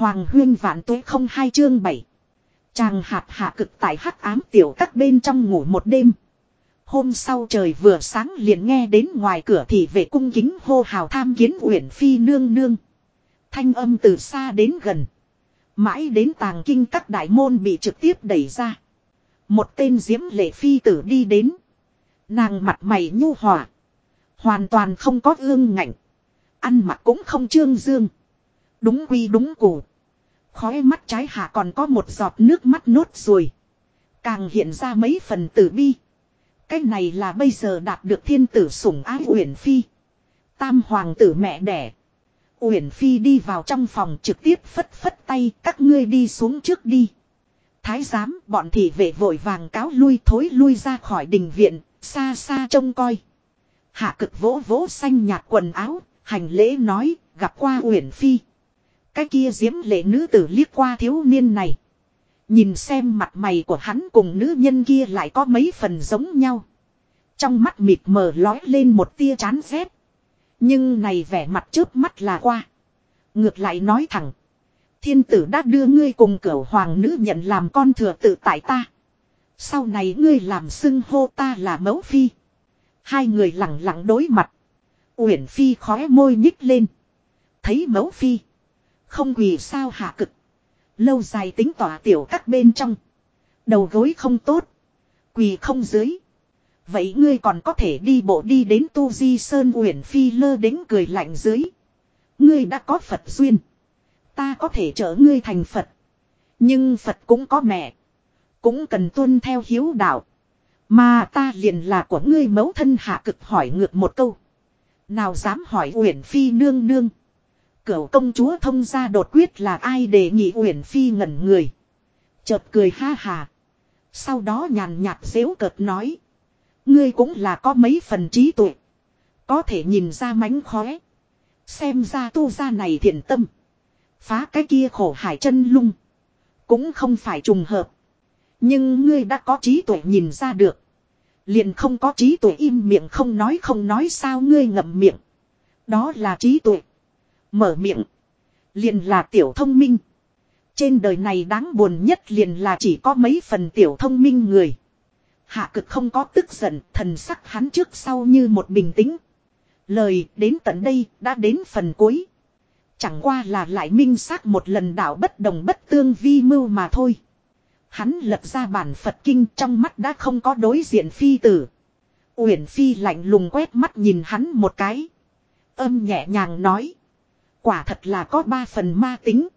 Hoàng huyên vạn tuế không hai chương bảy. Chàng hạt hạ cực tại hắc ám tiểu các bên trong ngủ một đêm. Hôm sau trời vừa sáng liền nghe đến ngoài cửa thì về cung kính hô hào tham kiến uyển phi nương nương. Thanh âm từ xa đến gần. Mãi đến tàng kinh các đại môn bị trực tiếp đẩy ra. Một tên diễm lệ phi tử đi đến. Nàng mặt mày nhu hòa. Hoàn toàn không có ương ngạnh. Ăn mặc cũng không trương dương. Đúng quy đúng củ. Khói mắt trái hạ còn có một giọt nước mắt nốt rồi. Càng hiện ra mấy phần tử bi. Cái này là bây giờ đạt được thiên tử sủng ái Uyển Phi. Tam hoàng tử mẹ đẻ. Uyển Phi đi vào trong phòng trực tiếp phất phất tay các ngươi đi xuống trước đi. Thái giám bọn thị vệ vội vàng cáo lui thối lui ra khỏi đình viện, xa xa trông coi. Hạ cực vỗ vỗ xanh nhạt quần áo, hành lễ nói, gặp qua Uyển Phi. Cái kia diễm lệ nữ tử liếc qua thiếu niên này. Nhìn xem mặt mày của hắn cùng nữ nhân kia lại có mấy phần giống nhau. Trong mắt mịt mờ lói lên một tia chán rét. Nhưng này vẻ mặt trước mắt là qua. Ngược lại nói thẳng. Thiên tử đã đưa ngươi cùng cửu hoàng nữ nhận làm con thừa tự tại ta. Sau này ngươi làm xưng hô ta là mẫu phi. Hai người lặng lặng đối mặt. Uyển phi khóe môi nhích lên. Thấy mẫu phi. Không quỳ sao hạ cực. Lâu dài tính tỏa tiểu các bên trong. Đầu gối không tốt. Quỳ không dưới. Vậy ngươi còn có thể đi bộ đi đến Tu Di Sơn Uyển Phi lơ đến cười lạnh dưới. Ngươi đã có Phật duyên. Ta có thể trở ngươi thành Phật. Nhưng Phật cũng có mẹ. Cũng cần tuân theo hiếu đạo. Mà ta liền là của ngươi mẫu thân hạ cực hỏi ngược một câu. Nào dám hỏi Uyển Phi nương nương. Cửu công chúa thông ra đột quyết là ai đề nghị Uyển Phi ngẩn người. Chợt cười ha hà. Sau đó nhàn nhạt dễu cợt nói. Ngươi cũng là có mấy phần trí tuệ. Có thể nhìn ra mánh khóe. Xem ra tu gia này thiện tâm. Phá cái kia khổ hải chân lung. Cũng không phải trùng hợp. Nhưng ngươi đã có trí tuệ nhìn ra được. Liền không có trí tuệ im miệng không nói không nói sao ngươi ngậm miệng. Đó là trí tuệ. Mở miệng. Liền là tiểu thông minh. Trên đời này đáng buồn nhất liền là chỉ có mấy phần tiểu thông minh người. Hạ cực không có tức giận, thần sắc hắn trước sau như một bình tĩnh. Lời đến tận đây đã đến phần cuối. Chẳng qua là lại minh xác một lần đảo bất đồng bất tương vi mưu mà thôi. Hắn lật ra bản Phật kinh trong mắt đã không có đối diện phi tử. Uyển phi lạnh lùng quét mắt nhìn hắn một cái. Âm nhẹ nhàng nói. Quả thật là có ba phần ma tính.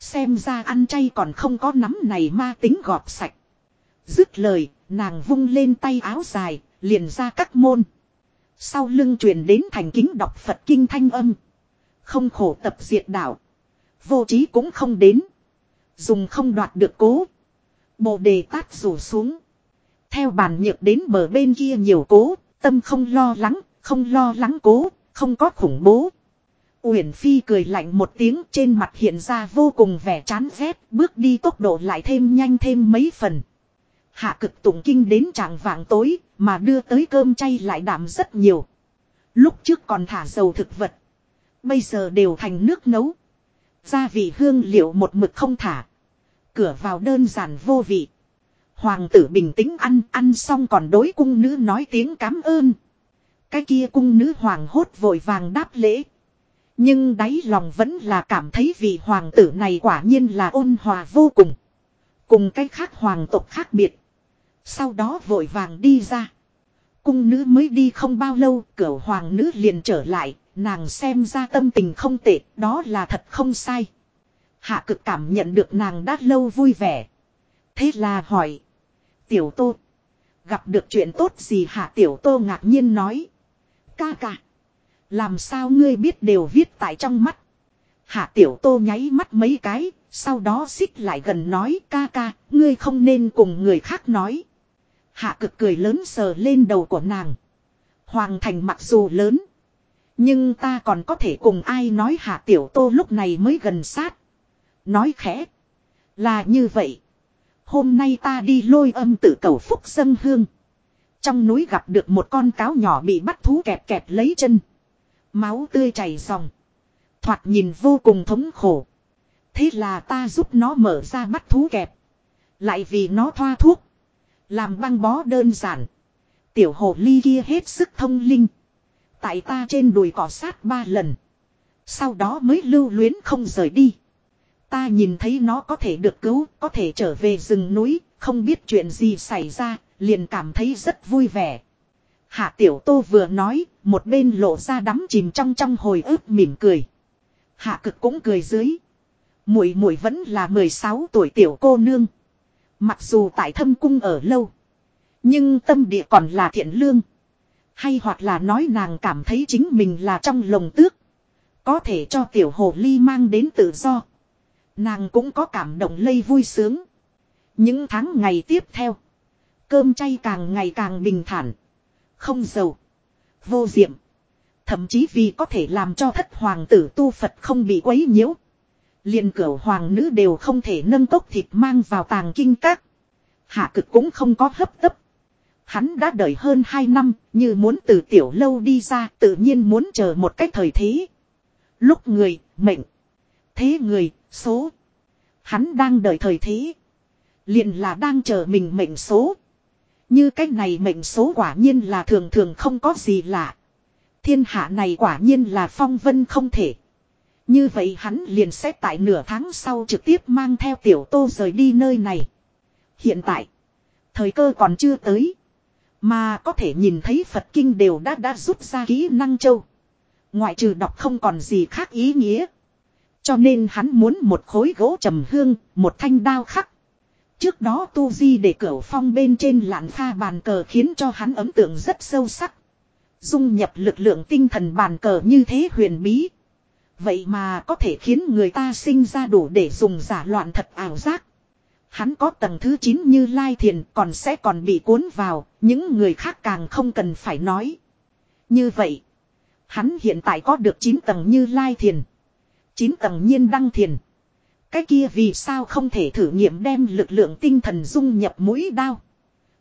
Xem ra ăn chay còn không có nắm này ma tính gọt sạch. Dứt lời, nàng vung lên tay áo dài, liền ra các môn. Sau lưng truyền đến thành kính đọc Phật kinh thanh âm. Không khổ tập diệt đạo. Vô trí cũng không đến. Dùng không đoạt được cố. Bồ đề tát rủ xuống. Theo bàn nhược đến bờ bên kia nhiều cố, tâm không lo lắng, không lo lắng cố, không có khủng bố. Uyển Phi cười lạnh một tiếng trên mặt hiện ra vô cùng vẻ chán ghét, bước đi tốc độ lại thêm nhanh thêm mấy phần. Hạ cực tụng kinh đến trạng vạng tối, mà đưa tới cơm chay lại đảm rất nhiều. Lúc trước còn thả dầu thực vật. Bây giờ đều thành nước nấu. Gia vị hương liệu một mực không thả. Cửa vào đơn giản vô vị. Hoàng tử bình tĩnh ăn, ăn xong còn đối cung nữ nói tiếng cảm ơn. Cái kia cung nữ hoàng hốt vội vàng đáp lễ. Nhưng đáy lòng vẫn là cảm thấy vị hoàng tử này quả nhiên là ôn hòa vô cùng. Cùng cái khác hoàng tộc khác biệt. Sau đó vội vàng đi ra. Cung nữ mới đi không bao lâu, cửa hoàng nữ liền trở lại, nàng xem ra tâm tình không tệ, đó là thật không sai. Hạ cực cảm nhận được nàng đã lâu vui vẻ. Thế là hỏi. Tiểu tô. Gặp được chuyện tốt gì hạ tiểu tô ngạc nhiên nói. Ca ca. Làm sao ngươi biết đều viết tại trong mắt. Hạ tiểu tô nháy mắt mấy cái. Sau đó xích lại gần nói, ca ca. Ngươi không nên cùng người khác nói. Hạ cực cười lớn sờ lên đầu của nàng. Hoàng thành mặc dù lớn. Nhưng ta còn có thể cùng ai nói hạ tiểu tô lúc này mới gần sát. Nói khẽ. Là như vậy. Hôm nay ta đi lôi âm tử cầu phúc dân hương. Trong núi gặp được một con cáo nhỏ bị bắt thú kẹp kẹp lấy chân. Máu tươi chảy dòng. Thoạt nhìn vô cùng thống khổ. Thế là ta giúp nó mở ra bắt thú kẹp. Lại vì nó thoa thuốc. Làm băng bó đơn giản. Tiểu hồ ly kia hết sức thông linh. Tại ta trên đùi cỏ sát ba lần. Sau đó mới lưu luyến không rời đi. Ta nhìn thấy nó có thể được cứu, có thể trở về rừng núi, không biết chuyện gì xảy ra, liền cảm thấy rất vui vẻ. Hạ Tiểu Tô vừa nói, một bên lộ ra đắm chìm trong trong hồi ức mỉm cười. Hạ Cực cũng cười dưới. Muội muội vẫn là 16 tuổi tiểu cô nương. Mặc dù tại thâm cung ở lâu, nhưng tâm địa còn là thiện lương. Hay hoặc là nói nàng cảm thấy chính mình là trong lồng tước. Có thể cho tiểu hồ ly mang đến tự do. Nàng cũng có cảm động lây vui sướng. Những tháng ngày tiếp theo. Cơm chay càng ngày càng bình thản. Không giàu. Vô diệm. Thậm chí vì có thể làm cho thất hoàng tử tu Phật không bị quấy nhiễu. liền cửu hoàng nữ đều không thể nâng tốc thịt mang vào tàng kinh các. Hạ cực cũng không có hấp tấp. Hắn đã đợi hơn 2 năm, như muốn từ tiểu lâu đi ra, tự nhiên muốn chờ một cách thời thế. Lúc người, mệnh. Thế người, số. Hắn đang đợi thời thế. liền là đang chờ mình mệnh số. Như cách này mệnh số quả nhiên là thường thường không có gì lạ. Thiên hạ này quả nhiên là phong vân không thể. Như vậy hắn liền sẽ tại nửa tháng sau trực tiếp mang theo tiểu tô rời đi nơi này. Hiện tại, thời cơ còn chưa tới. Mà có thể nhìn thấy Phật Kinh đều đã đã rút ra kỹ năng châu. Ngoại trừ đọc không còn gì khác ý nghĩa. Cho nên hắn muốn một khối gỗ trầm hương, một thanh đao khắc. Trước đó Tu Di để cửa phong bên trên lạn pha bàn cờ khiến cho hắn ấn tượng rất sâu sắc. Dung nhập lực lượng tinh thần bàn cờ như thế huyền bí. Vậy mà có thể khiến người ta sinh ra đủ để dùng giả loạn thật ảo giác. Hắn có tầng thứ 9 như Lai Thiền còn sẽ còn bị cuốn vào, những người khác càng không cần phải nói. Như vậy, hắn hiện tại có được 9 tầng như Lai Thiền. 9 tầng nhiên đăng thiền. Cái kia vì sao không thể thử nghiệm đem lực lượng tinh thần dung nhập mũi đao.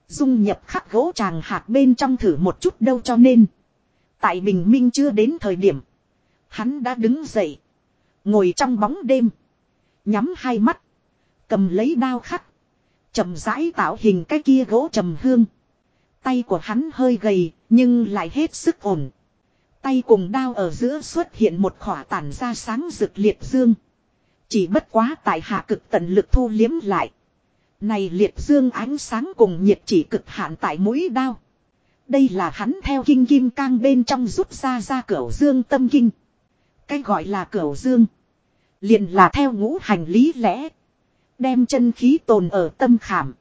Dung nhập khắc gỗ tràng hạt bên trong thử một chút đâu cho nên. Tại bình minh chưa đến thời điểm. Hắn đã đứng dậy. Ngồi trong bóng đêm. Nhắm hai mắt. Cầm lấy đao khắc. chậm rãi tạo hình cái kia gỗ trầm hương. Tay của hắn hơi gầy, nhưng lại hết sức ổn. Tay cùng đao ở giữa xuất hiện một khỏa tản ra sáng rực liệt dương. Chỉ bất quá tại hạ cực tận lực thu liếm lại. Này liệt dương ánh sáng cùng nhiệt chỉ cực hạn tại mũi đao. Đây là hắn theo kinh kim cang bên trong rút ra ra cửa dương tâm kinh. Cái gọi là cửa dương. Liền là theo ngũ hành lý lẽ. Đem chân khí tồn ở tâm khảm.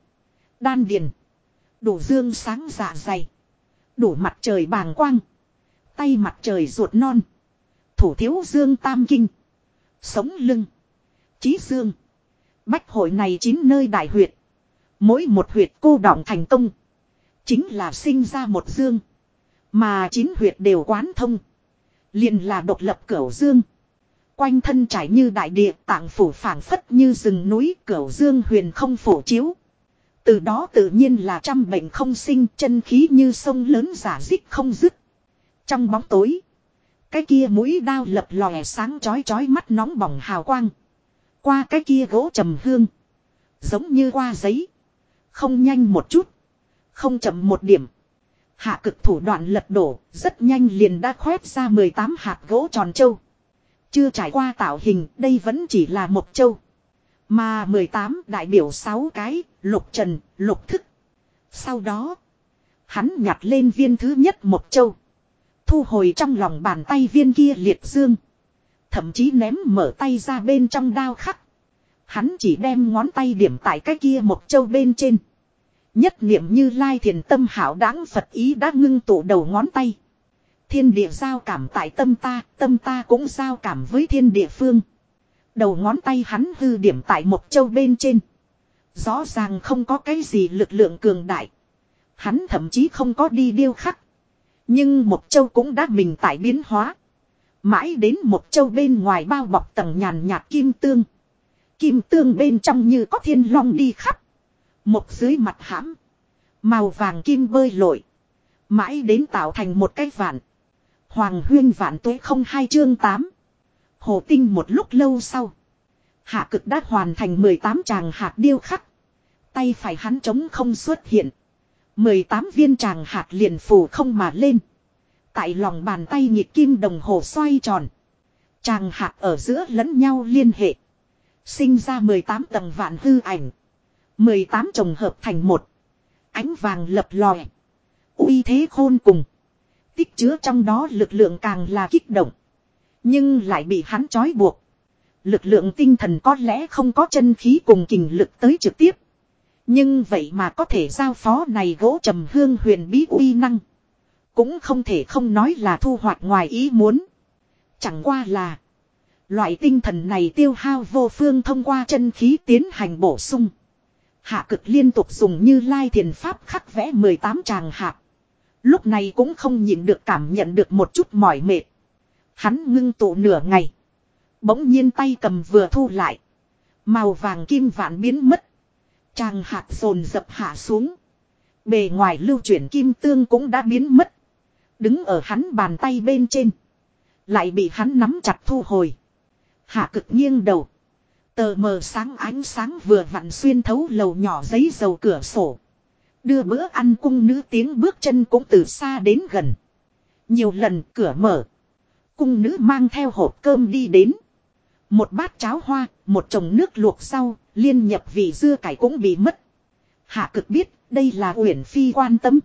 Đan điền. Đủ dương sáng dạ dày. Đủ mặt trời bàng quang. Tay mặt trời ruột non. Thủ thiếu dương tam kinh. Sống lưng. Chí dương. Bách hội này chín nơi đại huyệt. Mỗi một huyệt cô đọng thành công. Chính là sinh ra một dương. Mà chín huyệt đều quán thông. liền là độc lập cửu dương. Quanh thân trải như đại địa, tạng phủ phảng phất như rừng núi, cửu dương huyền không phổ chiếu. Từ đó tự nhiên là trăm bệnh không sinh, chân khí như sông lớn giả dích không dứt. Trong bóng tối. Cái kia mũi đao lập lòe sáng chói chói mắt nóng bỏng hào quang. Qua cái kia gỗ trầm hương. Giống như qua giấy. Không nhanh một chút. Không chậm một điểm. Hạ cực thủ đoạn lật đổ. Rất nhanh liền đã khoét ra 18 hạt gỗ tròn châu Chưa trải qua tạo hình. Đây vẫn chỉ là một châu. Mà 18 đại biểu 6 cái. Lục trần, lục thức. Sau đó. Hắn nhặt lên viên thứ nhất một châu. Thu hồi trong lòng bàn tay viên kia liệt dương. Thậm chí ném mở tay ra bên trong đao khắc. Hắn chỉ đem ngón tay điểm tại cái kia một châu bên trên. Nhất niệm như lai thiền tâm hảo đáng Phật ý đã ngưng tụ đầu ngón tay. Thiên địa giao cảm tại tâm ta, tâm ta cũng giao cảm với thiên địa phương. Đầu ngón tay hắn hư điểm tại một châu bên trên. Rõ ràng không có cái gì lực lượng cường đại. Hắn thậm chí không có đi điêu khắc. Nhưng một châu cũng đã mình tại biến hóa. Mãi đến một châu bên ngoài bao bọc tầng nhàn nhạt kim tương. Kim tương bên trong như có thiên long đi khắp. Một dưới mặt hãm. Màu vàng kim bơi lội. Mãi đến tạo thành một cái vạn. Hoàng huyên vạn tuế không hai chương tám. Hồ tinh một lúc lâu sau. Hạ cực đã hoàn thành 18 tràng hạt điêu khắc. Tay phải hắn trống không xuất hiện. 18 viên tràng hạt liền phủ không mà lên. Tại lòng bàn tay nhịp kim đồng hồ xoay tròn. Tràng hạt ở giữa lẫn nhau liên hệ. Sinh ra 18 tầng vạn hư ảnh. 18 chồng hợp thành một. Ánh vàng lập lòe. uy thế khôn cùng. Tích chứa trong đó lực lượng càng là kích động. Nhưng lại bị hắn trói buộc. Lực lượng tinh thần có lẽ không có chân khí cùng kình lực tới trực tiếp. Nhưng vậy mà có thể giao phó này gỗ trầm hương huyền bí uy năng. Cũng không thể không nói là thu hoạch ngoài ý muốn. Chẳng qua là. Loại tinh thần này tiêu hao vô phương thông qua chân khí tiến hành bổ sung. Hạ cực liên tục dùng như lai thiền pháp khắc vẽ 18 tràng hạt. Lúc này cũng không nhịn được cảm nhận được một chút mỏi mệt. Hắn ngưng tụ nửa ngày. Bỗng nhiên tay cầm vừa thu lại. Màu vàng kim vạn biến mất. Tràng hạt rồn dập hạ xuống. Bề ngoài lưu chuyển kim tương cũng đã biến mất. Đứng ở hắn bàn tay bên trên. Lại bị hắn nắm chặt thu hồi. Hạ cực nghiêng đầu. Tờ mờ sáng ánh sáng vừa vặn xuyên thấu lầu nhỏ giấy dầu cửa sổ. Đưa bữa ăn cung nữ tiếng bước chân cũng từ xa đến gần. Nhiều lần cửa mở. Cung nữ mang theo hộp cơm đi đến. Một bát cháo hoa, một chồng nước luộc sau liên nhập vị dưa cải cũng bị mất. Hạ cực biết, đây là Uyển Phi quan tâm.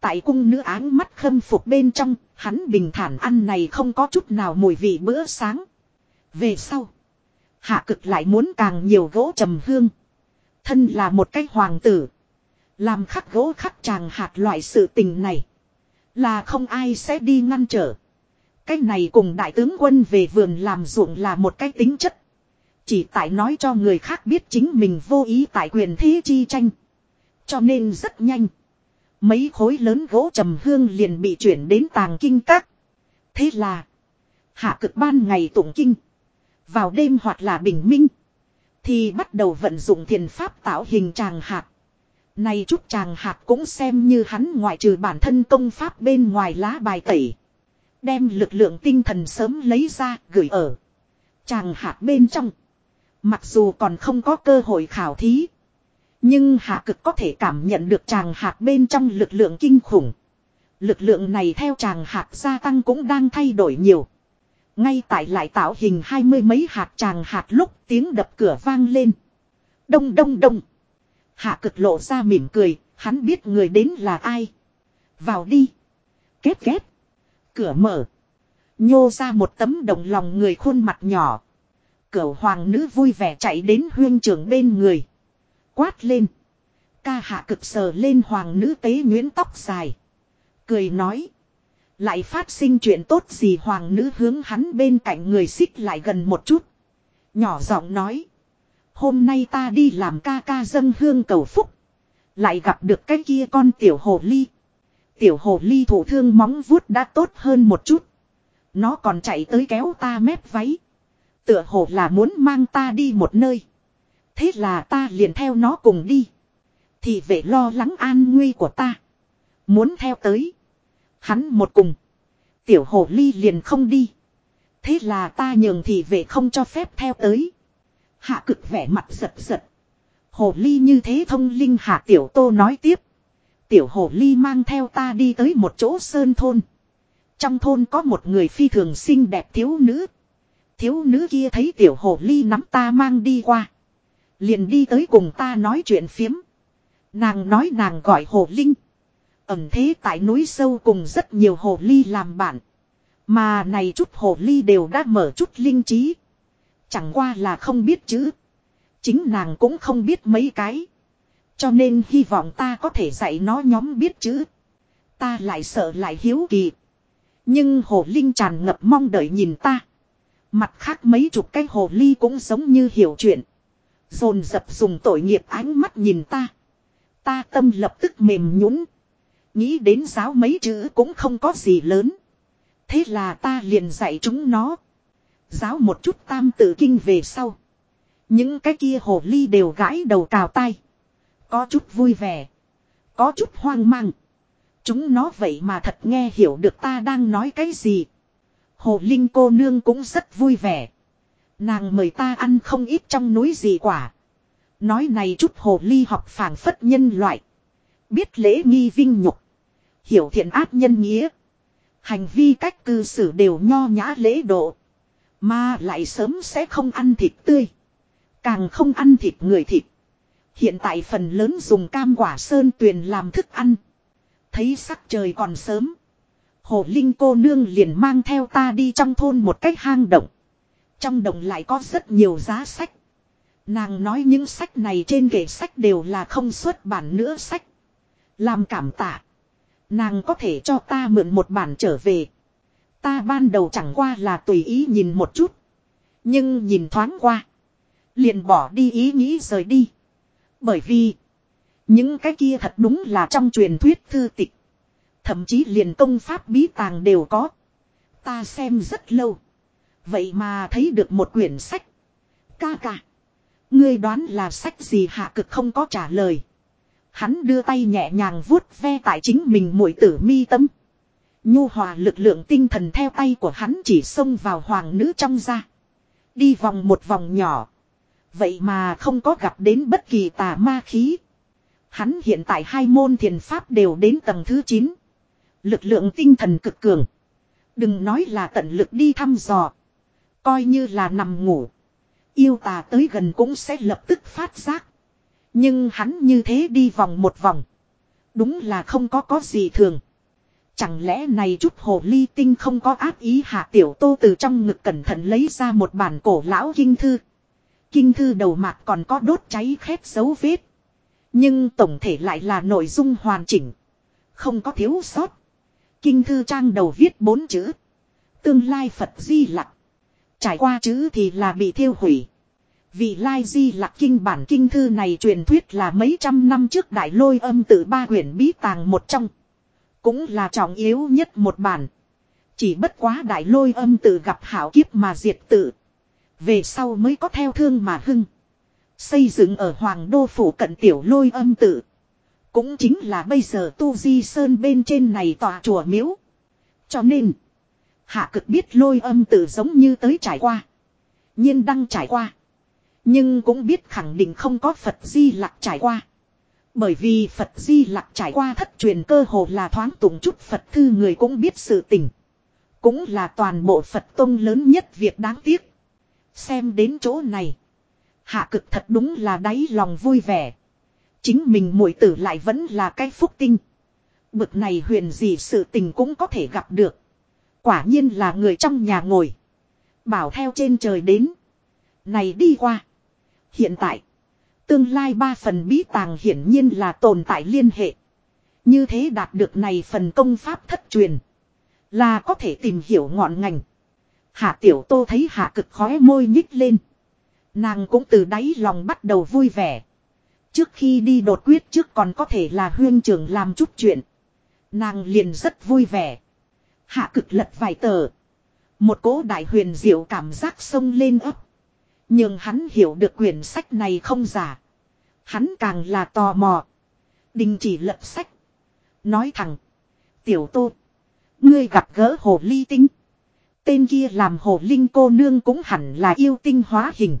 Tại cung nữ áng mắt khâm phục bên trong, hắn bình thản ăn này không có chút nào mùi vị bữa sáng. Về sau, hạ cực lại muốn càng nhiều gỗ trầm hương. Thân là một cái hoàng tử. Làm khắc gỗ khắc chàng hạt loại sự tình này. Là không ai sẽ đi ngăn trở. Cái này cùng đại tướng quân về vườn làm ruộng là một cái tính chất. Chỉ tại nói cho người khác biết chính mình vô ý tại quyền thế chi tranh. Cho nên rất nhanh. Mấy khối lớn gỗ trầm hương liền bị chuyển đến tàng kinh các. Thế là. Hạ cực ban ngày tụng kinh. Vào đêm hoặc là bình minh. Thì bắt đầu vận dụng thiền pháp tạo hình tràng hạt. Này chút chàng hạt cũng xem như hắn ngoại trừ bản thân công pháp bên ngoài lá bài tẩy. Đem lực lượng tinh thần sớm lấy ra, gửi ở. Chàng hạt bên trong. Mặc dù còn không có cơ hội khảo thí. Nhưng hạ cực có thể cảm nhận được chàng hạt bên trong lực lượng kinh khủng. Lực lượng này theo chàng hạt gia tăng cũng đang thay đổi nhiều. Ngay tại lại tạo hình hai mươi mấy hạt chàng hạt lúc tiếng đập cửa vang lên. Đông đông đông. Hạ cực lộ ra mỉm cười, hắn biết người đến là ai. Vào đi. Kết kết. Cửa mở. Nhô ra một tấm đồng lòng người khuôn mặt nhỏ. Cửu hoàng nữ vui vẻ chạy đến huyên trưởng bên người. Quát lên. Ca hạ cực sờ lên hoàng nữ tế nguyễn tóc dài. Cười nói. Lại phát sinh chuyện tốt gì hoàng nữ hướng hắn bên cạnh người xích lại gần một chút. Nhỏ giọng nói. Hôm nay ta đi làm ca ca dân hương cầu phúc. Lại gặp được cái kia con tiểu hồ ly. Tiểu hồ ly thủ thương móng vuốt đã tốt hơn một chút. Nó còn chạy tới kéo ta mép váy. Tựa hồ là muốn mang ta đi một nơi. Thế là ta liền theo nó cùng đi. Thì vệ lo lắng an nguy của ta. Muốn theo tới. Hắn một cùng. Tiểu hồ ly liền không đi. Thế là ta nhường thì vệ không cho phép theo tới. Hạ cực vẻ mặt giật giật. Hồ ly như thế thông linh hạ tiểu tô nói tiếp. Tiểu hồ ly mang theo ta đi tới một chỗ sơn thôn. Trong thôn có một người phi thường xinh đẹp thiếu nữ. Thiếu nữ kia thấy tiểu hồ ly nắm ta mang đi qua. Liền đi tới cùng ta nói chuyện phiếm. Nàng nói nàng gọi hồ linh. Ẩm thế tại núi sâu cùng rất nhiều hồ ly làm bạn. Mà này chút hồ ly đều đã mở chút linh trí. Chẳng qua là không biết chữ. Chính nàng cũng không biết mấy cái. Cho nên hy vọng ta có thể dạy nó nhóm biết chữ. Ta lại sợ lại hiếu kỳ. Nhưng hồ linh tràn ngập mong đợi nhìn ta. Mặt khác mấy chục cái hồ ly cũng giống như hiểu chuyện. Dồn dập dùng tội nghiệp ánh mắt nhìn ta. Ta tâm lập tức mềm nhũn Nghĩ đến giáo mấy chữ cũng không có gì lớn. Thế là ta liền dạy chúng nó. Giáo một chút tam tự kinh về sau. Những cái kia hồ ly đều gãi đầu cào tay. Có chút vui vẻ. Có chút hoang mang. Chúng nó vậy mà thật nghe hiểu được ta đang nói cái gì. Hồ Linh cô nương cũng rất vui vẻ. Nàng mời ta ăn không ít trong núi gì quả. Nói này chút hồ ly học phảng phất nhân loại. Biết lễ nghi vinh nhục. Hiểu thiện ác nhân nghĩa. Hành vi cách cư xử đều nho nhã lễ độ. Mà lại sớm sẽ không ăn thịt tươi. Càng không ăn thịt người thịt. Hiện tại phần lớn dùng cam quả sơn tuyền làm thức ăn. Thấy sắc trời còn sớm. Hồ Linh cô nương liền mang theo ta đi trong thôn một cách hang động. Trong đồng lại có rất nhiều giá sách. Nàng nói những sách này trên kệ sách đều là không xuất bản nữa sách. Làm cảm tạ. Nàng có thể cho ta mượn một bản trở về. Ta ban đầu chẳng qua là tùy ý nhìn một chút. Nhưng nhìn thoáng qua. Liền bỏ đi ý nghĩ rời đi. Bởi vì. Những cái kia thật đúng là trong truyền thuyết thư tịch. Thậm chí liền công pháp bí tàng đều có. Ta xem rất lâu. Vậy mà thấy được một quyển sách. Ca ca. Ngươi đoán là sách gì hạ cực không có trả lời. Hắn đưa tay nhẹ nhàng vuốt ve tại chính mình mũi tử mi tâm. Nhu hòa lực lượng tinh thần theo tay của hắn chỉ xông vào hoàng nữ trong da, Đi vòng một vòng nhỏ. Vậy mà không có gặp đến bất kỳ tà ma khí. Hắn hiện tại hai môn thiền pháp đều đến tầng thứ 9. Lực lượng tinh thần cực cường. Đừng nói là tận lực đi thăm dò. Coi như là nằm ngủ. Yêu tà tới gần cũng sẽ lập tức phát giác. Nhưng hắn như thế đi vòng một vòng. Đúng là không có có gì thường. Chẳng lẽ này chút hồ ly tinh không có ác ý hạ tiểu tô từ trong ngực cẩn thận lấy ra một bản cổ lão kinh thư. Kinh thư đầu mạc còn có đốt cháy khét dấu vết. Nhưng tổng thể lại là nội dung hoàn chỉnh. Không có thiếu sót. Kinh thư trang đầu viết bốn chữ. Tương lai Phật Di Lặc. Trải qua chữ thì là bị thiêu hủy. Vì Lai Di Lạc kinh bản kinh thư này truyền thuyết là mấy trăm năm trước đại lôi âm tự ba quyển bí tàng một trong. Cũng là trọng yếu nhất một bản. Chỉ bất quá đại lôi âm tự gặp hảo kiếp mà diệt tự. Về sau mới có theo thương mà hưng. Xây dựng ở Hoàng Đô Phủ cận tiểu lôi âm tự. Cũng chính là bây giờ Tu Di Sơn bên trên này tòa chùa miếu. Cho nên. Hạ cực biết lôi âm tự giống như tới trải qua. nhiên đăng trải qua. Nhưng cũng biết khẳng định không có Phật Di Lặc trải qua. Bởi vì Phật Di Lặc trải qua thất truyền cơ hồ là thoáng tụng chút Phật thư người cũng biết sự tình. Cũng là toàn bộ Phật tông lớn nhất việc đáng tiếc. Xem đến chỗ này. Hạ cực thật đúng là đáy lòng vui vẻ. Chính mình muội tử lại vẫn là cái phúc tinh. Bực này huyền gì sự tình cũng có thể gặp được. Quả nhiên là người trong nhà ngồi. Bảo theo trên trời đến. Này đi qua. Hiện tại. Tương lai ba phần bí tàng hiển nhiên là tồn tại liên hệ. Như thế đạt được này phần công pháp thất truyền. Là có thể tìm hiểu ngọn ngành. Hạ tiểu tô thấy hạ cực khóe môi nhích lên. Nàng cũng từ đáy lòng bắt đầu vui vẻ. Trước khi đi đột quyết trước còn có thể là huyên trưởng làm chút chuyện. Nàng liền rất vui vẻ. Hạ cực lật vài tờ. Một cố đại huyền diệu cảm giác sông lên ấp. Nhưng hắn hiểu được quyển sách này không giả. Hắn càng là tò mò. Đình chỉ lật sách. Nói thẳng. Tiểu tô. Ngươi gặp gỡ hồ ly tinh. Tên kia làm hồ linh cô nương cũng hẳn là yêu tinh hóa hình.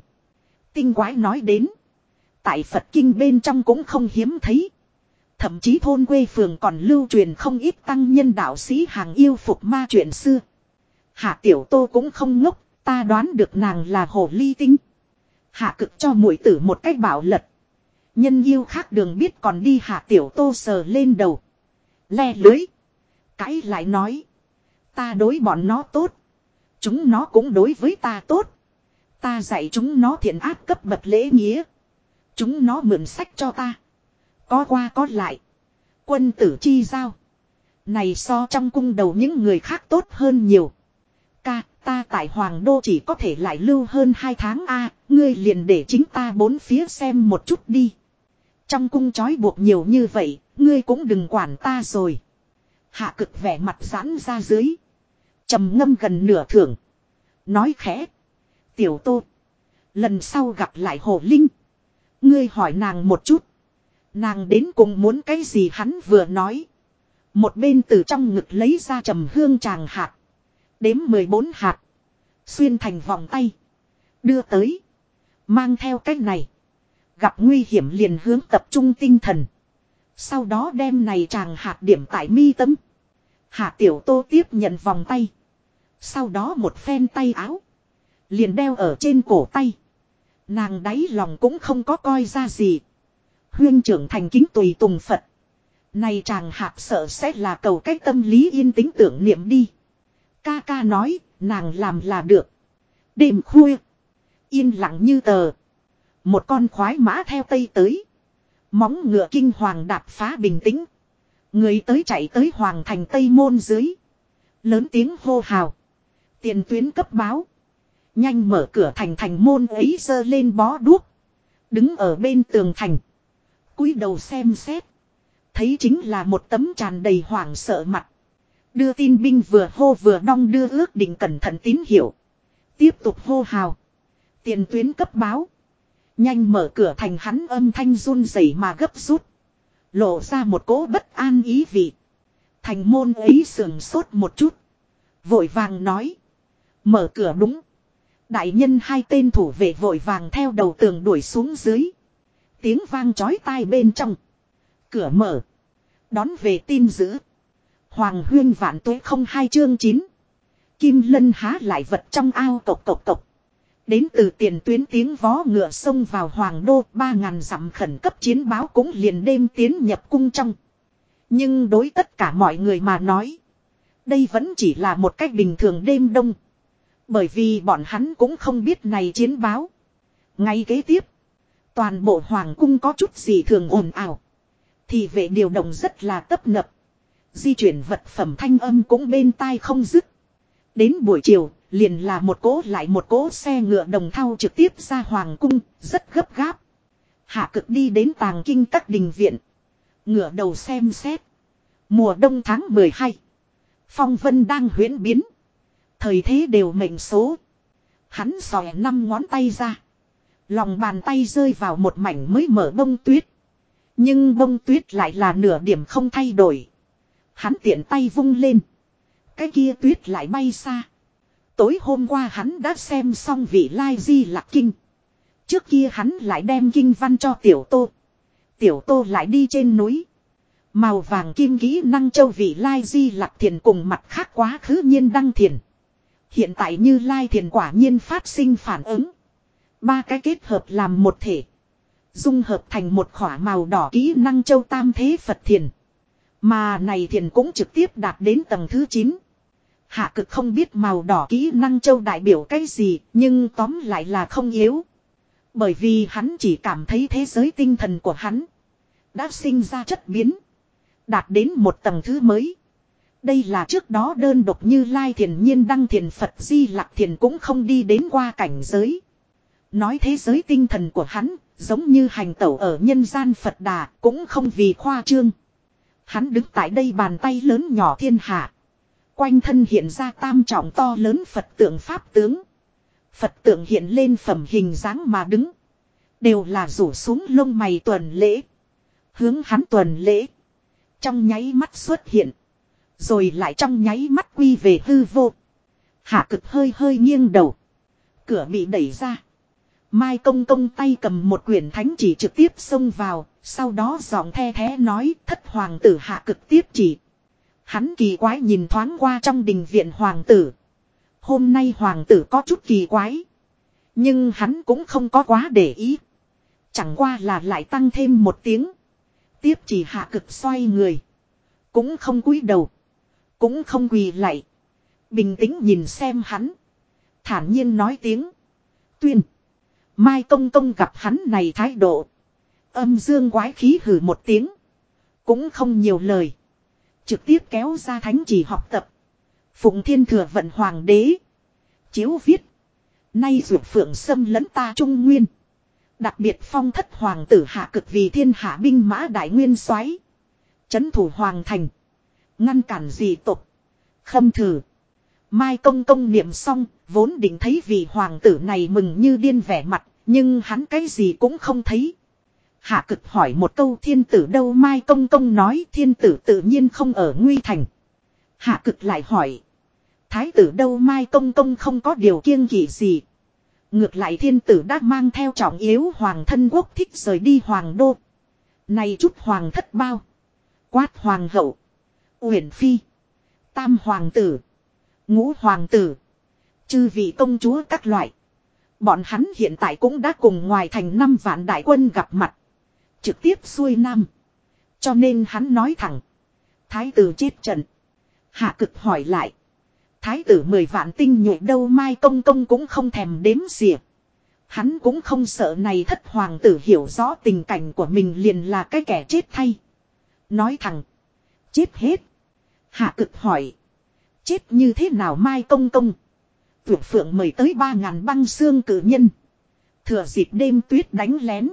Tinh quái nói đến. Tại Phật kinh bên trong cũng không hiếm thấy. Thậm chí thôn quê phường còn lưu truyền không ít tăng nhân đạo sĩ hàng yêu phục ma chuyện xưa. Hạ tiểu tô cũng không ngốc, ta đoán được nàng là hồ ly tinh. Hạ cực cho mũi tử một cách bảo lật. Nhân yêu khác đường biết còn đi hạ tiểu tô sờ lên đầu. Le lưới. Cãi lại nói. Ta đối bọn nó tốt. Chúng nó cũng đối với ta tốt. Ta dạy chúng nó thiện ác cấp bậc lễ nghĩa. Chúng nó mượn sách cho ta. Có qua có lại. Quân tử chi giao. Này so trong cung đầu những người khác tốt hơn nhiều. Ca, ta tại Hoàng Đô chỉ có thể lại lưu hơn hai tháng a ngươi liền để chính ta bốn phía xem một chút đi. Trong cung trói buộc nhiều như vậy, ngươi cũng đừng quản ta rồi. Hạ cực vẻ mặt giãn ra dưới. trầm ngâm gần nửa thưởng. Nói khẽ. Tiểu tô. Lần sau gặp lại hồ linh. Ngươi hỏi nàng một chút. Nàng đến cùng muốn cái gì hắn vừa nói. Một bên từ trong ngực lấy ra trầm hương tràng hạt. Đếm 14 hạt. Xuyên thành vòng tay. Đưa tới. Mang theo cách này. Gặp nguy hiểm liền hướng tập trung tinh thần. Sau đó đem này tràng hạt điểm tại mi tâm. Hạ tiểu tô tiếp nhận vòng tay. Sau đó một phen tay áo. Liền đeo ở trên cổ tay. Nàng đáy lòng cũng không có coi ra gì. Huyên trưởng thành kính tùy tùng Phật. Này chàng hạp sợ sẽ là cầu cách tâm lý yên tĩnh tưởng niệm đi. Ca ca nói, nàng làm là được. Đêm khuya. Yên lặng như tờ. Một con khoái mã theo tây tới. Móng ngựa kinh hoàng đạp phá bình tĩnh. Người tới chạy tới hoàng thành tây môn dưới. Lớn tiếng hô hào. Tiền tuyến cấp báo. Nhanh mở cửa thành thành môn ấy dơ lên bó đuốc. Đứng ở bên tường thành cúi đầu xem xét. Thấy chính là một tấm tràn đầy hoảng sợ mặt. Đưa tin binh vừa hô vừa đong đưa ước định cẩn thận tín hiệu. Tiếp tục hô hào. Tiền tuyến cấp báo. Nhanh mở cửa thành hắn âm thanh run rẩy mà gấp rút. Lộ ra một cỗ bất an ý vị. Thành môn ấy sườn sốt một chút. Vội vàng nói. Mở cửa đúng. Đại nhân hai tên thủ vệ vội vàng theo đầu tường đuổi xuống dưới. Tiếng vang chói tai bên trong. Cửa mở. Đón về tin dữ. Hoàng huyên vạn tuế không hai chương chín. Kim lân há lại vật trong ao cộc cộc cộc. Đến từ tiền tuyến tiếng vó ngựa xông vào hoàng đô, ba ngàn dặm khẩn cấp chiến báo cũng liền đêm tiến nhập cung trong. Nhưng đối tất cả mọi người mà nói. Đây vẫn chỉ là một cách bình thường đêm đông. Bởi vì bọn hắn cũng không biết này chiến báo. Ngay kế tiếp. Toàn bộ hoàng cung có chút gì thường ồn ào. Thì vệ điều động rất là tấp nập. Di chuyển vật phẩm thanh âm cũng bên tai không dứt. Đến buổi chiều, liền là một cỗ lại một cỗ xe ngựa đồng thau trực tiếp ra hoàng cung, rất gấp gáp. Hạ cực đi đến tàng kinh các đình viện. Ngựa đầu xem xét. Mùa đông tháng 12. Phong vân đang huyễn biến. Thời thế đều mệnh số. Hắn sòi năm ngón tay ra. Lòng bàn tay rơi vào một mảnh mới mở bông tuyết. Nhưng bông tuyết lại là nửa điểm không thay đổi. Hắn tiện tay vung lên. Cái kia tuyết lại bay xa. Tối hôm qua hắn đã xem xong vị lai di lạc kinh. Trước kia hắn lại đem kinh văn cho tiểu tô. Tiểu tô lại đi trên núi. Màu vàng kim kỹ năng châu vị lai di lạc thiền cùng mặt khác quá khứ nhiên đăng thiền. Hiện tại như lai thiền quả nhiên phát sinh phản ứng. Ba cái kết hợp làm một thể. Dung hợp thành một khỏa màu đỏ kỹ năng châu tam thế Phật thiền. Mà này thiền cũng trực tiếp đạt đến tầng thứ 9. Hạ cực không biết màu đỏ kỹ năng châu đại biểu cái gì, nhưng tóm lại là không yếu. Bởi vì hắn chỉ cảm thấy thế giới tinh thần của hắn đã sinh ra chất biến. Đạt đến một tầng thứ mới. Đây là trước đó đơn độc như Lai Thiền Nhiên Đăng Thiền Phật Di Lạc Thiền cũng không đi đến qua cảnh giới. Nói thế giới tinh thần của hắn, giống như hành tẩu ở nhân gian Phật Đà, cũng không vì khoa trương. Hắn đứng tại đây bàn tay lớn nhỏ thiên hạ. Quanh thân hiện ra tam trọng to lớn Phật tượng Pháp tướng. Phật tượng hiện lên phẩm hình dáng mà đứng. Đều là rủ xuống lông mày tuần lễ. Hướng hắn tuần lễ. Trong nháy mắt xuất hiện. Rồi lại trong nháy mắt quy về hư vô. Hạ cực hơi hơi nghiêng đầu. Cửa bị đẩy ra. Mai công công tay cầm một quyển thánh chỉ trực tiếp xông vào. Sau đó giọng the thế nói, thất hoàng tử hạ cực tiếp chỉ. Hắn kỳ quái nhìn thoáng qua trong đình viện hoàng tử. Hôm nay hoàng tử có chút kỳ quái. Nhưng hắn cũng không có quá để ý. Chẳng qua là lại tăng thêm một tiếng. Tiếp chỉ hạ cực xoay người. Cũng không cúi đầu. Cũng không quỳ lại. Bình tĩnh nhìn xem hắn. Thản nhiên nói tiếng. Tuyên. Mai công công gặp hắn này thái độ. Âm dương quái khí hử một tiếng. Cũng không nhiều lời. Trực tiếp kéo ra thánh chỉ học tập. Phụng thiên thừa vận hoàng đế. Chiếu viết. Nay ruột phượng xâm lấn ta trung nguyên. Đặc biệt phong thất hoàng tử hạ cực vì thiên hạ binh mã đại nguyên soái Chấn thủ hoàng thành. Ngăn cản gì tục. Khâm thử. Mai công công niệm xong, vốn định thấy vì hoàng tử này mừng như điên vẻ mặt, nhưng hắn cái gì cũng không thấy. Hạ cực hỏi một câu thiên tử đâu Mai công công nói thiên tử tự nhiên không ở nguy thành. Hạ cực lại hỏi. Thái tử đâu Mai công công không có điều kiêng kỵ gì. Ngược lại thiên tử đã mang theo trọng yếu hoàng thân quốc thích rời đi hoàng đô. Này chút hoàng thất bao. Quát hoàng hậu. Uyển phi. Tam hoàng tử. Ngũ hoàng tử. Chư vị công chúa các loại. Bọn hắn hiện tại cũng đã cùng ngoài thành năm vạn đại quân gặp mặt. Trực tiếp xuôi nam. Cho nên hắn nói thẳng. Thái tử chết trận. Hạ cực hỏi lại. Thái tử mười vạn tinh nhuệ đâu mai công công cũng không thèm đếm xỉa. Hắn cũng không sợ này thất hoàng tử hiểu rõ tình cảnh của mình liền là cái kẻ chết thay. Nói thẳng. Chết hết. Hạ cực hỏi. Chết như thế nào mai công công. Tuyệt phượng mời tới ba ngàn băng xương cử nhân. Thừa dịp đêm tuyết đánh lén.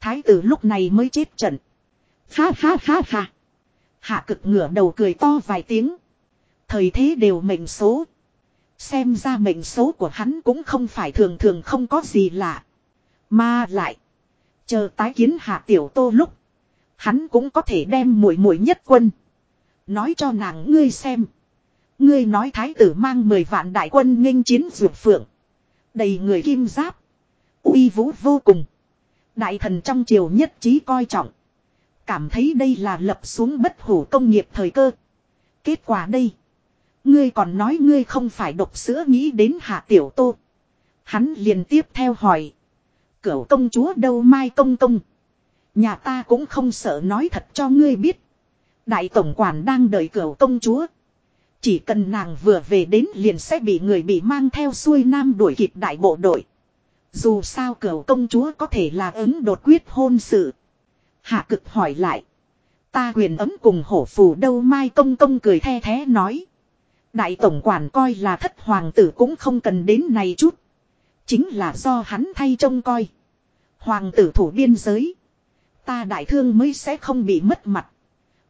Thái tử lúc này mới chết trận. Ha ha ha ha. Hạ cực ngửa đầu cười to vài tiếng. Thời thế đều mệnh số. Xem ra mệnh số của hắn cũng không phải thường thường không có gì lạ. Mà lại. Chờ tái kiến hạ tiểu tô lúc. Hắn cũng có thể đem muội muội nhất quân. Nói cho nàng ngươi xem. Ngươi nói thái tử mang 10 vạn đại quân nghênh chiến dược phượng. Đầy người kim giáp. uy vũ vô cùng. Đại thần trong triều nhất trí coi trọng. Cảm thấy đây là lập xuống bất hủ công nghiệp thời cơ. Kết quả đây. Ngươi còn nói ngươi không phải độc sữa nghĩ đến hạ tiểu tô. Hắn liền tiếp theo hỏi. Cửu công chúa đâu mai công công. Nhà ta cũng không sợ nói thật cho ngươi biết. Đại tổng quản đang đợi cửu công chúa. Chỉ cần nàng vừa về đến liền sẽ bị người bị mang theo xuôi nam đuổi kịp đại bộ đội. Dù sao cửu công chúa có thể là ứng đột quyết hôn sự. Hạ cực hỏi lại. Ta quyền ấm cùng hổ phù đâu mai công công cười the thế nói. Đại tổng quản coi là thất hoàng tử cũng không cần đến này chút. Chính là do hắn thay trông coi. Hoàng tử thủ biên giới. Ta đại thương mới sẽ không bị mất mặt.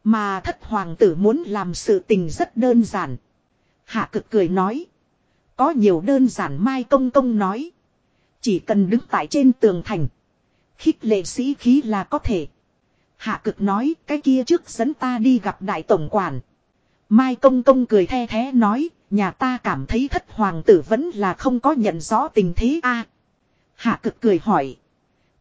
Mà thất hoàng tử muốn làm sự tình rất đơn giản. Hạ cực cười nói. Có nhiều đơn giản Mai Công Công nói. Chỉ cần đứng tại trên tường thành. Khích lệ sĩ khí là có thể. Hạ cực nói, cái kia trước dẫn ta đi gặp đại tổng quản. Mai Công Công cười the thế nói. Nhà ta cảm thấy thất hoàng tử vẫn là không có nhận rõ tình thế a. hạ cực cười hỏi.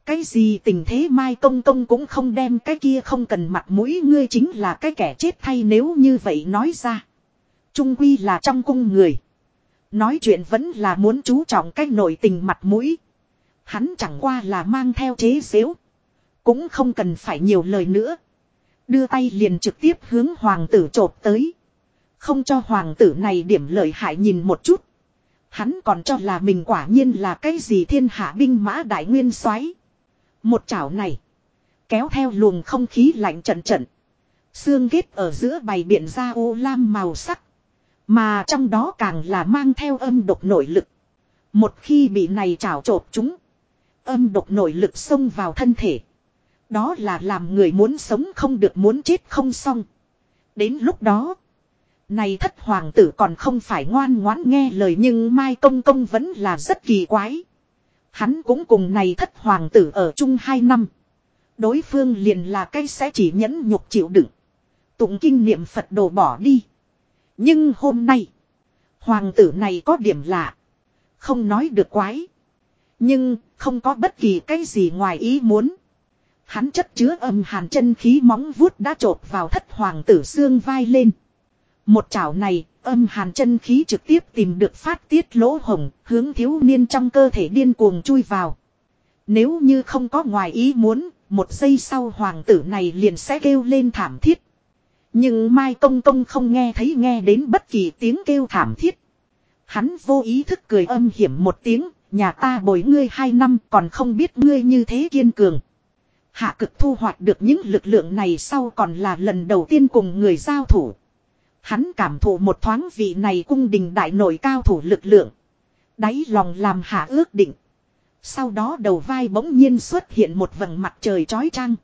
Cái gì tình thế Mai Công Công cũng không đem cái kia không cần mặt mũi, ngươi chính là cái kẻ chết thay nếu như vậy nói ra. Trung quy là trong cung người. Nói chuyện vẫn là muốn chú trọng cái nội tình mặt mũi. Hắn chẳng qua là mang theo chế xếu. Cũng không cần phải nhiều lời nữa. Đưa tay liền trực tiếp hướng hoàng tử trộp tới. Không cho hoàng tử này điểm lợi hại nhìn một chút. Hắn còn cho là mình quả nhiên là cái gì thiên hạ binh mã đại nguyên soái một chảo này. Kéo theo luồng không khí lạnh trận trận. Xương ghép ở giữa bày biện ra ô lam màu sắc. Mà trong đó càng là mang theo âm độc nội lực. Một khi bị này chảo trộp chúng. Âm độc nội lực xông vào thân thể. Đó là làm người muốn sống không được muốn chết không xong. Đến lúc đó. Này thất hoàng tử còn không phải ngoan ngoãn nghe lời nhưng Mai Công Công vẫn là rất kỳ quái. Hắn cũng cùng này thất hoàng tử ở chung hai năm. Đối phương liền là cái sẽ chỉ nhẫn nhục chịu đựng. Tụng kinh niệm Phật đồ bỏ đi. Nhưng hôm nay. Hoàng tử này có điểm lạ. Không nói được quái. Nhưng không có bất kỳ cái gì ngoài ý muốn. Hắn chất chứa âm hàn chân khí móng vuốt đã trộp vào thất hoàng tử xương vai lên. Một chảo này Âm hàn chân khí trực tiếp tìm được phát tiết lỗ hồng, hướng thiếu niên trong cơ thể điên cuồng chui vào. Nếu như không có ngoài ý muốn, một giây sau hoàng tử này liền sẽ kêu lên thảm thiết. Nhưng Mai Công Công không nghe thấy nghe đến bất kỳ tiếng kêu thảm thiết. Hắn vô ý thức cười âm hiểm một tiếng, nhà ta bồi ngươi hai năm còn không biết ngươi như thế kiên cường. Hạ cực thu hoạch được những lực lượng này sau còn là lần đầu tiên cùng người giao thủ. Hắn cảm thụ một thoáng vị này cung đình đại nội cao thủ lực lượng. Đáy lòng làm hạ ước định. Sau đó đầu vai bỗng nhiên xuất hiện một vầng mặt trời chói chang.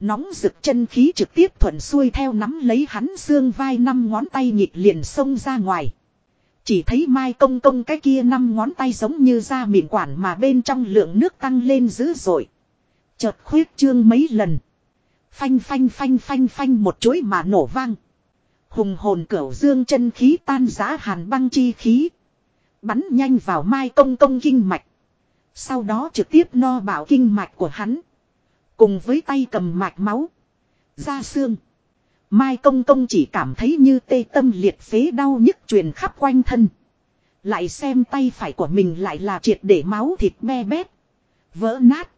Nóng rực chân khí trực tiếp thuận xuôi theo nắm lấy hắn xương vai năm ngón tay nhịp liền xông ra ngoài. Chỉ thấy mai công công cái kia năm ngón tay giống như da mịn quản mà bên trong lượng nước tăng lên dữ dội. Chợt khuyết trương mấy lần. Phanh phanh phanh phanh phanh một chuỗi mà nổ vang. Hùng hồn cửu dương chân khí tan giã hàn băng chi khí. Bắn nhanh vào mai công công kinh mạch. Sau đó trực tiếp no bảo kinh mạch của hắn. Cùng với tay cầm mạch máu. Ra xương. Mai công công chỉ cảm thấy như tê tâm liệt phế đau nhức truyền khắp quanh thân. Lại xem tay phải của mình lại là triệt để máu thịt me bét. Vỡ nát.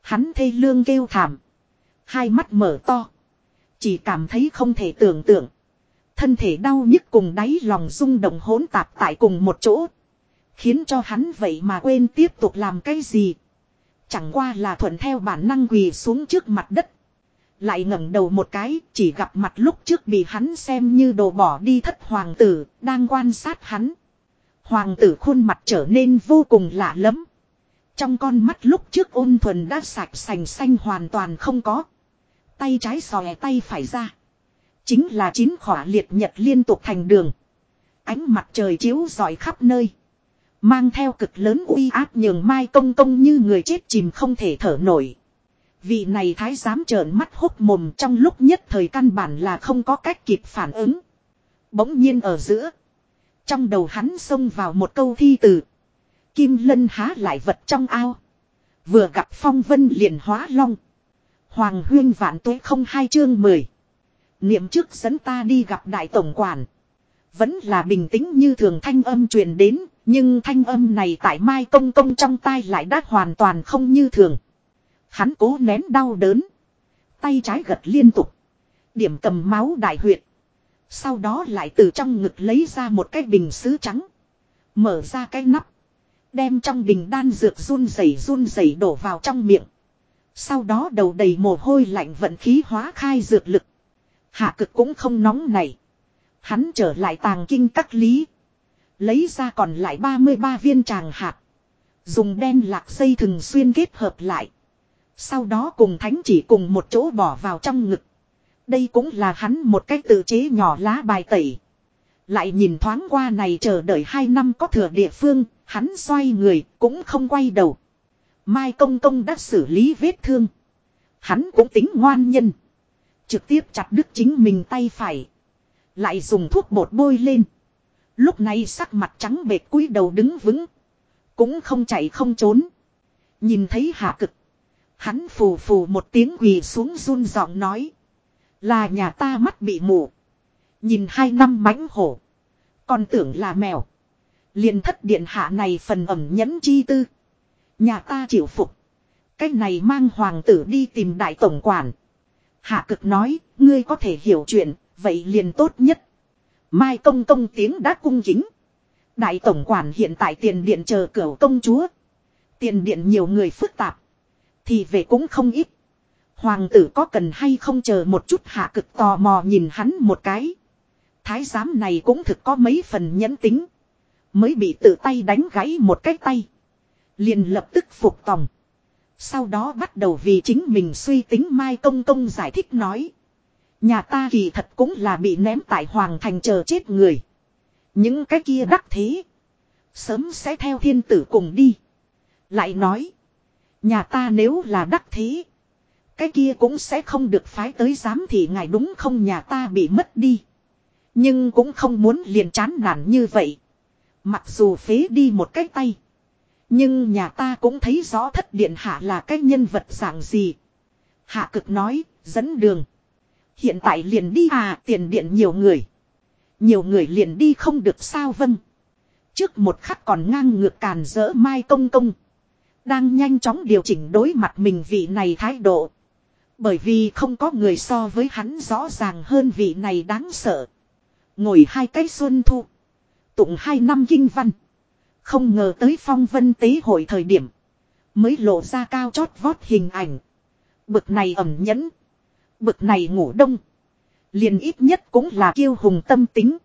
Hắn thê lương kêu thảm. Hai mắt mở to. Chỉ cảm thấy không thể tưởng tượng. Thân thể đau nhức cùng đáy lòng rung động hỗn tạp tại cùng một chỗ. Khiến cho hắn vậy mà quên tiếp tục làm cái gì. Chẳng qua là thuận theo bản năng quỳ xuống trước mặt đất. Lại ngẩng đầu một cái, chỉ gặp mặt lúc trước bị hắn xem như đồ bỏ đi thất hoàng tử, đang quan sát hắn. Hoàng tử khuôn mặt trở nên vô cùng lạ lẫm. Trong con mắt lúc trước ôn thuần đã sạch sành xanh hoàn toàn không có. Tay trái xòe tay phải ra. Chính là chín khỏa liệt nhật liên tục thành đường. Ánh mặt trời chiếu rọi khắp nơi. Mang theo cực lớn uy áp nhường mai công công như người chết chìm không thể thở nổi. Vị này thái giám trợn mắt hốc mồm trong lúc nhất thời căn bản là không có cách kịp phản ứng. Bỗng nhiên ở giữa. Trong đầu hắn xông vào một câu thi từ. Kim lân há lại vật trong ao. Vừa gặp phong vân liền hóa long. Hoàng huyên vạn tuế không hai chương mười. Niệm trước dẫn ta đi gặp đại tổng quản. Vẫn là bình tĩnh như thường thanh âm truyền đến, nhưng thanh âm này tại Mai Công Công trong tai lại đã hoàn toàn không như thường. Hắn cố nén đau đớn. Tay trái gật liên tục. Điểm cầm máu đại huyệt. Sau đó lại từ trong ngực lấy ra một cái bình sứ trắng. Mở ra cái nắp. Đem trong bình đan dược run rẩy run rẩy đổ vào trong miệng. Sau đó đầu đầy mồ hôi lạnh vận khí hóa khai dược lực. Hạ cực cũng không nóng này. Hắn trở lại tàng kinh các lý. Lấy ra còn lại 33 viên tràng hạt. Dùng đen lạc xây thường xuyên kết hợp lại. Sau đó cùng thánh chỉ cùng một chỗ bỏ vào trong ngực. Đây cũng là hắn một cách tự chế nhỏ lá bài tẩy. Lại nhìn thoáng qua này chờ đợi hai năm có thừa địa phương, hắn xoay người, cũng không quay đầu. Mai Công Công đã xử lý vết thương. Hắn cũng tính ngoan nhân. Trực tiếp chặt đứt chính mình tay phải. Lại dùng thuốc bột bôi lên. Lúc này sắc mặt trắng bệt cúi đầu đứng vững. Cũng không chạy không trốn. Nhìn thấy hạ cực. Hắn phù phù một tiếng quỳ xuống run giọng nói. Là nhà ta mắt bị mù. Nhìn hai năm mãnh hổ. Còn tưởng là mèo. liền thất điện hạ này phần ẩm nhẫn chi tư. Nhà ta chịu phục. Cái này mang hoàng tử đi tìm đại tổng quản. Hạ cực nói, ngươi có thể hiểu chuyện, vậy liền tốt nhất. Mai công công tiếng đã cung kính, Đại tổng quản hiện tại tiền điện chờ cửa công chúa. Tiền điện nhiều người phức tạp. Thì về cũng không ít. Hoàng tử có cần hay không chờ một chút hạ cực tò mò nhìn hắn một cái. Thái giám này cũng thực có mấy phần nhẫn tính. Mới bị tự tay đánh gãy một cái tay. Liền lập tức phục tòng. Sau đó bắt đầu vì chính mình suy tính Mai Công Công giải thích nói. Nhà ta kỳ thật cũng là bị ném tại Hoàng Thành chờ chết người. Những cái kia đắc thế. Sớm sẽ theo thiên tử cùng đi. Lại nói. Nhà ta nếu là đắc thế. Cái kia cũng sẽ không được phái tới giám thị ngài đúng không nhà ta bị mất đi. Nhưng cũng không muốn liền chán nản như vậy. Mặc dù phế đi một cái tay. Nhưng nhà ta cũng thấy rõ thất điện hạ là cái nhân vật dạng gì. Hạ cực nói, dẫn đường. Hiện tại liền đi à, tiền điện nhiều người. Nhiều người liền đi không được sao vâng. Trước một khắc còn ngang ngược càn rỡ mai công công. Đang nhanh chóng điều chỉnh đối mặt mình vị này thái độ. Bởi vì không có người so với hắn rõ ràng hơn vị này đáng sợ. Ngồi hai cái xuân thu. Tụng hai năm kinh văn. Không ngờ tới phong vân tế hội thời điểm. Mới lộ ra cao chót vót hình ảnh. Bực này ẩm nhẫn. Bực này ngủ đông. Liền ít nhất cũng là kiêu hùng tâm tính.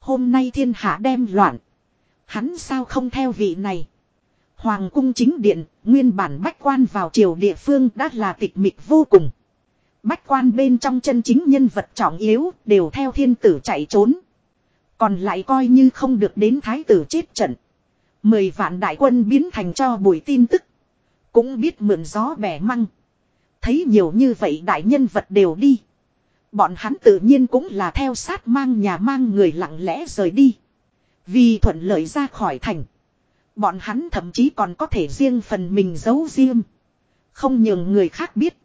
Hôm nay thiên hạ đem loạn. Hắn sao không theo vị này. Hoàng cung chính điện, nguyên bản bách quan vào triều địa phương đã là tịch mịch vô cùng. Bách quan bên trong chân chính nhân vật trọng yếu đều theo thiên tử chạy trốn. Còn lại coi như không được đến thái tử chết trận. Mười vạn đại quân biến thành cho buổi tin tức. Cũng biết mượn gió bẻ măng. Thấy nhiều như vậy đại nhân vật đều đi. Bọn hắn tự nhiên cũng là theo sát mang nhà mang người lặng lẽ rời đi. Vì thuận lợi ra khỏi thành. Bọn hắn thậm chí còn có thể riêng phần mình giấu riêng. Không nhường người khác biết.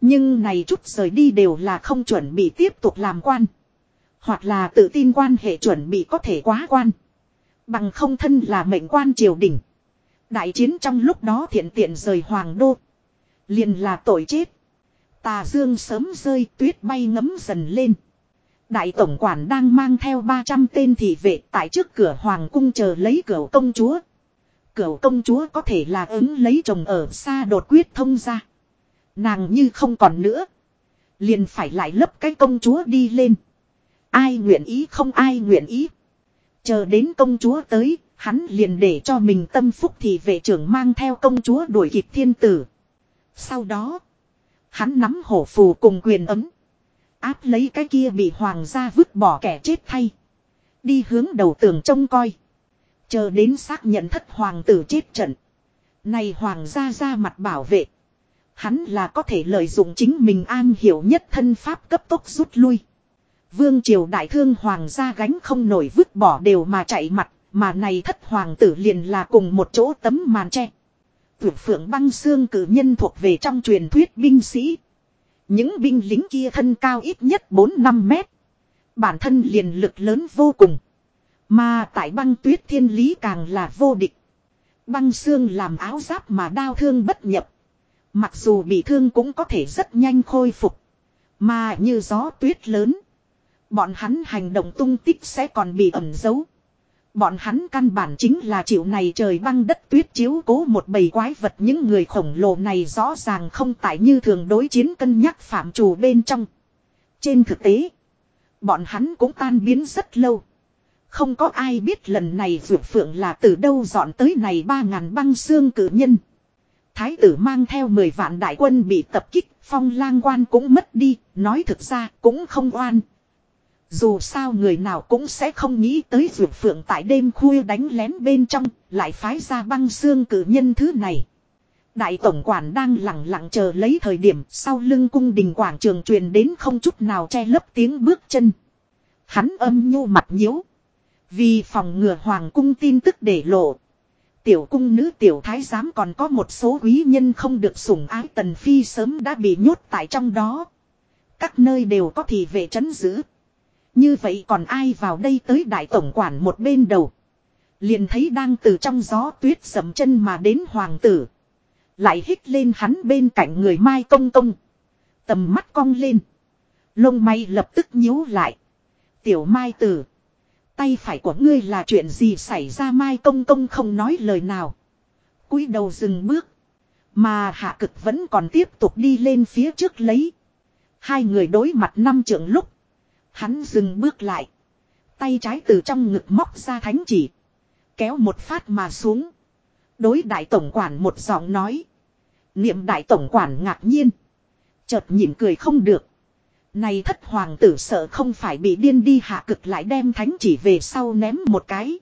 Nhưng này chút rời đi đều là không chuẩn bị tiếp tục làm quan. Hoặc là tự tin quan hệ chuẩn bị có thể quá quan. Bằng không thân là mệnh quan triều đình. Đại chiến trong lúc đó thiện tiện rời hoàng đô. Liền là tội chết. Tà dương sớm rơi, tuyết bay ngấm dần lên. Đại tổng quản đang mang theo 300 tên thị vệ tại trước cửa hoàng cung chờ lấy cửa công chúa. Cửa công chúa có thể là ứng lấy chồng ở xa đột quyết thông ra. Nàng như không còn nữa. Liền phải lại lấp cái công chúa đi lên. Ai nguyện ý không ai nguyện ý. Chờ đến công chúa tới, hắn liền để cho mình tâm phúc thì vệ trưởng mang theo công chúa đuổi kịp thiên tử. Sau đó, hắn nắm hổ phù cùng quyền ấm. Áp lấy cái kia bị hoàng gia vứt bỏ kẻ chết thay. Đi hướng đầu tường trông coi. Chờ đến xác nhận thất hoàng tử chết trận. Này hoàng gia ra mặt bảo vệ. Hắn là có thể lợi dụng chính mình an hiểu nhất thân pháp cấp tốc rút lui. Vương triều đại thương hoàng gia gánh không nổi vứt bỏ đều mà chạy mặt, mà này thất hoàng tử liền là cùng một chỗ tấm màn che Tuyệt phượng băng xương cử nhân thuộc về trong truyền thuyết binh sĩ. Những binh lính kia thân cao ít nhất 4-5 mét. Bản thân liền lực lớn vô cùng. Mà tại băng tuyết thiên lý càng là vô địch. Băng xương làm áo giáp mà đau thương bất nhập. Mặc dù bị thương cũng có thể rất nhanh khôi phục. Mà như gió tuyết lớn. Bọn hắn hành động tung tích sẽ còn bị ẩn giấu. Bọn hắn căn bản chính là chịu này trời băng đất tuyết chiếu cố một bầy quái vật những người khổng lồ này rõ ràng không tại như thường đối chiến cân nhắc phạm trù bên trong. Trên thực tế, bọn hắn cũng tan biến rất lâu. Không có ai biết lần này vượt phượng là từ đâu dọn tới này ba ngàn băng xương cử nhân. Thái tử mang theo 10 vạn đại quân bị tập kích, phong lang quan cũng mất đi, nói thực ra cũng không oan. Dù sao người nào cũng sẽ không nghĩ tới dược phượng tại đêm khuya đánh lén bên trong, lại phái ra băng xương cử nhân thứ này. Đại tổng quản đang lặng lặng chờ lấy thời điểm sau lưng cung đình quảng trường truyền đến không chút nào che lấp tiếng bước chân. Hắn âm nhu mặt nhíu. Vì phòng ngừa hoàng cung tin tức để lộ. Tiểu cung nữ tiểu thái giám còn có một số quý nhân không được sủng ái tần phi sớm đã bị nhốt tại trong đó. Các nơi đều có thị vệ trấn giữ. Như vậy còn ai vào đây tới đại tổng quản một bên đầu. Liền thấy đang từ trong gió tuyết sầm chân mà đến hoàng tử. Lại hít lên hắn bên cạnh người Mai Công Công. Tầm mắt cong lên. Lông mày lập tức nhíu lại. Tiểu Mai Tử. Tay phải của ngươi là chuyện gì xảy ra Mai Công Công không nói lời nào. cúi đầu dừng bước. Mà hạ cực vẫn còn tiếp tục đi lên phía trước lấy. Hai người đối mặt năm trưởng lúc. Hắn dừng bước lại. Tay trái từ trong ngực móc ra thánh chỉ. Kéo một phát mà xuống. Đối đại tổng quản một giọng nói. Niệm đại tổng quản ngạc nhiên. Chợt nhịn cười không được. Này thất hoàng tử sợ không phải bị điên đi hạ cực lại đem thánh chỉ về sau ném một cái.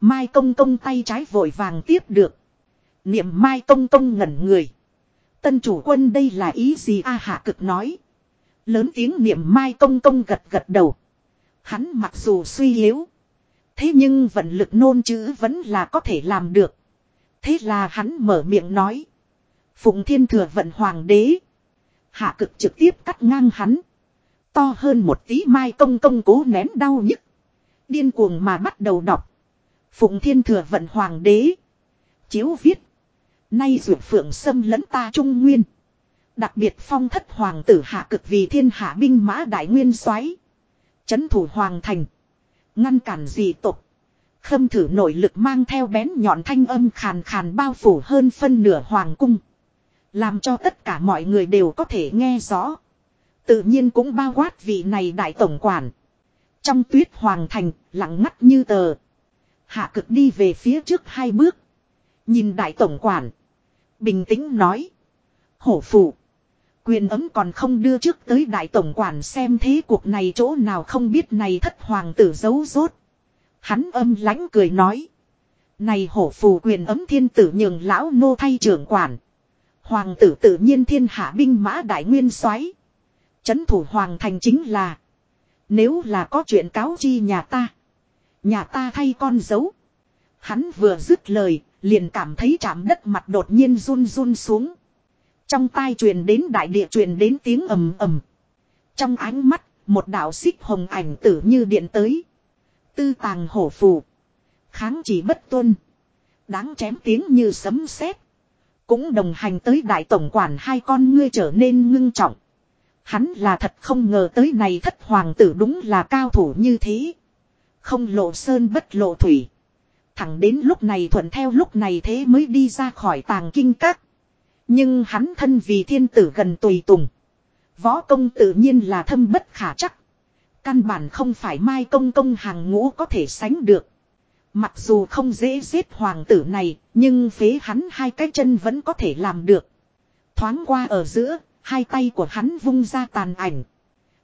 Mai công công tay trái vội vàng tiếp được. Niệm mai công công ngẩn người. Tân chủ quân đây là ý gì a hạ cực nói. Lớn tiếng niệm mai công công gật gật đầu. Hắn mặc dù suy yếu. Thế nhưng vận lực nôn chữ vẫn là có thể làm được. Thế là hắn mở miệng nói. Phụng thiên thừa vận hoàng đế. Hạ cực trực tiếp cắt ngang hắn. To hơn một tí mai công công cố nén đau nhức. Điên cuồng mà bắt đầu đọc. Phụng thiên thừa vận hoàng đế. Chiếu viết. Nay dược phượng xâm lẫn ta trung nguyên. Đặc biệt phong thất hoàng tử hạ cực vì thiên hạ binh mã đại nguyên soái Chấn thủ hoàng thành. Ngăn cản dị tục. Khâm thử nội lực mang theo bén nhọn thanh âm khàn khàn bao phủ hơn phân nửa hoàng cung. Làm cho tất cả mọi người đều có thể nghe rõ. Tự nhiên cũng bao quát vị này đại tổng quản. Trong tuyết hoàng thành, lặng ngắt như tờ. Hạ cực đi về phía trước hai bước. Nhìn đại tổng quản. Bình tĩnh nói. Hổ phụ. Quyền ấm còn không đưa trước tới đại tổng quản xem thế cuộc này chỗ nào không biết này thất hoàng tử giấu rốt. Hắn âm lãnh cười nói. Này hổ phù quyền ấm thiên tử nhường lão nô thay trưởng quản. Hoàng tử tự nhiên thiên hạ binh mã đại nguyên soái Chấn thủ hoàng thành chính là. Nếu là có chuyện cáo chi nhà ta. Nhà ta thay con dấu. Hắn vừa dứt lời, liền cảm thấy chạm đất mặt đột nhiên run run xuống. Trong tai truyền đến đại địa truyền đến tiếng ầm ầm. Trong ánh mắt, một đạo xích hồng ảnh tử như điện tới. Tư tàng hổ phù. Kháng chỉ bất tuân. Đáng chém tiếng như sấm sét. Cũng đồng hành tới đại tổng quản hai con ngươi trở nên ngưng trọng. Hắn là thật không ngờ tới này thất hoàng tử đúng là cao thủ như thế. Không lộ sơn bất lộ thủy. Thẳng đến lúc này thuận theo lúc này thế mới đi ra khỏi tàng kinh các. Nhưng hắn thân vì thiên tử gần tùy tùng. Võ công tự nhiên là thâm bất khả chắc. Căn bản không phải mai công công hàng ngũ có thể sánh được. Mặc dù không dễ giết hoàng tử này, nhưng phế hắn hai cái chân vẫn có thể làm được. Thoáng qua ở giữa, hai tay của hắn vung ra tàn ảnh.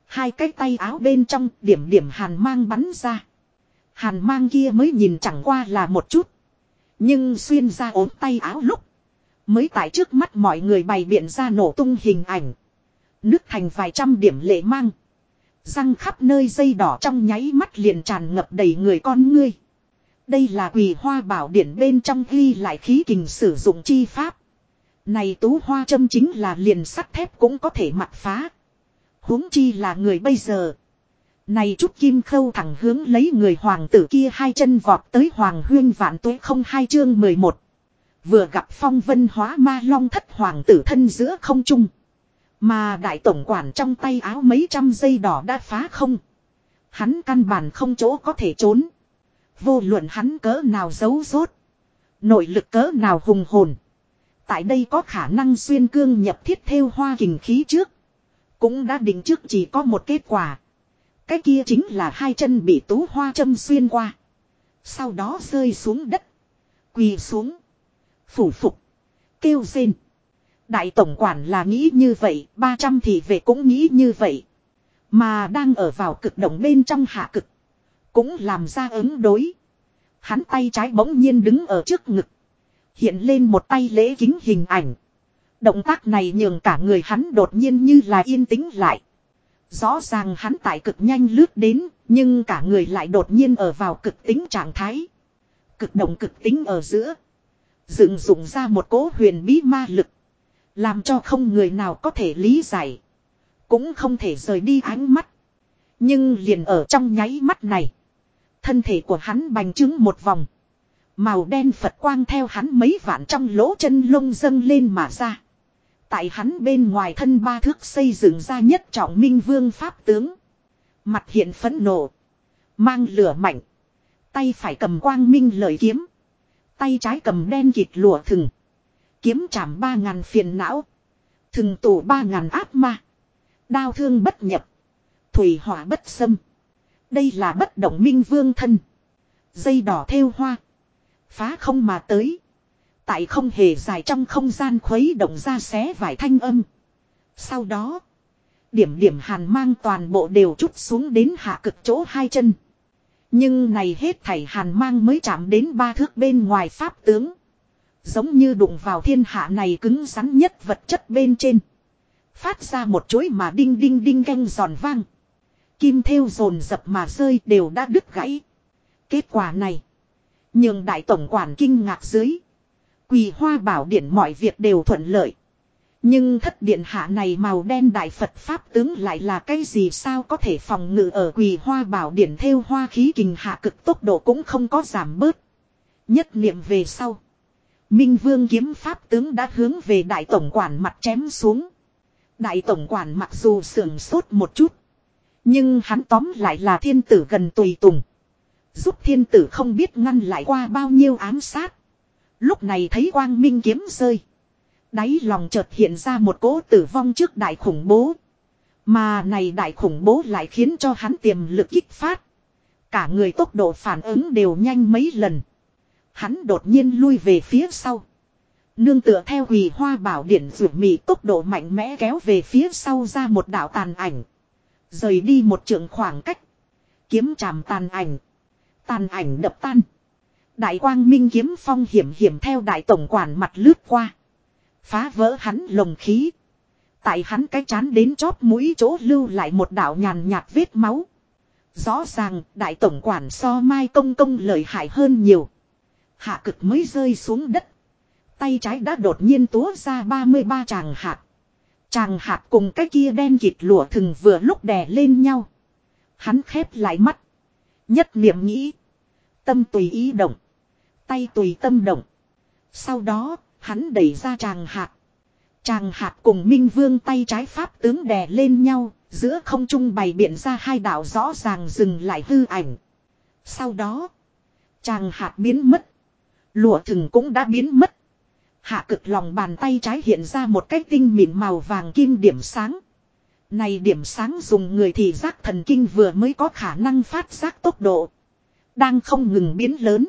Hai cái tay áo bên trong điểm điểm hàn mang bắn ra. Hàn mang kia mới nhìn chẳng qua là một chút. Nhưng xuyên ra ốm tay áo lúc. Mới tại trước mắt mọi người bày biện ra nổ tung hình ảnh. Nước thành vài trăm điểm lệ mang. Răng khắp nơi dây đỏ trong nháy mắt liền tràn ngập đầy người con ngươi. Đây là quỳ hoa bảo điển bên trong ghi lại khí kình sử dụng chi pháp. Này tú hoa châm chính là liền sắt thép cũng có thể mặc phá. huống chi là người bây giờ. Này chút kim khâu thẳng hướng lấy người hoàng tử kia hai chân vọt tới hoàng huyên vạn tuế không hai chương 11. Vừa gặp phong vân hóa ma long thất hoàng tử thân giữa không trung. Mà đại tổng quản trong tay áo mấy trăm dây đỏ đã phá không. Hắn căn bản không chỗ có thể trốn. Vô luận hắn cỡ nào giấu rốt. Nội lực cỡ nào hùng hồn. Tại đây có khả năng xuyên cương nhập thiết theo hoa kình khí trước. Cũng đã định trước chỉ có một kết quả. Cái kia chính là hai chân bị tú hoa châm xuyên qua. Sau đó rơi xuống đất. Quỳ xuống. Phủ phục. Kêu rên. Đại tổng quản là nghĩ như vậy, 300 thì về cũng nghĩ như vậy. Mà đang ở vào cực động bên trong hạ cực. Cũng làm ra ứng đối. Hắn tay trái bỗng nhiên đứng ở trước ngực. Hiện lên một tay lễ kính hình ảnh. Động tác này nhường cả người hắn đột nhiên như là yên tĩnh lại. Rõ ràng hắn tại cực nhanh lướt đến, nhưng cả người lại đột nhiên ở vào cực tính trạng thái. Cực động cực tính ở giữa. Dựng dụng ra một cố huyền bí ma lực. Làm cho không người nào có thể lý giải. Cũng không thể rời đi ánh mắt. Nhưng liền ở trong nháy mắt này. Thân thể của hắn bành trướng một vòng. Màu đen Phật quang theo hắn mấy vạn trong lỗ chân lông dâng lên mà ra. Tại hắn bên ngoài thân ba thước xây dựng ra nhất trọng minh vương pháp tướng. Mặt hiện phẫn nộ. Mang lửa mạnh. Tay phải cầm quang minh lời kiếm. Tay trái cầm đen kịt lụa thừng. Kiếm chạm ba ngàn phiền não. Thừng tủ ba ngàn áp ma. Đao thương bất nhập. Thủy hỏa bất xâm. Đây là bất động minh vương thân. Dây đỏ theo hoa. Phá không mà tới. Tại không hề dài trong không gian khuấy động ra xé vải thanh âm. Sau đó. Điểm điểm hàn mang toàn bộ đều chút xuống đến hạ cực chỗ hai chân. Nhưng này hết thảy hàn mang mới chạm đến ba thước bên ngoài pháp tướng. Giống như đụng vào thiên hạ này cứng rắn nhất vật chất bên trên. Phát ra một chuỗi mà đinh đinh đinh canh giòn vang. Kim theo rồn dập mà rơi đều đã đứt gãy. Kết quả này. Nhưng đại tổng quản kinh ngạc dưới. Quỳ hoa bảo điển mọi việc đều thuận lợi. Nhưng thất điện hạ này màu đen đại Phật Pháp tướng lại là cái gì sao có thể phòng ngự ở quỳ hoa bảo điển theo hoa khí kình hạ cực tốc độ cũng không có giảm bớt. Nhất niệm về sau. Minh Vương kiếm Pháp tướng đã hướng về đại tổng quản mặt chém xuống. Đại tổng quản mặc dù sưởng sốt một chút. Nhưng hắn tóm lại là thiên tử gần tùy tùng. Giúp thiên tử không biết ngăn lại qua bao nhiêu ám sát. Lúc này thấy quang minh kiếm rơi. Đáy lòng chợt hiện ra một cỗ tử vong trước đại khủng bố. Mà này đại khủng bố lại khiến cho hắn tiềm lực kích phát. Cả người tốc độ phản ứng đều nhanh mấy lần. Hắn đột nhiên lui về phía sau. Nương tựa theo hủy hoa bảo điển rủ mì tốc độ mạnh mẽ kéo về phía sau ra một đạo tàn ảnh. Rời đi một trường khoảng cách. Kiếm chạm tàn ảnh. Tàn ảnh đập tan. Đại quang minh kiếm phong hiểm hiểm theo đại tổng quản mặt lướt qua. Phá vỡ hắn lồng khí. Tại hắn cái chán đến chóp mũi chỗ lưu lại một đạo nhàn nhạt vết máu. Rõ ràng đại tổng quản so mai công công lợi hại hơn nhiều. Hạ cực mới rơi xuống đất. Tay trái đã đột nhiên túa ra 33 tràng hạt. Tràng hạt cùng cái kia đen kịt lụa thừng vừa lúc đè lên nhau. Hắn khép lại mắt. Nhất niệm nghĩ. Tâm tùy ý động. Tay tùy tâm động. Sau đó, hắn đẩy ra tràng hạt. Tràng hạt cùng Minh Vương tay trái pháp tướng đè lên nhau, giữa không trung bày biện ra hai đạo rõ ràng dừng lại hư ảnh. Sau đó, tràng hạt biến mất. Lụa thừng cũng đã biến mất. Hạ cực lòng bàn tay trái hiện ra một cái tinh mịn màu vàng kim điểm sáng. Này điểm sáng dùng người thì giác thần kinh vừa mới có khả năng phát giác tốc độ. Đang không ngừng biến lớn.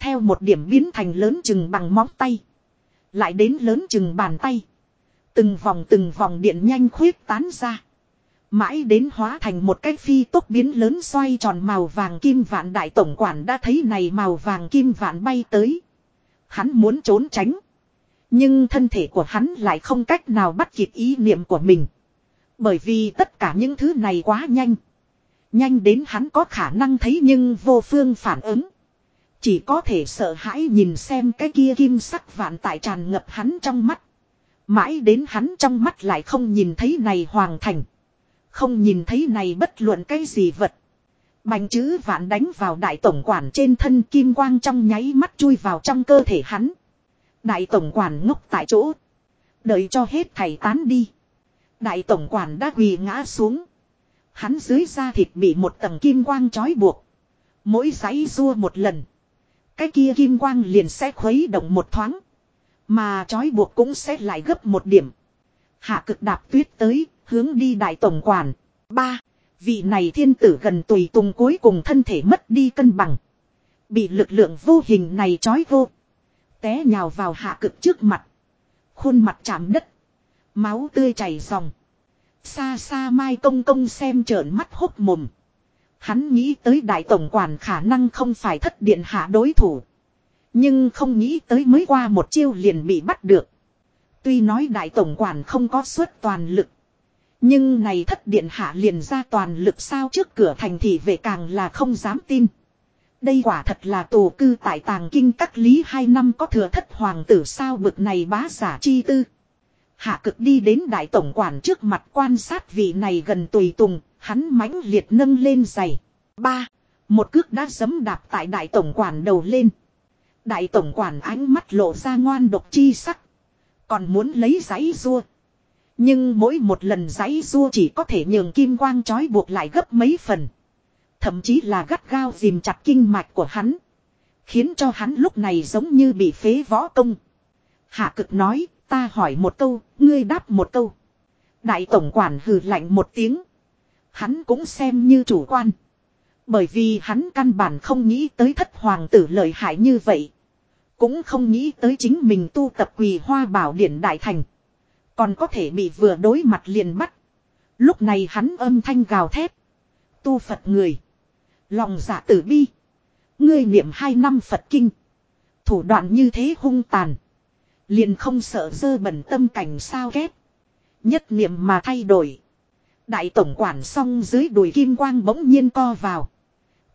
Theo một điểm biến thành lớn chừng bằng móng tay. Lại đến lớn chừng bàn tay. Từng vòng từng vòng điện nhanh khuyết tán ra. Mãi đến hóa thành một cái phi tốc biến lớn xoay tròn màu vàng kim vạn đại tổng quản đã thấy này màu vàng kim vạn bay tới. Hắn muốn trốn tránh. Nhưng thân thể của hắn lại không cách nào bắt kịp ý niệm của mình. Bởi vì tất cả những thứ này quá nhanh. Nhanh đến hắn có khả năng thấy nhưng vô phương phản ứng. Chỉ có thể sợ hãi nhìn xem cái kia kim sắc vạn tại tràn ngập hắn trong mắt. Mãi đến hắn trong mắt lại không nhìn thấy này hoàng thành. Không nhìn thấy này bất luận cái gì vật. Bành chữ vạn đánh vào đại tổng quản trên thân kim quang trong nháy mắt chui vào trong cơ thể hắn. Đại tổng quản ngốc tại chỗ. Đợi cho hết thầy tán đi. Đại tổng quản đã quỳ ngã xuống. Hắn dưới da thịt bị một tầng kim quang trói buộc. Mỗi giấy rua một lần. Cái kia kim quang liền sẽ khuấy động một thoáng. Mà trói buộc cũng sẽ lại gấp một điểm. Hạ cực đạp tuyết tới, hướng đi đại tổng quản. ba Vị này thiên tử gần tùy tùng cuối cùng thân thể mất đi cân bằng. Bị lực lượng vô hình này trói vô. Té nhào vào hạ cực trước mặt. Khuôn mặt chạm đất. Máu tươi chảy ròng. Xa xa Mai Công Công xem trợn mắt hốc mồm. Hắn nghĩ tới đại tổng quản khả năng không phải thất điện hạ đối thủ. Nhưng không nghĩ tới mới qua một chiêu liền bị bắt được. Tuy nói đại tổng quản không có suất toàn lực. Nhưng này thất điện hạ liền ra toàn lực sao trước cửa thành thị về càng là không dám tin. Đây quả thật là tù cư tại tàng kinh các lý hai năm có thừa thất hoàng tử sao bực này bá giả chi tư. Hạ cực đi đến đại tổng quản trước mặt quan sát vị này gần tùy tùng, hắn mãnh liệt nâng lên giày. ba Một cước đã giấm đạp tại đại tổng quản đầu lên. Đại tổng quản ánh mắt lộ ra ngoan độc chi sắc. Còn muốn lấy giấy rua. Nhưng mỗi một lần giấy rua chỉ có thể nhường kim quang trói buộc lại gấp mấy phần. Thậm chí là gắt gao dìm chặt kinh mạch của hắn. Khiến cho hắn lúc này giống như bị phế võ công. Hạ cực nói, ta hỏi một câu, ngươi đáp một câu. Đại tổng quản hừ lạnh một tiếng. Hắn cũng xem như chủ quan. Bởi vì hắn căn bản không nghĩ tới thất hoàng tử lợi hại như vậy. Cũng không nghĩ tới chính mình tu tập quỳ hoa bảo điển đại thành. Còn có thể bị vừa đối mặt liền bắt. Lúc này hắn âm thanh gào thét. Tu Phật người. Lòng dạ tử bi. Ngươi niệm hai năm Phật kinh. Thủ đoạn như thế hung tàn. Liền không sợ dơ bẩn tâm cảnh sao ghét. Nhất niệm mà thay đổi. Đại tổng quản xong dưới đùi kim quang bỗng nhiên co vào.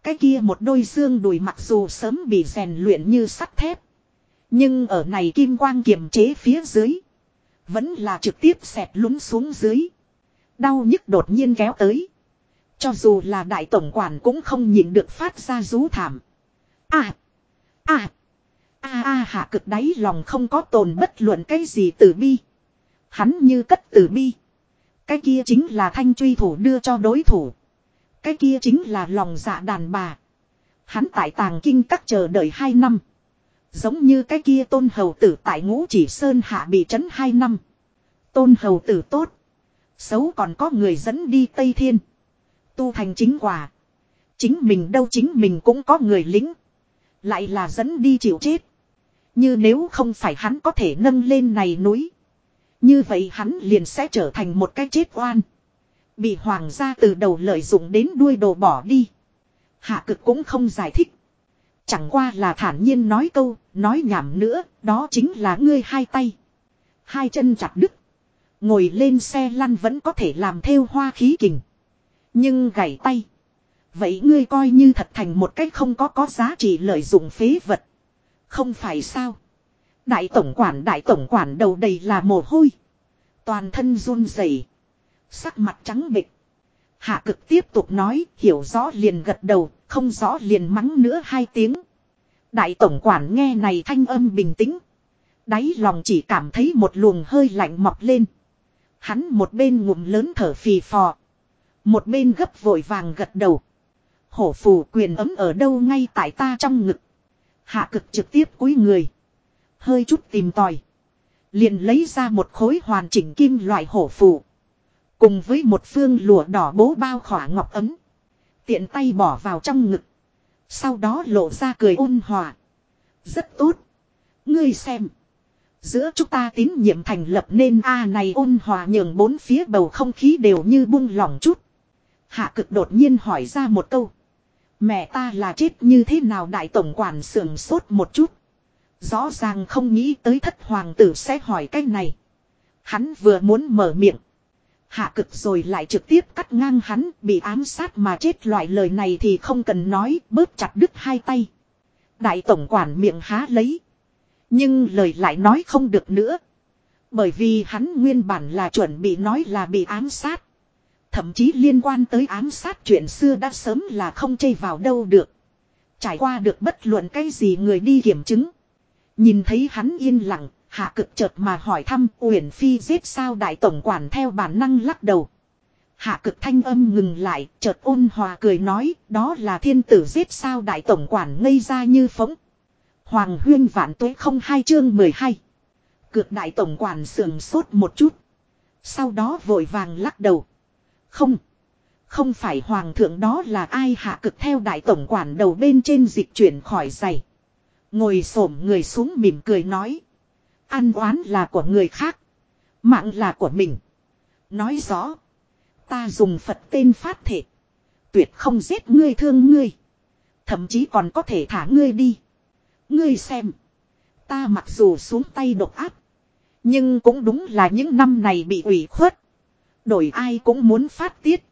Cái kia một đôi xương đùi mặc dù sớm bị rèn luyện như sắt thép. Nhưng ở này kim quang kiềm chế phía dưới. Vẫn là trực tiếp xẹt lún xuống dưới. Đau nhức đột nhiên kéo tới. Cho dù là đại tổng quản cũng không nhịn được phát ra rú thảm. À! À! À à hạ cực đáy lòng không có tồn bất luận cái gì từ bi. Hắn như cất từ bi. Cái kia chính là thanh truy thủ đưa cho đối thủ. Cái kia chính là lòng dạ đàn bà. Hắn tại tàng kinh các chờ đợi hai năm. Giống như cái kia tôn hầu tử tại ngũ chỉ sơn hạ bị trấn hai năm. Tôn hầu tử tốt. Xấu còn có người dẫn đi Tây Thiên. Tu thành chính quả. Chính mình đâu chính mình cũng có người lính. Lại là dẫn đi chịu chết. Như nếu không phải hắn có thể nâng lên này núi. Như vậy hắn liền sẽ trở thành một cái chết oan. Bị hoàng gia từ đầu lợi dụng đến đuôi đồ bỏ đi. Hạ cực cũng không giải thích. Chẳng qua là thản nhiên nói câu, nói nhảm nữa, đó chính là ngươi hai tay. Hai chân chặt đứt. Ngồi lên xe lăn vẫn có thể làm theo hoa khí kình. Nhưng gãy tay. Vậy ngươi coi như thật thành một cách không có có giá trị lợi dụng phế vật. Không phải sao. Đại tổng quản đại tổng quản đầu đầy là mồ hôi. Toàn thân run rẩy, Sắc mặt trắng bệch. Hạ cực tiếp tục nói, hiểu rõ liền gật đầu, không rõ liền mắng nữa hai tiếng. Đại tổng quản nghe này thanh âm bình tĩnh. Đáy lòng chỉ cảm thấy một luồng hơi lạnh mọc lên. Hắn một bên ngụm lớn thở phì phò. Một bên gấp vội vàng gật đầu. Hổ phù quyền ấm ở đâu ngay tại ta trong ngực. Hạ cực trực tiếp cúi người. Hơi chút tìm tòi. Liền lấy ra một khối hoàn chỉnh kim loại hổ phù. Cùng với một phương lụa đỏ bố bao khỏa ngọc ấm. Tiện tay bỏ vào trong ngực. Sau đó lộ ra cười ôn hòa. Rất tốt. Ngươi xem. Giữa chúng ta tín nhiệm thành lập nên A này ôn hòa nhường bốn phía bầu không khí đều như buông lỏng chút. Hạ cực đột nhiên hỏi ra một câu. Mẹ ta là chết như thế nào đại tổng quản sườn sốt một chút. Rõ ràng không nghĩ tới thất hoàng tử sẽ hỏi cái này. Hắn vừa muốn mở miệng. Hạ cực rồi lại trực tiếp cắt ngang hắn, bị ám sát mà chết loại lời này thì không cần nói, bớt chặt đứt hai tay. Đại tổng quản miệng há lấy. Nhưng lời lại nói không được nữa. Bởi vì hắn nguyên bản là chuẩn bị nói là bị ám sát. Thậm chí liên quan tới ám sát chuyện xưa đã sớm là không chây vào đâu được. Trải qua được bất luận cái gì người đi kiểm chứng. Nhìn thấy hắn yên lặng, hạ cực chợt mà hỏi thăm Uyển Phi giết sao đại tổng quản theo bản năng lắc đầu. Hạ cực thanh âm ngừng lại, chợt ôn hòa cười nói, đó là thiên tử giết sao đại tổng quản ngây ra như phóng. Hoàng huyên vạn tuế không hai chương 12. cược đại tổng quản sườn sốt một chút. Sau đó vội vàng lắc đầu. Không. Không phải hoàng thượng đó là ai hạ cực theo đại tổng quản đầu bên trên dịch chuyển khỏi giày. Ngồi xổm người xuống mỉm cười nói. Ăn oán là của người khác. Mạng là của mình. Nói rõ. Ta dùng Phật tên phát thể. Tuyệt không giết ngươi, thương ngươi. Thậm chí còn có thể thả ngươi đi. Ngươi xem. Ta mặc dù xuống tay độc áp. Nhưng cũng đúng là những năm này bị ủy khuất. Đổi ai cũng muốn phát tiết.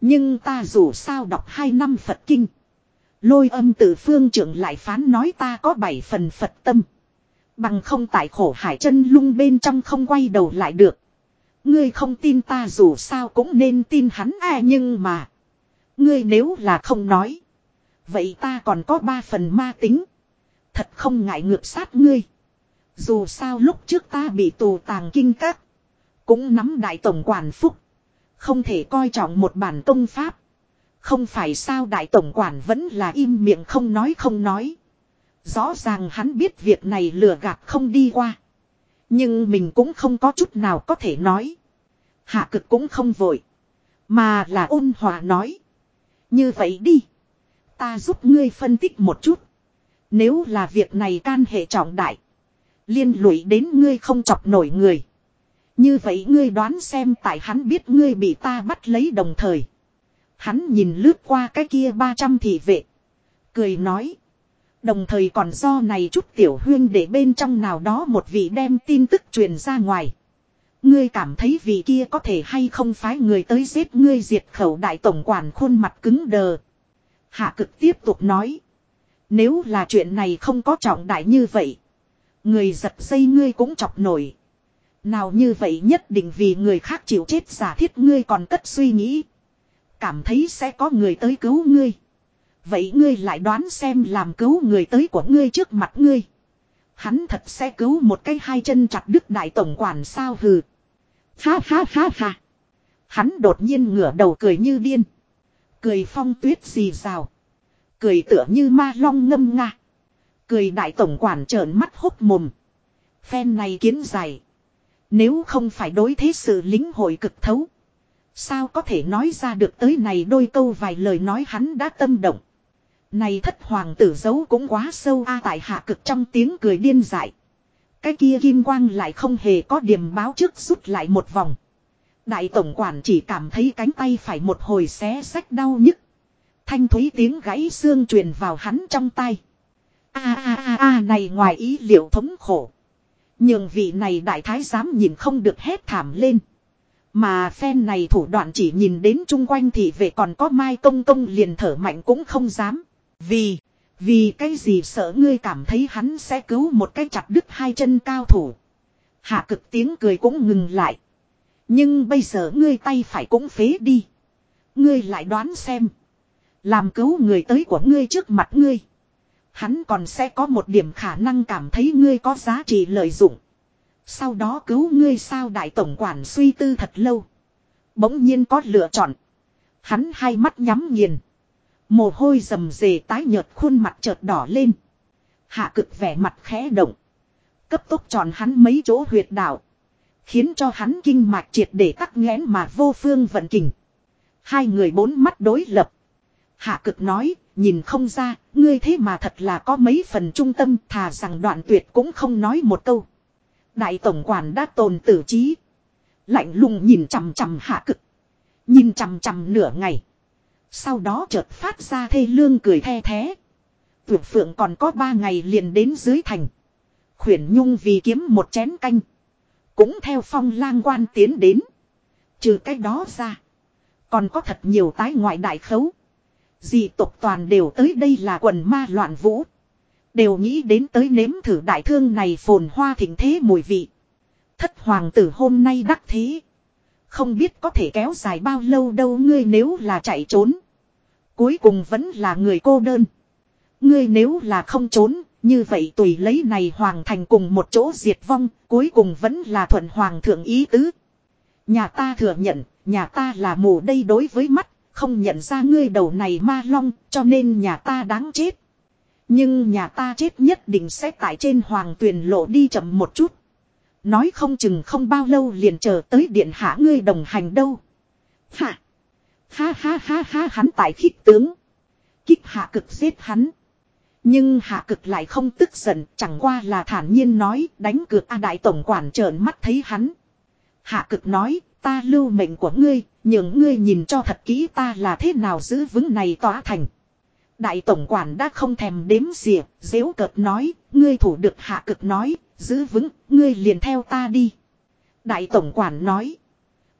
Nhưng ta dù sao đọc hai năm Phật Kinh. Lôi âm từ phương trưởng lại phán nói ta có bảy phần Phật tâm. Bằng không tại khổ hải chân lung bên trong không quay đầu lại được. Ngươi không tin ta dù sao cũng nên tin hắn à nhưng mà. Ngươi nếu là không nói. Vậy ta còn có ba phần ma tính. Thật không ngại ngược sát ngươi. Dù sao lúc trước ta bị tù tàng kinh các. Cũng nắm đại tổng quản phúc. Không thể coi trọng một bản công pháp. Không phải sao đại tổng quản vẫn là im miệng không nói không nói. Rõ ràng hắn biết việc này lừa gạt không đi qua. Nhưng mình cũng không có chút nào có thể nói. Hạ cực cũng không vội. Mà là ôn hòa nói. Như vậy đi. Ta giúp ngươi phân tích một chút. Nếu là việc này can hệ trọng đại. Liên lụy đến ngươi không chọc nổi người. Như vậy ngươi đoán xem tại hắn biết ngươi bị ta bắt lấy đồng thời. Hắn nhìn lướt qua cái kia 300 thị vệ. Cười nói. Đồng thời còn do này chút tiểu huyên để bên trong nào đó một vị đem tin tức truyền ra ngoài. Ngươi cảm thấy vị kia có thể hay không phái người tới giết ngươi diệt khẩu đại tổng quản khuôn mặt cứng đờ. Hạ cực tiếp tục nói. Nếu là chuyện này không có trọng đại như vậy. Người giật dây ngươi cũng chọc nổi. Nào như vậy nhất định vì người khác chịu chết giả thiết ngươi còn cất suy nghĩ. Cảm thấy sẽ có người tới cứu ngươi. Vậy ngươi lại đoán xem làm cứu người tới của ngươi trước mặt ngươi. Hắn thật sẽ cứu một cái hai chân chặt đứt đại tổng quản sao hừ. Ha ha ha ha. Hắn đột nhiên ngửa đầu cười như điên. Cười phong tuyết gì rào. Cười tựa như ma long ngâm nga. Cười đại tổng quản trợn mắt hốc mồm. Phen này kiến dài. Nếu không phải đối thế sự lính hội cực thấu. Sao có thể nói ra được tới này đôi câu vài lời nói hắn đã tâm động. Này thất hoàng tử giấu cũng quá sâu a tại hạ cực trong tiếng cười điên dại. Cái kia kim quang lại không hề có điểm báo trước rút lại một vòng. Đại tổng quản chỉ cảm thấy cánh tay phải một hồi xé sách đau nhức. Thanh thúy tiếng gãy xương truyền vào hắn trong tay. A a a a này ngoài ý liệu thống khổ. Nhưng vị này đại thái giám nhìn không được hét thảm lên. Mà phen này thủ đoạn chỉ nhìn đến chung quanh thì về còn có mai công công liền thở mạnh cũng không dám. Vì, Vì cái gì sợ ngươi cảm thấy hắn sẽ cứu một cái chặt đứt hai chân cao thủ. Hạ cực tiếng cười cũng ngừng lại. Nhưng bây giờ ngươi tay phải cũng phế đi. Ngươi lại đoán xem. Làm cứu người tới của ngươi trước mặt ngươi. Hắn còn sẽ có một điểm khả năng cảm thấy ngươi có giá trị lợi dụng. Sau đó cứu ngươi sao đại tổng quản suy tư thật lâu. Bỗng nhiên có lựa chọn. Hắn hai mắt nhắm nghiền. Mồ hôi rầm rề tái nhợt khuôn mặt chợt đỏ lên. Hạ cực vẻ mặt khẽ động. Cấp tốc tròn hắn mấy chỗ huyệt đạo. Khiến cho hắn kinh mạch triệt để tắc nghẽn mà vô phương vận kình. Hai người bốn mắt đối lập. Hạ cực nói, nhìn không ra, ngươi thế mà thật là có mấy phần trung tâm thà rằng đoạn tuyệt cũng không nói một câu. Đại tổng quản đã tồn tử trí. Lạnh lùng nhìn chằm chằm hạ cực. Nhìn chằm chằm nửa ngày. Sau đó chợt phát ra thê lương cười the thế. Tuyệt phượng còn có ba ngày liền đến dưới thành. Khuyển nhung vì kiếm một chén canh. Cũng theo phong lang quan tiến đến. Trừ cái đó ra. Còn có thật nhiều tái ngoại đại khấu. Dị tộc toàn đều tới đây là quần ma loạn vũ. Đều nghĩ đến tới nếm thử đại thương này phồn hoa thịnh thế mùi vị. Thất hoàng tử hôm nay đắc thế. Không biết có thể kéo dài bao lâu đâu ngươi nếu là chạy trốn. Cuối cùng vẫn là người cô đơn. Ngươi nếu là không trốn, như vậy tùy lấy này hoàng thành cùng một chỗ diệt vong, cuối cùng vẫn là thuận hoàng thượng ý tứ. Nhà ta thừa nhận, nhà ta là mù đây đối với mắt, không nhận ra ngươi đầu này ma long, cho nên nhà ta đáng chết. Nhưng nhà ta chết nhất định sẽ tại trên hoàng tuyền lộ đi chậm một chút. Nói không chừng không bao lâu liền chờ tới điện hạ ngươi đồng hành đâu. Hạ! Ha ha ha ha hắn tại khích tướng. Kích hạ cực giết hắn. Nhưng hạ cực lại không tức giận, chẳng qua là thản nhiên nói, đánh cược A đại tổng quản trợn mắt thấy hắn. Hạ cực nói, ta lưu mệnh của ngươi, nhường ngươi nhìn cho thật kỹ ta là thế nào giữ vững này tỏa thành. Đại tổng quản đã không thèm đếm xỉa, dễu cợt nói, ngươi thủ được hạ cực nói, giữ vững, ngươi liền theo ta đi. Đại tổng quản nói,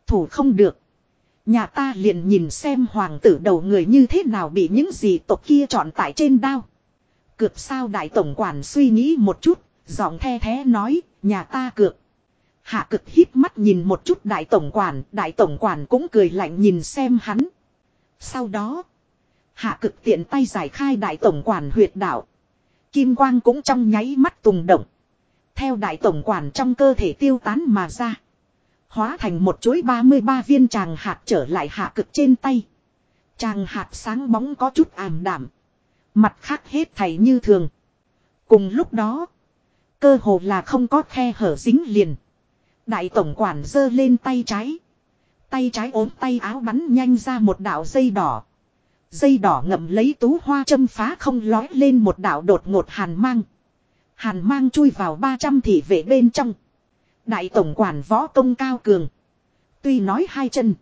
thủ không được. Nhà ta liền nhìn xem hoàng tử đầu người như thế nào bị những gì tộc kia chọn tại trên đao. Cược sao đại tổng quản suy nghĩ một chút, giọng the thế nói, nhà ta cược. Hạ cực hít mắt nhìn một chút đại tổng quản, đại tổng quản cũng cười lạnh nhìn xem hắn. Sau đó, hạ cực tiện tay giải khai đại tổng quản huyệt đạo. Kim quang cũng trong nháy mắt tùng động. Theo đại tổng quản trong cơ thể tiêu tán mà ra. Hóa thành một chuỗi 33 viên tràng hạt trở lại hạ cực trên tay. Tràng hạt sáng bóng có chút ảm đảm. Mặt khác hết thảy như thường. Cùng lúc đó. Cơ hồ là không có khe hở dính liền. Đại tổng quản giơ lên tay trái. Tay trái ốm tay áo bắn nhanh ra một đạo dây đỏ. Dây đỏ ngậm lấy tú hoa châm phá không lói lên một đạo đột ngột hàn mang. Hàn mang chui vào 300 thị vệ bên trong. Đại tổng quản võ công cao cường. Tuy nói hai chân.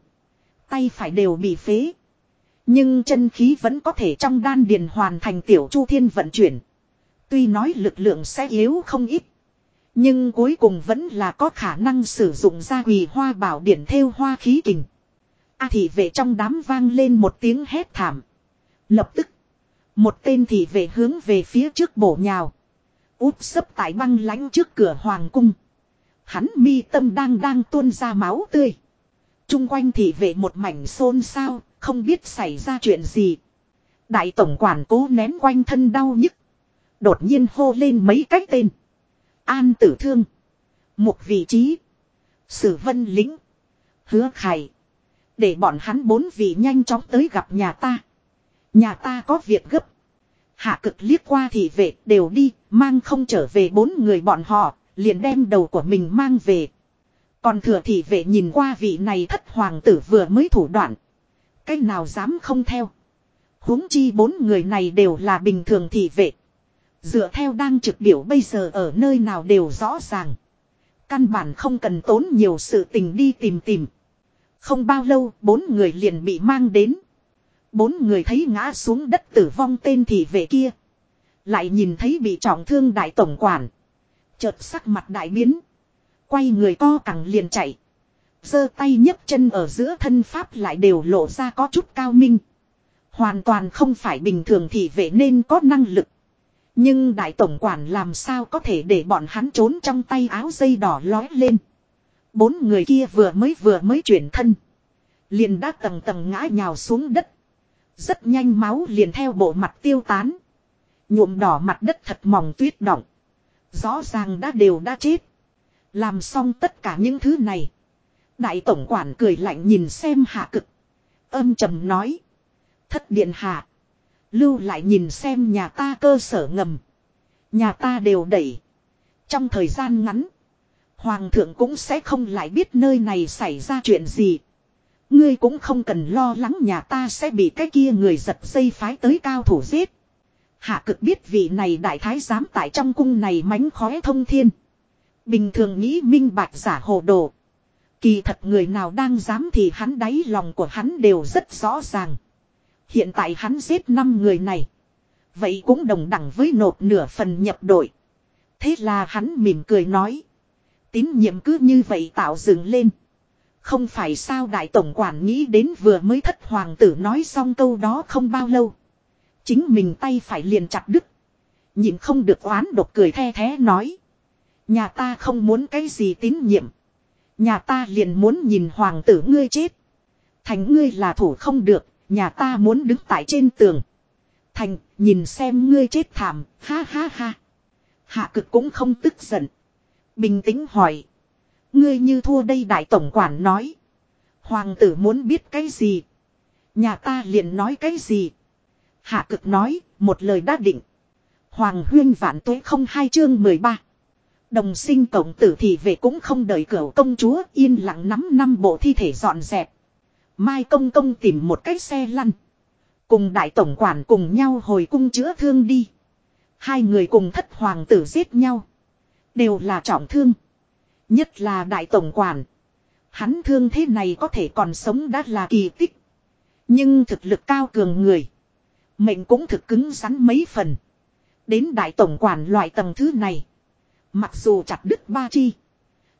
Tay phải đều bị phế. Nhưng chân khí vẫn có thể trong đan điền hoàn thành tiểu chu thiên vận chuyển. Tuy nói lực lượng sẽ yếu không ít. Nhưng cuối cùng vẫn là có khả năng sử dụng ra quỳ hoa bảo điển theo hoa khí kình. A thị vệ trong đám vang lên một tiếng hét thảm. Lập tức. Một tên thị vệ hướng về phía trước bổ nhào. Úp sấp tại băng lánh trước cửa hoàng cung. Hắn mi tâm đang đang tuôn ra máu tươi. Trung quanh thị vệ một mảnh xôn xao, không biết xảy ra chuyện gì. Đại tổng quản cố nén quanh thân đau nhức. Đột nhiên hô lên mấy cái tên. An tử thương. Một vị trí. Sử vân lính. Hứa khải. Để bọn hắn bốn vị nhanh chóng tới gặp nhà ta. Nhà ta có việc gấp. Hạ cực liếc qua thì vệ đều đi, mang không trở về bốn người bọn họ, liền đem đầu của mình mang về. Còn thừa thì vệ nhìn qua vị này thất hoàng tử vừa mới thủ đoạn. Cách nào dám không theo. huống chi bốn người này đều là bình thường thị vệ. Dựa theo đang trực biểu bây giờ ở nơi nào đều rõ ràng. Căn bản không cần tốn nhiều sự tình đi tìm tìm. Không bao lâu, bốn người liền bị mang đến. Bốn người thấy ngã xuống đất tử vong tên thị vệ kia. Lại nhìn thấy bị trọng thương đại tổng quản. Chợt sắc mặt đại biến. Quay người co cẳng liền chạy. giơ tay nhấc chân ở giữa thân pháp lại đều lộ ra có chút cao minh. Hoàn toàn không phải bình thường thị vệ nên có năng lực. Nhưng đại tổng quản làm sao có thể để bọn hắn trốn trong tay áo dây đỏ lói lên. Bốn người kia vừa mới vừa mới chuyển thân. Liền đã tầng tầng ngã nhào xuống đất. Rất nhanh máu liền theo bộ mặt tiêu tán. Nhuộm đỏ mặt đất thật mỏng tuyết động. Rõ ràng đã đều đã chết. Làm xong tất cả những thứ này. Đại tổng quản cười lạnh nhìn xem hạ cực. Âm trầm nói. Thất điện hạ. Lưu lại nhìn xem nhà ta cơ sở ngầm. Nhà ta đều đẩy. Trong thời gian ngắn. Hoàng thượng cũng sẽ không lại biết nơi này xảy ra chuyện gì. Ngươi cũng không cần lo lắng nhà ta sẽ bị cái kia người giật dây phái tới cao thủ giết. Hạ cực biết vị này đại thái giám tại trong cung này mánh khóe thông thiên. Bình thường nghĩ minh bạch giả hồ đồ. Kỳ thật người nào đang dám thì hắn đáy lòng của hắn đều rất rõ ràng. Hiện tại hắn giết năm người này. Vậy cũng đồng đẳng với nộp nửa phần nhập đội. Thế là hắn mỉm cười nói. Tín nhiệm cứ như vậy tạo dựng lên. Không phải sao đại tổng quản nghĩ đến vừa mới thất hoàng tử nói xong câu đó không bao lâu. Chính mình tay phải liền chặt đứt. Nhìn không được oán độc cười the thế nói. Nhà ta không muốn cái gì tín nhiệm. Nhà ta liền muốn nhìn hoàng tử ngươi chết. Thành ngươi là thủ không được, nhà ta muốn đứng tại trên tường. Thành, nhìn xem ngươi chết thảm, ha ha ha. Hạ cực cũng không tức giận. Bình tĩnh hỏi. Ngươi như thua đây đại tổng quản nói. Hoàng tử muốn biết cái gì? Nhà ta liền nói cái gì? Hạ cực nói, một lời đã định. Hoàng huyên vạn tuế không hai chương 13. Đồng sinh cộng tử thì về cũng không đợi cửa công chúa yên lặng nắm năm bộ thi thể dọn dẹp. Mai công công tìm một cái xe lăn. Cùng đại tổng quản cùng nhau hồi cung chữa thương đi. Hai người cùng thất hoàng tử giết nhau. Đều là trọng thương. Nhất là đại tổng quản. Hắn thương thế này có thể còn sống đã là kỳ tích. Nhưng thực lực cao cường người. Mệnh cũng thực cứng rắn mấy phần. Đến đại tổng quản loại tầng thứ này. Mặc dù chặt đứt ba chi.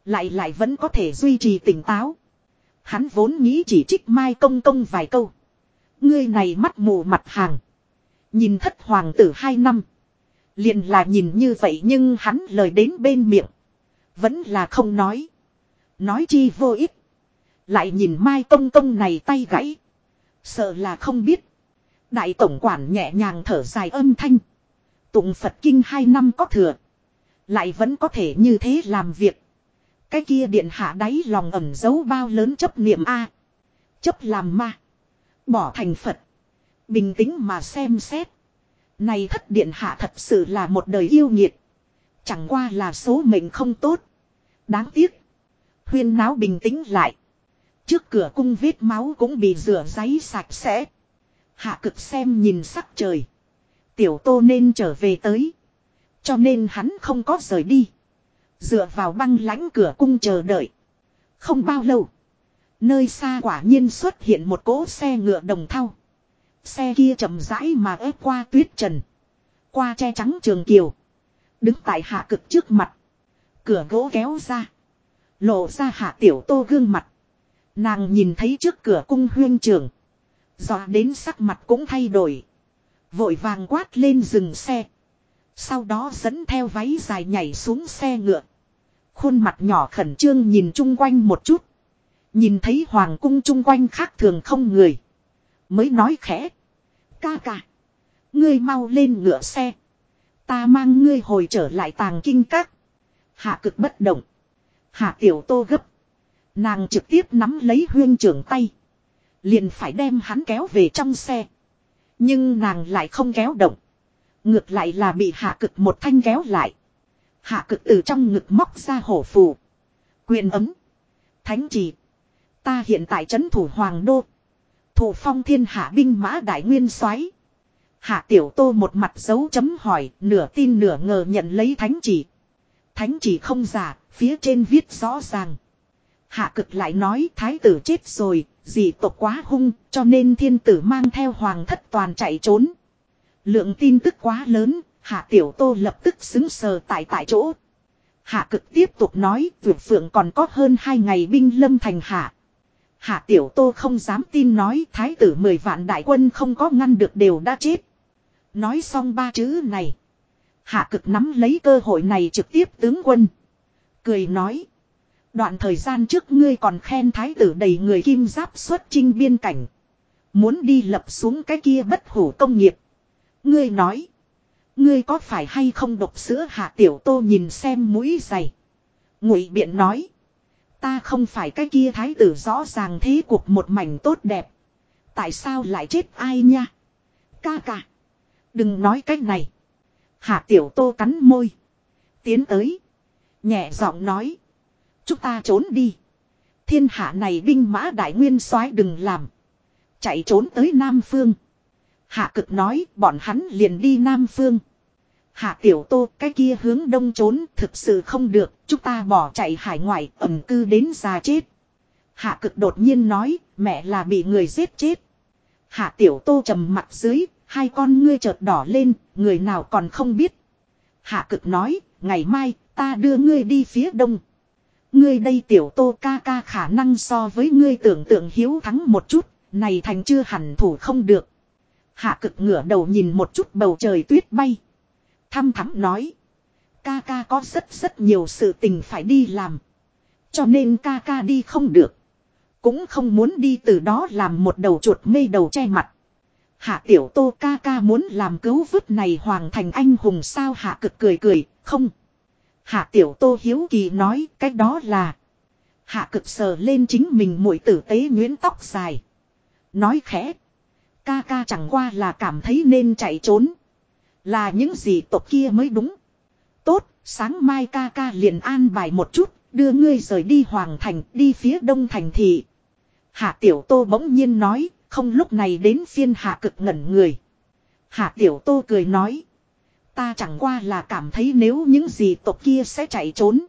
Lại lại vẫn có thể duy trì tỉnh táo. Hắn vốn nghĩ chỉ trích Mai Công Công vài câu. Ngươi này mắt mù mặt hàng. Nhìn thất hoàng tử hai năm. Liền là nhìn như vậy nhưng hắn lời đến bên miệng. Vẫn là không nói. Nói chi vô ích. Lại nhìn Mai Công Công này tay gãy. Sợ là không biết. Đại tổng quản nhẹ nhàng thở dài âm thanh. Tụng Phật kinh hai năm có thừa. Lại vẫn có thể như thế làm việc. Cái kia điện hạ đáy lòng ẩm giấu bao lớn chấp niệm A. Chấp làm ma. Bỏ thành Phật. Bình tĩnh mà xem xét. Này thất điện hạ thật sự là một đời yêu nghiệt. Chẳng qua là số mệnh không tốt. Đáng tiếc. Huyên náo bình tĩnh lại. Trước cửa cung vết máu cũng bị rửa giấy sạch sẽ. Hạ cực xem nhìn sắc trời. Tiểu tô nên trở về tới. Cho nên hắn không có rời đi. Dựa vào băng lãnh cửa cung chờ đợi. Không bao lâu. Nơi xa quả nhiên xuất hiện một cỗ xe ngựa đồng thau. Xe kia chậm rãi mà ép qua tuyết trần. Qua che trắng trường kiều. Đứng tại hạ cực trước mặt. Cửa gỗ kéo ra. Lộ ra hạ tiểu tô gương mặt. Nàng nhìn thấy trước cửa cung huyên trường. Dọa đến sắc mặt cũng thay đổi. Vội vàng quát lên dừng xe. Sau đó dẫn theo váy dài nhảy xuống xe ngựa. Khuôn mặt nhỏ khẩn trương nhìn chung quanh một chút. Nhìn thấy hoàng cung chung quanh khác thường không người. Mới nói khẽ. Ca ca. Ngươi mau lên ngựa xe. Ta mang ngươi hồi trở lại tàng kinh các. Hạ cực bất động. Hạ tiểu tô gấp. Nàng trực tiếp nắm lấy huyên trưởng tay. Liền phải đem hắn kéo về trong xe. Nhưng nàng lại không kéo động. Ngược lại là bị hạ cực một thanh kéo lại. Hạ cực từ trong ngực móc ra hổ phù. Quyền ấm. Thánh trì. Ta hiện tại trấn thủ hoàng đô. Thủ phong thiên hạ binh mã đại nguyên soái. Hạ tiểu tô một mặt dấu chấm hỏi, nửa tin nửa ngờ nhận lấy thánh chỉ. Thánh chỉ không giả, phía trên viết rõ ràng. Hạ cực lại nói thái tử chết rồi, dị tộc quá hung, cho nên thiên tử mang theo hoàng thất toàn chạy trốn. Lượng tin tức quá lớn, hạ tiểu tô lập tức xứng sờ tại tại chỗ. Hạ cực tiếp tục nói, tuyệt phượng còn có hơn hai ngày binh lâm thành hạ. Hạ tiểu tô không dám tin nói thái tử mười vạn đại quân không có ngăn được đều đã chết. Nói xong ba chữ này. Hạ cực nắm lấy cơ hội này trực tiếp tướng quân. Cười nói. Đoạn thời gian trước ngươi còn khen thái tử đầy người kim giáp xuất chinh biên cảnh. Muốn đi lập xuống cái kia bất hủ công nghiệp. Ngươi nói. Ngươi có phải hay không độc sữa hạ tiểu tô nhìn xem mũi dày. Ngụy biện nói. Ta không phải cái kia thái tử rõ ràng thế cuộc một mảnh tốt đẹp. Tại sao lại chết ai nha? Ca ca. Đừng nói cách này. Hạ tiểu tô cắn môi. Tiến tới. Nhẹ giọng nói. Chúng ta trốn đi. Thiên hạ này binh mã đại nguyên soái đừng làm. Chạy trốn tới Nam Phương. Hạ cực nói, bọn hắn liền đi Nam Phương. Hạ tiểu tô cái kia hướng đông trốn thực sự không được. Chúng ta bỏ chạy hải ngoại ẩm cư đến già chết. Hạ cực đột nhiên nói mẹ là bị người giết chết. Hạ tiểu tô trầm mặt dưới. Hai con ngươi chợt đỏ lên. Người nào còn không biết. Hạ cực nói ngày mai ta đưa ngươi đi phía đông. Ngươi đây tiểu tô ca ca khả năng so với ngươi tưởng tượng hiếu thắng một chút, này thành chưa hẳn thủ không được. Hạ cực ngửa đầu nhìn một chút bầu trời tuyết bay. Thăm thắm nói. Ca ca có rất rất nhiều sự tình phải đi làm. Cho nên ca ca đi không được. Cũng không muốn đi từ đó làm một đầu chuột mê đầu che mặt. Hạ tiểu tô ca ca muốn làm cứu vứt này hoàng thành anh hùng sao hạ cực cười cười, không. Hạ tiểu tô hiếu kỳ nói cách đó là. Hạ cực sờ lên chính mình mũi tử tế nguyễn tóc dài. Nói khẽ. Ca ca chẳng qua là cảm thấy nên chạy trốn. Là những gì tộc kia mới đúng. Tốt, sáng mai ca ca liền an bài một chút, đưa ngươi rời đi Hoàng Thành, đi phía đông thành thị. Hạ Tiểu Tô bỗng nhiên nói, không lúc này đến phiên hạ cực ngẩn người. Hạ Tiểu Tô cười nói. Ta chẳng qua là cảm thấy nếu những gì tộc kia sẽ chạy trốn.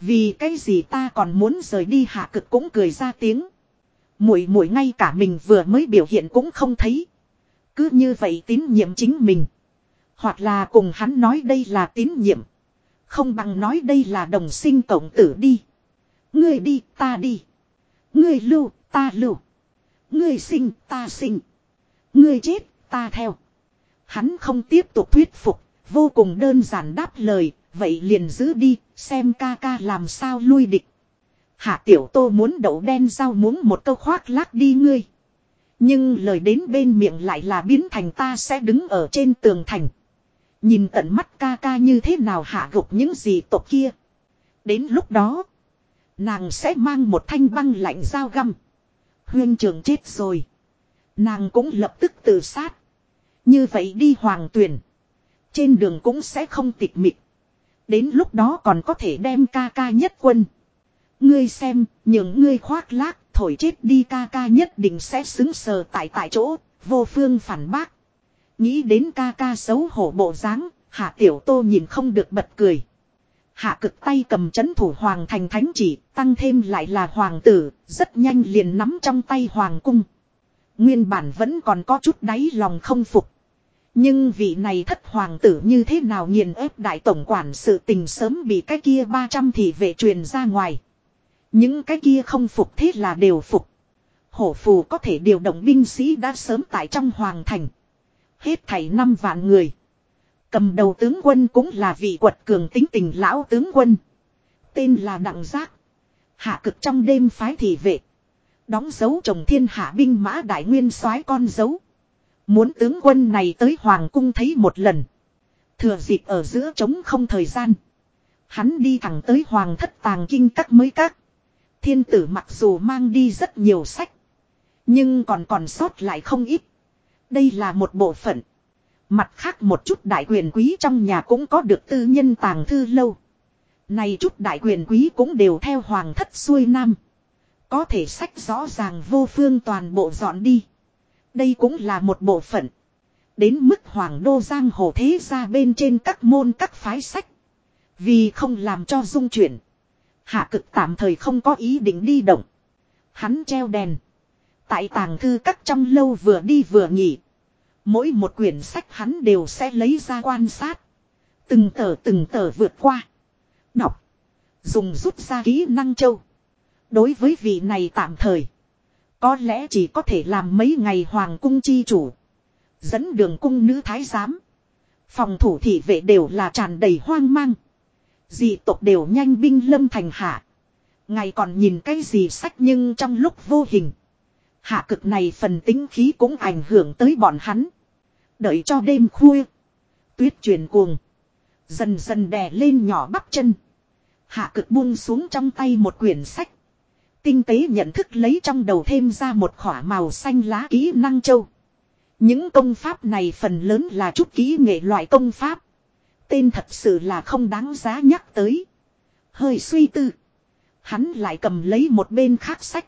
Vì cái gì ta còn muốn rời đi hạ cực cũng cười ra tiếng. Muội muội ngay cả mình vừa mới biểu hiện cũng không thấy. Cứ như vậy tín nhiệm chính mình. Hoặc là cùng hắn nói đây là tín nhiệm. Không bằng nói đây là đồng sinh cộng tử đi. Ngươi đi, ta đi. Ngươi lưu, ta lưu. Ngươi sinh, ta sinh. Ngươi chết, ta theo. Hắn không tiếp tục thuyết phục, vô cùng đơn giản đáp lời, vậy liền giữ đi, xem ca ca làm sao lui địch. Hạ tiểu tô muốn đậu đen rau muốn một câu khoác lác đi ngươi. Nhưng lời đến bên miệng lại là biến thành ta sẽ đứng ở trên tường thành. Nhìn tận mắt ca ca như thế nào hạ gục những gì tộc kia. Đến lúc đó. Nàng sẽ mang một thanh băng lạnh dao găm. Huyên trường chết rồi. Nàng cũng lập tức tự sát. Như vậy đi hoàng tuyển. Trên đường cũng sẽ không tịch mịch. Đến lúc đó còn có thể đem ca ca nhất quân. Ngươi xem, những ngươi khoác lác, thổi chết đi ca ca nhất định sẽ xứng sờ tại tại chỗ, vô phương phản bác. Nghĩ đến ca ca xấu hổ bộ dáng, hạ tiểu tô nhìn không được bật cười. Hạ cực tay cầm chấn thủ hoàng thành thánh chỉ, tăng thêm lại là hoàng tử, rất nhanh liền nắm trong tay hoàng cung. Nguyên bản vẫn còn có chút đáy lòng không phục. Nhưng vị này thất hoàng tử như thế nào nghiền ép đại tổng quản sự tình sớm bị cái kia 300 thì vệ truyền ra ngoài. Những cái kia không phục thế là đều phục. Hổ phù có thể điều động binh sĩ đã sớm tại trong hoàng thành. Hết thảy năm vạn người. Cầm đầu tướng quân cũng là vị quật cường tính tình lão tướng quân. Tên là Đặng Giác. Hạ cực trong đêm phái thị vệ. Đóng dấu trồng thiên hạ binh mã đại nguyên soái con dấu. Muốn tướng quân này tới Hoàng cung thấy một lần. Thừa dịp ở giữa trống không thời gian. Hắn đi thẳng tới Hoàng thất tàng kinh các mới các. Thiên tử mặc dù mang đi rất nhiều sách. Nhưng còn còn sót lại không ít. Đây là một bộ phận. Mặt khác một chút đại quyền quý trong nhà cũng có được tư nhân tàng thư lâu. Này chút đại quyền quý cũng đều theo hoàng thất xuôi nam. Có thể sách rõ ràng vô phương toàn bộ dọn đi. Đây cũng là một bộ phận. Đến mức hoàng đô giang hồ thế ra bên trên các môn các phái sách. Vì không làm cho dung chuyển. Hạ cực tạm thời không có ý định đi động. Hắn treo đèn. Tại tàng thư các trong lâu vừa đi vừa nghỉ. Mỗi một quyển sách hắn đều sẽ lấy ra quan sát. Từng tờ từng tờ vượt qua. Đọc. Dùng rút ra kỹ năng châu. Đối với vị này tạm thời. Có lẽ chỉ có thể làm mấy ngày hoàng cung chi chủ. Dẫn đường cung nữ thái giám. Phòng thủ thị vệ đều là tràn đầy hoang mang. Dị tộc đều nhanh binh lâm thành hạ. Ngày còn nhìn cái gì sách nhưng trong lúc vô hình. Hạ cực này phần tính khí cũng ảnh hưởng tới bọn hắn. Đợi cho đêm khuya. Tuyết chuyển cuồng. Dần dần đè lên nhỏ bắp chân. Hạ cực buông xuống trong tay một quyển sách. Tinh tế nhận thức lấy trong đầu thêm ra một khỏa màu xanh lá kỹ năng châu. Những công pháp này phần lớn là chút kỹ nghệ loại công pháp. Tên thật sự là không đáng giá nhắc tới. Hơi suy tư. Hắn lại cầm lấy một bên khác sách.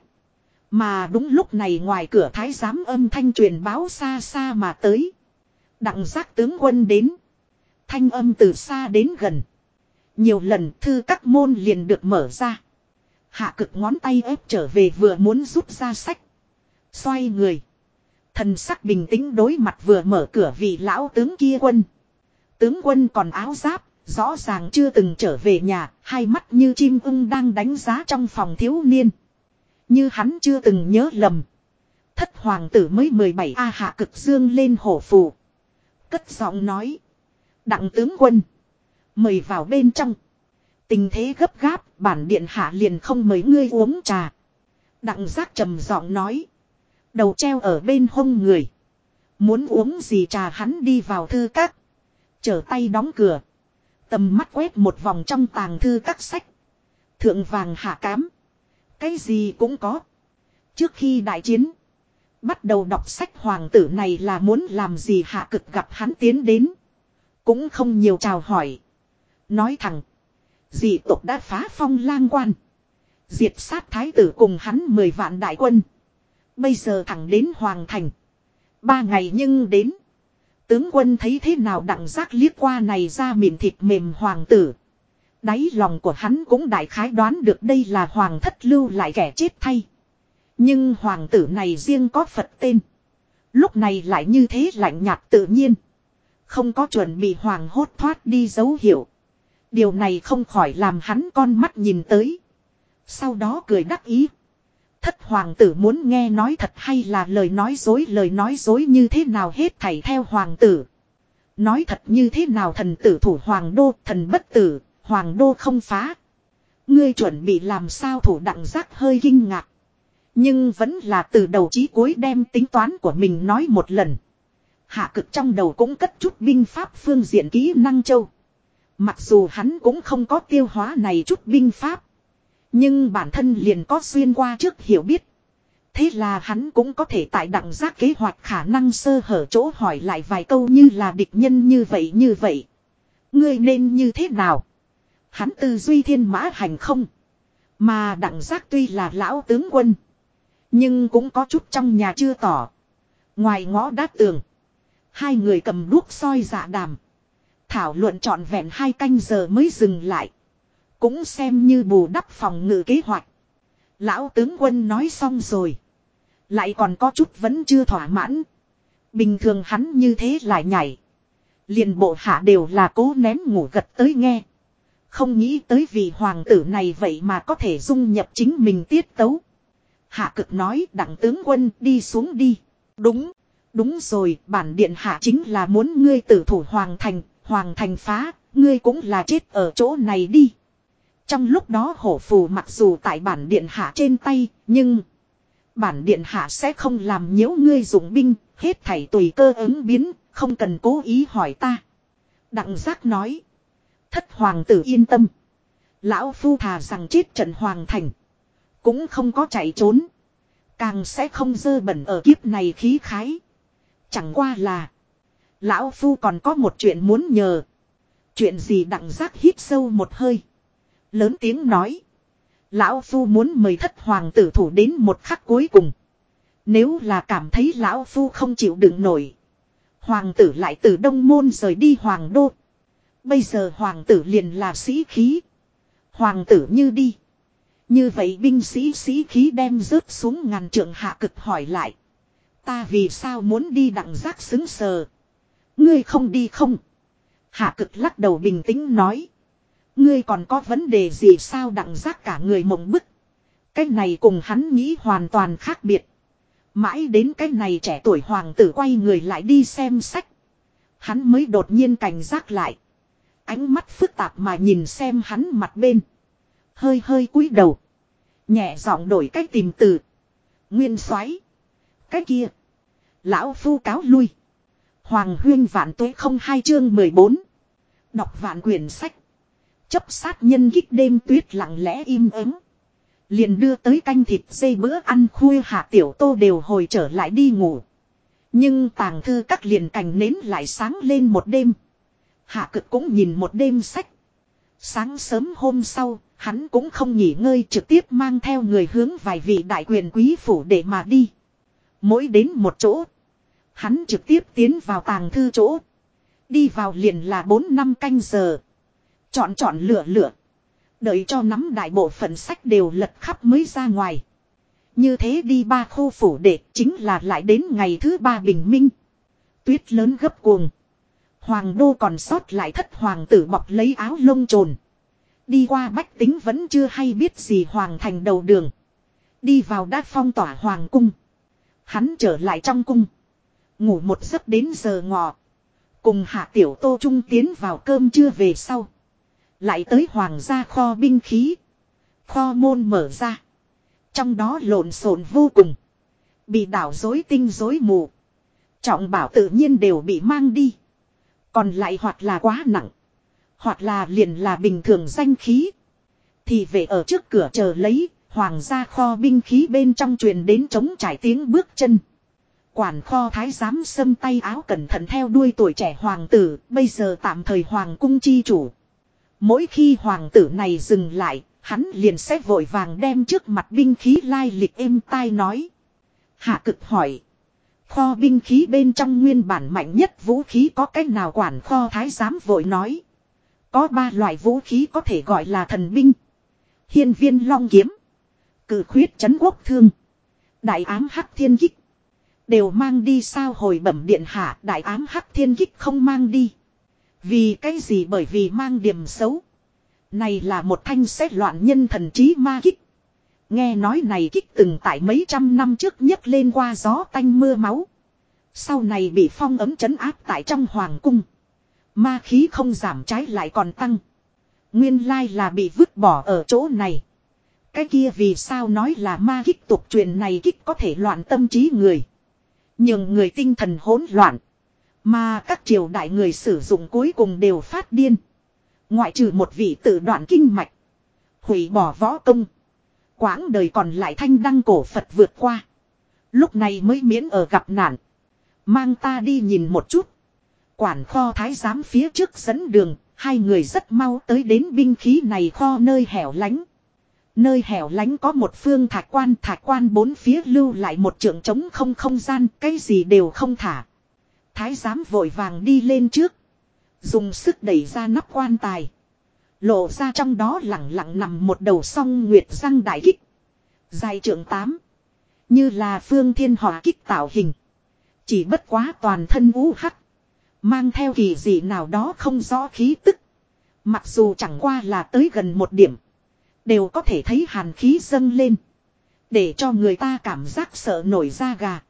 Mà đúng lúc này ngoài cửa thái giám âm thanh truyền báo xa xa mà tới. Đặng giác tướng quân đến. Thanh âm từ xa đến gần. Nhiều lần thư các môn liền được mở ra. Hạ cực ngón tay ép trở về vừa muốn rút ra sách. Xoay người. Thần sắc bình tĩnh đối mặt vừa mở cửa vị lão tướng kia quân. Tướng quân còn áo giáp, rõ ràng chưa từng trở về nhà, hai mắt như chim ưng đang đánh giá trong phòng thiếu niên. Như hắn chưa từng nhớ lầm. Thất hoàng tử mới 17 A hạ cực dương lên hổ phù. Cất giọng nói. Đặng tướng quân. Mời vào bên trong. Tình thế gấp gáp, bản điện hạ liền không mời ngươi uống trà. Đặng giác trầm giọng nói. Đầu treo ở bên hông người. Muốn uống gì trà hắn đi vào thư các. chở tay đóng cửa. Tầm mắt quét một vòng trong tàng thư các sách. Thượng vàng hạ cám. Cái gì cũng có. Trước khi đại chiến. Bắt đầu đọc sách hoàng tử này là muốn làm gì hạ cực gặp hắn tiến đến. Cũng không nhiều chào hỏi. Nói thẳng. Dị tộc đã phá phong lang quan. Diệt sát thái tử cùng hắn mười vạn đại quân. Bây giờ thẳng đến Hoàng Thành. Ba ngày nhưng đến. Tướng quân thấy thế nào đặng giác liếc qua này ra miệng thịt mềm hoàng tử. Đáy lòng của hắn cũng đại khái đoán được đây là hoàng thất lưu lại kẻ chết thay. Nhưng hoàng tử này riêng có Phật tên. Lúc này lại như thế lạnh nhạt tự nhiên. Không có chuẩn bị hoàng hốt thoát đi dấu hiệu. Điều này không khỏi làm hắn con mắt nhìn tới. Sau đó cười đắc ý. Thất hoàng tử muốn nghe nói thật hay là lời nói dối lời nói dối như thế nào hết thảy theo hoàng tử. Nói thật như thế nào thần tử thủ hoàng đô thần bất tử, hoàng đô không phá. Ngươi chuẩn bị làm sao thủ đặng giác hơi kinh ngạc. Nhưng vẫn là từ đầu chí cuối đem tính toán của mình nói một lần. Hạ cực trong đầu cũng cất chút binh pháp phương diện kỹ năng châu. Mặc dù hắn cũng không có tiêu hóa này chút binh pháp. Nhưng bản thân liền có xuyên qua trước hiểu biết. Thế là hắn cũng có thể tại đặng giác kế hoạch khả năng sơ hở chỗ hỏi lại vài câu như là địch nhân như vậy như vậy. Ngươi nên như thế nào? Hắn tư duy thiên mã hành không. Mà đặng giác tuy là lão tướng quân. Nhưng cũng có chút trong nhà chưa tỏ. Ngoài ngõ đát tường. Hai người cầm đuốc soi dạ đàm. Thảo luận trọn vẹn hai canh giờ mới dừng lại. Cũng xem như bù đắp phòng ngự kế hoạch. Lão tướng quân nói xong rồi. Lại còn có chút vẫn chưa thỏa mãn. Bình thường hắn như thế lại nhảy. Liền bộ hạ đều là cố ném ngủ gật tới nghe. Không nghĩ tới vì hoàng tử này vậy mà có thể dung nhập chính mình tiết tấu. Hạ cực nói đặng tướng quân đi xuống đi. Đúng, đúng rồi bản điện hạ chính là muốn ngươi tử thủ hoàng thành, hoàng thành phá, ngươi cũng là chết ở chỗ này đi. Trong lúc đó hổ phù mặc dù tại bản điện hạ trên tay, nhưng bản điện hạ sẽ không làm nhiễu ngươi dụng binh, hết thảy tùy cơ ứng biến, không cần cố ý hỏi ta. Đặng giác nói. Thất hoàng tử yên tâm. Lão phu thà rằng chết trận hoàng thành. Cũng không có chạy trốn. Càng sẽ không dơ bẩn ở kiếp này khí khái. Chẳng qua là. Lão phu còn có một chuyện muốn nhờ. Chuyện gì đặng giác hít sâu một hơi. Lớn tiếng nói. Lão Phu muốn mời thất hoàng tử thủ đến một khắc cuối cùng. Nếu là cảm thấy Lão Phu không chịu đựng nổi. Hoàng tử lại từ Đông Môn rời đi Hoàng Đô. Bây giờ Hoàng tử liền là sĩ khí. Hoàng tử như đi. Như vậy binh sĩ sĩ khí đem rớt xuống ngàn trượng hạ cực hỏi lại. Ta vì sao muốn đi đặng giác xứng sờ. Ngươi không đi không. Hạ cực lắc đầu bình tĩnh nói. Ngươi còn có vấn đề gì sao đặng giác cả người mộng bức. Cái này cùng hắn nghĩ hoàn toàn khác biệt. Mãi đến cái này trẻ tuổi hoàng tử quay người lại đi xem sách. Hắn mới đột nhiên cảnh giác lại. Ánh mắt phức tạp mà nhìn xem hắn mặt bên. Hơi hơi cúi đầu. Nhẹ giọng đổi cách tìm từ. Nguyên xoáy. Cái kia. Lão phu cáo lui. Hoàng huyên vạn tuế không hai chương 14. Đọc vạn quyển sách. Chấp sát nhân gích đêm tuyết lặng lẽ im ắng. Liền đưa tới canh thịt dây bữa ăn khuya hạ tiểu tô đều hồi trở lại đi ngủ. Nhưng tàng thư các liền cành nến lại sáng lên một đêm. Hạ cực cũng nhìn một đêm sách. Sáng sớm hôm sau, hắn cũng không nghỉ ngơi trực tiếp mang theo người hướng vài vị đại quyền quý phủ để mà đi. Mỗi đến một chỗ, hắn trực tiếp tiến vào tàng thư chỗ. Đi vào liền là 4 năm canh giờ. Chọn chọn lựa lựa. Đợi cho nắm đại bộ phận sách đều lật khắp mới ra ngoài. Như thế đi ba khu phủ đệ chính là lại đến ngày thứ ba bình minh. Tuyết lớn gấp cuồng. Hoàng đô còn sót lại thất hoàng tử bọc lấy áo lông trồn. Đi qua bách tính vẫn chưa hay biết gì hoàng thành đầu đường. Đi vào đát phong tỏa hoàng cung. Hắn trở lại trong cung. Ngủ một giấc đến giờ ngọ. Cùng hạ tiểu tô trung tiến vào cơm trưa về sau. Lại tới hoàng gia kho binh khí. Kho môn mở ra. Trong đó lộn xộn vô cùng. Bị đảo dối tinh dối mù. Trọng bảo tự nhiên đều bị mang đi. Còn lại hoặc là quá nặng. Hoặc là liền là bình thường danh khí. Thì về ở trước cửa chờ lấy. Hoàng gia kho binh khí bên trong truyền đến chống trải tiếng bước chân. Quản kho thái giám xâm tay áo cẩn thận theo đuôi tuổi trẻ hoàng tử, bây giờ tạm thời hoàng cung chi chủ. Mỗi khi hoàng tử này dừng lại, hắn liền sẽ vội vàng đem trước mặt binh khí lai lịch êm tai nói. Hạ cực hỏi. Kho binh khí bên trong nguyên bản mạnh nhất vũ khí có cách nào quản kho thái giám vội nói. Có ba loại vũ khí có thể gọi là thần binh. Hiên viên long kiếm. Cử khuyết chấn quốc thương. Đại ám hắc thiên kích. Đều mang đi sao hồi bẩm điện hạ, đại ám hắc thiên kích không mang đi. Vì cái gì bởi vì mang điểm xấu. Này là một thanh xét loạn nhân thần trí ma kích. Nghe nói này kích từng tại mấy trăm năm trước nhấc lên qua gió tanh mưa máu. Sau này bị phong ấm chấn áp tại trong hoàng cung. Ma khí không giảm trái lại còn tăng. Nguyên lai là bị vứt bỏ ở chỗ này. Cái kia vì sao nói là ma kích tục truyền này kích có thể loạn tâm trí người. Nhưng người tinh thần hỗn loạn. Mà các triều đại người sử dụng cuối cùng đều phát điên. Ngoại trừ một vị tự đoạn kinh mạch. Hủy bỏ võ công. Quãng đời còn lại thanh đăng cổ Phật vượt qua. Lúc này mới miễn ở gặp nạn. Mang ta đi nhìn một chút. Quản kho thái giám phía trước dẫn đường. Hai người rất mau tới đến binh khí này kho nơi hẻo lánh. Nơi hẻo lánh có một phương thạch quan thạch quan bốn phía lưu lại một trường trống không không gian. Cái gì đều không thả. Thái giám vội vàng đi lên trước. Dùng sức đẩy ra nắp quan tài. Lộ ra trong đó lặng lặng nằm một đầu song nguyệt răng đại kích. Dài trưởng tám, Như là phương thiên hỏa kích tạo hình. Chỉ bất quá toàn thân vũ hắc. Mang theo kỳ gì nào đó không rõ khí tức. Mặc dù chẳng qua là tới gần một điểm. Đều có thể thấy hàn khí dâng lên. Để cho người ta cảm giác sợ nổi da gà.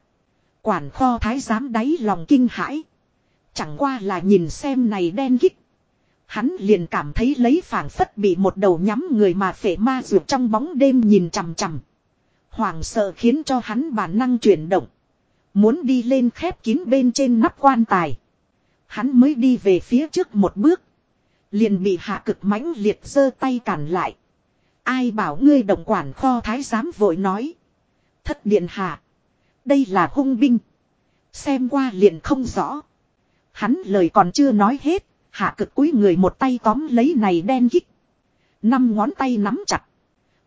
Quản kho thái giám đáy lòng kinh hãi. Chẳng qua là nhìn xem này đen gích. Hắn liền cảm thấy lấy phảng phất bị một đầu nhắm người mà phệ ma ruột trong bóng đêm nhìn chằm chằm. Hoàng sợ khiến cho hắn bản năng chuyển động. Muốn đi lên khép kín bên trên nắp quan tài. Hắn mới đi về phía trước một bước. Liền bị hạ cực mãnh liệt giơ tay cản lại. Ai bảo ngươi đồng quản kho thái giám vội nói. Thất điện hạ. Đây là hung binh. Xem qua liền không rõ. Hắn lời còn chưa nói hết. Hạ cực cúi người một tay tóm lấy này đen kích. Năm ngón tay nắm chặt.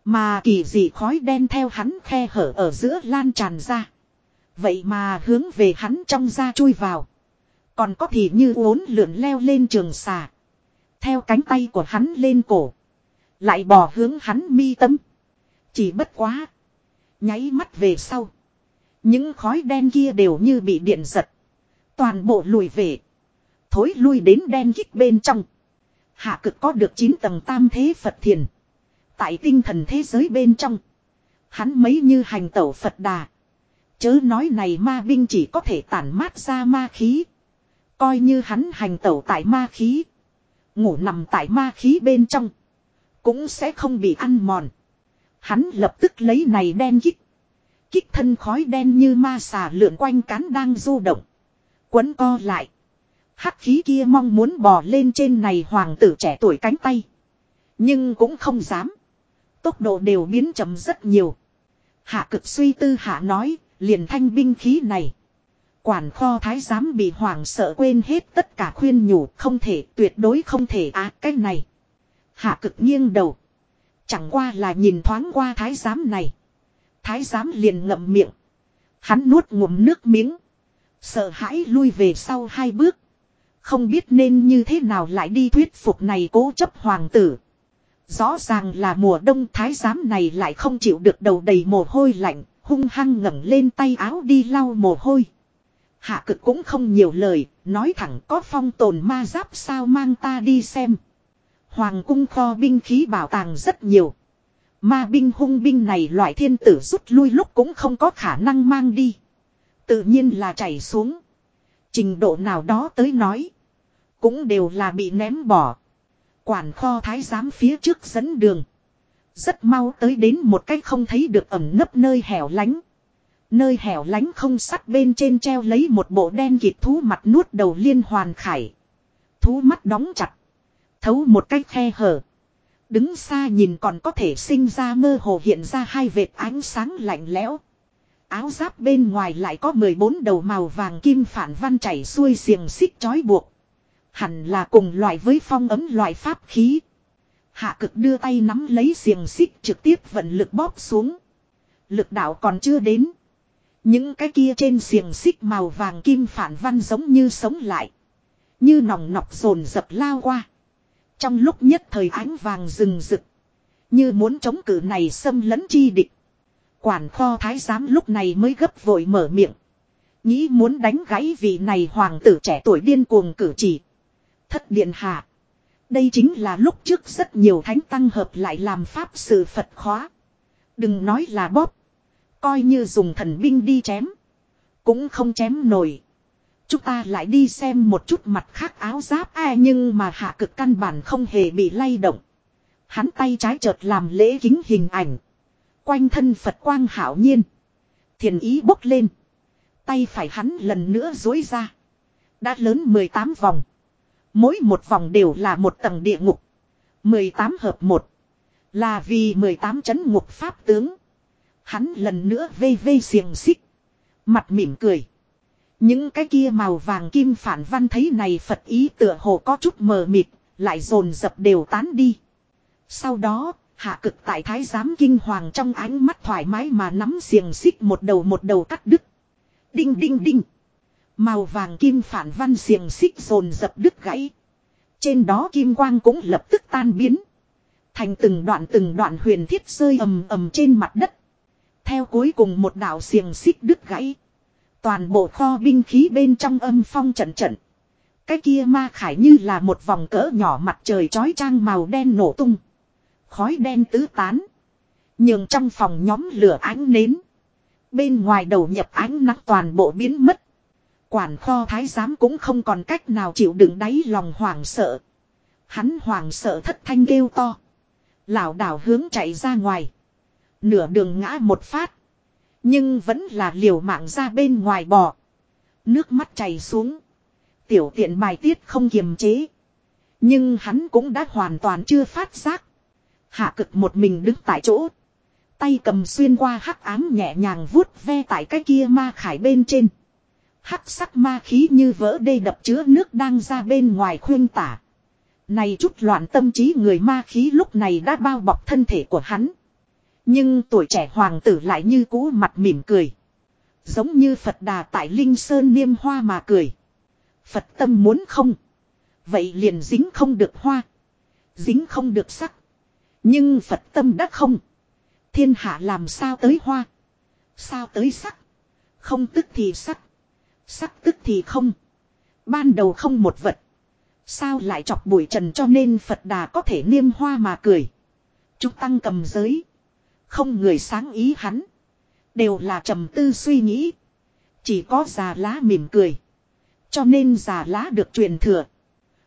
Mà kỳ dị khói đen theo hắn khe hở ở giữa lan tràn ra. Vậy mà hướng về hắn trong ra chui vào. Còn có thì như uốn lượn leo lên trường xà. Theo cánh tay của hắn lên cổ. Lại bò hướng hắn mi tâm. Chỉ bất quá. Nháy mắt về sau. Những khói đen kia đều như bị điện giật. Toàn bộ lùi về. Thối lui đến đen kích bên trong. Hạ cực có được 9 tầng tam thế Phật thiền. Tại tinh thần thế giới bên trong. Hắn mấy như hành tẩu Phật đà. Chớ nói này ma binh chỉ có thể tản mát ra ma khí. Coi như hắn hành tẩu tại ma khí. Ngủ nằm tại ma khí bên trong. Cũng sẽ không bị ăn mòn. Hắn lập tức lấy này đen kích. Kích thân khói đen như ma xà lượn quanh cán đang du động. Quấn co lại. Hắc khí kia mong muốn bò lên trên này hoàng tử trẻ tuổi cánh tay. Nhưng cũng không dám. Tốc độ đều biến chậm rất nhiều. Hạ cực suy tư hạ nói, liền thanh binh khí này. Quản kho thái giám bị hoàng sợ quên hết tất cả khuyên nhủ không thể tuyệt đối không thể á à, cái này. Hạ cực nghiêng đầu. Chẳng qua là nhìn thoáng qua thái giám này. Thái giám liền ngậm miệng. Hắn nuốt ngụm nước miếng. Sợ hãi lui về sau hai bước. Không biết nên như thế nào lại đi thuyết phục này cố chấp hoàng tử. Rõ ràng là mùa đông thái giám này lại không chịu được đầu đầy mồ hôi lạnh, hung hăng ngẩng lên tay áo đi lau mồ hôi. Hạ cực cũng không nhiều lời, nói thẳng có phong tồn ma giáp sao mang ta đi xem. Hoàng cung kho binh khí bảo tàng rất nhiều. Ma binh hung binh này loại thiên tử rút lui lúc cũng không có khả năng mang đi. Tự nhiên là chảy xuống. Trình độ nào đó tới nói. Cũng đều là bị ném bỏ. Quản kho thái giám phía trước dẫn đường. Rất mau tới đến một cách không thấy được ẩm nấp nơi hẻo lánh. Nơi hẻo lánh không sắt bên trên treo lấy một bộ đen kịt thú mặt nuốt đầu liên hoàn khải. Thú mắt đóng chặt. Thấu một cách khe hở. Đứng xa nhìn còn có thể sinh ra mơ hồ hiện ra hai vệt ánh sáng lạnh lẽo. Áo giáp bên ngoài lại có 14 đầu màu vàng kim phản văn chảy xuôi xiềng xích chói buộc. Hẳn là cùng loại với phong ấm loại pháp khí. Hạ cực đưa tay nắm lấy xiềng xích trực tiếp vận lực bóp xuống. Lực đạo còn chưa đến. Những cái kia trên xiềng xích màu vàng kim phản văn giống như sống lại. Như nòng nọc rồn dập lao qua. Trong lúc nhất thời ánh vàng rừng rực. Như muốn chống cử này xâm lấn chi địch. Quản kho thái giám lúc này mới gấp vội mở miệng. Nghĩ muốn đánh gãy vị này hoàng tử trẻ tuổi điên cuồng cử chỉ. Thất điện hạ. Đây chính là lúc trước rất nhiều thánh tăng hợp lại làm pháp sự Phật khóa. Đừng nói là bóp. Coi như dùng thần binh đi chém. Cũng không chém nổi. Chúng ta lại đi xem một chút mặt khác áo giáp ai nhưng mà hạ cực căn bản không hề bị lay động. Hắn tay trái chợt làm lễ kính hình ảnh. Quanh thân Phật quang hảo nhiên. Thiền ý bốc lên. Tay phải hắn lần nữa dối ra. Đã lớn 18 vòng. Mỗi một vòng đều là một tầng địa ngục. 18 hợp một Là vì 18 chấn ngục pháp tướng. Hắn lần nữa vây vây xiềng xích. Mặt mỉm cười. Những cái kia màu vàng kim phản văn thấy này Phật ý tựa hồ có chút mờ mịt, lại dồn dập đều tán đi. Sau đó, hạ cực tại thái giám kinh hoàng trong ánh mắt thoải mái mà nắm xiềng xích một đầu một đầu cắt đứt. Đinh đinh đinh. Màu vàng kim phản văn xiềng xích dồn dập đứt gãy. Trên đó kim quang cũng lập tức tan biến. Thành từng đoạn từng đoạn huyền thiết rơi ầm ầm trên mặt đất. Theo cuối cùng một đạo xiềng xích đứt gãy. Toàn bộ kho binh khí bên trong âm phong trận trận. Cái kia ma khải như là một vòng cỡ nhỏ mặt trời chói trang màu đen nổ tung. Khói đen tứ tán. Nhường trong phòng nhóm lửa ánh nến. Bên ngoài đầu nhập ánh nắng toàn bộ biến mất. Quản kho thái giám cũng không còn cách nào chịu đựng đáy lòng hoảng sợ. Hắn hoảng sợ thất thanh kêu to. Lão đảo hướng chạy ra ngoài. Nửa đường ngã một phát. Nhưng vẫn là liều mạng ra bên ngoài bò. Nước mắt chảy xuống. Tiểu tiện bài tiết không kiềm chế. Nhưng hắn cũng đã hoàn toàn chưa phát giác. Hạ cực một mình đứng tại chỗ. Tay cầm xuyên qua hắc ám nhẹ nhàng vuốt ve tại cái kia ma khải bên trên. Hắc sắc ma khí như vỡ đê đập chứa nước đang ra bên ngoài khuyên tả. Này chút loạn tâm trí người ma khí lúc này đã bao bọc thân thể của hắn. Nhưng tuổi trẻ hoàng tử lại như cũ mặt mỉm cười. Giống như Phật đà tại Linh Sơn niêm hoa mà cười. Phật tâm muốn không. Vậy liền dính không được hoa. Dính không được sắc. Nhưng Phật tâm đã không. Thiên hạ làm sao tới hoa. Sao tới sắc. Không tức thì sắc. Sắc tức thì không. Ban đầu không một vật. Sao lại chọc bụi trần cho nên Phật đà có thể niêm hoa mà cười. Chúng tăng cầm giới. Không người sáng ý hắn. Đều là trầm tư suy nghĩ. Chỉ có già lá mỉm cười. Cho nên già lá được truyền thừa.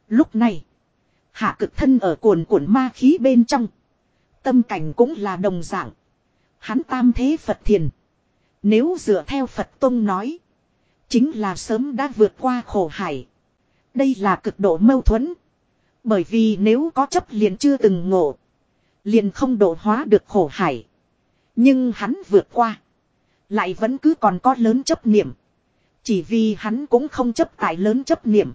Lúc này. Hạ cực thân ở cuồn cuộn ma khí bên trong. Tâm cảnh cũng là đồng dạng. Hắn tam thế Phật thiền. Nếu dựa theo Phật Tông nói. Chính là sớm đã vượt qua khổ hải. Đây là cực độ mâu thuẫn. Bởi vì nếu có chấp liền chưa từng ngộ. Liền không độ hóa được khổ hải. Nhưng hắn vượt qua. Lại vẫn cứ còn có lớn chấp niệm. Chỉ vì hắn cũng không chấp tại lớn chấp niệm.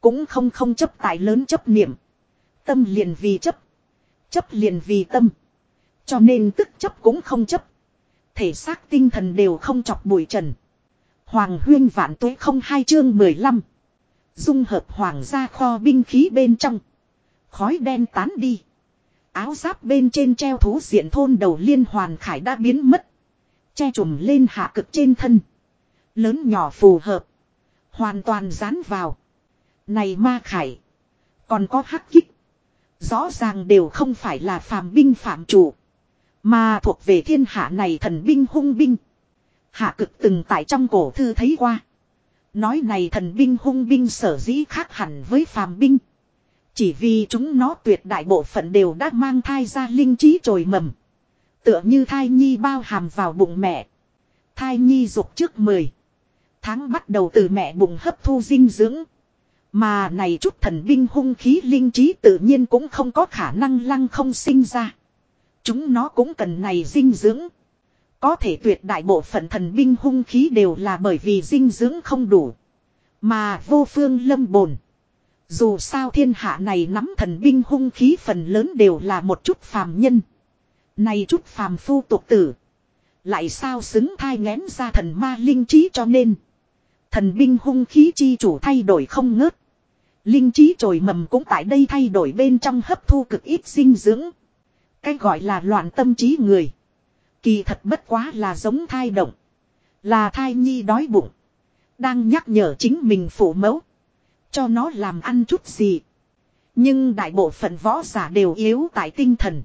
Cũng không không chấp tại lớn chấp niệm. Tâm liền vì chấp. Chấp liền vì tâm. Cho nên tức chấp cũng không chấp. Thể xác tinh thần đều không chọc bụi trần. Hoàng huyên vạn tuế không hai chương 15. Dung hợp hoàng gia kho binh khí bên trong. Khói đen tán đi. Áo giáp bên trên treo thú diện thôn đầu liên hoàn khải đã biến mất. Che trùm lên hạ cực trên thân. Lớn nhỏ phù hợp. Hoàn toàn dán vào. Này ma khải. Còn có hắc kích. Rõ ràng đều không phải là phàm binh phạm chủ. Mà thuộc về thiên hạ này thần binh hung binh. Hạ cực từng tại trong cổ thư thấy qua. Nói này thần binh hung binh sở dĩ khác hẳn với phàm binh. Chỉ vì chúng nó tuyệt đại bộ phận đều đã mang thai ra linh trí trồi mầm. Tựa như thai nhi bao hàm vào bụng mẹ. Thai nhi dục trước 10. Tháng bắt đầu từ mẹ bụng hấp thu dinh dưỡng. Mà này chút thần binh hung khí linh trí tự nhiên cũng không có khả năng lăng không sinh ra. Chúng nó cũng cần này dinh dưỡng. Có thể tuyệt đại bộ phận thần binh hung khí đều là bởi vì dinh dưỡng không đủ. Mà vô phương lâm bồn. Dù sao thiên hạ này nắm thần binh hung khí phần lớn đều là một chút phàm nhân. Này chút phàm phu tục tử. Lại sao xứng thai ngén ra thần ma linh trí cho nên. Thần binh hung khí chi chủ thay đổi không ngớt. Linh trí trồi mầm cũng tại đây thay đổi bên trong hấp thu cực ít dinh dưỡng. Cái gọi là loạn tâm trí người. Kỳ thật bất quá là giống thai động. Là thai nhi đói bụng. Đang nhắc nhở chính mình phụ mẫu. Cho nó làm ăn chút gì. Nhưng đại bộ phận võ giả đều yếu tại tinh thần.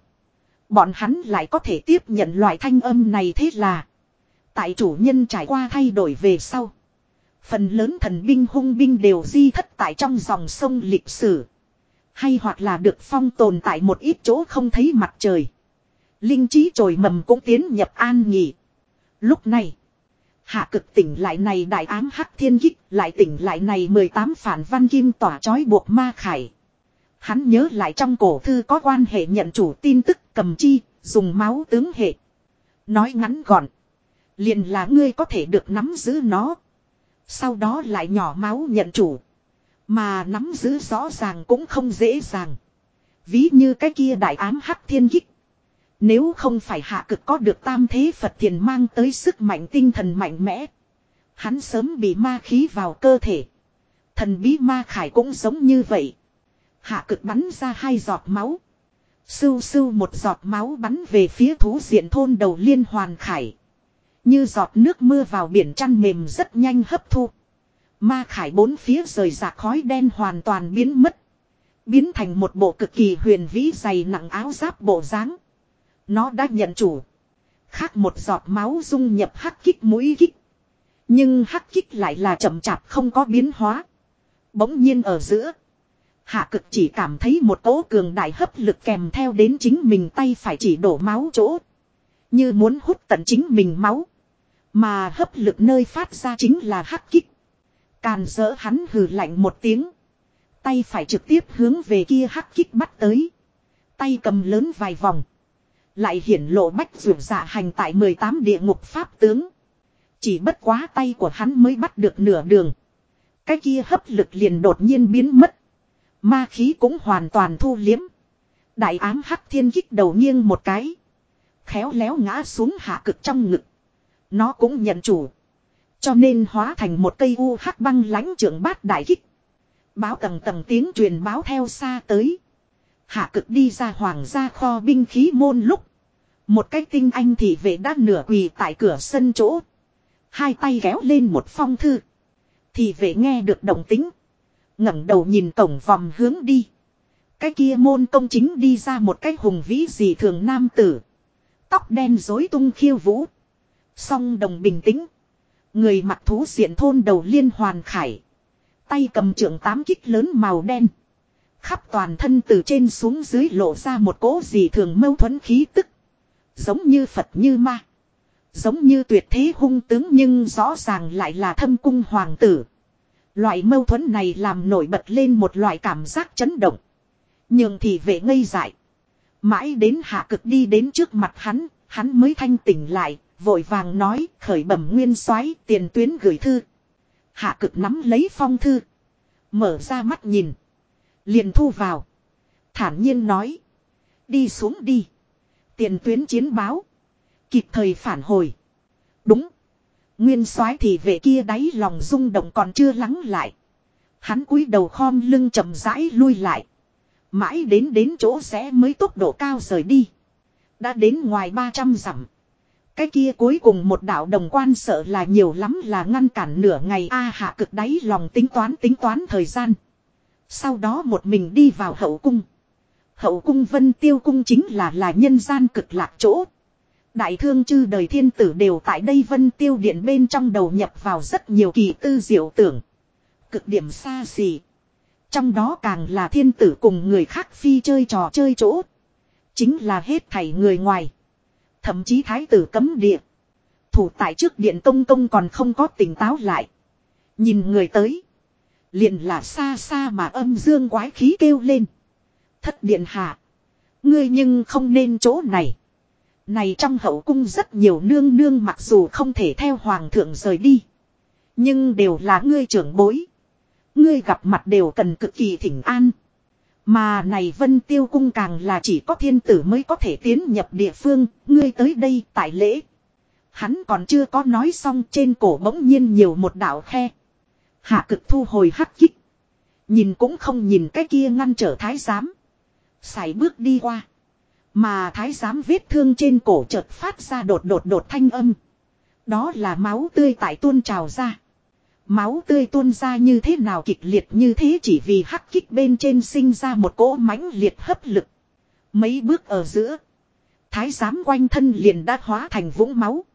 Bọn hắn lại có thể tiếp nhận loại thanh âm này thế là. Tại chủ nhân trải qua thay đổi về sau. Phần lớn thần binh hung binh đều di thất tại trong dòng sông lịch sử. Hay hoặc là được phong tồn tại một ít chỗ không thấy mặt trời. Linh trí trồi mầm cũng tiến nhập an nghỉ. Lúc này. Hạ cực tỉnh lại này đại ám hắc thiên kích lại tỉnh lại này 18 phản văn kim tỏa chói buộc ma khải. Hắn nhớ lại trong cổ thư có quan hệ nhận chủ tin tức cầm chi, dùng máu tướng hệ. Nói ngắn gọn. Liền là ngươi có thể được nắm giữ nó. Sau đó lại nhỏ máu nhận chủ. Mà nắm giữ rõ ràng cũng không dễ dàng. Ví như cái kia đại ám hắc thiên kích. Nếu không phải hạ cực có được tam thế Phật thiền mang tới sức mạnh tinh thần mạnh mẽ. Hắn sớm bị ma khí vào cơ thể. Thần bí ma khải cũng giống như vậy. Hạ cực bắn ra hai giọt máu. Sưu sưu một giọt máu bắn về phía thú diện thôn đầu liên hoàn khải. Như giọt nước mưa vào biển chăn mềm rất nhanh hấp thu. Ma khải bốn phía rời ra khói đen hoàn toàn biến mất. Biến thành một bộ cực kỳ huyền vĩ dày nặng áo giáp bộ dáng. Nó đã nhận chủ. Khác một giọt máu dung nhập hắc kích mũi kích. Nhưng hắc kích lại là chậm chạp không có biến hóa. Bỗng nhiên ở giữa. Hạ cực chỉ cảm thấy một cỗ cường đại hấp lực kèm theo đến chính mình tay phải chỉ đổ máu chỗ. Như muốn hút tận chính mình máu. Mà hấp lực nơi phát ra chính là hắc kích. Càn dỡ hắn hừ lạnh một tiếng. Tay phải trực tiếp hướng về kia hắc kích bắt tới. Tay cầm lớn vài vòng. Lại hiển lộ bách rượu dạ hành tại 18 địa ngục pháp tướng. Chỉ bất quá tay của hắn mới bắt được nửa đường. Cái kia hấp lực liền đột nhiên biến mất. Ma khí cũng hoàn toàn thu liếm. Đại ám hắc thiên kích đầu nghiêng một cái. Khéo léo ngã xuống hạ cực trong ngực. Nó cũng nhận chủ. Cho nên hóa thành một cây u hắc băng lãnh trưởng bát đại kích. Báo tầng tầng tiếng truyền báo theo xa tới. Hạ cực đi ra hoàng gia kho binh khí môn lúc. Một cái tinh anh thị vệ đã nửa quỳ tại cửa sân chỗ. Hai tay kéo lên một phong thư. Thị vệ nghe được động tính. ngẩng đầu nhìn cổng vòng hướng đi. Cái kia môn công chính đi ra một cái hùng vĩ gì thường nam tử. Tóc đen rối tung khiêu vũ. Song đồng bình tĩnh. Người mặc thú diện thôn đầu liên hoàn khải. Tay cầm trưởng tám kích lớn màu đen. Khắp toàn thân từ trên xuống dưới lộ ra một cỗ gì thường mâu thuẫn khí tức. Giống như Phật như ma. Giống như tuyệt thế hung tướng nhưng rõ ràng lại là thâm cung hoàng tử. Loại mâu thuẫn này làm nổi bật lên một loại cảm giác chấn động. Nhưng thì vệ ngây dại. Mãi đến hạ cực đi đến trước mặt hắn, hắn mới thanh tỉnh lại, vội vàng nói khởi bẩm nguyên soái tiền tuyến gửi thư. Hạ cực nắm lấy phong thư. Mở ra mắt nhìn. Liền thu vào. Thản nhiên nói. Đi xuống đi. Tiền tuyến chiến báo. Kịp thời phản hồi. Đúng. Nguyên soái thì về kia đáy lòng rung động còn chưa lắng lại. Hắn cúi đầu khom lưng chậm rãi lui lại. Mãi đến đến chỗ sẽ mới tốc độ cao rời đi. Đã đến ngoài 300 dặm. Cái kia cuối cùng một đạo đồng quan sợ là nhiều lắm là ngăn cản nửa ngày A hạ cực đáy lòng tính toán tính toán thời gian. Sau đó một mình đi vào hậu cung. Hậu cung vân tiêu cung chính là là nhân gian cực lạc chỗ. Đại thương chư đời thiên tử đều tại đây vân tiêu điện bên trong đầu nhập vào rất nhiều kỳ tư diệu tưởng. Cực điểm xa xỉ. Trong đó càng là thiên tử cùng người khác phi chơi trò chơi chỗ. Chính là hết thảy người ngoài. Thậm chí thái tử cấm địa. Thủ tại trước điện công công còn không có tỉnh táo lại. Nhìn người tới. Liền là xa xa mà âm dương quái khí kêu lên. Thất điện hạ. Ngươi nhưng không nên chỗ này. Này trong hậu cung rất nhiều nương nương mặc dù không thể theo hoàng thượng rời đi. Nhưng đều là ngươi trưởng bối. Ngươi gặp mặt đều cần cực kỳ thỉnh an. Mà này vân tiêu cung càng là chỉ có thiên tử mới có thể tiến nhập địa phương, ngươi tới đây tại lễ. Hắn còn chưa có nói xong trên cổ bỗng nhiên nhiều một đạo khe. Hạ cực thu hồi hắc kích. Nhìn cũng không nhìn cái kia ngăn trở thái giám. Xài bước đi qua. Mà thái giám vết thương trên cổ chợt phát ra đột đột đột thanh âm. Đó là máu tươi tại tuôn trào ra. Máu tươi tuôn ra như thế nào kịch liệt như thế chỉ vì hắc kích bên trên sinh ra một cỗ mãnh liệt hấp lực. Mấy bước ở giữa. Thái giám quanh thân liền đã hóa thành vũng máu.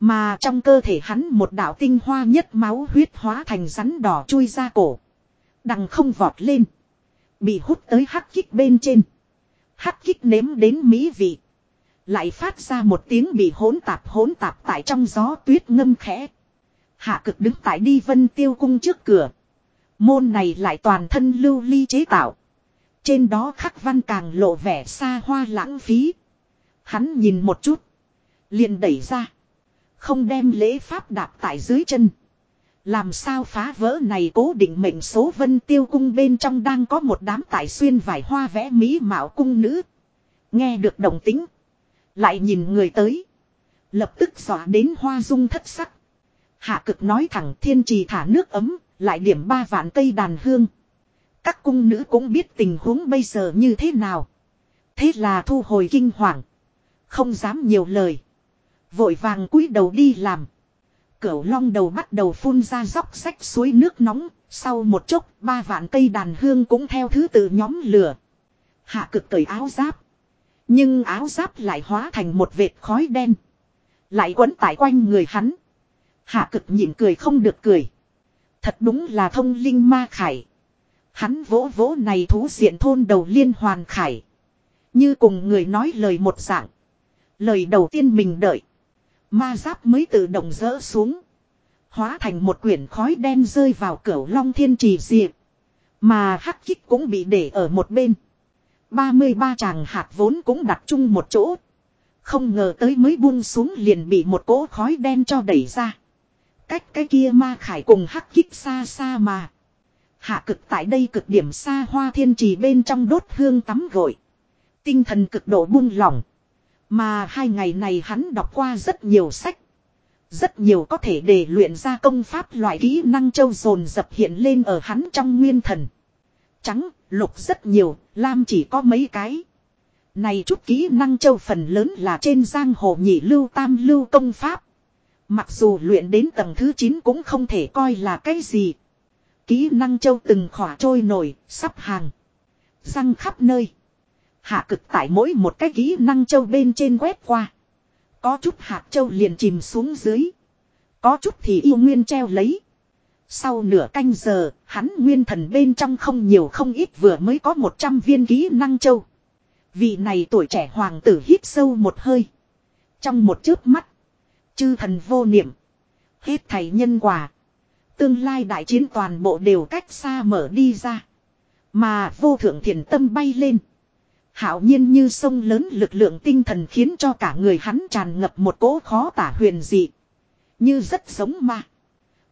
Mà trong cơ thể hắn một đạo tinh hoa nhất máu huyết hóa thành rắn đỏ chui ra cổ. Đằng không vọt lên. Bị hút tới hắc kích bên trên. Hắc kích nếm đến mỹ vị. Lại phát ra một tiếng bị hỗn tạp hỗn tạp tại trong gió tuyết ngâm khẽ. Hạ cực đứng tại đi vân tiêu cung trước cửa. Môn này lại toàn thân lưu ly chế tạo. Trên đó khắc văn càng lộ vẻ xa hoa lãng phí. Hắn nhìn một chút. liền đẩy ra. Không đem lễ pháp đạp tại dưới chân. Làm sao phá vỡ này cố định mệnh số vân tiêu cung bên trong đang có một đám tài xuyên vải hoa vẽ mỹ mạo cung nữ. Nghe được đồng tính. Lại nhìn người tới. Lập tức dọa đến hoa dung thất sắc. Hạ cực nói thẳng thiên trì thả nước ấm, lại điểm ba vạn cây đàn hương. Các cung nữ cũng biết tình huống bây giờ như thế nào. Thế là thu hồi kinh hoàng. Không dám nhiều lời. Vội vàng cúi đầu đi làm. Cửu long đầu bắt đầu phun ra dốc sách suối nước nóng. Sau một chốc, ba vạn cây đàn hương cũng theo thứ tự nhóm lửa. Hạ cực cởi áo giáp. Nhưng áo giáp lại hóa thành một vệt khói đen. Lại quấn tải quanh người hắn. Hạ cực nhịn cười không được cười. Thật đúng là thông linh ma khải. Hắn vỗ vỗ này thú diện thôn đầu liên hoàn khải. Như cùng người nói lời một dạng. Lời đầu tiên mình đợi. Ma giáp mới tự động rỡ xuống. Hóa thành một quyển khói đen rơi vào cửa long thiên trì diệp. Mà hắc kích cũng bị để ở một bên. 33 chàng hạt vốn cũng đặt chung một chỗ. Không ngờ tới mới buông xuống liền bị một cỗ khói đen cho đẩy ra. Cách cái kia ma khải cùng hắc kích xa xa mà. Hạ cực tại đây cực điểm xa hoa thiên trì bên trong đốt hương tắm gội. Tinh thần cực độ buông lỏng. Mà hai ngày này hắn đọc qua rất nhiều sách. Rất nhiều có thể để luyện ra công pháp loại kỹ năng châu dồn dập hiện lên ở hắn trong nguyên thần. Trắng, lục rất nhiều, lam chỉ có mấy cái. Này chút kỹ năng châu phần lớn là trên giang hồ nhị lưu tam lưu công pháp. Mặc dù luyện đến tầng thứ 9 cũng không thể coi là cái gì. Kỹ năng châu từng khỏa trôi nổi, sắp hàng. Răng khắp nơi. Hạ cực tại mỗi một cái kỹ năng châu bên trên quét qua. Có chút hạt châu liền chìm xuống dưới. Có chút thì yêu nguyên treo lấy. Sau nửa canh giờ, hắn nguyên thần bên trong không nhiều không ít vừa mới có 100 viên kỹ năng châu. Vị này tuổi trẻ hoàng tử hít sâu một hơi. Trong một chớp mắt, chư thần vô niệm. Hết thầy nhân quả. Tương lai đại chiến toàn bộ đều cách xa mở đi ra. Mà vô thượng thiền tâm bay lên. Hảo nhiên như sông lớn lực lượng tinh thần khiến cho cả người hắn tràn ngập một cỗ khó tả huyền dị. Như rất giống ma.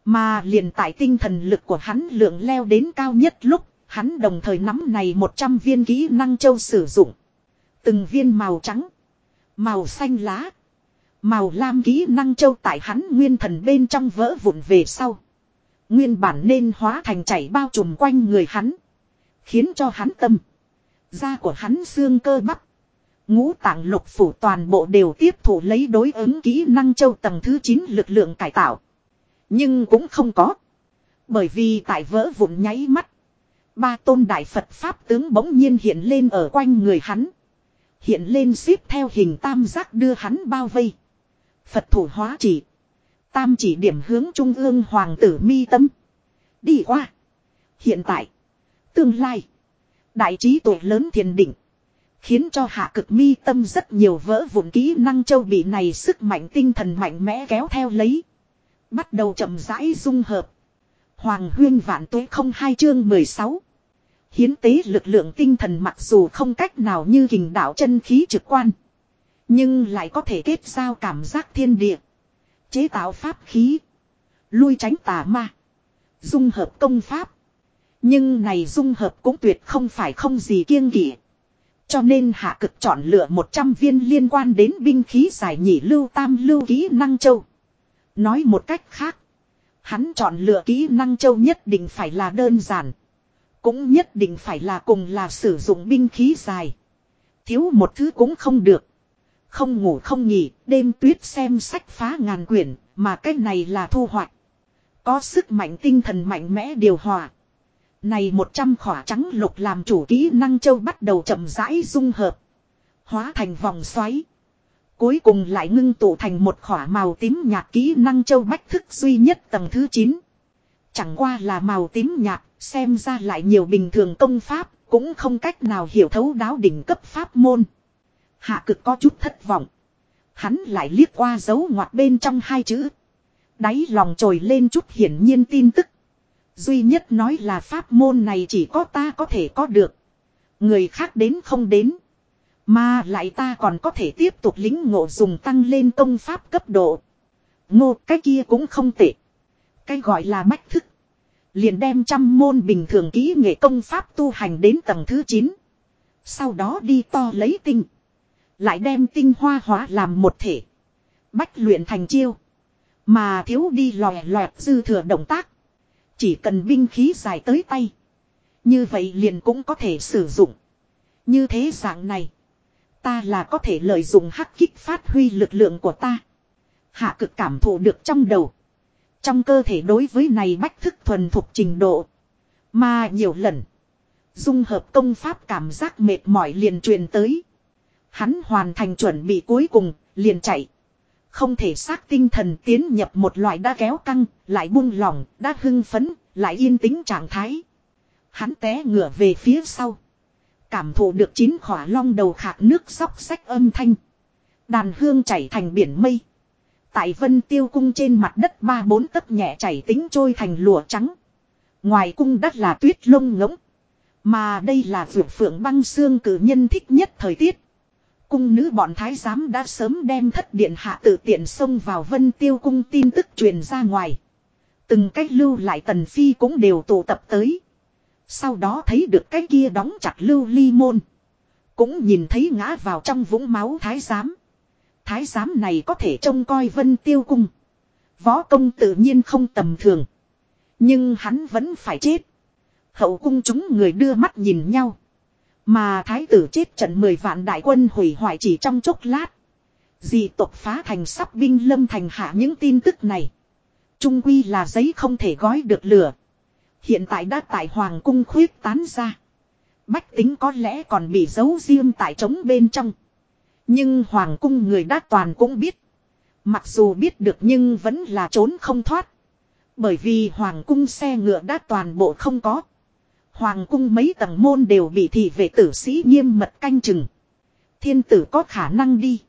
Mà liền tại tinh thần lực của hắn lượng leo đến cao nhất lúc, hắn đồng thời nắm này 100 viên kỹ năng châu sử dụng. Từng viên màu trắng, màu xanh lá, màu lam kỹ năng châu tại hắn nguyên thần bên trong vỡ vụn về sau. Nguyên bản nên hóa thành chảy bao trùm quanh người hắn. Khiến cho hắn tâm. Da của hắn xương cơ bắp. Ngũ tạng lục phủ toàn bộ đều tiếp thủ lấy đối ứng kỹ năng châu tầng thứ 9 lực lượng cải tạo. Nhưng cũng không có. Bởi vì tại vỡ vụn nháy mắt. Ba tôn đại Phật Pháp tướng bỗng nhiên hiện lên ở quanh người hắn. Hiện lên xếp theo hình tam giác đưa hắn bao vây. Phật thủ hóa chỉ. Tam chỉ điểm hướng trung ương hoàng tử mi tâm. Đi qua. Hiện tại. Tương lai. Đại trí tuệ lớn thiền định. Khiến cho hạ cực mi tâm rất nhiều vỡ vụn kỹ năng châu bị này sức mạnh tinh thần mạnh mẽ kéo theo lấy. Bắt đầu chậm rãi dung hợp. Hoàng huyên vạn tuế không hai chương 16. Hiến tế lực lượng tinh thần mặc dù không cách nào như hình đạo chân khí trực quan. Nhưng lại có thể kết giao cảm giác thiên địa. Chế tạo pháp khí. Lui tránh tà ma. Dung hợp công pháp. Nhưng này dung hợp cũng tuyệt không phải không gì kiêng kỵ. Cho nên hạ cực chọn lựa 100 viên liên quan đến binh khí giải nhị lưu tam lưu kỹ năng châu. Nói một cách khác. Hắn chọn lựa kỹ năng châu nhất định phải là đơn giản. Cũng nhất định phải là cùng là sử dụng binh khí dài. Thiếu một thứ cũng không được. Không ngủ không nghỉ, đêm tuyết xem sách phá ngàn quyển, mà cái này là thu hoạch. Có sức mạnh tinh thần mạnh mẽ điều hòa. Này một trăm khỏa trắng lục làm chủ kỹ năng châu bắt đầu chậm rãi dung hợp. Hóa thành vòng xoáy. Cuối cùng lại ngưng tụ thành một khỏa màu tím nhạt kỹ năng châu bách thức duy nhất tầng thứ 9. Chẳng qua là màu tím nhạt, xem ra lại nhiều bình thường công pháp, cũng không cách nào hiểu thấu đáo đỉnh cấp pháp môn. Hạ cực có chút thất vọng. Hắn lại liếc qua dấu ngoặt bên trong hai chữ. Đáy lòng trồi lên chút hiển nhiên tin tức. Duy nhất nói là pháp môn này chỉ có ta có thể có được. Người khác đến không đến. Mà lại ta còn có thể tiếp tục lính ngộ dùng tăng lên công pháp cấp độ. Ngô cái kia cũng không tệ. Cái gọi là bách thức. Liền đem trăm môn bình thường kỹ nghệ công pháp tu hành đến tầng thứ 9. Sau đó đi to lấy tinh. Lại đem tinh hoa hóa làm một thể. Bách luyện thành chiêu. Mà thiếu đi lòe loẹt dư thừa động tác. Chỉ cần binh khí dài tới tay. Như vậy liền cũng có thể sử dụng. Như thế dạng này. Ta là có thể lợi dụng hắc kích phát huy lực lượng của ta. Hạ cực cảm thụ được trong đầu. Trong cơ thể đối với này bách thức thuần thuộc trình độ. Mà nhiều lần. Dung hợp công pháp cảm giác mệt mỏi liền truyền tới. Hắn hoàn thành chuẩn bị cuối cùng, liền chạy. Không thể xác tinh thần tiến nhập một loại đã kéo căng, lại buông lỏng, đã hưng phấn, lại yên tĩnh trạng thái. Hắn té ngửa về phía sau. Cảm thụ được chín khỏa long đầu khạc nước sóc sách âm thanh. Đàn hương chảy thành biển mây. Tại vân tiêu cung trên mặt đất ba bốn tấc nhẹ chảy tính trôi thành lụa trắng. Ngoài cung đất là tuyết lông ngỗng. Mà đây là vượt phượng băng xương cử nhân thích nhất thời tiết. Cung nữ bọn thái giám đã sớm đem thất điện hạ tự tiện xông vào vân tiêu cung tin tức truyền ra ngoài. Từng cách lưu lại tần phi cũng đều tụ tập tới. Sau đó thấy được cái kia đóng chặt lưu ly môn. Cũng nhìn thấy ngã vào trong vũng máu thái giám. Thái giám này có thể trông coi vân tiêu cung. Võ công tự nhiên không tầm thường. Nhưng hắn vẫn phải chết. Hậu cung chúng người đưa mắt nhìn nhau. Mà thái tử chết trận 10 vạn đại quân hủy hoại chỉ trong chốc lát. Dị tộc phá thành sắp binh lâm thành hạ những tin tức này. Trung quy là giấy không thể gói được lửa. Hiện tại đã tại Hoàng cung khuyết tán ra. Bách tính có lẽ còn bị giấu riêng tại trống bên trong. Nhưng Hoàng cung người đã toàn cũng biết. Mặc dù biết được nhưng vẫn là trốn không thoát. Bởi vì hoàng cung xe ngựa đã toàn bộ không có. Hoàng cung mấy tầng môn đều bị thị vệ tử sĩ nghiêm mật canh chừng. Thiên tử có khả năng đi.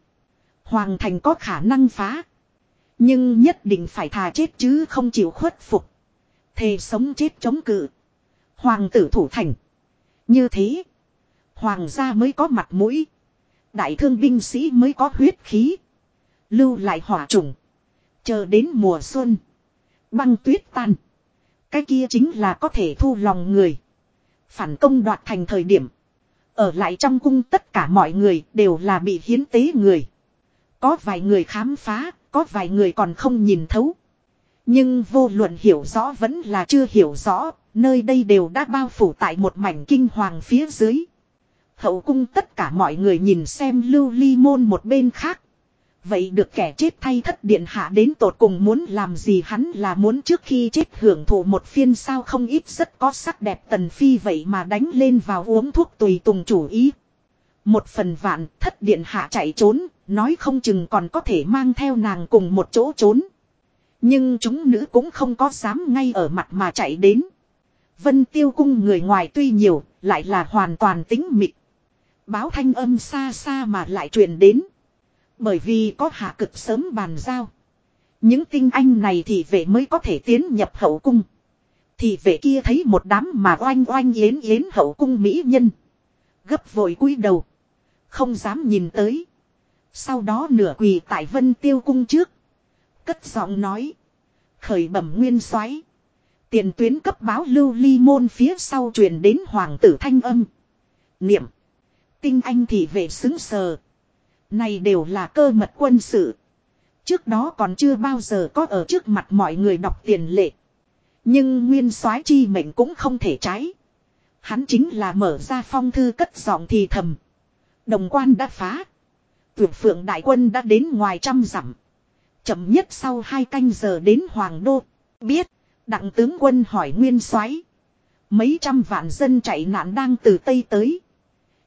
Hoàng thành có khả năng phá. Nhưng nhất định phải thà chết chứ không chịu khuất phục. Thề sống chết chống cự. Hoàng tử thủ thành. Như thế. Hoàng gia mới có mặt mũi. Đại thương binh sĩ mới có huyết khí. Lưu lại hỏa trùng. Chờ đến mùa xuân. Băng tuyết tan. Cái kia chính là có thể thu lòng người. Phản công đoạt thành thời điểm. Ở lại trong cung tất cả mọi người đều là bị hiến tế người. Có vài người khám phá, có vài người còn không nhìn thấu. Nhưng vô luận hiểu rõ vẫn là chưa hiểu rõ, nơi đây đều đã bao phủ tại một mảnh kinh hoàng phía dưới. Hậu cung tất cả mọi người nhìn xem lưu ly môn một bên khác. Vậy được kẻ chết thay thất điện hạ đến tột cùng muốn làm gì hắn là muốn trước khi chết hưởng thụ một phiên sao không ít rất có sắc đẹp tần phi vậy mà đánh lên vào uống thuốc tùy tùng chủ ý. Một phần vạn thất điện hạ chạy trốn, nói không chừng còn có thể mang theo nàng cùng một chỗ trốn. Nhưng chúng nữ cũng không có dám ngay ở mặt mà chạy đến. Vân tiêu cung người ngoài tuy nhiều, lại là hoàn toàn tính mịt. Báo thanh âm xa xa mà lại truyền đến. Bởi vì có hạ cực sớm bàn giao. Những tinh anh này thì vệ mới có thể tiến nhập hậu cung. Thì vệ kia thấy một đám mà oanh oanh yến yến hậu cung mỹ nhân. Gấp vội cúi đầu. Không dám nhìn tới. Sau đó nửa quỳ tại vân tiêu cung trước. Cất giọng nói. Khởi bẩm nguyên soái Tiền tuyến cấp báo lưu ly môn phía sau truyền đến hoàng tử thanh âm. Niệm. Tinh anh thì về xứng sờ. Này đều là cơ mật quân sự. Trước đó còn chưa bao giờ có ở trước mặt mọi người đọc tiền lệ. Nhưng nguyên soái chi mệnh cũng không thể trái. Hắn chính là mở ra phong thư cất giọng thì thầm. Đồng quan đã phá. Tuyệt phượng đại quân đã đến ngoài trăm dặm. Chậm nhất sau hai canh giờ đến Hoàng Đô. Biết. Đặng tướng quân hỏi nguyên soái Mấy trăm vạn dân chạy nạn đang từ Tây tới.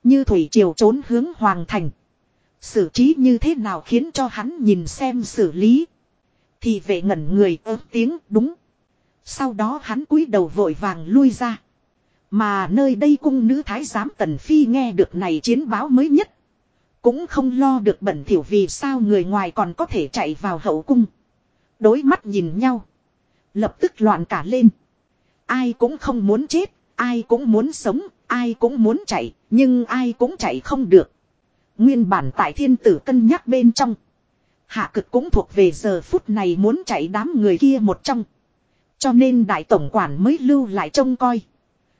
Như thủy triều trốn hướng Hoàng Thành. Xử trí như thế nào khiến cho hắn nhìn xem xử lý. Thì vệ ngẩn người ớt tiếng đúng. Sau đó hắn cúi đầu vội vàng lui ra. Mà nơi đây cung nữ thái giám tần phi nghe được này chiến báo mới nhất. Cũng không lo được bẩn thỉu vì sao người ngoài còn có thể chạy vào hậu cung. Đối mắt nhìn nhau. Lập tức loạn cả lên. Ai cũng không muốn chết, ai cũng muốn sống, ai cũng muốn chạy, nhưng ai cũng chạy không được. Nguyên bản tại thiên tử cân nhắc bên trong. Hạ cực cũng thuộc về giờ phút này muốn chạy đám người kia một trong. Cho nên đại tổng quản mới lưu lại trông coi.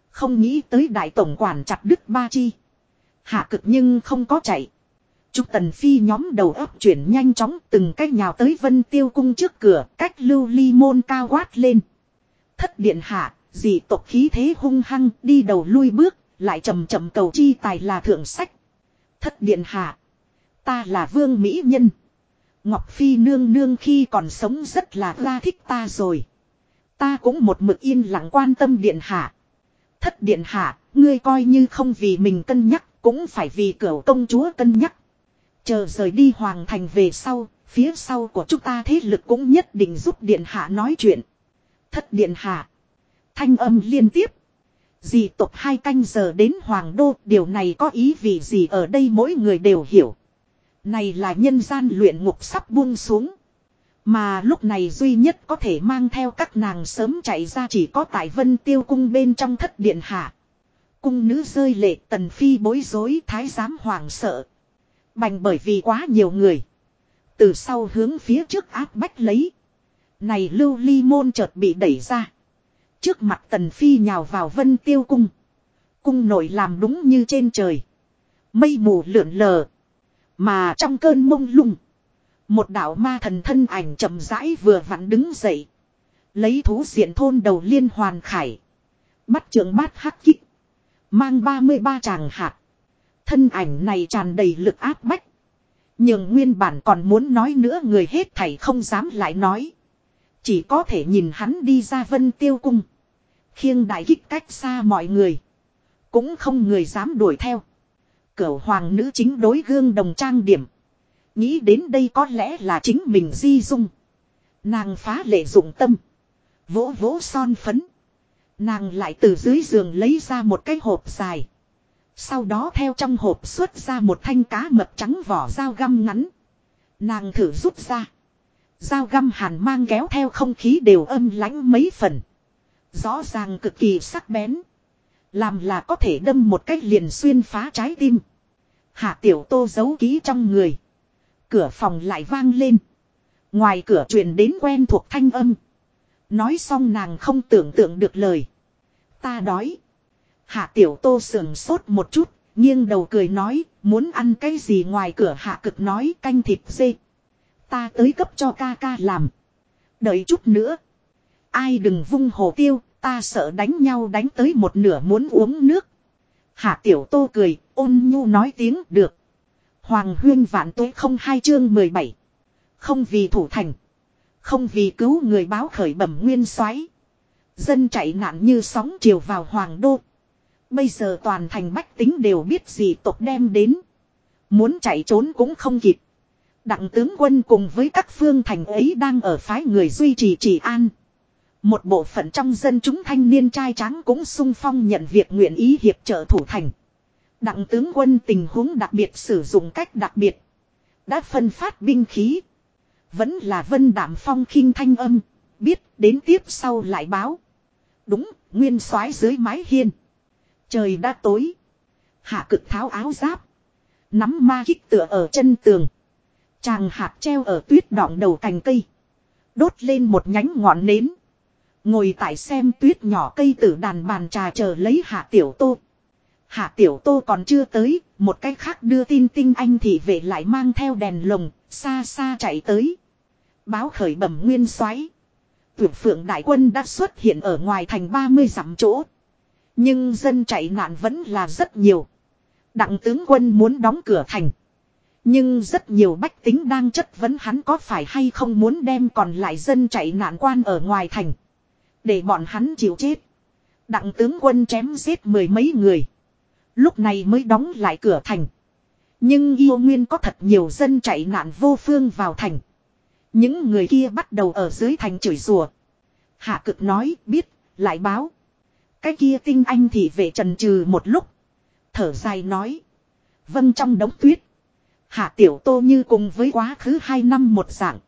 Không nghĩ tới đại tổng quản chặt đứt ba chi. Hạ cực nhưng không có chạy. Trúc Tần Phi nhóm đầu óc chuyển nhanh chóng từng cách nhào tới vân tiêu cung trước cửa cách lưu ly môn cao quát lên. Thất điện hạ, dị tộc khí thế hung hăng đi đầu lui bước, lại chầm chậm cầu chi tài là thượng sách. Thất điện hạ. Ta là vương mỹ nhân. Ngọc Phi nương nương khi còn sống rất là la thích ta rồi. Ta cũng một mực yên lặng quan tâm điện hạ. Thất điện hạ, ngươi coi như không vì mình cân nhắc, cũng phải vì cửu công chúa cân nhắc. Chờ rời đi hoàng thành về sau, phía sau của chúng ta thế lực cũng nhất định giúp điện hạ nói chuyện. Thất điện hạ. Thanh âm liên tiếp. Dì tộc hai canh giờ đến Hoàng Đô, điều này có ý vì gì ở đây mỗi người đều hiểu. Này là nhân gian luyện ngục sắp buông xuống. Mà lúc này duy nhất có thể mang theo các nàng sớm chạy ra chỉ có tại vân tiêu cung bên trong thất điện hạ. Cung nữ rơi lệ tần phi bối rối thái giám hoàng sợ. Bành bởi vì quá nhiều người. Từ sau hướng phía trước áp bách lấy. Này lưu ly môn chợt bị đẩy ra. Trước mặt tần phi nhào vào vân tiêu cung. Cung nội làm đúng như trên trời. Mây mù lượn lờ. Mà trong cơn mông lung. Một đạo ma thần thân ảnh chậm rãi vừa vặn đứng dậy. Lấy thú diện thôn đầu liên hoàn khải. Bắt trường bát hắc kích. Mang 33 tràng hạt. Thân ảnh này tràn đầy lực áp bách. Nhưng nguyên bản còn muốn nói nữa người hết thảy không dám lại nói. Chỉ có thể nhìn hắn đi ra vân tiêu cung. Khiêng đại kích cách xa mọi người. Cũng không người dám đuổi theo. Cửu hoàng nữ chính đối gương đồng trang điểm. Nghĩ đến đây có lẽ là chính mình di dung. Nàng phá lệ dụng tâm. Vỗ vỗ son phấn. Nàng lại từ dưới giường lấy ra một cái hộp dài. Sau đó theo trong hộp xuất ra một thanh cá mập trắng vỏ dao găm ngắn. Nàng thử rút ra. Dao găm hàn mang kéo theo không khí đều âm lãnh mấy phần. Rõ ràng cực kỳ sắc bén. Làm là có thể đâm một cách liền xuyên phá trái tim. Hạ tiểu tô giấu ký trong người. Cửa phòng lại vang lên. Ngoài cửa truyền đến quen thuộc thanh âm. Nói xong nàng không tưởng tượng được lời. Ta đói. Hạ tiểu tô sườn sốt một chút, nghiêng đầu cười nói, muốn ăn cái gì ngoài cửa hạ cực nói canh thịt dê. Ta tới cấp cho ca ca làm. Đợi chút nữa. Ai đừng vung hồ tiêu, ta sợ đánh nhau đánh tới một nửa muốn uống nước. Hạ tiểu tô cười, ôn nhu nói tiếng được. Hoàng huyên vạn tuế không hai chương 17. Không vì thủ thành. Không vì cứu người báo khởi bẩm nguyên soái Dân chạy nạn như sóng chiều vào hoàng đô. Bây giờ toàn thành bách tính đều biết gì tộc đem đến. Muốn chạy trốn cũng không kịp. Đặng tướng quân cùng với các phương thành ấy đang ở phái người duy trì trị an. Một bộ phận trong dân chúng thanh niên trai tráng cũng sung phong nhận việc nguyện ý hiệp trợ thủ thành. Đặng tướng quân tình huống đặc biệt sử dụng cách đặc biệt. Đã phân phát binh khí. Vẫn là vân đảm phong khinh thanh âm. Biết đến tiếp sau lại báo. Đúng, nguyên soái dưới mái hiên. Trời đã tối. Hạ cực tháo áo giáp. Nắm ma kích tựa ở chân tường. Chàng hạt treo ở tuyết đọng đầu cành cây. Đốt lên một nhánh ngọn nến. Ngồi tại xem tuyết nhỏ cây tử đàn bàn trà chờ lấy hạ tiểu tô. Hạ tiểu tô còn chưa tới, một cách khác đưa tin tinh anh thì vệ lại mang theo đèn lồng, xa xa chạy tới. Báo khởi bẩm nguyên xoáy Tuyệt phượng đại quân đã xuất hiện ở ngoài thành 30 dặm chỗ. Nhưng dân chạy nạn vẫn là rất nhiều. Đặng tướng quân muốn đóng cửa thành. Nhưng rất nhiều bách tính đang chất vấn hắn có phải hay không muốn đem còn lại dân chạy nạn quan ở ngoài thành. Để bọn hắn chịu chết. Đặng tướng quân chém giết mười mấy người. Lúc này mới đóng lại cửa thành. Nhưng yêu nguyên có thật nhiều dân chạy nạn vô phương vào thành. Những người kia bắt đầu ở dưới thành chửi rủa. Hạ cực nói biết, lại báo. Cái kia tinh anh thì về trần trừ một lúc. Thở dài nói. Vâng trong đống tuyết. Hạ tiểu tô như cùng với quá khứ hai năm một dạng.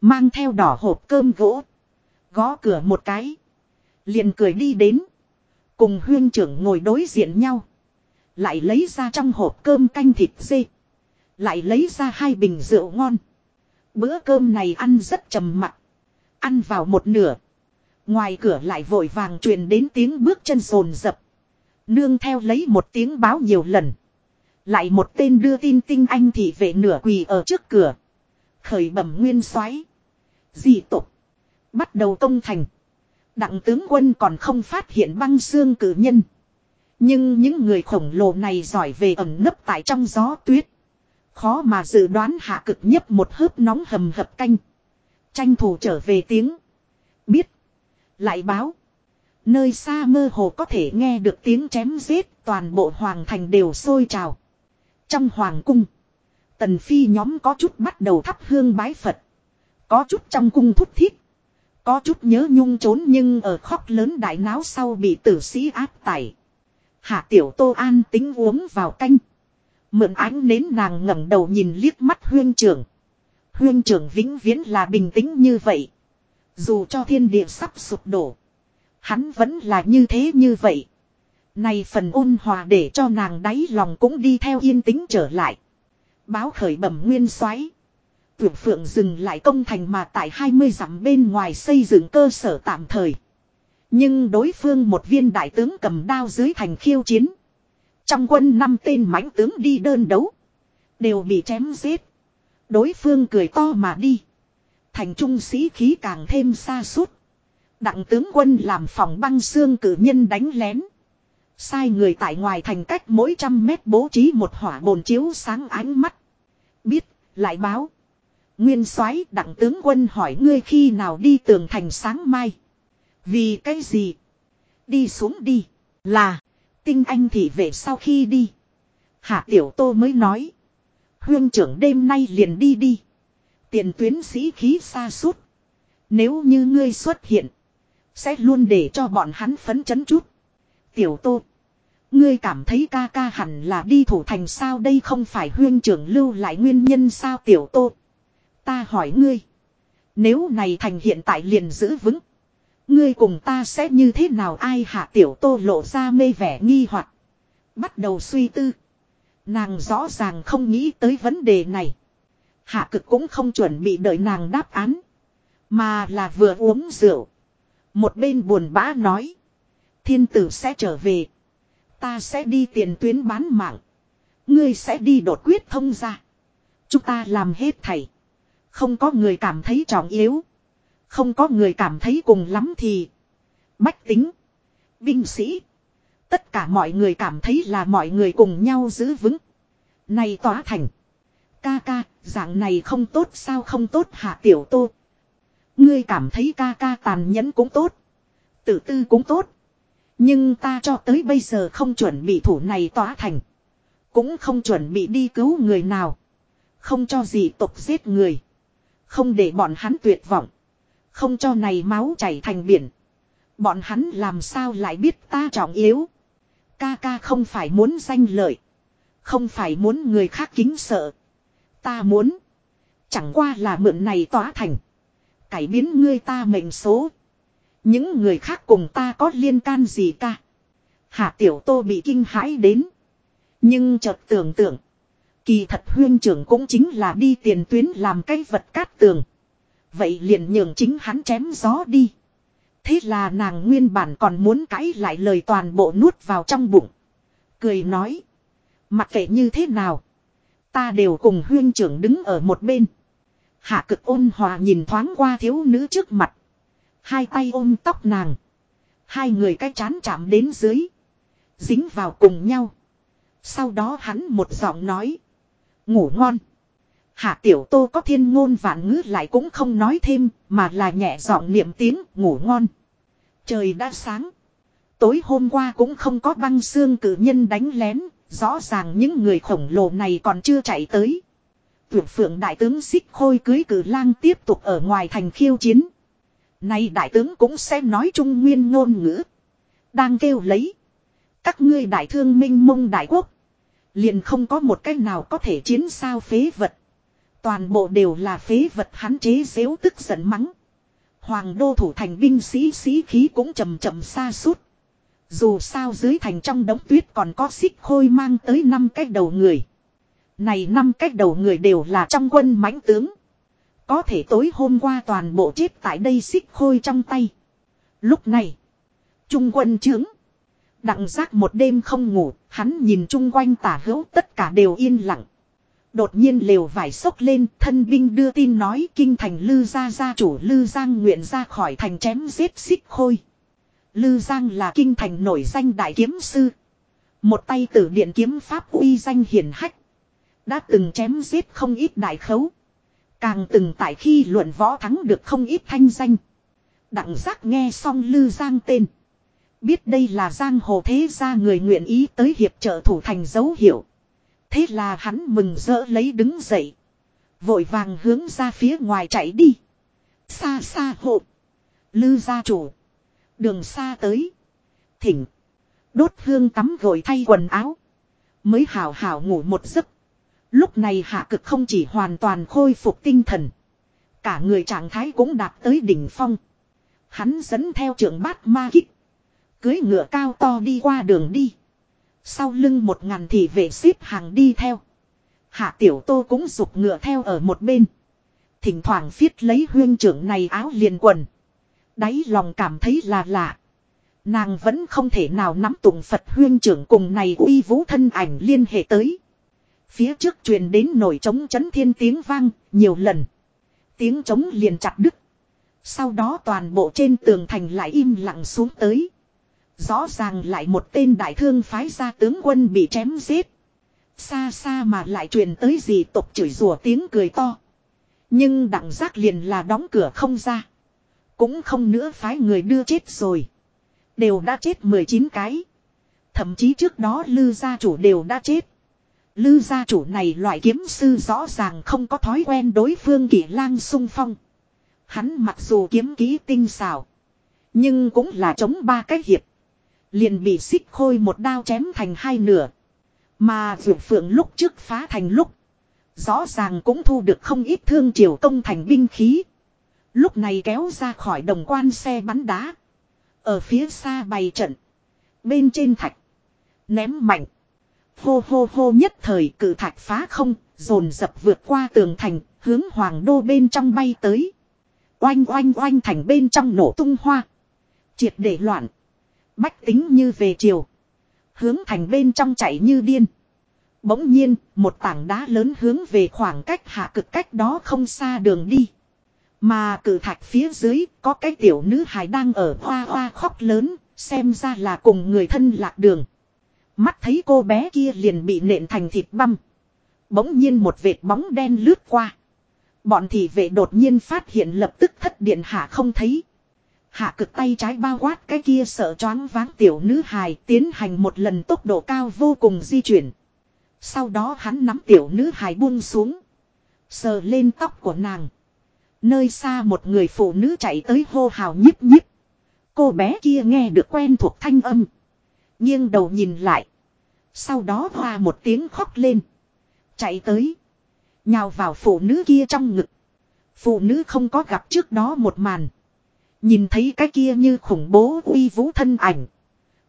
Mang theo đỏ hộp cơm gỗ. Gõ cửa một cái. Liền cười đi đến. Cùng huyên trưởng ngồi đối diện nhau. Lại lấy ra trong hộp cơm canh thịt dê. Lại lấy ra hai bình rượu ngon. Bữa cơm này ăn rất trầm mặc. Ăn vào một nửa. Ngoài cửa lại vội vàng truyền đến tiếng bước chân rồn rập. Nương theo lấy một tiếng báo nhiều lần. Lại một tên đưa tin tinh anh thị vệ nửa quỳ ở trước cửa. Khởi bẩm nguyên soái Dị tục. Bắt đầu công thành. Đặng tướng quân còn không phát hiện băng xương cử nhân. Nhưng những người khổng lồ này giỏi về ẩn nấp tại trong gió tuyết. Khó mà dự đoán hạ cực nhấp một hớp nóng hầm hập canh. Tranh thủ trở về tiếng. Biết. Lại báo. Nơi xa mơ hồ có thể nghe được tiếng chém giết toàn bộ hoàng thành đều sôi trào. Trong hoàng cung. Tần phi nhóm có chút bắt đầu thắp hương bái Phật. Có chút trong cung thúc thiết. Có chút nhớ nhung trốn nhưng ở khóc lớn đại náo sau bị tử sĩ áp tải. Hạ tiểu tô an tính uống vào canh. Mượn ánh nến nàng ngẩng đầu nhìn liếc mắt huyên trưởng. Huyên trưởng vĩnh viễn là bình tĩnh như vậy. Dù cho thiên địa sắp sụp đổ. Hắn vẫn là như thế như vậy. Này phần ôn hòa để cho nàng đáy lòng cũng đi theo yên tĩnh trở lại. Báo khởi bẩm nguyên soái Tuyển phượng dừng lại công thành mà tại 20 dặm bên ngoài xây dựng cơ sở tạm thời. Nhưng đối phương một viên đại tướng cầm đao dưới thành khiêu chiến. Trong quân năm tên mãnh tướng đi đơn đấu. Đều bị chém giết. Đối phương cười to mà đi. Thành trung sĩ khí càng thêm xa suốt. Đặng tướng quân làm phòng băng xương cử nhân đánh lén. Sai người tại ngoài thành cách mỗi trăm mét bố trí một hỏa bồn chiếu sáng ánh mắt. Biết, lại báo. Nguyên soái đặng tướng quân hỏi ngươi khi nào đi tường thành sáng mai. Vì cái gì? Đi xuống đi. Là. Tinh anh thị về sau khi đi. Hạ tiểu tô mới nói. hương trưởng đêm nay liền đi đi. Tiền tuyến sĩ khí xa suốt. Nếu như ngươi xuất hiện. Sẽ luôn để cho bọn hắn phấn chấn chút. Tiểu tô. Ngươi cảm thấy ca ca hẳn là đi thủ thành sao đây không phải huyên trưởng lưu lại nguyên nhân sao tiểu tô. Ta hỏi ngươi. Nếu này thành hiện tại liền giữ vững. Ngươi cùng ta sẽ như thế nào ai hạ tiểu tô lộ ra mê vẻ nghi hoặc, Bắt đầu suy tư. Nàng rõ ràng không nghĩ tới vấn đề này. Hạ cực cũng không chuẩn bị đợi nàng đáp án. Mà là vừa uống rượu. Một bên buồn bã nói. Thiên tử sẽ trở về. Ta sẽ đi tiền tuyến bán mạng. Ngươi sẽ đi đột quyết thông ra. Chúng ta làm hết thầy. Không có người cảm thấy trọng yếu. Không có người cảm thấy cùng lắm thì. Bách tính. Binh sĩ. Tất cả mọi người cảm thấy là mọi người cùng nhau giữ vững. Này tỏa thành. Ca ca, dạng này không tốt sao không tốt hạ tiểu tô. Ngươi cảm thấy ca ca tàn nhẫn cũng tốt. Tự tư cũng tốt. Nhưng ta cho tới bây giờ không chuẩn bị thủ này tỏa thành. Cũng không chuẩn bị đi cứu người nào. Không cho gì tộc giết người. Không để bọn hắn tuyệt vọng. Không cho này máu chảy thành biển. Bọn hắn làm sao lại biết ta trọng yếu. Ca ca không phải muốn danh lợi. Không phải muốn người khác kính sợ. Ta muốn. Chẳng qua là mượn này tỏa thành. Cải biến ngươi ta mệnh số. Những người khác cùng ta có liên can gì ca. Hạ tiểu tô bị kinh hãi đến. Nhưng chợt tưởng tượng. Kỳ thật huyên trưởng cũng chính là đi tiền tuyến làm cái vật cát tường. Vậy liền nhường chính hắn chém gió đi. Thế là nàng nguyên bản còn muốn cãi lại lời toàn bộ nuốt vào trong bụng. Cười nói. Mặc kệ như thế nào. Ta đều cùng huyên trưởng đứng ở một bên. Hạ cực ôn hòa nhìn thoáng qua thiếu nữ trước mặt. Hai tay ôm tóc nàng. Hai người cái chán chạm đến dưới. Dính vào cùng nhau. Sau đó hắn một giọng nói. Ngủ ngon. Hạ tiểu tô có thiên ngôn vạn ngữ lại cũng không nói thêm, mà là nhẹ giọng niệm tiếng ngủ ngon. Trời đã sáng. Tối hôm qua cũng không có băng xương cử nhân đánh lén, rõ ràng những người khổng lồ này còn chưa chạy tới. Tuyệt phượng đại tướng xích khôi cưới cử lang tiếp tục ở ngoài thành khiêu chiến. Nay đại tướng cũng sẽ nói trung nguyên ngôn ngữ. Đang kêu lấy. Các ngươi đại thương minh mông đại quốc. Liền không có một cách nào có thể chiến sao phế vật. Toàn bộ đều là phế vật hắn chế xếu tức giận mắng. Hoàng đô thủ thành binh sĩ sĩ khí cũng chầm chậm xa suốt. Dù sao dưới thành trong đống tuyết còn có xích khôi mang tới năm cái đầu người. Này năm cái đầu người đều là trong quân mãnh tướng. Có thể tối hôm qua toàn bộ chết tại đây xích khôi trong tay. Lúc này, trung quân trướng. Đặng giác một đêm không ngủ, hắn nhìn chung quanh tả hữu tất cả đều yên lặng. Đột nhiên lều vải sốc lên, thân binh đưa tin nói kinh thành Lư Gia gia chủ Lư Giang nguyện ra khỏi thành chém giết xích khôi. Lư Giang là kinh thành nổi danh đại kiếm sư. Một tay tử điện kiếm pháp uy danh hiển hách. Đã từng chém giết không ít đại khấu. Càng từng tại khi luận võ thắng được không ít thanh danh. Đặng giác nghe xong Lư Giang tên. Biết đây là giang hồ thế gia người nguyện ý tới hiệp trợ thủ thành dấu hiệu. Thế là hắn mừng rỡ lấy đứng dậy. Vội vàng hướng ra phía ngoài chạy đi. Xa xa hộ. Lư gia chủ. Đường xa tới. Thỉnh. Đốt hương tắm gội thay quần áo. Mới hào hào ngủ một giấc. Lúc này hạ cực không chỉ hoàn toàn khôi phục tinh thần. Cả người trạng thái cũng đạt tới đỉnh phong. Hắn dẫn theo trưởng bát ma kích. Cưới ngựa cao to đi qua đường đi. Sau lưng một ngàn thị vệ xếp hàng đi theo. Hạ tiểu tô cũng rục ngựa theo ở một bên. Thỉnh thoảng phiết lấy huyên trưởng này áo liền quần. Đáy lòng cảm thấy là lạ. Nàng vẫn không thể nào nắm tụng Phật huyên trưởng cùng này uy vũ thân ảnh liên hệ tới. Phía trước truyền đến nổi trống chấn thiên tiếng vang, nhiều lần. Tiếng trống liền chặt đứt. Sau đó toàn bộ trên tường thành lại im lặng xuống tới. Rõ ràng lại một tên đại thương phái ra tướng quân bị chém giết. Xa xa mà lại truyền tới gì tục chửi rủa tiếng cười to. Nhưng đặng giác liền là đóng cửa không ra. Cũng không nữa phái người đưa chết rồi. Đều đã chết 19 cái. Thậm chí trước đó lư gia chủ đều đã chết. Lư gia chủ này loại kiếm sư rõ ràng không có thói quen đối phương kỷ lang sung phong. Hắn mặc dù kiếm ký tinh xảo. Nhưng cũng là chống ba cái hiệp. Liền bị xích khôi một đao chém thành hai nửa. Mà vượt phượng lúc trước phá thành lúc. Rõ ràng cũng thu được không ít thương triều công thành binh khí. Lúc này kéo ra khỏi đồng quan xe bắn đá. Ở phía xa bày trận. Bên trên thạch. Ném mạnh. Hô hô hô nhất thời cử thạch phá không, dồn dập vượt qua tường thành, hướng hoàng đô bên trong bay tới. Oanh oanh oanh thành bên trong nổ tung hoa. Triệt để loạn. Bách tính như về chiều. Hướng thành bên trong chạy như điên. Bỗng nhiên, một tảng đá lớn hướng về khoảng cách hạ cực cách đó không xa đường đi. Mà cử thạch phía dưới có cái tiểu nữ hài đang ở hoa hoa khóc lớn, xem ra là cùng người thân lạc đường. Mắt thấy cô bé kia liền bị nện thành thịt băm. Bỗng nhiên một vệt bóng đen lướt qua. Bọn thị vệ đột nhiên phát hiện lập tức thất điện hạ không thấy. Hạ cực tay trái bao quát cái kia sợ choáng váng tiểu nữ hài tiến hành một lần tốc độ cao vô cùng di chuyển. Sau đó hắn nắm tiểu nữ hài buông xuống. Sờ lên tóc của nàng. Nơi xa một người phụ nữ chạy tới hô hào nhíp nhíp. Cô bé kia nghe được quen thuộc thanh âm. nghiêng đầu nhìn lại. Sau đó hoa một tiếng khóc lên. Chạy tới. Nhào vào phụ nữ kia trong ngực. Phụ nữ không có gặp trước đó một màn. Nhìn thấy cái kia như khủng bố uy vũ thân ảnh.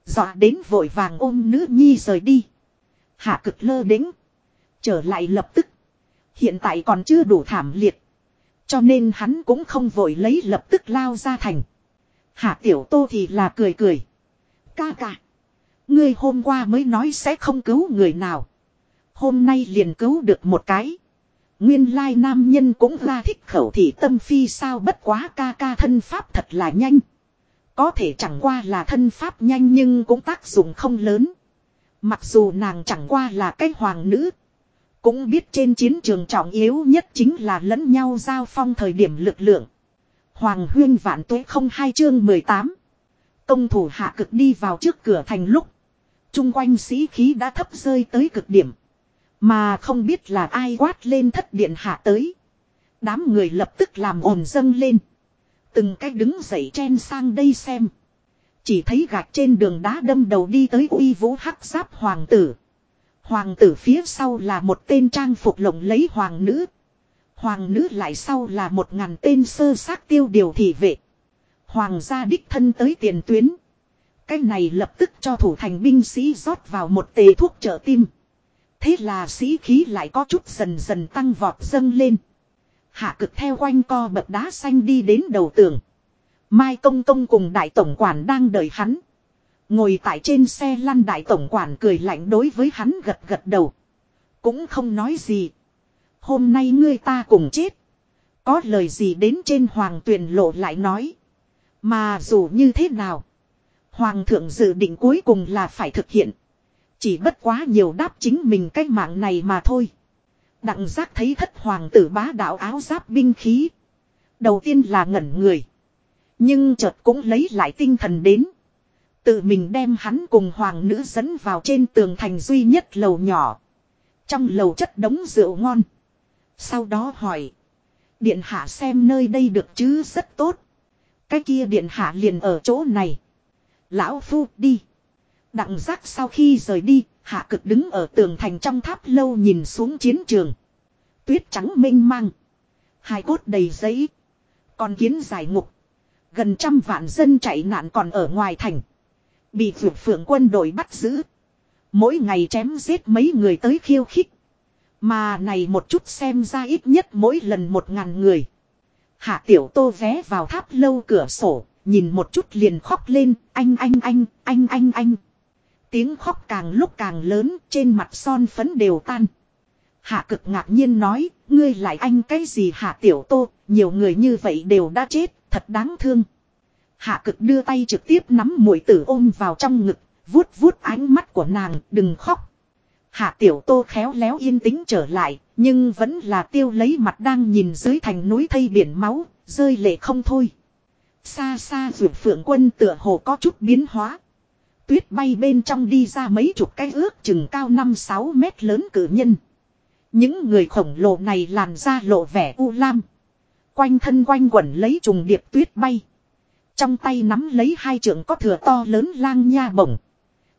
Dọa đến vội vàng ôm nữ nhi rời đi. Hạ cực lơ đính. Trở lại lập tức. Hiện tại còn chưa đủ thảm liệt. Cho nên hắn cũng không vội lấy lập tức lao ra thành. Hạ tiểu tô thì là cười cười. Ca ca. Ngươi hôm qua mới nói sẽ không cứu người nào. Hôm nay liền cứu được một cái. Nguyên lai nam nhân cũng ra thích khẩu thị tâm phi sao bất quá ca ca thân pháp thật là nhanh. Có thể chẳng qua là thân pháp nhanh nhưng cũng tác dụng không lớn. Mặc dù nàng chẳng qua là cái hoàng nữ. Cũng biết trên chiến trường trọng yếu nhất chính là lẫn nhau giao phong thời điểm lực lượng. Hoàng huyên vạn tuế không hai chương 18. Công thủ hạ cực đi vào trước cửa thành lúc. Trung quanh sĩ khí đã thấp rơi tới cực điểm. Mà không biết là ai quát lên thất điện hạ tới. Đám người lập tức làm ồn dâng lên. Từng cách đứng dậy chen sang đây xem. Chỉ thấy gạch trên đường đá đâm đầu đi tới uy vũ hắc giáp hoàng tử. Hoàng tử phía sau là một tên trang phục lộng lấy hoàng nữ. Hoàng nữ lại sau là một ngàn tên sơ xác tiêu điều thị vệ. Hoàng gia đích thân tới tiền tuyến. Cái này lập tức cho thủ thành binh sĩ rót vào một tề thuốc trợ tim. Thế là sĩ khí lại có chút dần dần tăng vọt dâng lên. Hạ cực theo quanh co bậc đá xanh đi đến đầu tường. Mai Công Công cùng đại tổng quản đang đợi hắn. Ngồi tại trên xe lăn đại tổng quản cười lạnh đối với hắn gật gật đầu. Cũng không nói gì. Hôm nay ngươi ta cùng chết. Có lời gì đến trên hoàng tuyền lộ lại nói. Mà dù như thế nào. Hoàng thượng dự định cuối cùng là phải thực hiện. Chỉ bất quá nhiều đáp chính mình cái mạng này mà thôi. Đặng giác thấy thất hoàng tử bá đạo áo giáp binh khí. Đầu tiên là ngẩn người. Nhưng chợt cũng lấy lại tinh thần đến. Tự mình đem hắn cùng hoàng nữ dẫn vào trên tường thành duy nhất lầu nhỏ. Trong lầu chất đống rượu ngon. Sau đó hỏi. Điện hạ xem nơi đây được chứ rất tốt. Cái kia điện hạ liền ở chỗ này. Lão phu đi. Đặng giác sau khi rời đi, hạ cực đứng ở tường thành trong tháp lâu nhìn xuống chiến trường. Tuyết trắng mênh mang. Hai cốt đầy giấy. Còn kiến giải ngục. Gần trăm vạn dân chạy nạn còn ở ngoài thành. Bị vượt phượng quân đội bắt giữ. Mỗi ngày chém giết mấy người tới khiêu khích. Mà này một chút xem ra ít nhất mỗi lần một ngàn người. Hạ tiểu tô vé vào tháp lâu cửa sổ, nhìn một chút liền khóc lên, anh anh anh, anh anh anh. Tiếng khóc càng lúc càng lớn, trên mặt son phấn đều tan. Hạ cực ngạc nhiên nói, ngươi lại anh cái gì hạ tiểu tô, nhiều người như vậy đều đã chết, thật đáng thương. Hạ cực đưa tay trực tiếp nắm mũi tử ôm vào trong ngực, vuốt vuốt ánh mắt của nàng, đừng khóc. Hạ tiểu tô khéo léo yên tĩnh trở lại, nhưng vẫn là tiêu lấy mặt đang nhìn dưới thành núi thây biển máu, rơi lệ không thôi. Xa xa vượt phượng quân tựa hồ có chút biến hóa. tuyết bay bên trong đi ra mấy chục cái ước chừng cao 5-6 mét lớn cử nhân. Những người khổng lồ này làn ra lộ vẻ u lam. Quanh thân quanh quẩn lấy trùng điệp tuyết bay. Trong tay nắm lấy hai trượng có thừa to lớn lang nha bổng.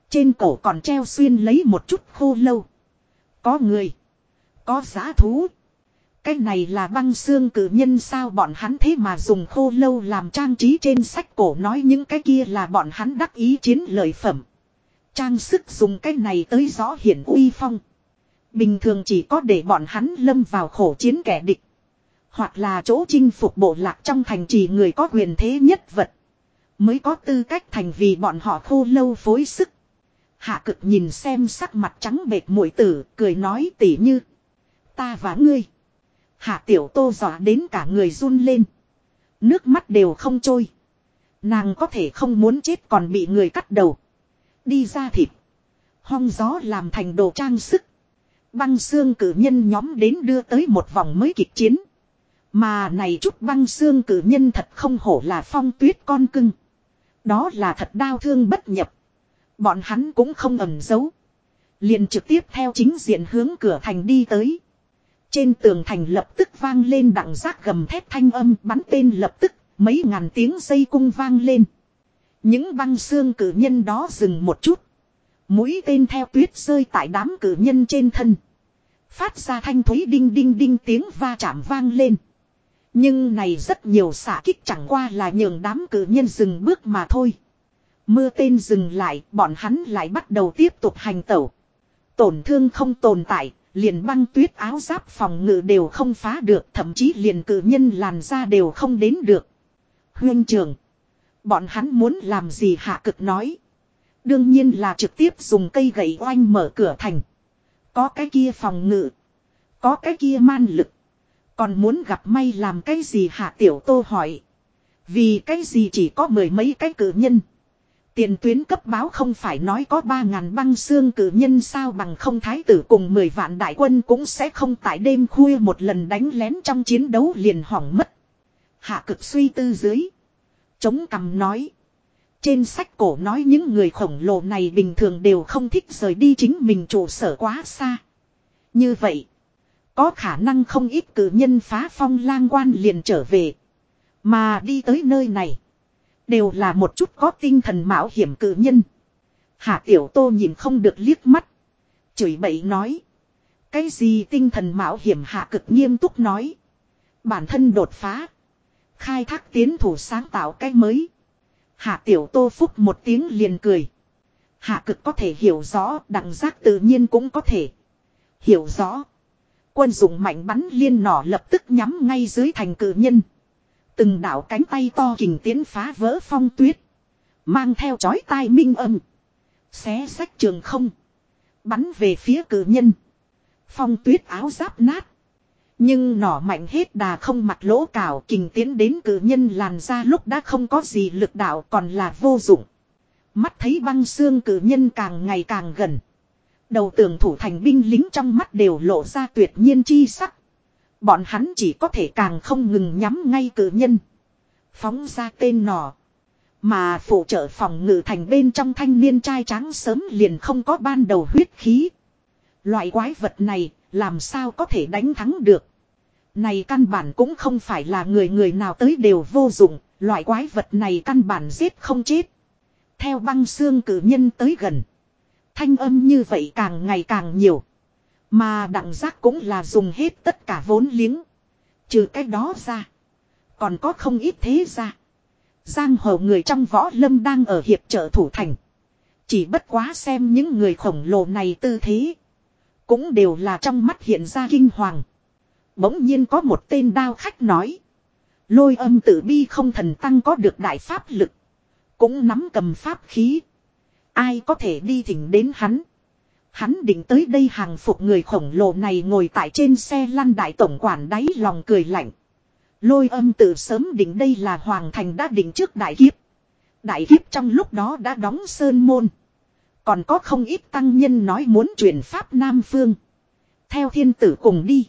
Trên cổ còn treo xuyên lấy một chút khô lâu. Có người. Có giá thú. Cái này là băng xương cử nhân sao bọn hắn thế mà dùng khô lâu làm trang trí trên sách cổ nói những cái kia là bọn hắn đắc ý chiến lợi phẩm. Trang sức dùng cái này tới rõ hiển uy phong. Bình thường chỉ có để bọn hắn lâm vào khổ chiến kẻ địch. Hoặc là chỗ chinh phục bộ lạc trong thành trì người có quyền thế nhất vật. Mới có tư cách thành vì bọn họ khô lâu phối sức. Hạ cực nhìn xem sắc mặt trắng bệt mũi tử, cười nói tỉ như. Ta và ngươi. Hạ tiểu tô dọa đến cả người run lên. Nước mắt đều không trôi. Nàng có thể không muốn chết còn bị người cắt đầu. Đi ra thịt. Hong gió làm thành đồ trang sức. Băng xương cử nhân nhóm đến đưa tới một vòng mới kịch chiến. Mà này chút băng xương cử nhân thật không hổ là phong tuyết con cưng. Đó là thật đau thương bất nhập. Bọn hắn cũng không ẩn giấu. Liền trực tiếp theo chính diện hướng cửa thành đi tới. Trên tường thành lập tức vang lên đặng giác gầm thép thanh âm bắn tên lập tức, mấy ngàn tiếng dây cung vang lên. Những băng xương cử nhân đó dừng một chút. Mũi tên theo tuyết rơi tại đám cử nhân trên thân. Phát ra thanh thúy đinh đinh đinh tiếng va chạm vang lên. Nhưng này rất nhiều xả kích chẳng qua là nhường đám cử nhân dừng bước mà thôi. Mưa tên dừng lại, bọn hắn lại bắt đầu tiếp tục hành tẩu. Tổn thương không tồn tại, liền băng tuyết áo giáp phòng ngự đều không phá được, thậm chí liền cử nhân làn ra đều không đến được. Huyên trường. Bọn hắn muốn làm gì hạ cực nói. Đương nhiên là trực tiếp dùng cây gậy oanh mở cửa thành. Có cái kia phòng ngự. Có cái kia man lực. Còn muốn gặp may làm cái gì hạ tiểu tô hỏi. Vì cái gì chỉ có mười mấy cái cử nhân. Tiền tuyến cấp báo không phải nói có ba ngàn băng xương cử nhân sao bằng không thái tử cùng mười vạn đại quân cũng sẽ không tại đêm khuya một lần đánh lén trong chiến đấu liền hỏng mất. Hạ cực suy tư dưới. Chống cằm nói. Trên sách cổ nói những người khổng lồ này bình thường đều không thích rời đi chính mình trụ sở quá xa. Như vậy. Có khả năng không ít cử nhân phá phong lang quan liền trở về. Mà đi tới nơi này. Đều là một chút có tinh thần mạo hiểm cử nhân. Hạ tiểu tô nhìn không được liếc mắt. Chửi bậy nói. Cái gì tinh thần mạo hiểm hạ cực nghiêm túc nói. Bản thân đột phá. Khai thác tiến thủ sáng tạo cái mới. Hạ tiểu tô phúc một tiếng liền cười. Hạ cực có thể hiểu rõ, đặng giác tự nhiên cũng có thể. Hiểu rõ. Quân dụng mạnh bắn liên nỏ lập tức nhắm ngay dưới thành cử nhân. Từng đảo cánh tay to kình tiến phá vỡ phong tuyết. Mang theo chói tai minh âm. Xé sách trường không. Bắn về phía cử nhân. Phong tuyết áo giáp nát. Nhưng nỏ mạnh hết đà không mặt lỗ cào kình tiến đến cử nhân làn ra lúc đã không có gì lực đạo còn là vô dụng. Mắt thấy băng xương cử nhân càng ngày càng gần. Đầu tường thủ thành binh lính trong mắt đều lộ ra tuyệt nhiên chi sắc. Bọn hắn chỉ có thể càng không ngừng nhắm ngay cử nhân. Phóng ra tên nỏ. Mà phụ trợ phòng ngự thành bên trong thanh niên trai trắng sớm liền không có ban đầu huyết khí. Loại quái vật này làm sao có thể đánh thắng được. Này căn bản cũng không phải là người người nào tới đều vô dụng, loại quái vật này căn bản giết không chết. Theo băng xương cử nhân tới gần. Thanh âm như vậy càng ngày càng nhiều. Mà đặng giác cũng là dùng hết tất cả vốn liếng. Trừ cái đó ra. Còn có không ít thế ra. Giang hồ người trong võ lâm đang ở hiệp trợ thủ thành. Chỉ bất quá xem những người khổng lồ này tư thế. Cũng đều là trong mắt hiện ra kinh hoàng. Bỗng nhiên có một tên đao khách nói. Lôi âm tử bi không thần tăng có được đại pháp lực. Cũng nắm cầm pháp khí. Ai có thể đi thỉnh đến hắn. Hắn định tới đây hàng phục người khổng lồ này ngồi tại trên xe lăn đại tổng quản đáy lòng cười lạnh. Lôi âm tự sớm định đây là hoàng thành đã định trước đại kiếp. Đại kiếp trong lúc đó đã đóng sơn môn. Còn có không ít tăng nhân nói muốn truyền pháp Nam Phương. Theo thiên tử cùng đi.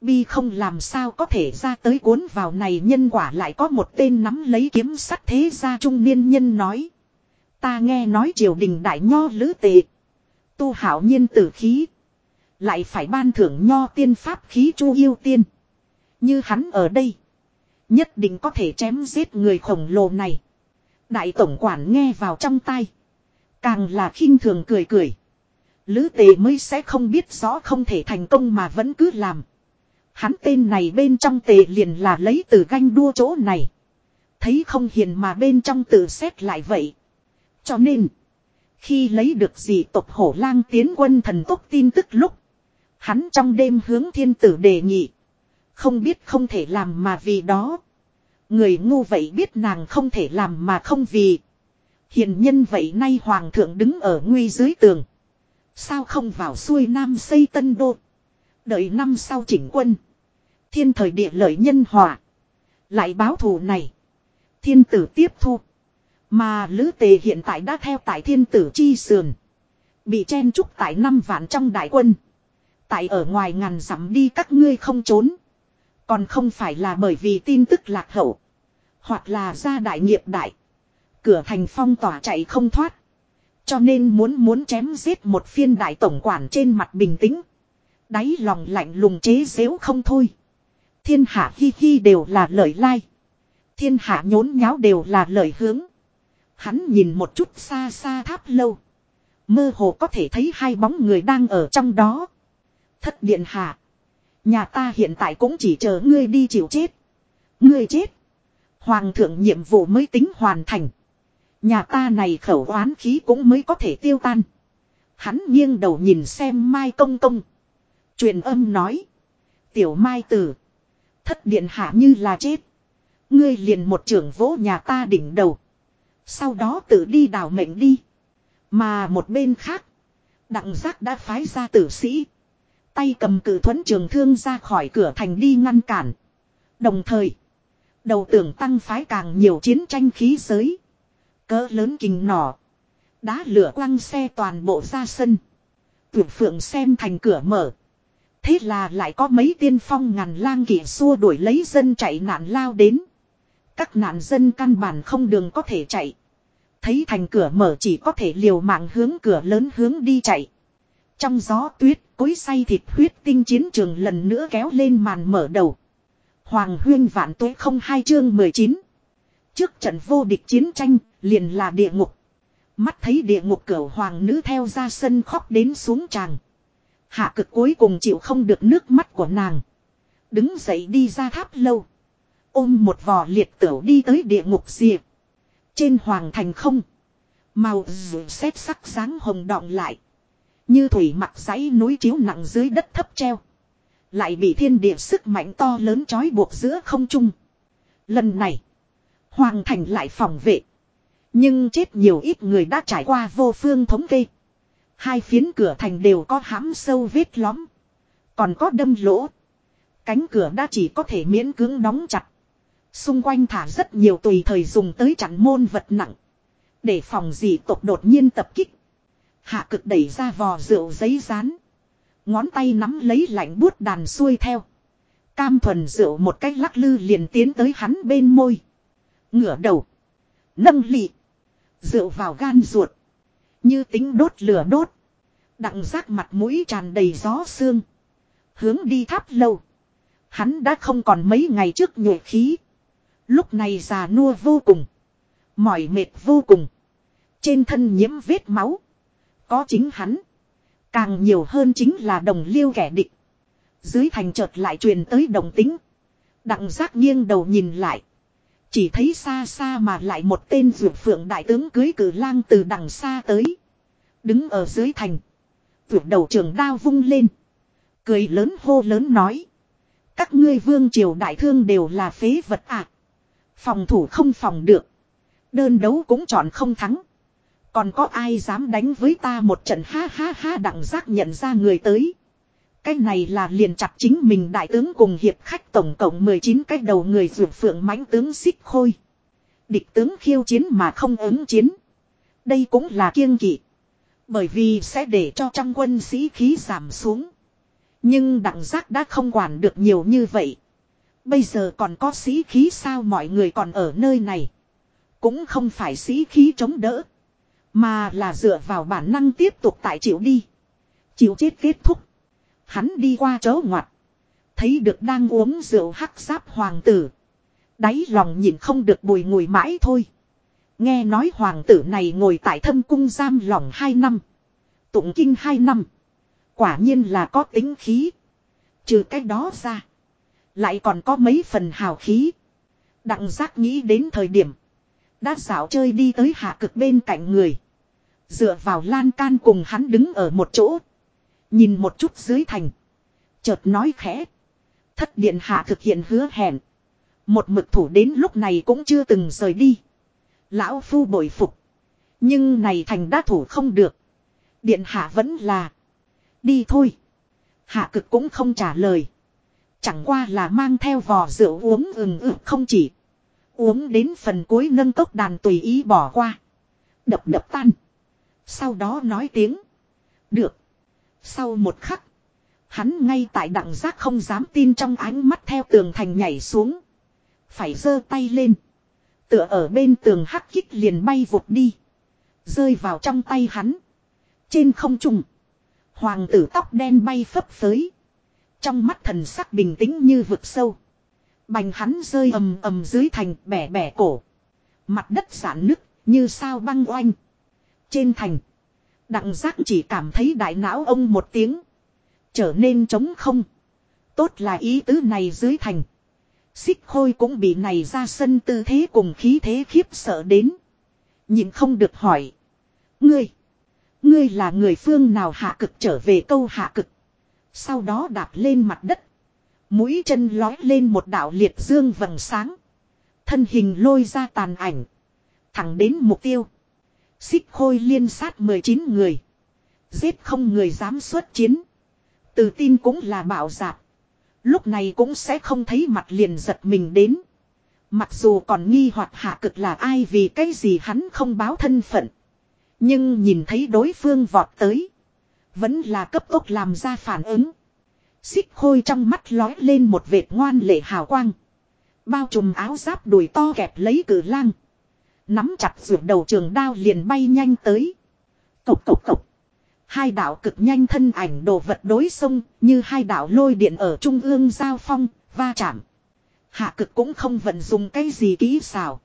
Bi không làm sao có thể ra tới cuốn vào này nhân quả lại có một tên nắm lấy kiếm sắt thế ra trung niên nhân nói. Ta nghe nói triều đình đại nho lữ tệ. Tu hảo nhiên tử khí. Lại phải ban thưởng nho tiên pháp khí chu yêu tiên. Như hắn ở đây. Nhất định có thể chém giết người khổng lồ này. Đại tổng quản nghe vào trong tai. Càng là khinh thường cười cười. Lữ tề mới sẽ không biết rõ không thể thành công mà vẫn cứ làm. Hắn tên này bên trong tề liền là lấy từ ganh đua chỗ này. Thấy không hiền mà bên trong tự xét lại vậy. Cho nên. Khi lấy được gì tộc hổ lang tiến quân thần tốc tin tức lúc. Hắn trong đêm hướng thiên tử đề nghị. Không biết không thể làm mà vì đó. Người ngu vậy biết nàng không thể làm mà không vì. Hiền nhân vậy nay hoàng thượng đứng ở nguy dưới tường. Sao không vào xuôi nam xây tân đô. Đợi năm sau chỉnh quân. Thiên thời địa lợi nhân hòa. Lại báo thù này. Thiên tử tiếp thu. Mà lữ tề hiện tại đã theo tại thiên tử chi sườn. Bị chen trúc tại năm vạn trong đại quân. Tại ở ngoài ngàn dặm đi các ngươi không trốn. Còn không phải là bởi vì tin tức lạc hậu. Hoặc là ra đại nghiệp đại. Cửa thành phong tỏa chạy không thoát. Cho nên muốn muốn chém giết một phiên đại tổng quản trên mặt bình tĩnh. Đáy lòng lạnh lùng chế xếu không thôi. Thiên hạ hi hi đều là lời lai. Thiên hạ nhốn nháo đều là lời hướng. Hắn nhìn một chút xa xa tháp lâu. Mơ hồ có thể thấy hai bóng người đang ở trong đó. Thất điện hạ. Nhà ta hiện tại cũng chỉ chờ ngươi đi chịu chết. Ngươi chết. Hoàng thượng nhiệm vụ mới tính hoàn thành. Nhà ta này khẩu oán khí cũng mới có thể tiêu tan. Hắn nghiêng đầu nhìn xem Mai Công Công. Truyền âm nói. Tiểu Mai Tử. Thất điện hạ như là chết. Ngươi liền một trưởng vỗ nhà ta đỉnh đầu. Sau đó tự đi đào mệnh đi. Mà một bên khác. Đặng giác đã phái ra tử sĩ. Tay cầm cử thuẫn trường thương ra khỏi cửa thành đi ngăn cản. Đồng thời. Đầu tưởng tăng phái càng nhiều chiến tranh khí giới. Cỡ lớn kinh nỏ. Đá lửa quăng xe toàn bộ ra sân. tuyển phượng xem thành cửa mở. Thế là lại có mấy tiên phong ngàn lang kỵ xua đuổi lấy dân chạy nạn lao đến. Các nạn dân căn bản không đường có thể chạy. Thấy thành cửa mở chỉ có thể liều mạng hướng cửa lớn hướng đi chạy. Trong gió tuyết, cối say thịt huyết tinh chiến trường lần nữa kéo lên màn mở đầu. Hoàng huyên vạn tuế không hai chương 19. Trước trận vô địch chiến tranh, liền là địa ngục. Mắt thấy địa ngục cửa hoàng nữ theo ra sân khóc đến xuống tràng. Hạ cực cuối cùng chịu không được nước mắt của nàng. Đứng dậy đi ra tháp lâu. Ôm một vò liệt tửu đi tới địa ngục diệp. Trên hoàng thành không. Màu dù xét sắc sáng hồng đọng lại. Như thủy mặc dãy núi chiếu nặng dưới đất thấp treo. Lại bị thiên địa sức mạnh to lớn trói buộc giữa không trung. Lần này. Hoàng thành lại phòng vệ. Nhưng chết nhiều ít người đã trải qua vô phương thống kê. Hai phiến cửa thành đều có hãm sâu vết lõm. Còn có đâm lỗ. Cánh cửa đã chỉ có thể miễn cưỡng đóng chặt. Xung quanh thả rất nhiều tùy thời dùng tới chặn môn vật nặng. Để phòng dị tộc đột nhiên tập kích. Hạ cực đẩy ra vò rượu giấy rán. Ngón tay nắm lấy lạnh buốt đàn xuôi theo. Cam thuần rượu một cách lắc lư liền tiến tới hắn bên môi. Ngửa đầu. Nâng lị. Rượu vào gan ruột. Như tính đốt lửa đốt. Đặng rác mặt mũi tràn đầy gió xương. Hướng đi tháp lâu. Hắn đã không còn mấy ngày trước nhuệ khí. Lúc này già nua vô cùng. Mỏi mệt vô cùng. Trên thân nhiễm vết máu. Có chính hắn. Càng nhiều hơn chính là đồng liêu kẻ địch. Dưới thành chợt lại truyền tới đồng tính. Đặng giác nghiêng đầu nhìn lại. Chỉ thấy xa xa mà lại một tên vượt phượng đại tướng cưới cử lang từ đằng xa tới. Đứng ở dưới thành. Vượt đầu trường đao vung lên. Cười lớn hô lớn nói. Các ngươi vương triều đại thương đều là phế vật ạ. À. Phòng thủ không phòng được. Đơn đấu cũng chọn không thắng. Còn có ai dám đánh với ta một trận ha ha ha đặng giác nhận ra người tới. Cái này là liền chặt chính mình đại tướng cùng hiệp khách tổng cộng 19 cái đầu người vượt phượng mãnh tướng xích khôi. Địch tướng khiêu chiến mà không ứng chiến. Đây cũng là kiêng kỵ. Bởi vì sẽ để cho trong quân sĩ khí giảm xuống. Nhưng đặng giác đã không quản được nhiều như vậy. Bây giờ còn có sĩ khí sao mọi người còn ở nơi này. Cũng không phải sĩ khí chống đỡ. Mà là dựa vào bản năng tiếp tục tại chịu đi. Chịu chết kết thúc. Hắn đi qua chỗ ngoặt. Thấy được đang uống rượu hắc giáp hoàng tử. Đáy lòng nhìn không được bùi ngùi mãi thôi. Nghe nói hoàng tử này ngồi tại thâm cung giam lòng hai năm. Tụng kinh hai năm. Quả nhiên là có tính khí. Trừ cái đó ra. Lại còn có mấy phần hào khí. Đặng giác nghĩ đến thời điểm. Đã dạo chơi đi tới hạ cực bên cạnh người. Dựa vào lan can cùng hắn đứng ở một chỗ. Nhìn một chút dưới thành. Chợt nói khẽ. Thất điện hạ thực hiện hứa hẹn. Một mực thủ đến lúc này cũng chưa từng rời đi. Lão phu bội phục. Nhưng này thành đã thủ không được. Điện hạ vẫn là. Đi thôi. Hạ cực cũng không trả lời. Chẳng qua là mang theo vò rượu uống ừng ực không chỉ. Uống đến phần cuối nâng cốc đàn tùy ý bỏ qua. Đập đập tan. Sau đó nói tiếng. Được. Sau một khắc. Hắn ngay tại đặng giác không dám tin trong ánh mắt theo tường thành nhảy xuống. Phải giơ tay lên. Tựa ở bên tường hắc kích liền bay vụt đi. Rơi vào trong tay hắn. Trên không trung. Hoàng tử tóc đen bay phấp phới. Trong mắt thần sắc bình tĩnh như vực sâu. Bành hắn rơi ầm ầm dưới thành bẻ bẻ cổ. Mặt đất sản nứt như sao băng oanh. Trên thành. Đặng giác chỉ cảm thấy đại não ông một tiếng. Trở nên trống không. Tốt là ý tứ này dưới thành. Xích khôi cũng bị này ra sân tư thế cùng khí thế khiếp sợ đến. Nhìn không được hỏi. Ngươi. Ngươi là người phương nào hạ cực trở về câu hạ cực. Sau đó đạp lên mặt đất. Mũi chân lói lên một đạo liệt dương vầng sáng. Thân hình lôi ra tàn ảnh. Thẳng đến mục tiêu. Xích khôi liên sát 19 người. Giết không người dám xuất chiến. Từ tin cũng là bảo giạc. Lúc này cũng sẽ không thấy mặt liền giật mình đến. Mặc dù còn nghi hoặc hạ cực là ai vì cái gì hắn không báo thân phận. Nhưng nhìn thấy đối phương vọt tới. Vẫn là cấp tốc làm ra phản ứng. Xích khôi trong mắt lói lên một vệt ngoan lệ hào quang. Bao trùm áo giáp đùi to kẹp lấy cử lang. Nắm chặt ruột đầu trường đao liền bay nhanh tới. Cộc cộc cộc. Hai đạo cực nhanh thân ảnh đồ vật đối sông như hai đạo lôi điện ở trung ương giao phong, va chạm. Hạ cực cũng không vận dùng cái gì kỹ xảo.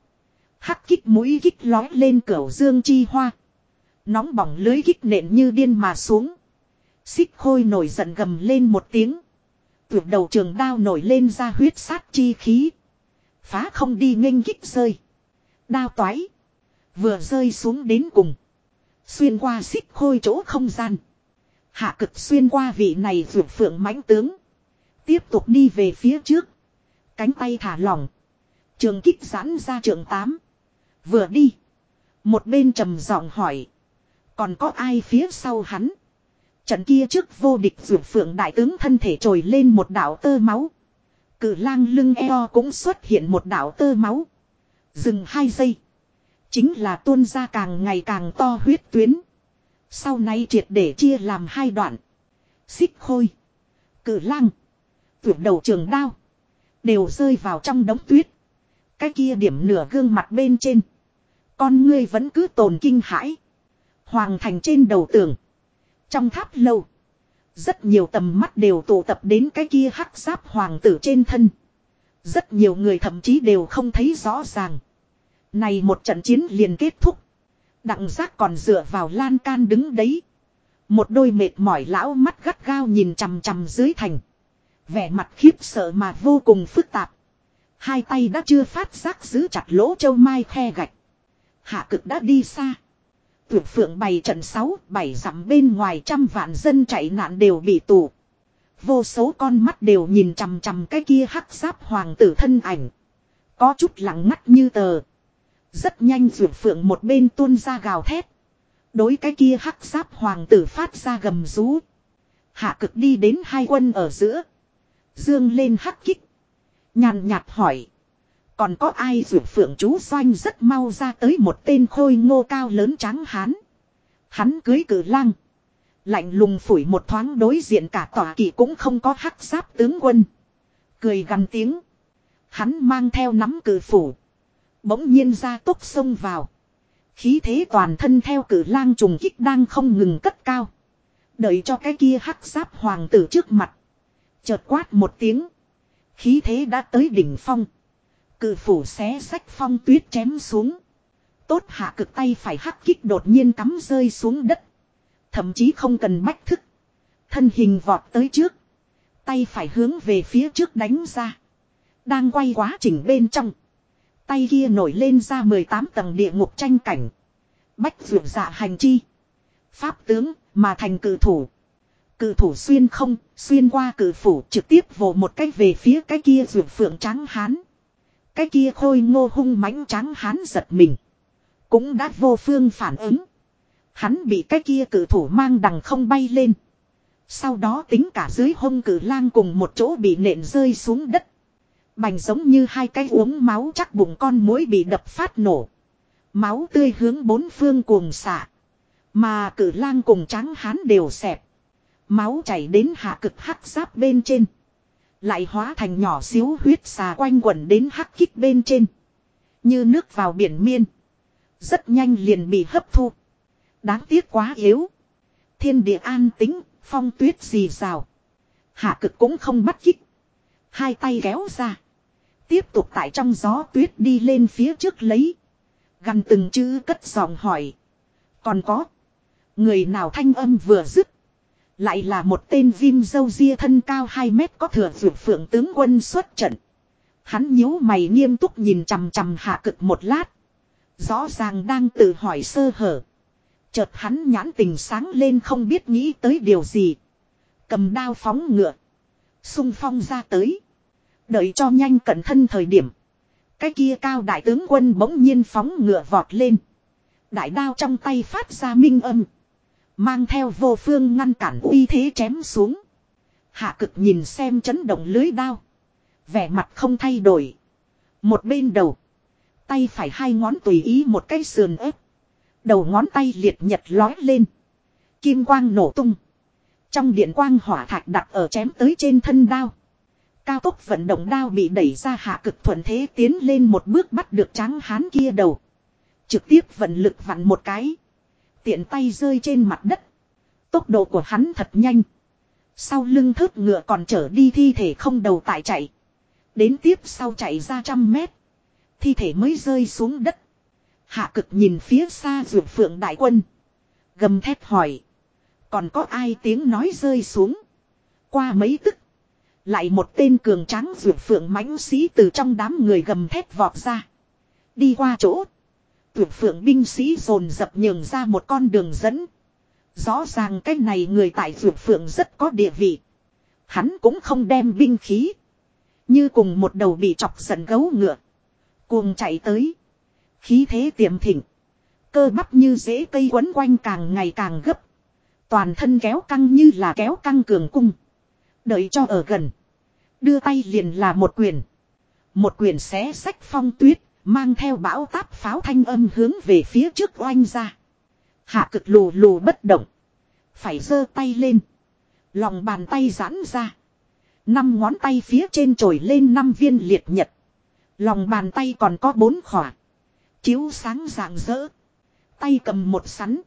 Hắc kích mũi kích lói lên cửa dương chi hoa. Nóng bỏng lưới kích nện như điên mà xuống. Xích khôi nổi giận gầm lên một tiếng. Tuyệt đầu trường đao nổi lên ra huyết sát chi khí. Phá không đi nghênh kích rơi. Đao toái. Vừa rơi xuống đến cùng. Xuyên qua xích khôi chỗ không gian. Hạ cực xuyên qua vị này vượt phượng mãnh tướng. Tiếp tục đi về phía trước. Cánh tay thả lỏng. Trường kích giãn ra trường 8. Vừa đi. Một bên trầm giọng hỏi. Còn có ai phía sau hắn? Trận kia trước vô địch vượt phượng đại tướng thân thể trồi lên một đảo tơ máu. Cử lang lưng eo cũng xuất hiện một đảo tơ máu. Dừng hai giây. Chính là tuôn ra càng ngày càng to huyết tuyến. Sau này triệt để chia làm hai đoạn. Xích khôi. Cử lang. Vượt đầu trường đao. Đều rơi vào trong đống tuyết. Cái kia điểm nửa gương mặt bên trên. Con ngươi vẫn cứ tồn kinh hãi. Hoàng thành trên đầu tường. Trong tháp lâu. Rất nhiều tầm mắt đều tụ tập đến cái kia hắc giáp hoàng tử trên thân. Rất nhiều người thậm chí đều không thấy rõ ràng. Này một trận chiến liền kết thúc. Đặng giác còn dựa vào lan can đứng đấy. Một đôi mệt mỏi lão mắt gắt gao nhìn chằm chằm dưới thành. Vẻ mặt khiếp sợ mà vô cùng phức tạp. Hai tay đã chưa phát giác giữ chặt lỗ châu mai khe gạch. Hạ cực đã đi xa. Tuyệt phượng bày trận 6, 7 dặm bên ngoài trăm vạn dân chạy nạn đều bị tù. Vô số con mắt đều nhìn chằm chằm cái kia hắc giáp hoàng tử thân ảnh. Có chút lặng ngắt như tờ. Rất nhanh rượu phượng một bên tuôn ra gào thét. Đối cái kia hắc giáp hoàng tử phát ra gầm rú. Hạ cực đi đến hai quân ở giữa. Dương lên hắc kích. Nhàn nhạt hỏi. Còn có ai rượu phượng chú doanh rất mau ra tới một tên khôi ngô cao lớn trắng hán. Hắn cưới cử lang. Lạnh lùng phủi một thoáng đối diện cả tòa kỵ cũng không có hắc giáp tướng quân. Cười gằn tiếng. Hắn mang theo nắm cử phủ. Bỗng nhiên ra tốc sông vào. Khí thế toàn thân theo cử lang trùng kích đang không ngừng cất cao. Đợi cho cái kia hắc giáp hoàng tử trước mặt. Chợt quát một tiếng. Khí thế đã tới đỉnh phong. Cự phủ xé sách phong tuyết chém xuống. Tốt hạ cực tay phải hắc kích đột nhiên cắm rơi xuống đất. Thậm chí không cần bách thức. Thân hình vọt tới trước. Tay phải hướng về phía trước đánh ra. Đang quay quá trình bên trong. Tay kia nổi lên ra 18 tầng địa ngục tranh cảnh. Bách vượt dạ hành chi. Pháp tướng mà thành cự thủ. Cự thủ xuyên không, xuyên qua cự phủ trực tiếp vồ một cách về phía cái kia vượt phượng trắng hán. Cái kia khôi ngô hung mãnh trắng hán giật mình. Cũng đã vô phương phản ứng. Hắn bị cái kia cử thủ mang đằng không bay lên. Sau đó tính cả dưới hông cử lang cùng một chỗ bị nện rơi xuống đất. Bành giống như hai cái uống máu chắc bụng con mối bị đập phát nổ. Máu tươi hướng bốn phương cuồng xạ. Mà cử lang cùng trắng hán đều xẹp. Máu chảy đến hạ cực hắc giáp bên trên. Lại hóa thành nhỏ xíu huyết xà quanh quẩn đến hắc kích bên trên. Như nước vào biển miên. Rất nhanh liền bị hấp thu. Đáng tiếc quá yếu. Thiên địa an tính, phong tuyết gì rào. Hạ cực cũng không bắt kích. Hai tay kéo ra. Tiếp tục tại trong gió tuyết đi lên phía trước lấy. Gần từng chữ cất giọng hỏi. Còn có. Người nào thanh âm vừa dứt. Lại là một tên viêm dâu ria thân cao 2 mét có thừa vượt phượng tướng quân xuất trận. Hắn nhíu mày nghiêm túc nhìn chằm chằm hạ cực một lát. Rõ ràng đang tự hỏi sơ hở. Chợt hắn nhãn tình sáng lên không biết nghĩ tới điều gì. Cầm đao phóng ngựa. Xung phong ra tới. Đợi cho nhanh cẩn thân thời điểm. Cái kia cao đại tướng quân bỗng nhiên phóng ngựa vọt lên. Đại đao trong tay phát ra minh âm. Mang theo vô phương ngăn cản uy thế chém xuống. Hạ cực nhìn xem chấn động lưới đao. Vẻ mặt không thay đổi. Một bên đầu. Tay phải hai ngón tùy ý một cái sườn ép. Đầu ngón tay liệt nhật lói lên. Kim quang nổ tung. Trong điện quang hỏa thạch đặt ở chém tới trên thân đao. Cao tốc vận động đao bị đẩy ra hạ cực thuận thế tiến lên một bước bắt được trắng hán kia đầu. Trực tiếp vận lực vặn một cái. Tiện tay rơi trên mặt đất. Tốc độ của hắn thật nhanh. Sau lưng thớt ngựa còn trở đi thi thể không đầu tại chạy. Đến tiếp sau chạy ra trăm mét. Thi thể mới rơi xuống đất. Hạ cực nhìn phía xa ruột phượng đại quân. Gầm thép hỏi. Còn có ai tiếng nói rơi xuống. Qua mấy tức. Lại một tên cường tráng ruột phượng mãnh sĩ từ trong đám người gầm thép vọt ra. Đi qua chỗ. Ruột phượng binh sĩ dồn dập nhường ra một con đường dẫn. Rõ ràng cái này người tại ruột phượng rất có địa vị. Hắn cũng không đem binh khí. Như cùng một đầu bị chọc giận gấu ngựa. Cuồng chạy tới. Khí thế tiềm thỉnh. Cơ bắp như dễ cây quấn quanh càng ngày càng gấp. Toàn thân kéo căng như là kéo căng cường cung. Đợi cho ở gần. Đưa tay liền là một quyền. Một quyền xé sách phong tuyết. Mang theo bão táp pháo thanh âm hướng về phía trước oanh ra. Hạ cực lù lù bất động. Phải giơ tay lên. Lòng bàn tay giãn ra. Năm ngón tay phía trên trồi lên năm viên liệt nhật. Lòng bàn tay còn có bốn khỏa. Chiếu sáng rạng rỡ. Tay cầm một sắn.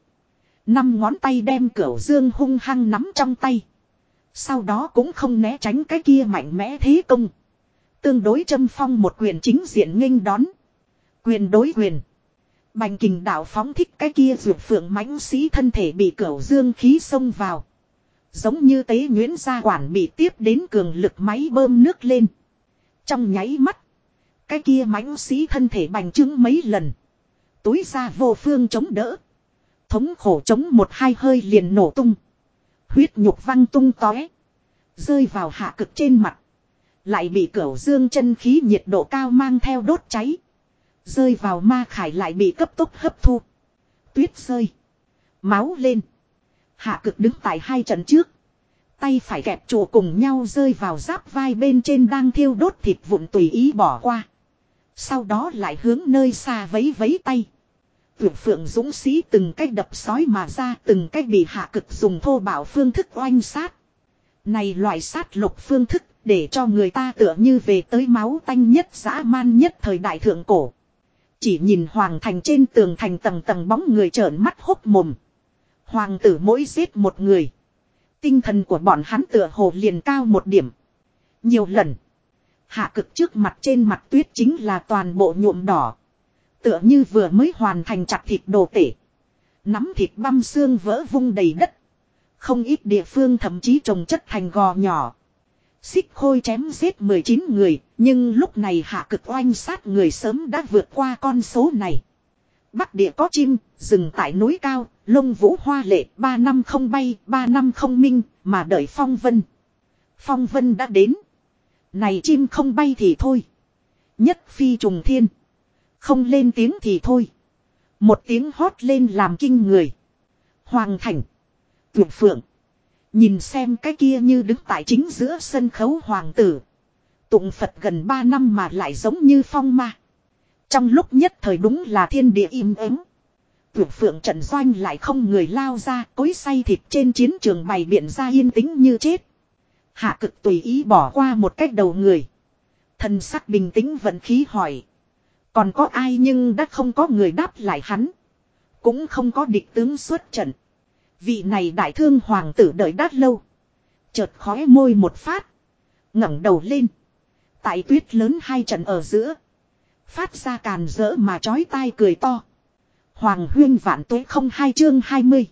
Năm ngón tay đem cửu dương hung hăng nắm trong tay. Sau đó cũng không né tránh cái kia mạnh mẽ thế công. Tương đối châm phong một quyền chính diện nghênh đón. Quyền đối quyền. Bành kình đạo phóng thích cái kia ruột phượng mãnh sĩ thân thể bị cửu dương khí xông vào. Giống như tế nguyễn gia quản bị tiếp đến cường lực máy bơm nước lên. Trong nháy mắt. Cái kia mãnh sĩ thân thể bành trướng mấy lần. Túi ra vô phương chống đỡ. Thống khổ chống một hai hơi liền nổ tung. Huyết nhục văng tung tóe. Rơi vào hạ cực trên mặt. Lại bị cửu dương chân khí nhiệt độ cao mang theo đốt cháy. Rơi vào ma khải lại bị cấp tốc hấp thu. Tuyết rơi. Máu lên. Hạ cực đứng tại hai trận trước. Tay phải kẹp trụ cùng nhau rơi vào giáp vai bên trên đang thiêu đốt thịt vụn tùy ý bỏ qua. Sau đó lại hướng nơi xa vấy vấy tay. Tuyệt phượng dũng sĩ từng cách đập sói mà ra, từng cách bị hạ cực dùng thô bảo phương thức oanh sát. Này loại sát lục phương thức để cho người ta tựa như về tới máu tanh nhất dã man nhất thời đại thượng cổ. Chỉ nhìn hoàng thành trên tường thành tầng tầng bóng người trợn mắt hốc mồm. Hoàng tử mỗi giết một người. Tinh thần của bọn hắn tựa hồ liền cao một điểm. Nhiều lần. Hạ cực trước mặt trên mặt tuyết chính là toàn bộ nhuộm đỏ. Tựa như vừa mới hoàn thành chặt thịt đồ tể. Nắm thịt băm xương vỡ vung đầy đất. Không ít địa phương thậm chí trồng chất thành gò nhỏ. Xích khôi chém giết 19 người, nhưng lúc này hạ cực oanh sát người sớm đã vượt qua con số này. Bắc địa có chim, rừng tại núi cao, lông vũ hoa lệ, ba năm không bay, ba năm không minh, mà đợi phong vân. Phong vân đã đến. Này chim không bay thì thôi. Nhất phi trùng thiên. Không lên tiếng thì thôi. Một tiếng hót lên làm kinh người. Hoàng thành. Tuyệt phượng. Nhìn xem cái kia như đứng tại chính giữa sân khấu hoàng tử. Tụng Phật gần 3 năm mà lại giống như phong ma. Trong lúc nhất thời đúng là thiên địa im ắng. Tuyệt phượng trận doanh lại không người lao ra, cối say thịt trên chiến trường bày biện ra yên tĩnh như chết. Hạ cực tùy ý bỏ qua một cách đầu người. Thần sắc bình tĩnh vận khí hỏi. Còn có ai nhưng đã không có người đáp lại hắn. Cũng không có địch tướng xuất trận. Vị này đại thương hoàng tử đợi đát lâu. Chợt khói môi một phát. ngẩng đầu lên. Tại tuyết lớn hai trận ở giữa. Phát ra càn rỡ mà chói tai cười to. Hoàng huyên vạn tuế không hai chương hai mươi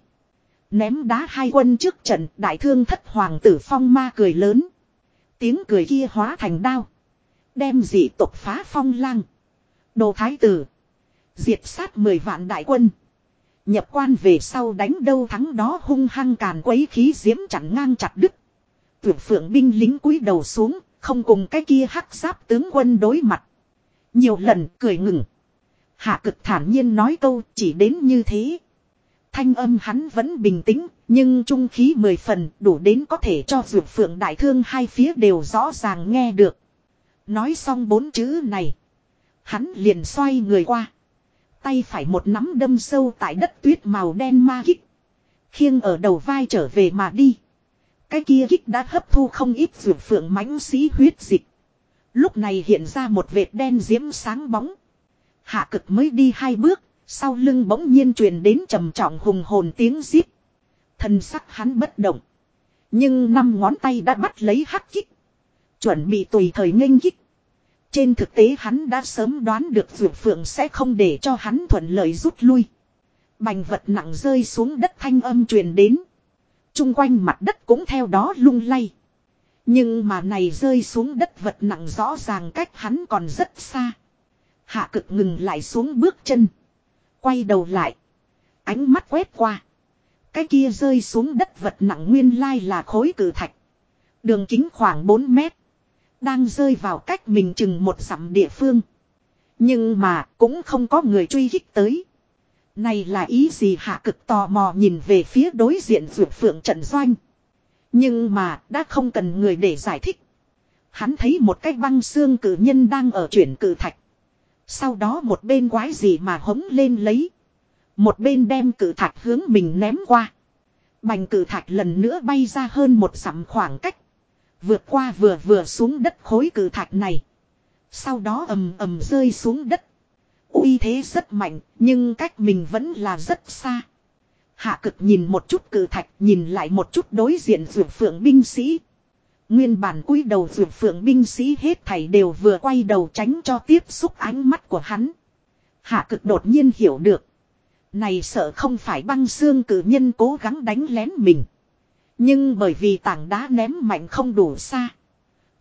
Ném đá hai quân trước trận, đại thương thất hoàng tử phong ma cười lớn. Tiếng cười kia hóa thành đao. Đem dị tục phá phong lang. Đồ thái tử. Diệt sát mười vạn đại quân. Nhập quan về sau đánh đâu thắng đó hung hăng càn quấy khí diễm chặn ngang chặt đứt. Tuyển phượng binh lính cúi đầu xuống, không cùng cái kia hắc giáp tướng quân đối mặt. Nhiều lần cười ngừng. Hạ cực thản nhiên nói câu chỉ đến như thế. Thanh âm hắn vẫn bình tĩnh, nhưng trung khí mười phần đủ đến có thể cho dược phượng đại thương hai phía đều rõ ràng nghe được. Nói xong bốn chữ này. Hắn liền xoay người qua. Tay phải một nắm đâm sâu tại đất tuyết màu đen ma kích. Khiêng ở đầu vai trở về mà đi. Cái kia kích đã hấp thu không ít rượu phượng mãnh sĩ huyết dịch. Lúc này hiện ra một vệt đen diễm sáng bóng. Hạ cực mới đi hai bước, sau lưng bỗng nhiên truyền đến trầm trọng hùng hồn tiếng giết. Thân sắc hắn bất động. Nhưng năm ngón tay đã bắt lấy hắc kích. Chuẩn bị tùy thời nghênh kích. Trên thực tế hắn đã sớm đoán được Dược Phượng sẽ không để cho hắn thuận lợi rút lui. Bành vật nặng rơi xuống đất thanh âm truyền đến. Trung quanh mặt đất cũng theo đó lung lay. Nhưng mà này rơi xuống đất vật nặng rõ ràng cách hắn còn rất xa. Hạ cực ngừng lại xuống bước chân. Quay đầu lại. Ánh mắt quét qua. Cái kia rơi xuống đất vật nặng nguyên lai là khối cử thạch. Đường kính khoảng 4 mét. Đang rơi vào cách mình chừng một dặm địa phương. Nhưng mà cũng không có người truy hích tới. Này là ý gì hạ cực tò mò nhìn về phía đối diện ruột phượng trận doanh. Nhưng mà đã không cần người để giải thích. Hắn thấy một cái băng xương cử nhân đang ở chuyển cử thạch. Sau đó một bên quái gì mà hống lên lấy. Một bên đem cử thạch hướng mình ném qua. Bành cử thạch lần nữa bay ra hơn một dặm khoảng cách. Vượt qua vừa vừa xuống đất khối cử thạch này. Sau đó ầm ầm rơi xuống đất. uy thế rất mạnh, nhưng cách mình vẫn là rất xa. Hạ cực nhìn một chút cử thạch, nhìn lại một chút đối diện rượu phượng binh sĩ. Nguyên bản cúi đầu rượu phượng binh sĩ hết thảy đều vừa quay đầu tránh cho tiếp xúc ánh mắt của hắn. Hạ cực đột nhiên hiểu được. Này sợ không phải băng xương cử nhân cố gắng đánh lén mình. Nhưng bởi vì tảng đá ném mạnh không đủ xa.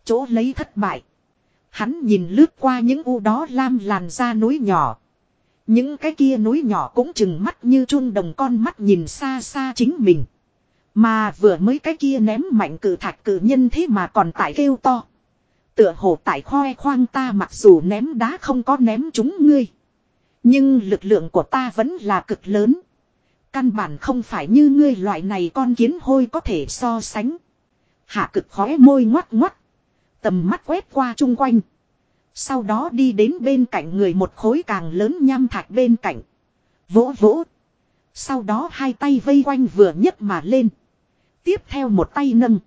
Chỗ lấy thất bại. Hắn nhìn lướt qua những u đó lam làn ra núi nhỏ. Những cái kia núi nhỏ cũng chừng mắt như chun đồng con mắt nhìn xa xa chính mình. Mà vừa mới cái kia ném mạnh cử thạch cử nhân thế mà còn tại kêu to. Tựa hồ tại khoe khoang ta mặc dù ném đá không có ném chúng ngươi. Nhưng lực lượng của ta vẫn là cực lớn. Căn bản không phải như ngươi loại này con kiến hôi có thể so sánh. Hạ cực khóe môi ngoắt ngoắt. Tầm mắt quét qua chung quanh. Sau đó đi đến bên cạnh người một khối càng lớn nham thạch bên cạnh. Vỗ vỗ. Sau đó hai tay vây quanh vừa nhấc mà lên. Tiếp theo một tay nâng.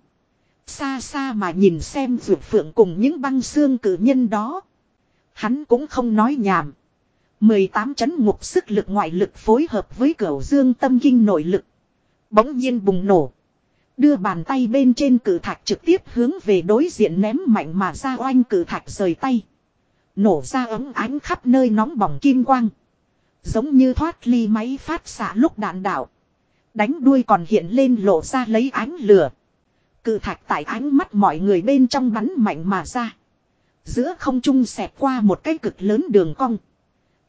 Xa xa mà nhìn xem rượu phượng cùng những băng xương cử nhân đó. Hắn cũng không nói nhảm. 18 chấn ngục sức lực ngoại lực phối hợp với cửu dương tâm kinh nội lực. Bỗng nhiên bùng nổ. Đưa bàn tay bên trên cử thạch trực tiếp hướng về đối diện ném mạnh mà ra oanh cử thạch rời tay. Nổ ra ấm ánh khắp nơi nóng bỏng kim quang. Giống như thoát ly máy phát xạ lúc đạn đạo. Đánh đuôi còn hiện lên lộ ra lấy ánh lửa. Cự thạch tại ánh mắt mọi người bên trong bắn mạnh mà ra. Giữa không trung xẹt qua một cái cực lớn đường cong.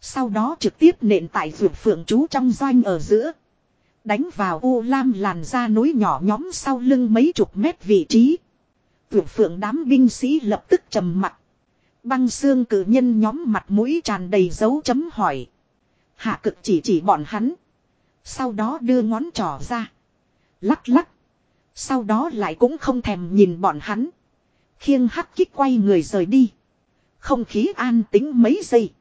Sau đó trực tiếp nện tại vượt phượng chú trong doanh ở giữa. Đánh vào u lam làn ra núi nhỏ nhóm sau lưng mấy chục mét vị trí. Vượt phượng đám binh sĩ lập tức trầm mặt. Băng xương cử nhân nhóm mặt mũi tràn đầy dấu chấm hỏi. Hạ cực chỉ chỉ bọn hắn. Sau đó đưa ngón trỏ ra. Lắc lắc. Sau đó lại cũng không thèm nhìn bọn hắn. Khiêng hắc kích quay người rời đi. Không khí an tính mấy giây.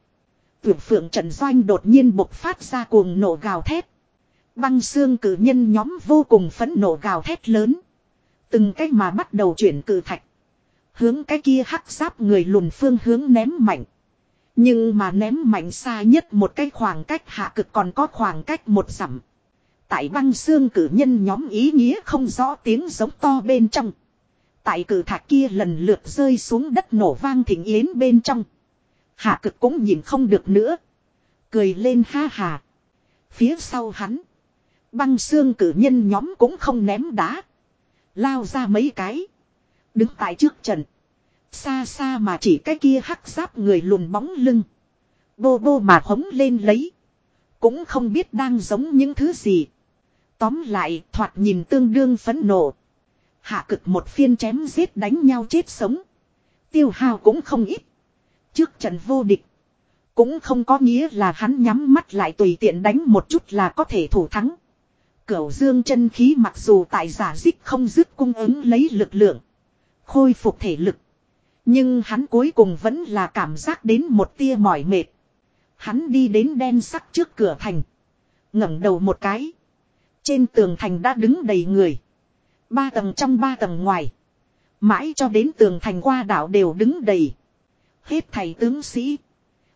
Tuyển phượng Trần Doanh đột nhiên bộc phát ra cuồng nổ gào thét. Băng xương cử nhân nhóm vô cùng phấn nổ gào thét lớn. Từng cách mà bắt đầu chuyển cử thạch. Hướng cái kia hắc giáp người lùn phương hướng ném mạnh. Nhưng mà ném mạnh xa nhất một cái khoảng cách hạ cực còn có khoảng cách một dặm. Tại băng xương cử nhân nhóm ý nghĩa không rõ tiếng giống to bên trong. Tại cử thạch kia lần lượt rơi xuống đất nổ vang thỉnh yến bên trong. Hạ cực cũng nhìn không được nữa. Cười lên ha hà. Phía sau hắn. Băng xương cử nhân nhóm cũng không ném đá. Lao ra mấy cái. Đứng tại trước trận. Xa xa mà chỉ cái kia hắc giáp người lùn bóng lưng. Bô bô mà hống lên lấy. Cũng không biết đang giống những thứ gì. Tóm lại, thoạt nhìn tương đương phấn nộ. Hạ cực một phiên chém giết đánh nhau chết sống. Tiêu hao cũng không ít. Trước trận vô địch. Cũng không có nghĩa là hắn nhắm mắt lại tùy tiện đánh một chút là có thể thủ thắng. Cửu dương chân khí mặc dù tại giả dích không dứt cung ứng lấy lực lượng. Khôi phục thể lực. Nhưng hắn cuối cùng vẫn là cảm giác đến một tia mỏi mệt. Hắn đi đến đen sắc trước cửa thành. ngẩng đầu một cái. Trên tường thành đã đứng đầy người. Ba tầng trong ba tầng ngoài. Mãi cho đến tường thành qua đảo đều đứng đầy. Hết thầy tướng sĩ.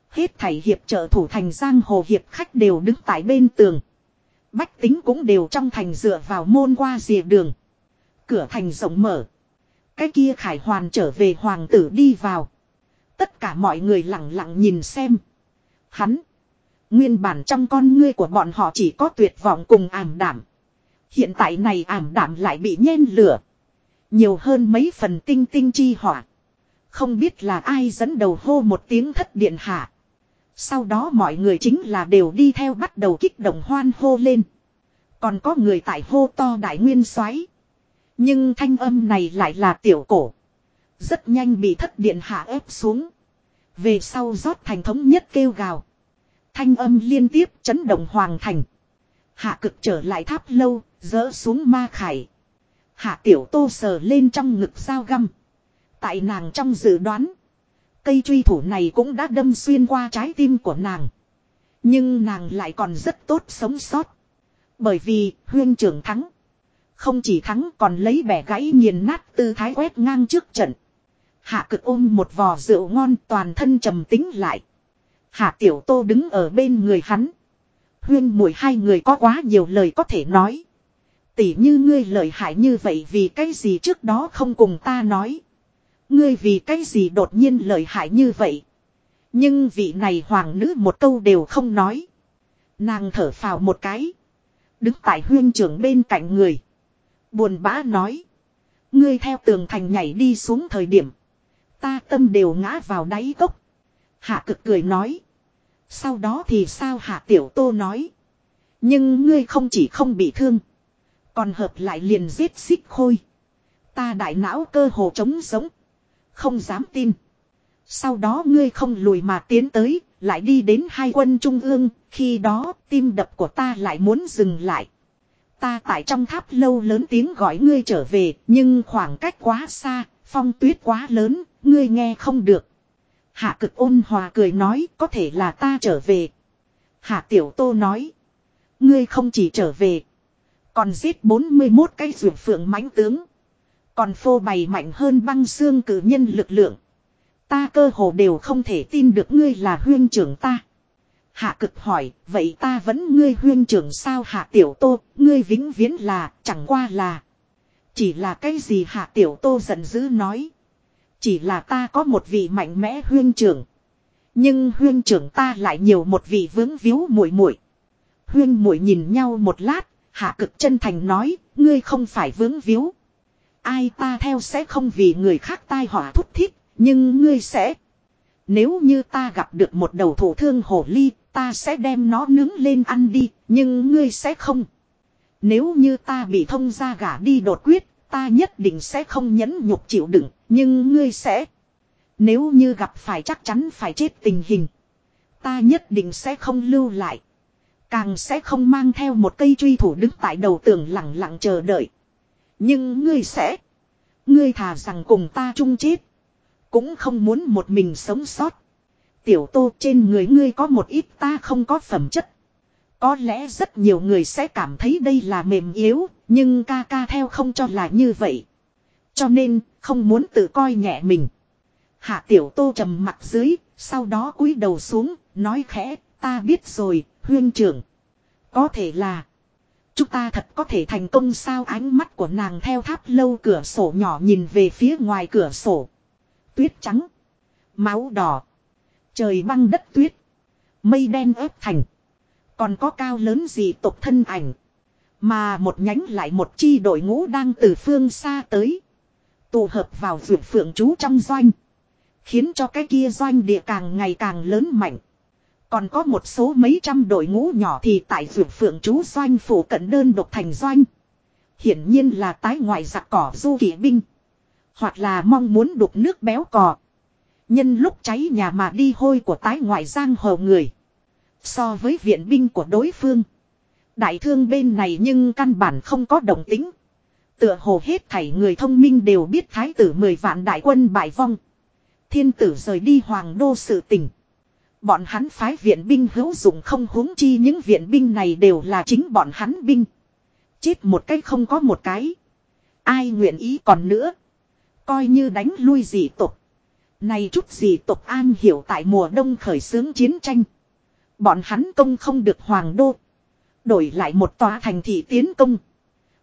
Hết thầy hiệp trợ thủ thành giang hồ hiệp khách đều đứng tại bên tường. Bách tính cũng đều trong thành dựa vào môn qua dìa đường. Cửa thành rộng mở. Cái kia khải hoàn trở về hoàng tử đi vào. Tất cả mọi người lặng lặng nhìn xem. Hắn. Nguyên bản trong con ngươi của bọn họ chỉ có tuyệt vọng cùng ảm đảm. Hiện tại này ảm đảm lại bị nhen lửa. Nhiều hơn mấy phần tinh tinh chi hỏa. Không biết là ai dẫn đầu hô một tiếng thất điện hạ. Sau đó mọi người chính là đều đi theo bắt đầu kích động hoan hô lên. Còn có người tại hô to đại nguyên soái Nhưng thanh âm này lại là tiểu cổ. Rất nhanh bị thất điện hạ ép xuống. Về sau rót thành thống nhất kêu gào. Thanh âm liên tiếp chấn động hoàng thành. Hạ cực trở lại tháp lâu, dỡ xuống ma khải. Hạ tiểu tô sờ lên trong ngực dao găm. Tại nàng trong dự đoán. Cây truy thủ này cũng đã đâm xuyên qua trái tim của nàng. Nhưng nàng lại còn rất tốt sống sót. Bởi vì huyên trưởng thắng. Không chỉ thắng còn lấy bẻ gãy nghiền nát tư thái quét ngang trước trận. Hạ cực ôm một vò rượu ngon toàn thân trầm tính lại. Hạ tiểu tô đứng ở bên người hắn. Huyên mùi hai người có quá nhiều lời có thể nói. Tỉ như ngươi lợi hại như vậy vì cái gì trước đó không cùng ta nói. Ngươi vì cái gì đột nhiên lợi hại như vậy. Nhưng vị này hoàng nữ một câu đều không nói. Nàng thở phào một cái. Đứng tại huyên trưởng bên cạnh người. Buồn bã nói. Ngươi theo tường thành nhảy đi xuống thời điểm. Ta tâm đều ngã vào đáy cốc. Hạ cực cười nói. Sau đó thì sao hạ tiểu tô nói. Nhưng ngươi không chỉ không bị thương. Còn hợp lại liền giết xích khôi. Ta đại não cơ hồ trống sống. Không dám tin. Sau đó ngươi không lùi mà tiến tới, lại đi đến hai quân trung ương, khi đó tim đập của ta lại muốn dừng lại. Ta tại trong tháp lâu lớn tiếng gọi ngươi trở về, nhưng khoảng cách quá xa, phong tuyết quá lớn, ngươi nghe không được. Hạ cực ôn hòa cười nói có thể là ta trở về. Hạ tiểu tô nói. Ngươi không chỉ trở về. Còn giết 41 cái rượu phượng mãnh tướng. Còn phô bày mạnh hơn băng xương cử nhân lực lượng. Ta cơ hồ đều không thể tin được ngươi là huyên trưởng ta. Hạ cực hỏi, vậy ta vẫn ngươi huyên trưởng sao hạ tiểu tô, ngươi vĩnh viễn là, chẳng qua là. Chỉ là cái gì hạ tiểu tô giận dữ nói. Chỉ là ta có một vị mạnh mẽ huyên trưởng. Nhưng huyên trưởng ta lại nhiều một vị vướng víu muội muội. Huyên muội nhìn nhau một lát, hạ cực chân thành nói, ngươi không phải vướng víu. Ai ta theo sẽ không vì người khác tai họa thúc thiết, nhưng ngươi sẽ. Nếu như ta gặp được một đầu thổ thương hổ ly, ta sẽ đem nó nướng lên ăn đi, nhưng ngươi sẽ không. Nếu như ta bị thông ra gả đi đột quyết, ta nhất định sẽ không nhẫn nhục chịu đựng, nhưng ngươi sẽ. Nếu như gặp phải chắc chắn phải chết tình hình, ta nhất định sẽ không lưu lại. Càng sẽ không mang theo một cây truy thủ đứng tại đầu tường lặng lặng chờ đợi. Nhưng ngươi sẽ. Ngươi thà rằng cùng ta chung chết. Cũng không muốn một mình sống sót. Tiểu tô trên người ngươi có một ít ta không có phẩm chất. Có lẽ rất nhiều người sẽ cảm thấy đây là mềm yếu, nhưng ca ca theo không cho là như vậy. Cho nên, không muốn tự coi nhẹ mình. Hạ tiểu tô trầm mặt dưới, sau đó cúi đầu xuống, nói khẽ, ta biết rồi, huyên trưởng. Có thể là, chúng ta thật có thể thành công sao ánh mắt của nàng theo tháp lâu cửa sổ nhỏ nhìn về phía ngoài cửa sổ. Tuyết trắng, máu đỏ, trời băng đất tuyết, mây đen ướp thành. Còn có cao lớn gì tộc thân ảnh. Mà một nhánh lại một chi đội ngũ đang từ phương xa tới. Tụ hợp vào vượt phượng chú trong doanh. Khiến cho cái kia doanh địa càng ngày càng lớn mạnh. Còn có một số mấy trăm đội ngũ nhỏ thì tại vượt phượng chú doanh phủ cận đơn độc thành doanh. Hiển nhiên là tái ngoại giặc cỏ du kỵ binh. Hoặc là mong muốn đục nước béo cò. Nhân lúc cháy nhà mà đi hôi của tái ngoại giang hồ người. So với viện binh của đối phương. Đại thương bên này nhưng căn bản không có đồng tính. Tựa hồ hết thảy người thông minh đều biết thái tử mười vạn đại quân bại vong. Thiên tử rời đi hoàng đô sự tỉnh. Bọn hắn phái viện binh hữu dụng không huống chi những viện binh này đều là chính bọn hắn binh. Chết một cái không có một cái. Ai nguyện ý còn nữa. Coi như đánh lui dị tục. Này chút dị tục an hiểu tại mùa đông khởi xướng chiến tranh. Bọn hắn công không được hoàng đô. Đổi lại một tòa thành thị tiến công.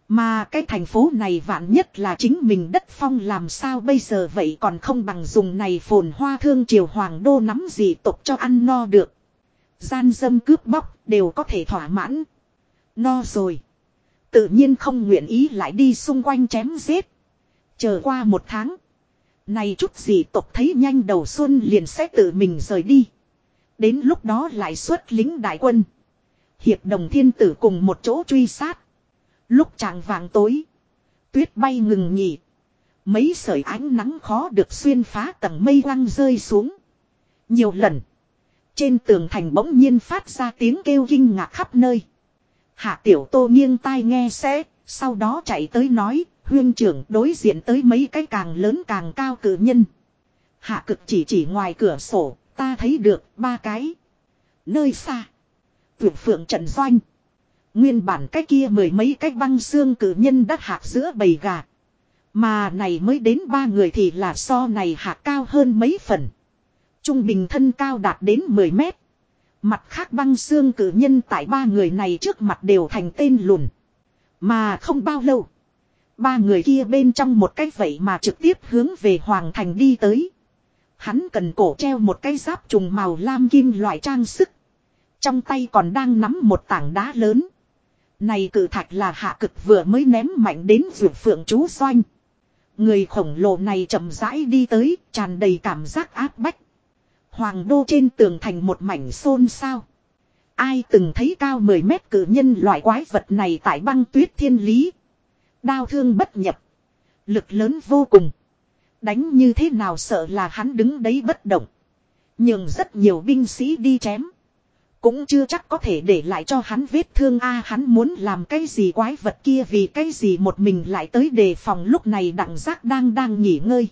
Mà cái thành phố này vạn nhất là chính mình đất phong làm sao bây giờ vậy còn không bằng dùng này phồn hoa thương triều hoàng đô nắm gì tục cho ăn no được. Gian dâm cướp bóc đều có thể thỏa mãn. No rồi. Tự nhiên không nguyện ý lại đi xung quanh chém giết. Chờ qua một tháng. Này chút gì tục thấy nhanh đầu xuân liền sẽ tự mình rời đi. Đến lúc đó lại xuất lính đại quân. Hiệp đồng thiên tử cùng một chỗ truy sát. Lúc trạng vàng tối. Tuyết bay ngừng nhỉ. Mấy sợi ánh nắng khó được xuyên phá tầng mây lăng rơi xuống. Nhiều lần. Trên tường thành bỗng nhiên phát ra tiếng kêu kinh ngạc khắp nơi. Hạ tiểu tô nghiêng tai nghe sẽ, sau đó chạy tới nói, huyên trưởng đối diện tới mấy cái càng lớn càng cao cử nhân. Hạ cực chỉ chỉ ngoài cửa sổ, ta thấy được ba cái. Nơi xa. Tuyệt phượng trần doanh. Nguyên bản cái kia mười mấy cái băng xương cử nhân đắt hạc giữa bầy gà. Mà này mới đến ba người thì là so này hạc cao hơn mấy phần. Trung bình thân cao đạt đến 10 mét. Mặt khác băng xương cử nhân tại ba người này trước mặt đều thành tên lùn. Mà không bao lâu. Ba người kia bên trong một cái vậy mà trực tiếp hướng về Hoàng Thành đi tới. Hắn cần cổ treo một cái giáp trùng màu lam kim loại trang sức. Trong tay còn đang nắm một tảng đá lớn. Này cử thạch là hạ cực vừa mới ném mạnh đến vượt phượng chú doanh. Người khổng lồ này chậm rãi đi tới, tràn đầy cảm giác áp bách. Hoàng đô trên tường thành một mảnh xôn xao. Ai từng thấy cao 10 mét cử nhân loại quái vật này tại băng tuyết thiên lý. Đao thương bất nhập. Lực lớn vô cùng. Đánh như thế nào sợ là hắn đứng đấy bất động. Nhưng rất nhiều binh sĩ đi chém. Cũng chưa chắc có thể để lại cho hắn vết thương a, hắn muốn làm cái gì quái vật kia vì cái gì một mình lại tới đề phòng lúc này đặng giác đang đang nghỉ ngơi.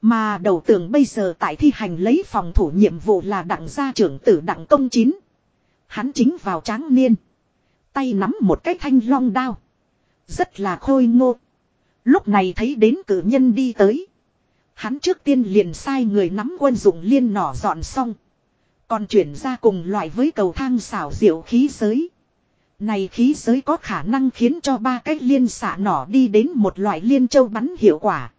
Mà đầu tường bây giờ tại thi hành lấy phòng thủ nhiệm vụ là đặng gia trưởng tử đặng công chín. Hắn chính vào tráng niên. Tay nắm một cái thanh long đao. Rất là khôi ngô. Lúc này thấy đến cử nhân đi tới. Hắn trước tiên liền sai người nắm quân dụng liên nỏ dọn xong. Còn chuyển ra cùng loại với cầu thang xảo diệu khí giới. Này khí giới có khả năng khiến cho ba cái liên xạ nỏ đi đến một loại liên châu bắn hiệu quả.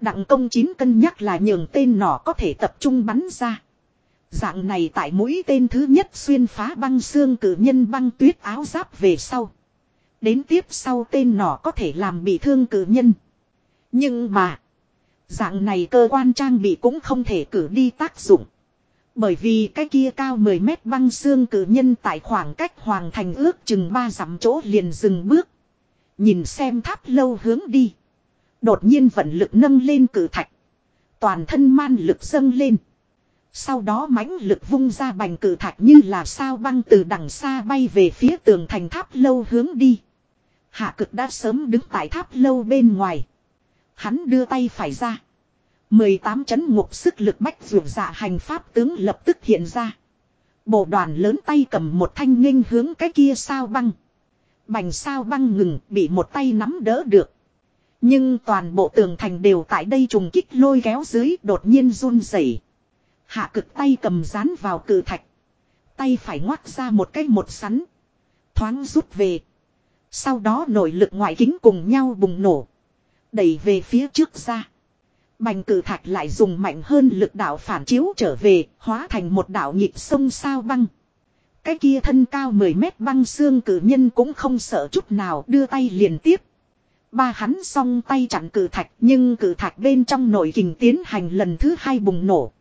Đặng công chín cân nhắc là nhường tên nỏ có thể tập trung bắn ra. Dạng này tại mũi tên thứ nhất xuyên phá băng xương cử nhân băng tuyết áo giáp về sau. Đến tiếp sau tên nỏ có thể làm bị thương cử nhân. Nhưng mà. Dạng này cơ quan trang bị cũng không thể cử đi tác dụng. Bởi vì cái kia cao 10 mét băng xương cử nhân tại khoảng cách hoàng thành ước chừng ba dặm chỗ liền dừng bước. Nhìn xem tháp lâu hướng đi. Đột nhiên vận lực nâng lên cử thạch. Toàn thân man lực dâng lên. Sau đó mãnh lực vung ra bành cử thạch như là sao băng từ đằng xa bay về phía tường thành tháp lâu hướng đi. Hạ cực đã sớm đứng tại tháp lâu bên ngoài. Hắn đưa tay phải ra. 18 chấn ngục sức lực bách dụ dạ hành pháp tướng lập tức hiện ra. Bộ đoàn lớn tay cầm một thanh nghênh hướng cái kia sao băng. Bành sao băng ngừng, bị một tay nắm đỡ được. Nhưng toàn bộ tường thành đều tại đây trùng kích lôi kéo dưới, đột nhiên run rẩy. Hạ cực tay cầm dán vào cử thạch. Tay phải ngoắt ra một cái một sắn. Thoáng rút về. Sau đó nội lực ngoại kính cùng nhau bùng nổ. Đẩy về phía trước ra. Bành cử thạch lại dùng mạnh hơn lực đạo phản chiếu trở về, hóa thành một đạo nhịp sông sao băng. Cái kia thân cao 10 mét băng xương cử nhân cũng không sợ chút nào đưa tay liền tiếp. Ba hắn song tay chặn cử thạch nhưng cử thạch bên trong nội kình tiến hành lần thứ hai bùng nổ.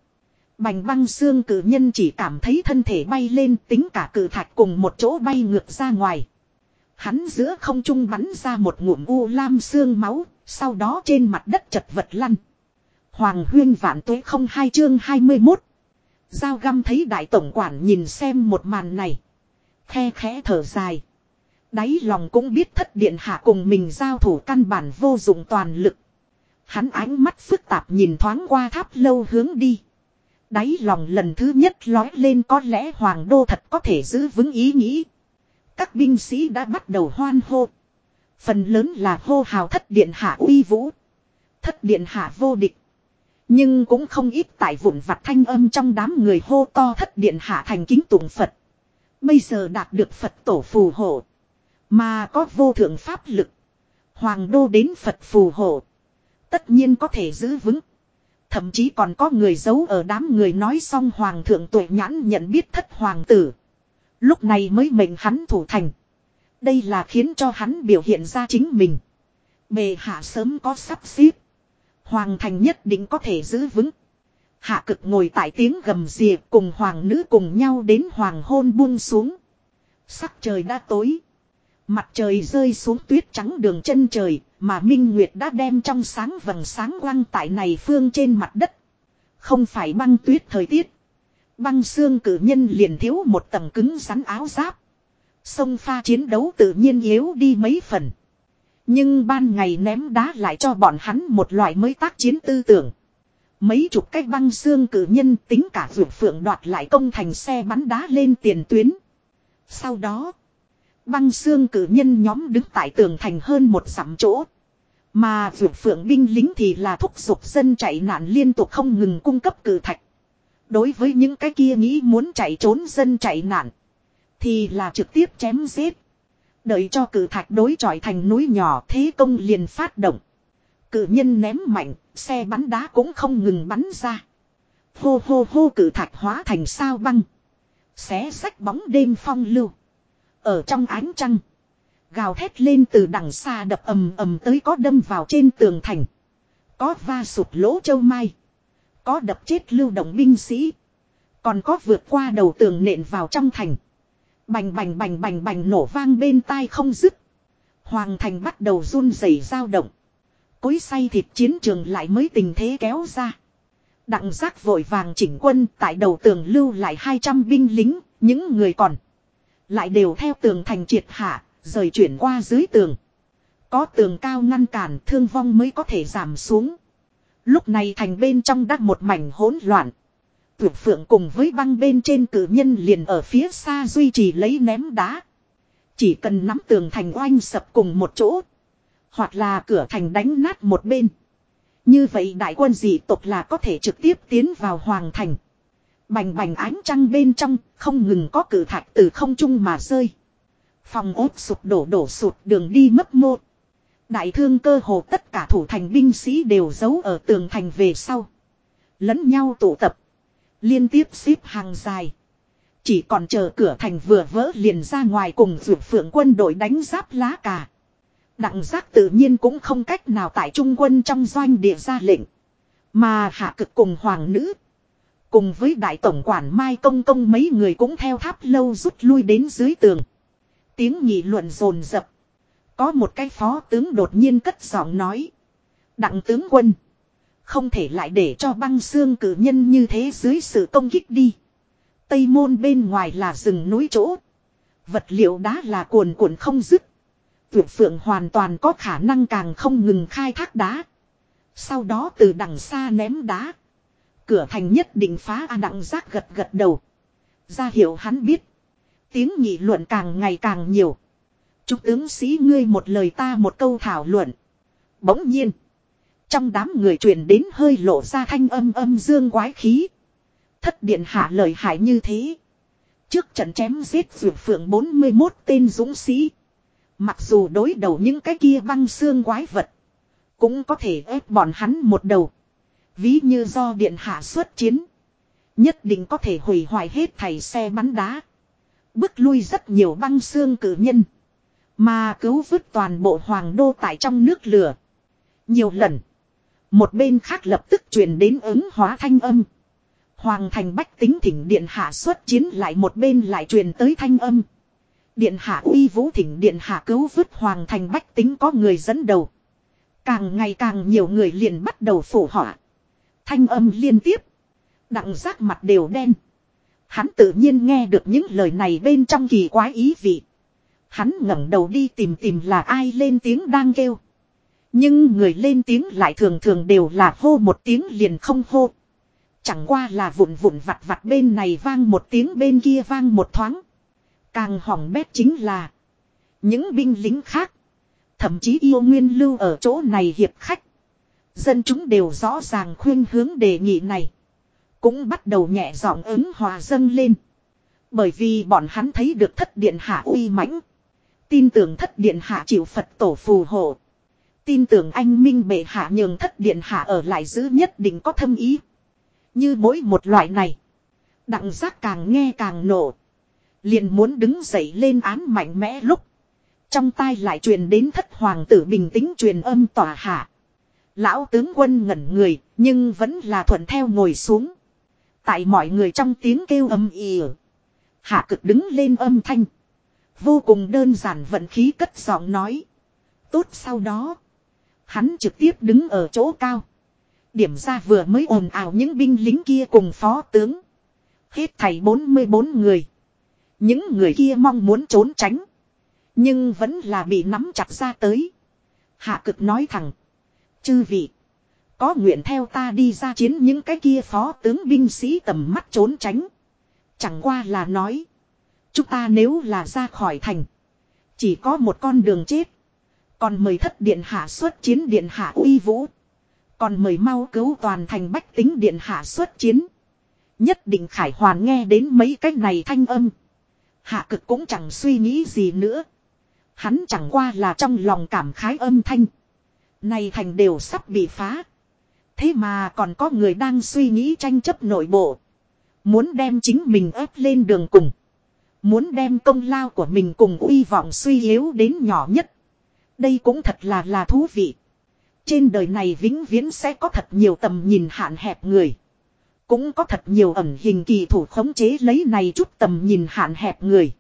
Bành băng xương cử nhân chỉ cảm thấy thân thể bay lên tính cả cử thạch cùng một chỗ bay ngược ra ngoài. Hắn giữa không trung bắn ra một ngụm u lam xương máu, sau đó trên mặt đất chật vật lăn. Hoàng huyên vạn tuế không hai chương 21. Giao găm thấy đại tổng quản nhìn xem một màn này. The khẽ thở dài. Đáy lòng cũng biết thất điện hạ cùng mình giao thủ căn bản vô dụng toàn lực. Hắn ánh mắt phức tạp nhìn thoáng qua tháp lâu hướng đi. Đáy lòng lần thứ nhất lói lên có lẽ hoàng đô thật có thể giữ vững ý nghĩ. Các binh sĩ đã bắt đầu hoan hô. Phần lớn là hô hào thất điện hạ uy vũ. Thất điện hạ vô địch. Nhưng cũng không ít tại vụn vặt thanh âm trong đám người hô to thất điện hạ thành kính tụng Phật. Bây giờ đạt được Phật tổ phù hộ. Mà có vô thượng pháp lực. Hoàng đô đến Phật phù hộ. Tất nhiên có thể giữ vững. Thậm chí còn có người giấu ở đám người nói xong hoàng thượng tuổi nhãn nhận biết thất hoàng tử. Lúc này mới mệnh hắn thủ thành. Đây là khiến cho hắn biểu hiện ra chính mình. Bề hạ sớm có sắp xếp. Hoàng thành nhất định có thể giữ vững. Hạ cực ngồi tại tiếng gầm rìa cùng hoàng nữ cùng nhau đến hoàng hôn buông xuống. Sắc trời đã tối. Mặt trời rơi xuống tuyết trắng đường chân trời, mà Minh Nguyệt đã đem trong sáng vầng sáng quang tại này phương trên mặt đất. Không phải băng tuyết thời tiết. Băng xương cử nhân liền thiếu một tầng cứng rắn áo giáp. Sông pha chiến đấu tự nhiên yếu đi mấy phần. Nhưng ban ngày ném đá lại cho bọn hắn một loại mới tác chiến tư tưởng. Mấy chục cái băng xương cử nhân tính cả vượt phượng đoạt lại công thành xe bắn đá lên tiền tuyến. Sau đó, băng xương cử nhân nhóm đứng tại tường thành hơn một dặm chỗ. Mà vượt phượng binh lính thì là thúc giục dân chạy nạn liên tục không ngừng cung cấp cử thạch. Đối với những cái kia nghĩ muốn chạy trốn dân chạy nạn. Thì là trực tiếp chém giết. Đợi cho cử thạch đối trọi thành núi nhỏ thế công liền phát động. Cử nhân ném mạnh, xe bắn đá cũng không ngừng bắn ra. Hô hô hô cử thạch hóa thành sao băng. Xé sách bóng đêm phong lưu. Ở trong ánh trăng. Gào thét lên từ đằng xa đập ầm ầm tới có đâm vào trên tường thành. Có va sụt lỗ châu mai. Có đập chết lưu động binh sĩ. Còn có vượt qua đầu tường nện vào trong thành. Bành bành bành bành bành nổ vang bên tai không dứt. Hoàng thành bắt đầu run rẩy dao động. Cối say thịt chiến trường lại mới tình thế kéo ra. Đặng giác vội vàng chỉnh quân tại đầu tường lưu lại 200 binh lính, những người còn. Lại đều theo tường thành triệt hạ, rời chuyển qua dưới tường. Có tường cao ngăn cản thương vong mới có thể giảm xuống. Lúc này thành bên trong đắc một mảnh hỗn loạn. Tuyệt phượng cùng với băng bên trên cử nhân liền ở phía xa duy trì lấy ném đá. Chỉ cần nắm tường thành oanh sập cùng một chỗ. Hoặc là cửa thành đánh nát một bên. Như vậy đại quân dị tộc là có thể trực tiếp tiến vào hoàng thành. Bành bành ánh trăng bên trong, không ngừng có cử thạch từ không trung mà rơi. Phòng ốt sụp đổ đổ sụt đường đi mất một. Đại thương cơ hồ tất cả thủ thành binh sĩ đều giấu ở tường thành về sau. Lẫn nhau tụ tập. Liên tiếp xếp hàng dài. Chỉ còn chờ cửa thành vừa vỡ liền ra ngoài cùng vượt phượng quân đội đánh giáp lá cà. Đặng giác tự nhiên cũng không cách nào tại trung quân trong doanh địa ra lệnh. Mà hạ cực cùng hoàng nữ. Cùng với đại tổng quản Mai Công Công mấy người cũng theo tháp lâu rút lui đến dưới tường. Tiếng nghị luận rồn rập. Có một cái phó tướng đột nhiên cất giọng nói. Đặng tướng quân. Không thể lại để cho băng xương cử nhân như thế dưới sự công kích đi. Tây môn bên ngoài là rừng núi chỗ. Vật liệu đá là cuồn cuộn không dứt. Tuyệt phượng hoàn toàn có khả năng càng không ngừng khai thác đá. Sau đó từ đằng xa ném đá. Cửa thành nhất định phá A đặng giác gật gật đầu. Ra hiểu hắn biết. Tiếng nghị luận càng ngày càng nhiều. Chúc tướng sĩ ngươi một lời ta một câu thảo luận. Bỗng nhiên. Trong đám người truyền đến hơi lộ ra thanh âm âm dương quái khí. Thất điện hạ lời hại như thế. Trước trận chém giết vượt phượng 41 tên dũng sĩ. Mặc dù đối đầu những cái kia băng xương quái vật. Cũng có thể ép bọn hắn một đầu. Ví như do điện hạ xuất chiến. Nhất định có thể hủy hoại hết thảy xe bắn đá. Bước lui rất nhiều băng xương cử nhân. Mà cứu vứt toàn bộ hoàng đô tại trong nước lửa. Nhiều lần. Một bên khác lập tức truyền đến ứng hóa thanh âm. Hoàng thành bách tính thỉnh điện hạ xuất chiến lại một bên lại truyền tới thanh âm. Điện hạ uy vũ thỉnh điện hạ cứu vứt hoàng thành bách tính có người dẫn đầu. Càng ngày càng nhiều người liền bắt đầu phủ họa. Thanh âm liên tiếp. Đặng giác mặt đều đen. Hắn tự nhiên nghe được những lời này bên trong kỳ quái ý vị. Hắn ngẩng đầu đi tìm tìm là ai lên tiếng đang kêu. Nhưng người lên tiếng lại thường thường đều là hô một tiếng liền không hô. Chẳng qua là vụn vụn vặt vặt bên này vang một tiếng bên kia vang một thoáng. Càng hỏng bét chính là, những binh lính khác. Thậm chí yêu nguyên lưu ở chỗ này hiệp khách. Dân chúng đều rõ ràng khuyên hướng đề nghị này. Cũng bắt đầu nhẹ giọng ứng hòa dâng lên. Bởi vì bọn hắn thấy được thất điện hạ uy mãnh. Tin tưởng thất điện hạ chịu Phật tổ phù hộ. Tin tưởng anh Minh bệ hạ nhường thất điện hạ ở lại giữ nhất định có thâm ý. Như mỗi một loại này. Đặng giác càng nghe càng nổ. Liền muốn đứng dậy lên án mạnh mẽ lúc. Trong tai lại truyền đến thất hoàng tử bình tĩnh truyền âm tỏa hạ. Lão tướng quân ngẩn người, nhưng vẫn là thuận theo ngồi xuống. Tại mọi người trong tiếng kêu âm ỉ. Hạ cực đứng lên âm thanh. Vô cùng đơn giản vận khí cất giọng nói. Tốt sau đó. Hắn trực tiếp đứng ở chỗ cao. Điểm ra vừa mới ồn ào những binh lính kia cùng phó tướng. Hết thảy 44 người. Những người kia mong muốn trốn tránh. Nhưng vẫn là bị nắm chặt ra tới. Hạ cực nói thẳng. Chư vị. Có nguyện theo ta đi ra chiến những cái kia phó tướng binh sĩ tầm mắt trốn tránh. Chẳng qua là nói. Chúng ta nếu là ra khỏi thành. Chỉ có một con đường chết. Còn mời thất điện hạ xuất chiến điện hạ uy vũ. Còn mời mau cứu toàn thành bách tính điện hạ xuất chiến. Nhất định khải hoàn nghe đến mấy cách này thanh âm. Hạ cực cũng chẳng suy nghĩ gì nữa. Hắn chẳng qua là trong lòng cảm khái âm thanh. Này thành đều sắp bị phá. Thế mà còn có người đang suy nghĩ tranh chấp nội bộ. Muốn đem chính mình ép lên đường cùng. Muốn đem công lao của mình cùng uy vọng suy yếu đến nhỏ nhất. Đây cũng thật là là thú vị. Trên đời này vĩnh viễn sẽ có thật nhiều tầm nhìn hạn hẹp người. Cũng có thật nhiều ẩn hình kỳ thủ khống chế lấy này chút tầm nhìn hạn hẹp người.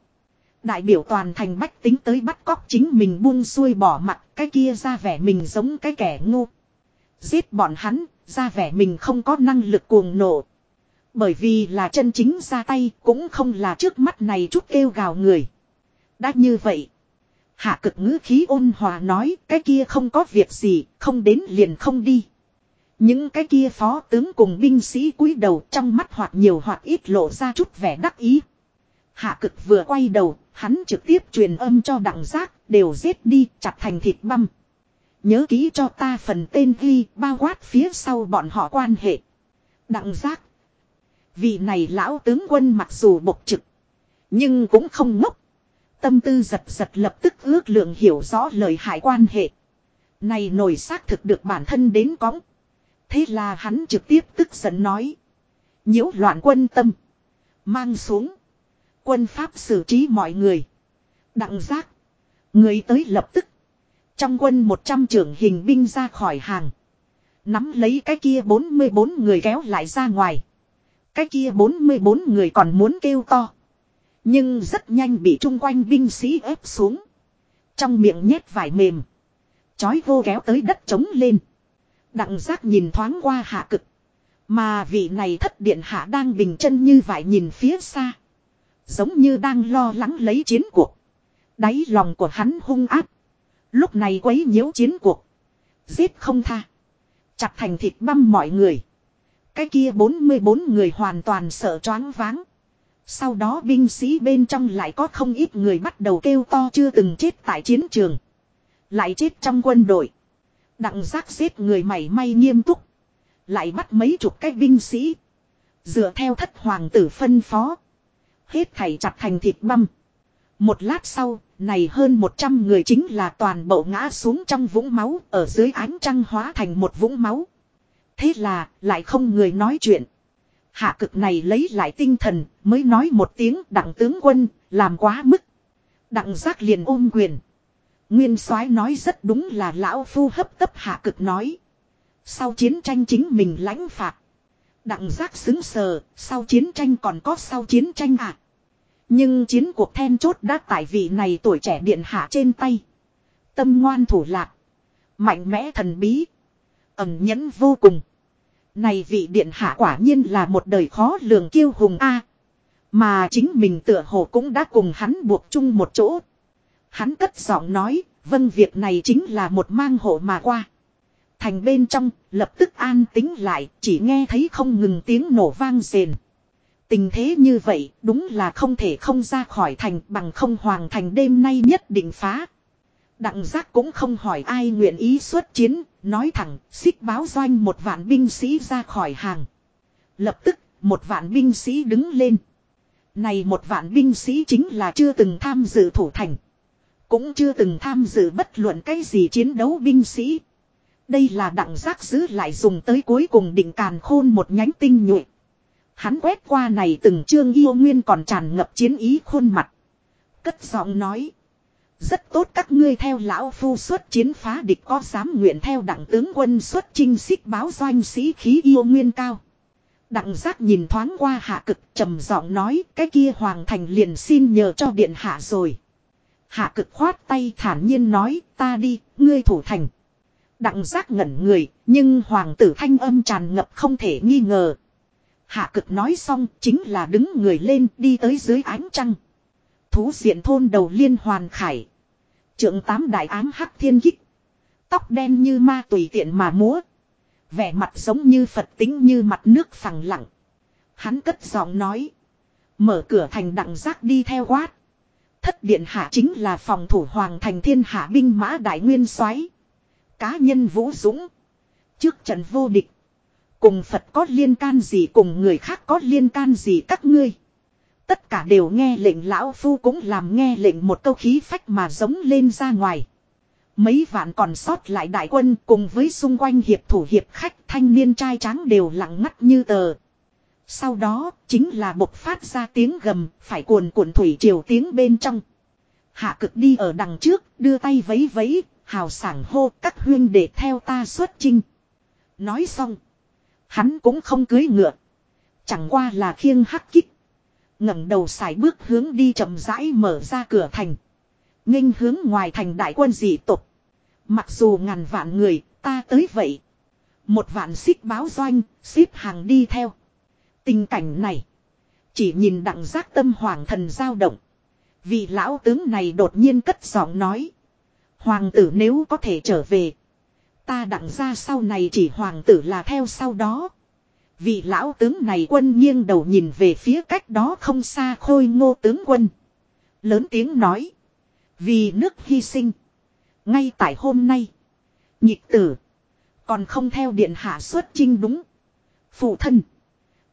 Đại biểu toàn thành bách tính tới bắt cóc chính mình buông xuôi bỏ mặt cái kia ra vẻ mình giống cái kẻ ngu. Giết bọn hắn, ra vẻ mình không có năng lực cuồng nộ. Bởi vì là chân chính ra tay cũng không là trước mắt này chút kêu gào người. Đã như vậy. Hạ cực ngữ khí ôn hòa nói cái kia không có việc gì, không đến liền không đi. Những cái kia phó tướng cùng binh sĩ cúi đầu trong mắt hoặc nhiều hoặc ít lộ ra chút vẻ đắc ý. Hạ cực vừa quay đầu, hắn trực tiếp truyền âm cho đặng giác, đều giết đi, chặt thành thịt băm. Nhớ kỹ cho ta phần tên ghi, bao quát phía sau bọn họ quan hệ. Đặng giác. Vị này lão tướng quân mặc dù bộc trực. Nhưng cũng không ngốc. Tâm tư giật giật lập tức ước lượng hiểu rõ lời hại quan hệ. Này nổi xác thực được bản thân đến cõng. Thế là hắn trực tiếp tức giận nói. nhiễu loạn quân tâm. Mang xuống. Quân pháp xử trí mọi người. Đặng giác. Người tới lập tức. Trong quân 100 trưởng hình binh ra khỏi hàng. Nắm lấy cái kia 44 người kéo lại ra ngoài. Cái kia 44 người còn muốn kêu to. Nhưng rất nhanh bị chung quanh binh sĩ ép xuống. Trong miệng nhét vải mềm. Chói vô kéo tới đất trống lên. Đặng giác nhìn thoáng qua hạ cực. Mà vị này thất điện hạ đang bình chân như vải nhìn phía xa. Giống như đang lo lắng lấy chiến cuộc. Đáy lòng của hắn hung áp. Lúc này quấy nhiễu chiến cuộc. Giết không tha. Chặt thành thịt băm mọi người. Cái kia 44 người hoàn toàn sợ choáng váng. Sau đó binh sĩ bên trong lại có không ít người bắt đầu kêu to chưa từng chết tại chiến trường. Lại chết trong quân đội. Đặng giác giết người mảy may nghiêm túc. Lại bắt mấy chục cái binh sĩ. Dựa theo thất hoàng tử phân phó. Hết thảy chặt thành thịt băm. Một lát sau, này hơn 100 người chính là toàn bộ ngã xuống trong vũng máu, ở dưới ánh trăng hóa thành một vũng máu. Thế là, lại không người nói chuyện. Hạ cực này lấy lại tinh thần, mới nói một tiếng đặng tướng quân, làm quá mức. Đặng giác liền ôm quyền. Nguyên soái nói rất đúng là lão phu hấp tấp hạ cực nói. Sau chiến tranh chính mình lãnh phạt. Đặng giác xứng sờ, sau chiến tranh còn có sau chiến tranh à. Nhưng chiến cuộc then chốt đã tại vị này tuổi trẻ điện hạ trên tay. Tâm ngoan thủ lạc. Mạnh mẽ thần bí. Ẩm nhẫn vô cùng. Này vị điện hạ quả nhiên là một đời khó lường kiêu hùng A. Mà chính mình tựa hồ cũng đã cùng hắn buộc chung một chỗ. Hắn cất giọng nói, vâng việc này chính là một mang hộ mà qua. Thành bên trong, lập tức an tính lại, chỉ nghe thấy không ngừng tiếng nổ vang rền. Tình thế như vậy, đúng là không thể không ra khỏi thành bằng không hoàng thành đêm nay nhất định phá. Đặng giác cũng không hỏi ai nguyện ý xuất chiến, nói thẳng, xích báo doanh một vạn binh sĩ ra khỏi hàng. Lập tức, một vạn binh sĩ đứng lên. Này một vạn binh sĩ chính là chưa từng tham dự thủ thành. Cũng chưa từng tham dự bất luận cái gì chiến đấu binh sĩ. Đây là đặng giác giữ lại dùng tới cuối cùng định càn khôn một nhánh tinh nhuệ. Hắn quét qua này từng chương yêu nguyên còn tràn ngập chiến ý khuôn mặt. Cất giọng nói. Rất tốt các ngươi theo lão phu xuất chiến phá địch có dám nguyện theo đặng tướng quân xuất chinh xích báo doanh sĩ khí yêu nguyên cao. Đặng giác nhìn thoáng qua hạ cực trầm giọng nói cái kia hoàng thành liền xin nhờ cho điện hạ rồi. Hạ cực khoát tay thản nhiên nói ta đi, ngươi thủ thành. Đặng giác ngẩn người, nhưng hoàng tử thanh âm tràn ngập không thể nghi ngờ. Hạ cực nói xong chính là đứng người lên đi tới dưới ánh trăng. Thú diện thôn đầu liên hoàn khải. Trượng tám đại ám hắc thiên kích. Tóc đen như ma tùy tiện mà múa. Vẻ mặt giống như Phật tính như mặt nước phẳng lặng. Hắn cất giọng nói. Mở cửa thành đặng giác đi theo quát. Thất điện hạ chính là phòng thủ hoàng thành thiên hạ binh mã đại nguyên soái Cá nhân vũ dũng. Trước trận vô địch. Cùng Phật có liên can gì cùng người khác có liên can gì các ngươi. Tất cả đều nghe lệnh lão phu cũng làm nghe lệnh một câu khí phách mà giống lên ra ngoài. Mấy vạn còn sót lại đại quân cùng với xung quanh hiệp thủ hiệp khách, thanh niên trai tráng đều lặng ngắt như tờ. Sau đó, chính là bộc phát ra tiếng gầm, phải cuồn cuộn thủy triều tiếng bên trong. Hạ cực đi ở đằng trước, đưa tay vấy vấy, hào sảng hô, các huyên để theo ta xuất chinh. Nói xong. Hắn cũng không cưới ngựa. Chẳng qua là khiêng hắc kích ngẩng đầu xài bước hướng đi chậm rãi mở ra cửa thành. nghênh hướng ngoài thành đại quân dị tục. Mặc dù ngàn vạn người, ta tới vậy. Một vạn xích báo doanh, xếp hàng đi theo. Tình cảnh này. Chỉ nhìn đặng giác tâm hoàng thần giao động. Vì lão tướng này đột nhiên cất giọng nói. Hoàng tử nếu có thể trở về. Ta đặng ra sau này chỉ hoàng tử là theo sau đó. Vị lão tướng này quân nghiêng đầu nhìn về phía cách đó không xa khôi ngô tướng quân. Lớn tiếng nói. Vì nước hy sinh. Ngay tại hôm nay. Nhịp tử. Còn không theo điện hạ xuất chinh đúng. Phụ thân.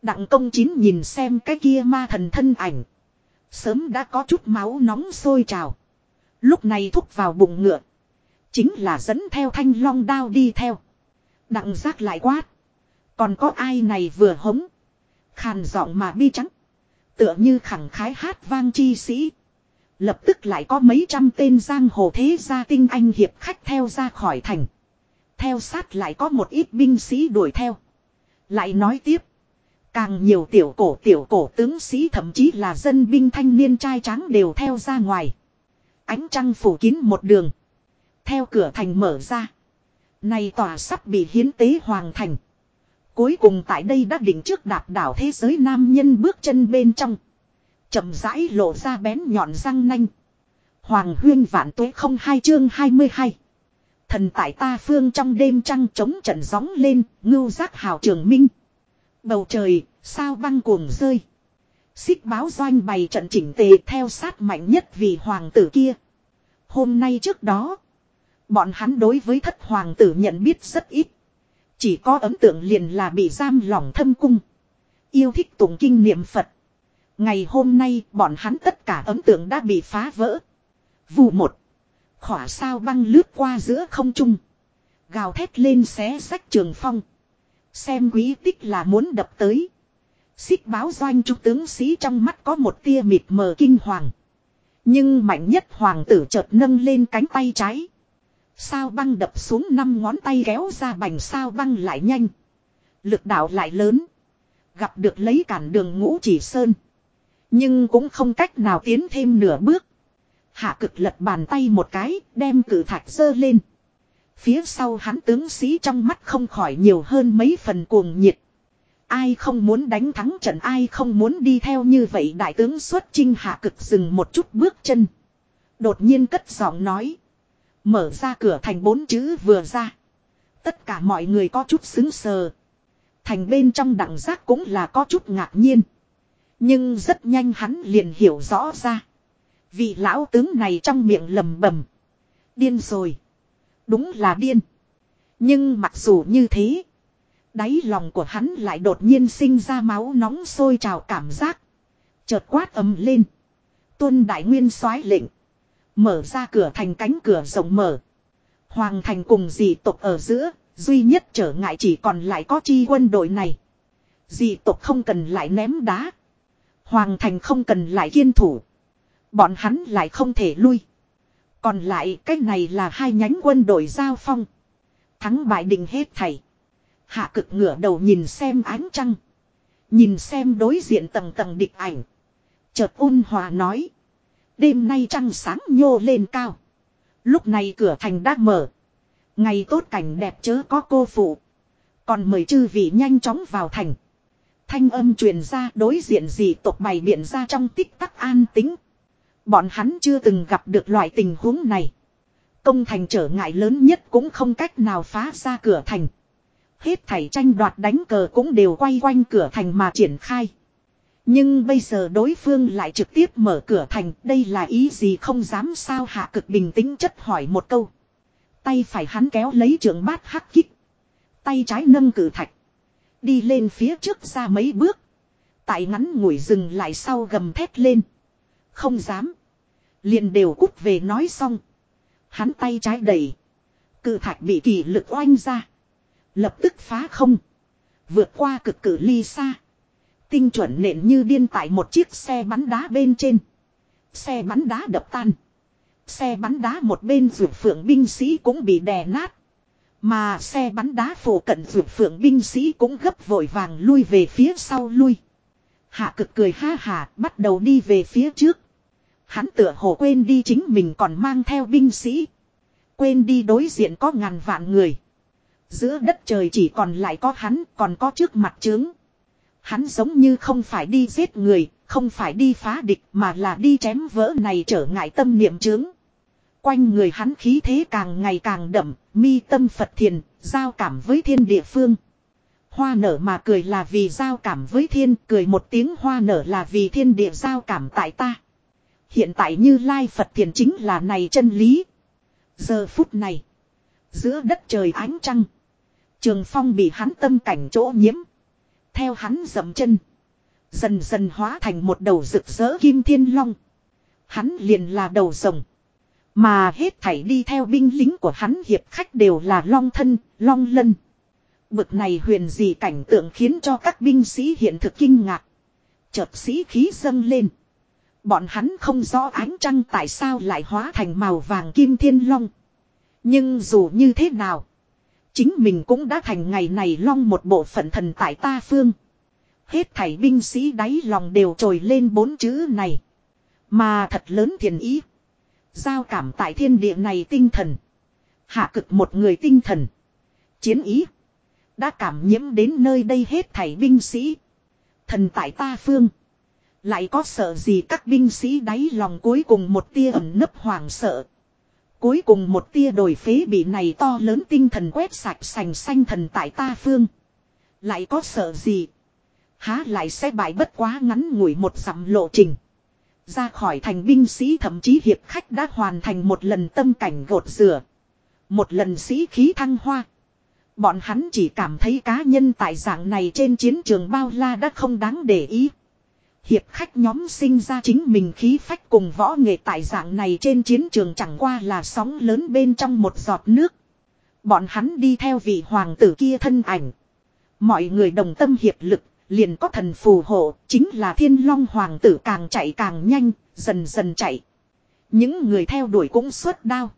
Đặng công chín nhìn xem cái kia ma thần thân ảnh. Sớm đã có chút máu nóng sôi trào. Lúc này thúc vào bụng ngựa. Chính là dẫn theo thanh long đao đi theo. Đặng giác lại quát. Còn có ai này vừa hống. Khàn giọng mà bi trắng. Tựa như khẳng khái hát vang chi sĩ. Lập tức lại có mấy trăm tên giang hồ thế gia tinh anh hiệp khách theo ra khỏi thành. Theo sát lại có một ít binh sĩ đuổi theo. Lại nói tiếp. Càng nhiều tiểu cổ tiểu cổ tướng sĩ thậm chí là dân binh thanh niên trai trắng đều theo ra ngoài. Ánh trăng phủ kín một đường. Theo cửa thành mở ra. Này tòa sắp bị hiến tế hoàng thành. Cuối cùng tại đây đã định trước đạp đảo thế giới nam nhân bước chân bên trong. chậm rãi lộ ra bén nhọn răng nanh. Hoàng huyên vạn tuế không hai chương 22. Thần tại ta phương trong đêm trăng trống trận gióng lên, ngưu giác hào trường minh. Bầu trời, sao băng cuồng rơi. Xích báo doanh bày trận chỉnh tề theo sát mạnh nhất vì hoàng tử kia. Hôm nay trước đó, bọn hắn đối với thất hoàng tử nhận biết rất ít. Chỉ có ấn tượng liền là bị giam lỏng thâm cung. Yêu thích tụng kinh niệm Phật. Ngày hôm nay, bọn hắn tất cả ấn tượng đã bị phá vỡ. Vù một. Khỏa sao băng lướt qua giữa không trung. Gào thét lên xé sách trường phong. Xem quý tích là muốn đập tới. Xích báo doanh trung tướng sĩ trong mắt có một tia mịt mờ kinh hoàng. Nhưng mạnh nhất hoàng tử chợt nâng lên cánh tay trái. Sao băng đập xuống năm ngón tay kéo ra bành sao băng lại nhanh. Lực đạo lại lớn. Gặp được lấy cản đường ngũ chỉ sơn. Nhưng cũng không cách nào tiến thêm nửa bước. Hạ cực lật bàn tay một cái, đem cử thạch dơ lên. Phía sau hắn tướng sĩ trong mắt không khỏi nhiều hơn mấy phần cuồng nhiệt. Ai không muốn đánh thắng trận ai không muốn đi theo như vậy đại tướng xuất chinh hạ cực dừng một chút bước chân. Đột nhiên cất giọng nói. Mở ra cửa thành bốn chữ vừa ra. Tất cả mọi người có chút xứng sờ. Thành bên trong đặng giác cũng là có chút ngạc nhiên. Nhưng rất nhanh hắn liền hiểu rõ ra. Vị lão tướng này trong miệng lầm bầm. Điên rồi. Đúng là điên. Nhưng mặc dù như thế. Đáy lòng của hắn lại đột nhiên sinh ra máu nóng sôi trào cảm giác. Chợt quát ầm lên. Tuân đại nguyên soái lệnh. Mở ra cửa thành cánh cửa rộng mở. Hoàng thành cùng dì tộc ở giữa. Duy nhất trở ngại chỉ còn lại có chi quân đội này. Dì tộc không cần lại ném đá. Hoàng thành không cần lại kiên thủ. Bọn hắn lại không thể lui. Còn lại, cái này là hai nhánh quân đội giao phong. Thắng bại định hết thảy. Hạ cực ngửa đầu nhìn xem ánh trăng. Nhìn xem đối diện tầng tầng địch ảnh. Chợt ôn hòa nói. Đêm nay trăng sáng nhô lên cao. Lúc này cửa thành đã mở. Ngày tốt cảnh đẹp chớ có cô phụ. Còn mời chư vị nhanh chóng vào thành. Thanh âm truyền ra đối diện gì tộc bày biện ra trong tích tắc an tính. Bọn hắn chưa từng gặp được loại tình huống này. Công thành trở ngại lớn nhất cũng không cách nào phá ra cửa thành. Hết thảy tranh đoạt đánh cờ cũng đều quay quanh cửa thành mà triển khai. Nhưng bây giờ đối phương lại trực tiếp mở cửa thành, đây là ý gì không dám sao hạ cực bình tĩnh chất hỏi một câu. Tay phải hắn kéo lấy trường bát hắc kích. Tay trái nâng cử thạch. Đi lên phía trước ra mấy bước. Tại ngắn ngủi dừng lại sau gầm thét lên. Không dám. Liền đều cút về nói xong. Hắn tay trái đẩy. Cự thạch bị kỳ lực oanh ra. Lập tức phá không. Vượt qua cực cử ly xa. Tinh chuẩn nện như điên tại một chiếc xe bắn đá bên trên. Xe bắn đá đập tan. Xe bắn đá một bên rượu phượng binh sĩ cũng bị đè nát. Mà xe bắn đá phổ cận rượu phượng binh sĩ cũng gấp vội vàng lui về phía sau lui. Hạ cực cười ha hà, bắt đầu đi về phía trước. Hắn tựa hồ quên đi chính mình còn mang theo binh sĩ. Quên đi đối diện có ngàn vạn người. Giữa đất trời chỉ còn lại có hắn, còn có trước mặt trướng. Hắn giống như không phải đi giết người, không phải đi phá địch mà là đi chém vỡ này trở ngại tâm niệm chướng. Quanh người hắn khí thế càng ngày càng đậm, mi tâm Phật thiền, giao cảm với thiên địa phương. Hoa nở mà cười là vì giao cảm với thiên, cười một tiếng hoa nở là vì thiên địa giao cảm tại ta. Hiện tại như Lai Phật thiền chính là này chân lý. Giờ phút này, giữa đất trời ánh trăng, trường phong bị hắn tâm cảnh chỗ nhiễm. Theo hắn dậm chân. Dần dần hóa thành một đầu rực rỡ kim thiên long. Hắn liền là đầu rồng. Mà hết thảy đi theo binh lính của hắn hiệp khách đều là long thân, long lân. Bực này huyền gì cảnh tượng khiến cho các binh sĩ hiện thực kinh ngạc. Chợt sĩ khí dâng lên. Bọn hắn không rõ ánh trăng tại sao lại hóa thành màu vàng kim thiên long. Nhưng dù như thế nào. Chính mình cũng đã thành ngày này long một bộ phận thần tại ta phương. Hết thảy binh sĩ đáy lòng đều trồi lên bốn chữ này. Mà thật lớn thiền ý. Giao cảm tại thiên địa này tinh thần. Hạ cực một người tinh thần. Chiến ý. Đã cảm nhiễm đến nơi đây hết thảy binh sĩ. Thần tại ta phương. Lại có sợ gì các binh sĩ đáy lòng cuối cùng một tia ẩn nấp hoàng sợ. Cuối cùng một tia đổi phế bị này to lớn tinh thần quét sạch sành xanh thần tại ta phương. Lại có sợ gì. Há lại sẽ bại bất quá ngắn ngủi một dặm lộ trình. Ra khỏi thành binh sĩ thậm chí hiệp khách đã hoàn thành một lần tâm cảnh gột rửa. Một lần sĩ khí thăng hoa. Bọn hắn chỉ cảm thấy cá nhân tại dạng này trên chiến trường bao la đã không đáng để ý. Hiệp khách nhóm sinh ra chính mình khí phách cùng võ nghệ tại dạng này trên chiến trường chẳng qua là sóng lớn bên trong một giọt nước. Bọn hắn đi theo vị hoàng tử kia thân ảnh. Mọi người đồng tâm hiệp lực, liền có thần phù hộ, chính là thiên long hoàng tử càng chạy càng nhanh, dần dần chạy. Những người theo đuổi cũng suốt đao.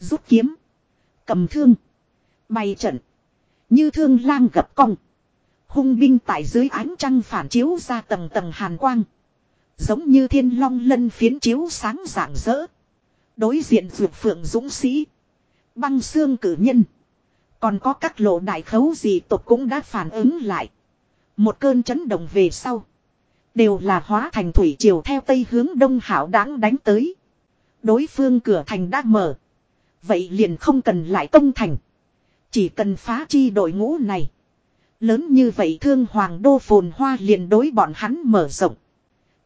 Rút kiếm. Cầm thương. bay trận. Như thương lang gặp cong. Hung binh tại dưới ánh trăng phản chiếu ra tầng tầng hàn quang. Giống như thiên long lân phiến chiếu sáng rạng rỡ. Đối diện vượt phượng dũng sĩ. Băng xương cử nhân. Còn có các lộ đại khấu gì tộc cũng đã phản ứng lại. Một cơn chấn động về sau. Đều là hóa thành thủy triều theo tây hướng đông hảo đáng đánh tới. Đối phương cửa thành đã mở. Vậy liền không cần lại công thành. Chỉ cần phá chi đội ngũ này. Lớn như vậy thương hoàng đô phồn hoa liền đối bọn hắn mở rộng.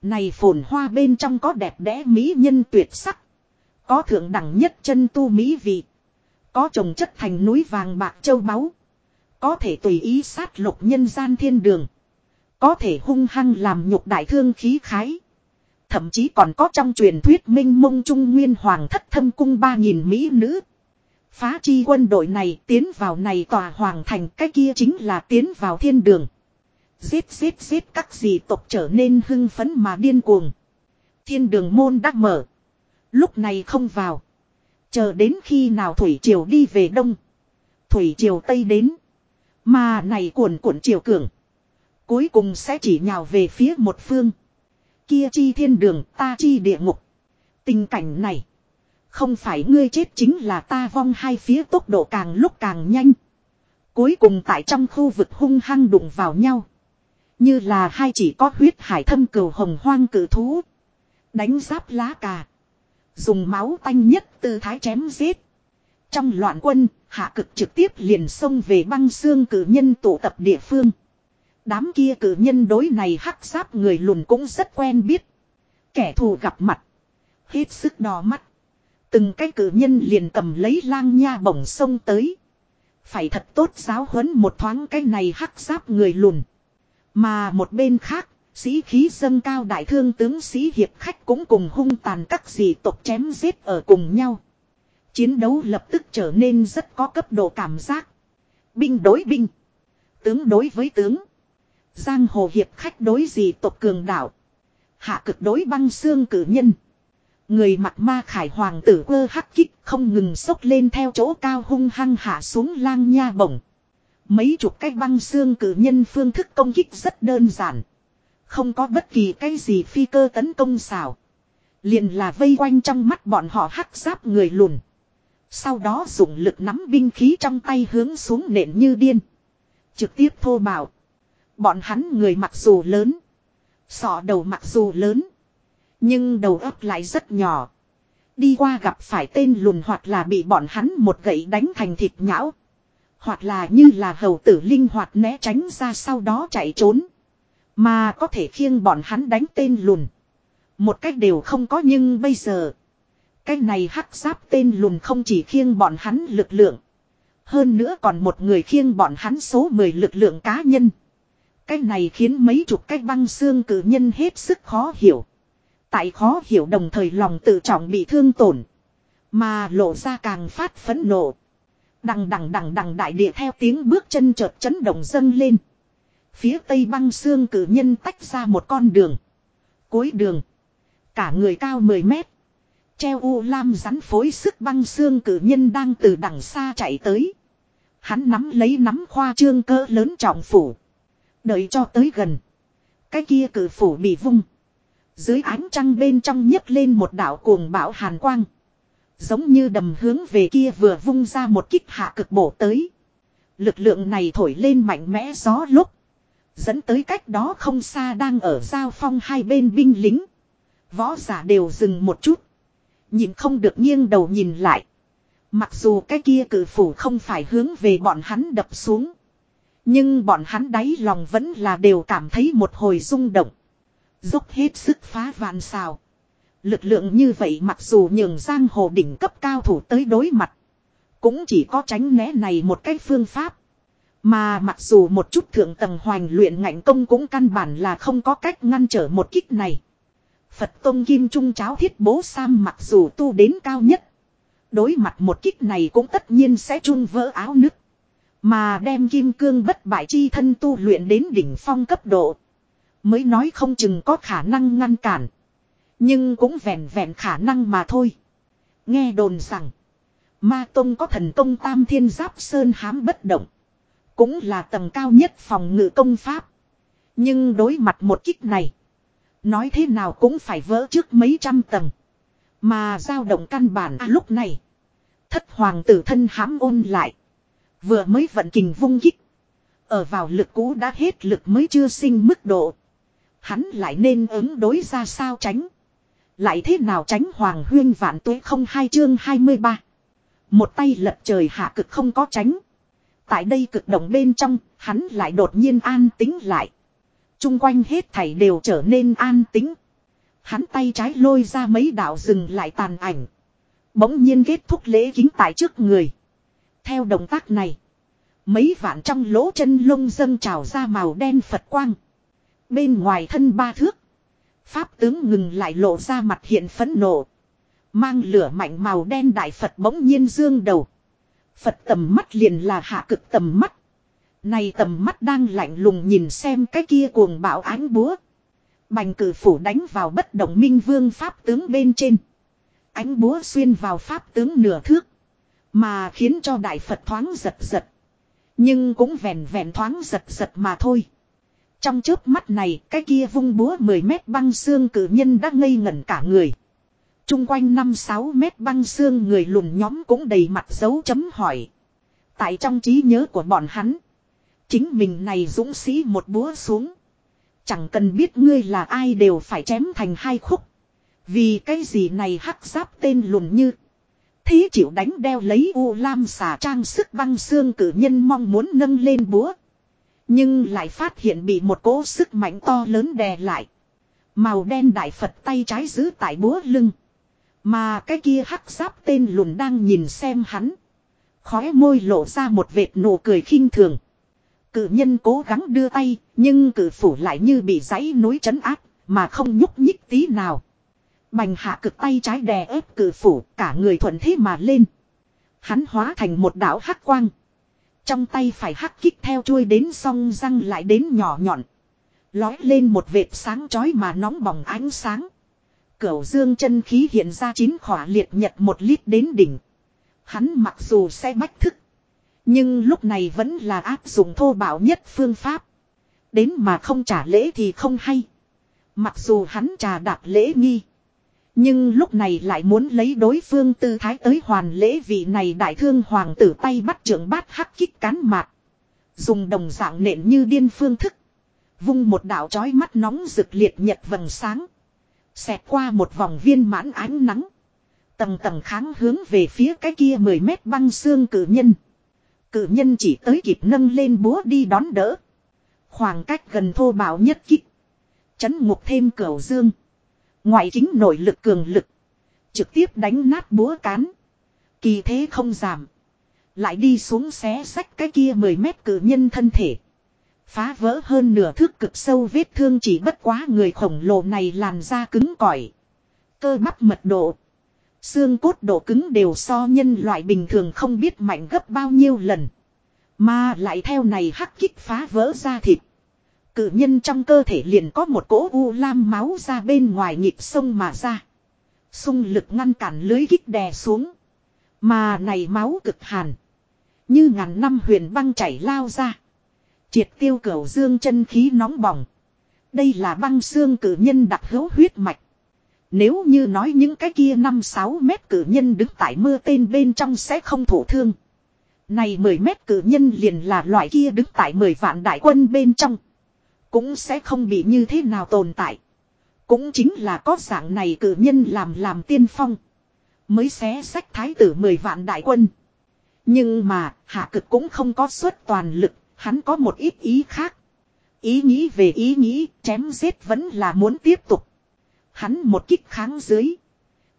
Này phồn hoa bên trong có đẹp đẽ mỹ nhân tuyệt sắc. Có thượng đẳng nhất chân tu mỹ vị. Có trồng chất thành núi vàng bạc châu báu. Có thể tùy ý sát lục nhân gian thiên đường. Có thể hung hăng làm nhục đại thương khí khái. Thậm chí còn có trong truyền thuyết minh mông trung nguyên hoàng thất thâm cung ba nghìn mỹ nữ. Phá chi quân đội này, tiến vào này tòa hoàng thành, cái kia chính là tiến vào thiên đường. Giết giết giết các dị tộc trở nên hưng phấn mà điên cuồng. Thiên đường môn đắc mở. Lúc này không vào. Chờ đến khi nào Thủy Triều đi về đông. Thủy Triều Tây đến. Mà này cuồn cuộn Triều Cường. Cuối cùng sẽ chỉ nhào về phía một phương. Kia chi thiên đường, ta chi địa ngục. Tình cảnh này. Không phải ngươi chết chính là ta vong hai phía tốc độ càng lúc càng nhanh. Cuối cùng tại trong khu vực hung hăng đụng vào nhau. Như là hai chỉ có huyết hải thâm cừu hồng hoang cử thú. Đánh giáp lá cà. Dùng máu tanh nhất tư thái chém giết. Trong loạn quân, hạ cực trực tiếp liền xông về băng xương cử nhân tụ tập địa phương. Đám kia cử nhân đối này hắc giáp người lùn cũng rất quen biết. Kẻ thù gặp mặt. Hết sức đỏ mắt. Từng cái cử nhân liền cầm lấy lang nha bổng sông tới. Phải thật tốt giáo huấn một thoáng cái này hắc giáp người lùn. Mà một bên khác, sĩ khí dâng cao đại thương tướng sĩ hiệp khách cũng cùng hung tàn các dị tộc chém giết ở cùng nhau. Chiến đấu lập tức trở nên rất có cấp độ cảm giác. Binh đối binh. Tướng đối với tướng. Giang hồ hiệp khách đối dị tộc cường đạo. Hạ cực đối băng xương cử nhân. Người mặt ma khải hoàng tử quơ hắc kích không ngừng sốc lên theo chỗ cao hung hăng hạ xuống lang nha bổng. Mấy chục cái băng xương cử nhân phương thức công kích rất đơn giản. Không có bất kỳ cái gì phi cơ tấn công xảo. Liền là vây quanh trong mắt bọn họ hắc giáp người lùn. Sau đó dùng lực nắm binh khí trong tay hướng xuống nện như điên. Trực tiếp thô bạo. Bọn hắn người mặc dù lớn. Sọ đầu mặc dù lớn. Nhưng đầu óc lại rất nhỏ. Đi qua gặp phải tên lùn hoặc là bị bọn hắn một gậy đánh thành thịt nhão. Hoặc là như là hầu tử linh hoạt né tránh ra sau đó chạy trốn. Mà có thể khiêng bọn hắn đánh tên lùn. Một cách đều không có nhưng bây giờ. Cái này hắc giáp tên lùn không chỉ khiêng bọn hắn lực lượng. Hơn nữa còn một người khiêng bọn hắn số 10 lực lượng cá nhân. Cái này khiến mấy chục cái băng xương cử nhân hết sức khó hiểu. Tại khó hiểu đồng thời lòng tự trọng bị thương tổn. Mà lộ ra càng phát phẫn nộ. Đằng đằng đằng đằng đại địa theo tiếng bước chân chợt chấn động dâng lên. Phía tây băng xương cử nhân tách ra một con đường. Cuối đường. Cả người cao 10 mét. Treo u lam rắn phối sức băng xương cử nhân đang từ đằng xa chạy tới. Hắn nắm lấy nắm khoa trương cỡ lớn trọng phủ. Đợi cho tới gần. Cái kia cử phủ bị vung. Dưới ánh trăng bên trong nhấc lên một đảo cuồng bão hàn quang. Giống như đầm hướng về kia vừa vung ra một kích hạ cực bổ tới. Lực lượng này thổi lên mạnh mẽ gió lúc. Dẫn tới cách đó không xa đang ở giao phong hai bên binh lính. Võ giả đều dừng một chút. Nhìn không được nghiêng đầu nhìn lại. Mặc dù cái kia cử phủ không phải hướng về bọn hắn đập xuống. Nhưng bọn hắn đáy lòng vẫn là đều cảm thấy một hồi rung động. Dốc hết sức phá vạn xào. Lực lượng như vậy mặc dù nhường giang hồ đỉnh cấp cao thủ tới đối mặt. Cũng chỉ có tránh né này một cái phương pháp. Mà mặc dù một chút thượng tầng hoành luyện ngạnh công cũng căn bản là không có cách ngăn trở một kích này. Phật Tông Kim Trung cháo thiết bố Sam mặc dù tu đến cao nhất. Đối mặt một kích này cũng tất nhiên sẽ trung vỡ áo nứt. Mà đem kim cương bất bại chi thân tu luyện đến đỉnh phong cấp độ. Mới nói không chừng có khả năng ngăn cản. Nhưng cũng vẹn vẹn khả năng mà thôi. Nghe đồn rằng. Ma Tông có thần công tam thiên giáp sơn hám bất động. Cũng là tầng cao nhất phòng ngự công pháp. Nhưng đối mặt một kích này. Nói thế nào cũng phải vỡ trước mấy trăm tầng. Mà dao động căn bản à, lúc này. Thất hoàng tử thân hãm ôn lại. Vừa mới vận kình vung kích. Ở vào lực cũ đã hết lực mới chưa sinh mức độ. Hắn lại nên ứng đối ra sao tránh. Lại thế nào tránh hoàng huyên vạn tuế không hai chương 23. Một tay lật trời hạ cực không có tránh. Tại đây cực động bên trong, hắn lại đột nhiên an tính lại. Trung quanh hết thảy đều trở nên an tính. Hắn tay trái lôi ra mấy đạo rừng lại tàn ảnh. Bỗng nhiên kết thúc lễ kính tại trước người. Theo động tác này. Mấy vạn trong lỗ chân lông dâng trào ra màu đen Phật quang. Bên ngoài thân ba thước. Pháp tướng ngừng lại lộ ra mặt hiện phấn nộ. Mang lửa mạnh màu đen đại Phật bỗng nhiên dương đầu. Phật tầm mắt liền là hạ cực tầm mắt. Này tầm mắt đang lạnh lùng nhìn xem cái kia cuồng bạo ánh búa. Bành cử phủ đánh vào bất động minh vương pháp tướng bên trên. Ánh búa xuyên vào pháp tướng nửa thước. Mà khiến cho đại Phật thoáng giật giật. Nhưng cũng vẹn vẹn thoáng giật giật mà thôi. Trong chớp mắt này, cái kia vung búa 10 mét băng xương cử nhân đã ngây ngẩn cả người. Trung quanh 5-6 mét băng xương người lùn nhóm cũng đầy mặt dấu chấm hỏi. Tại trong trí nhớ của bọn hắn. Chính mình này dũng sĩ một búa xuống. Chẳng cần biết ngươi là ai đều phải chém thành hai khúc. Vì cái gì này hắc giáp tên lùn như. Thế chịu đánh đeo lấy u lam xà trang sức băng xương cử nhân mong muốn nâng lên búa. Nhưng lại phát hiện bị một cỗ sức mạnh to lớn đè lại. Màu đen đại Phật tay trái giữ tại búa lưng. Mà cái kia hắc giáp tên lùn đang nhìn xem hắn. Khóe môi lộ ra một vệt nụ cười khinh thường. Cự nhân cố gắng đưa tay, nhưng cự phủ lại như bị dãy núi chấn áp, mà không nhúc nhích tí nào. Bành hạ cực tay trái đè ép cự phủ, cả người thuận thế mà lên. Hắn hóa thành một đảo hắc quang. Trong tay phải hắc kích theo chuôi đến song răng lại đến nhỏ nhọn. Lói lên một vệt sáng chói mà nóng bỏng ánh sáng. Cửu dương chân khí hiện ra chín khỏa liệt nhật một lít đến đỉnh. Hắn mặc dù sẽ bách thức. Nhưng lúc này vẫn là áp dụng thô bạo nhất phương pháp. Đến mà không trả lễ thì không hay. Mặc dù hắn trà đạp lễ nghi. Nhưng lúc này lại muốn lấy đối phương tư thái tới hoàn lễ vị này đại thương hoàng tử tay bắt trưởng bát hắc kích cán mạc. Dùng đồng dạng nện như điên phương thức. Vung một đạo chói mắt nóng rực liệt nhật vầng sáng. Xẹt qua một vòng viên mãn ánh nắng. Tầng tầng kháng hướng về phía cái kia 10 mét băng xương cử nhân. Cử nhân chỉ tới kịp nâng lên búa đi đón đỡ. Khoảng cách gần thô bạo nhất kích. Chấn ngục thêm cửu dương. Ngoại kính nội lực cường lực. Trực tiếp đánh nát búa cán. Kỳ thế không giảm. Lại đi xuống xé sách cái kia 10 mét cử nhân thân thể. Phá vỡ hơn nửa thước cực sâu vết thương chỉ bất quá người khổng lồ này làn da cứng cỏi. Cơ bắp mật độ. Xương cốt độ cứng đều so nhân loại bình thường không biết mạnh gấp bao nhiêu lần. Mà lại theo này hắc kích phá vỡ ra thịt. Cự nhân trong cơ thể liền có một cỗ u lam máu ra bên ngoài nhịp sông mà ra. Xung lực ngăn cản lưới kích đè xuống. Mà này máu cực hàn. Như ngàn năm huyền băng chảy lao ra. Triệt tiêu cửu dương chân khí nóng bỏng. Đây là băng xương cử nhân đặc hữu huyết mạch. Nếu như nói những cái kia 5-6 mét cử nhân đứng tại mưa tên bên trong sẽ không thổ thương. Này 10 mét cử nhân liền là loại kia đứng tại 10 vạn đại quân bên trong. Cũng sẽ không bị như thế nào tồn tại. Cũng chính là có dạng này cử nhân làm làm tiên phong. Mới xé sách thái tử 10 vạn đại quân. Nhưng mà, hạ cực cũng không có suất toàn lực. Hắn có một ít ý khác. Ý nghĩ về ý nghĩ, chém giết vẫn là muốn tiếp tục. Hắn một kích kháng dưới.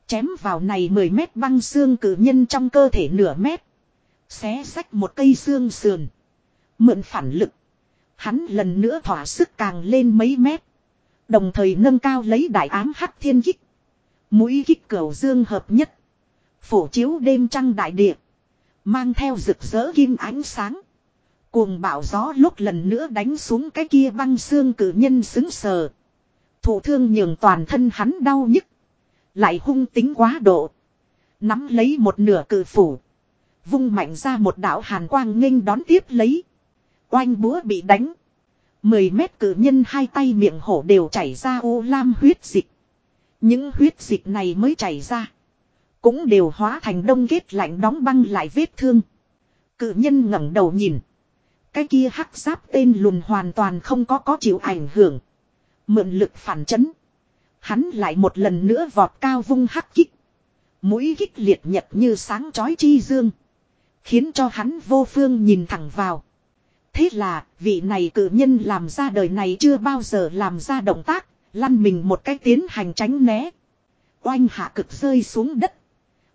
Chém vào này 10 mét băng xương cử nhân trong cơ thể nửa mét. Xé sách một cây xương sườn. Mượn phản lực. Hắn lần nữa thỏa sức càng lên mấy mét. Đồng thời nâng cao lấy đại ám hắc thiên kích. Mũi kích cầu dương hợp nhất. Phổ chiếu đêm trăng đại địa. Mang theo rực rỡ kim ánh sáng. Cuồng bạo gió lúc lần nữa đánh xuống cái kia băng xương cử nhân xứng sờ. Thủ thương nhường toàn thân hắn đau nhức. Lại hung tính quá độ. Nắm lấy một nửa cử phủ. Vung mạnh ra một đạo hàn quang nghênh đón tiếp lấy. Oanh búa bị đánh. Mười mét cử nhân hai tay miệng hổ đều chảy ra ô lam huyết dịch. Những huyết dịch này mới chảy ra. Cũng đều hóa thành đông kết lạnh đóng băng lại vết thương. Cử nhân ngẩng đầu nhìn. Cái kia hắc giáp tên lùn hoàn toàn không có có chịu ảnh hưởng. Mượn lực phản chấn. Hắn lại một lần nữa vọt cao vung hắc kích. Mũi kích liệt nhật như sáng chói chi dương. Khiến cho hắn vô phương nhìn thẳng vào. Thế là, vị này cử nhân làm ra đời này chưa bao giờ làm ra động tác, lăn mình một cái tiến hành tránh né. Oanh hạ cực rơi xuống đất.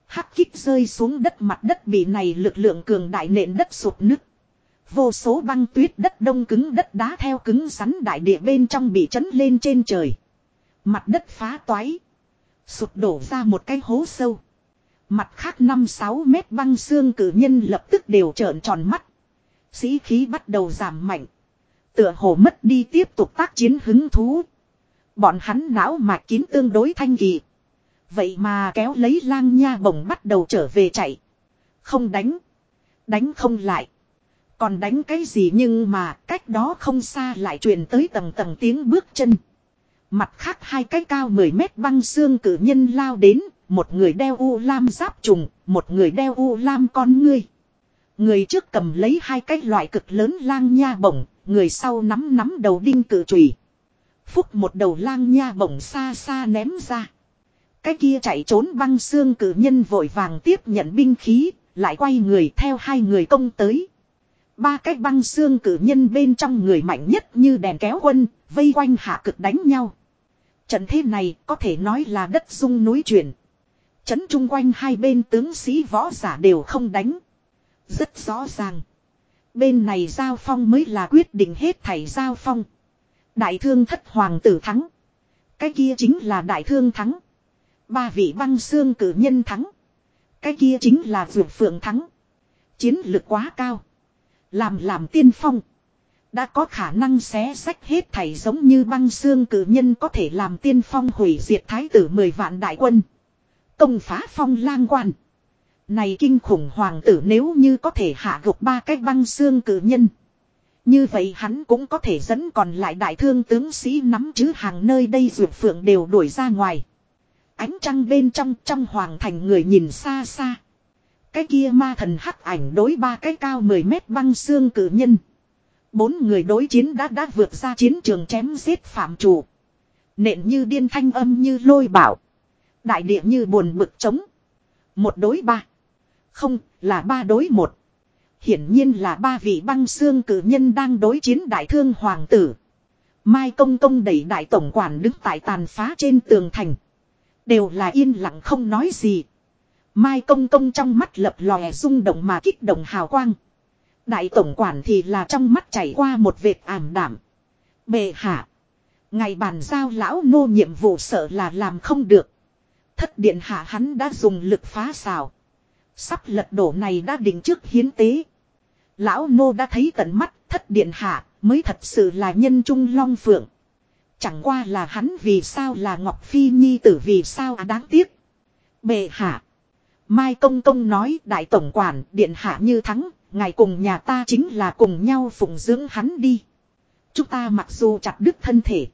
Hắc kích rơi xuống đất mặt đất bị này lực lượng cường đại nện đất sụt nứt. Vô số băng tuyết đất đông cứng đất đá theo cứng rắn đại địa bên trong bị chấn lên trên trời. Mặt đất phá toái. Sụt đổ ra một cái hố sâu. Mặt khác 5-6 mét băng xương cử nhân lập tức đều trợn tròn mắt. Sĩ khí bắt đầu giảm mạnh. Tựa hồ mất đi tiếp tục tác chiến hứng thú. Bọn hắn não mạch kín tương đối thanh kỳ. Vậy mà kéo lấy lang nha bổng bắt đầu trở về chạy. Không đánh. Đánh không lại. Còn đánh cái gì nhưng mà cách đó không xa lại truyền tới tầng tầng tiếng bước chân. Mặt khác hai cái cao 10 mét băng xương cử nhân lao đến, một người đeo u lam giáp trùng, một người đeo u lam con ngươi. Người trước cầm lấy hai cái loại cực lớn lang nha bổng, người sau nắm nắm đầu đinh cự trùy. Phúc một đầu lang nha bổng xa xa ném ra. Cái kia chạy trốn băng xương cử nhân vội vàng tiếp nhận binh khí, lại quay người theo hai người công tới. Ba cái băng xương cử nhân bên trong người mạnh nhất như đèn kéo quân, vây quanh hạ cực đánh nhau. Trận thế này có thể nói là đất rung núi chuyển. Trấn chung quanh hai bên tướng sĩ võ giả đều không đánh. Rất rõ ràng. Bên này giao phong mới là quyết định hết thảy giao phong. Đại thương thất hoàng tử thắng. Cái kia chính là đại thương thắng. Ba vị băng xương cử nhân thắng. Cái kia chính là vượt phượng thắng. Chiến lực quá cao. Làm làm tiên phong. Đã có khả năng xé sách hết thảy giống như băng xương cử nhân có thể làm tiên phong hủy diệt thái tử mười vạn đại quân. Công phá phong lang quan. Này kinh khủng hoàng tử nếu như có thể hạ gục ba cái băng xương cử nhân. Như vậy hắn cũng có thể dẫn còn lại đại thương tướng sĩ nắm chứ hàng nơi đây dược phượng đều đuổi ra ngoài. Ánh trăng bên trong trong hoàng thành người nhìn xa xa. Cái kia ma thần hắc ảnh đối ba cái cao 10 mét băng xương cử nhân. Bốn người đối chiến đã đã vượt ra chiến trường chém giết phạm chủ. Nện như điên thanh âm như lôi bảo. Đại địa như buồn bực trống. Một đối ba. Không, là ba đối một. Hiển nhiên là ba vị băng xương cử nhân đang đối chiến đại thương hoàng tử. Mai công công đẩy đại tổng quản đứng tại tàn phá trên tường thành. Đều là yên lặng không nói gì. Mai công công trong mắt lập lòe rung động mà kích động hào quang. Đại tổng quản thì là trong mắt chảy qua một vệt ảm đảm. Bệ hạ. Ngày bàn giao lão nô nhiệm vụ sợ là làm không được. Thất điện hạ hắn đã dùng lực phá xào. Sắp lật đổ này đã định trước hiến tế. Lão nô đã thấy tận mắt thất điện hạ mới thật sự là nhân trung long phượng. Chẳng qua là hắn vì sao là Ngọc Phi Nhi tử vì sao à đáng tiếc. Bệ hạ. Mai Công Công nói đại tổng quản điện hạ như thắng, ngài cùng nhà ta chính là cùng nhau phụng dưỡng hắn đi. Chúng ta mặc dù chặt đứt thân thể.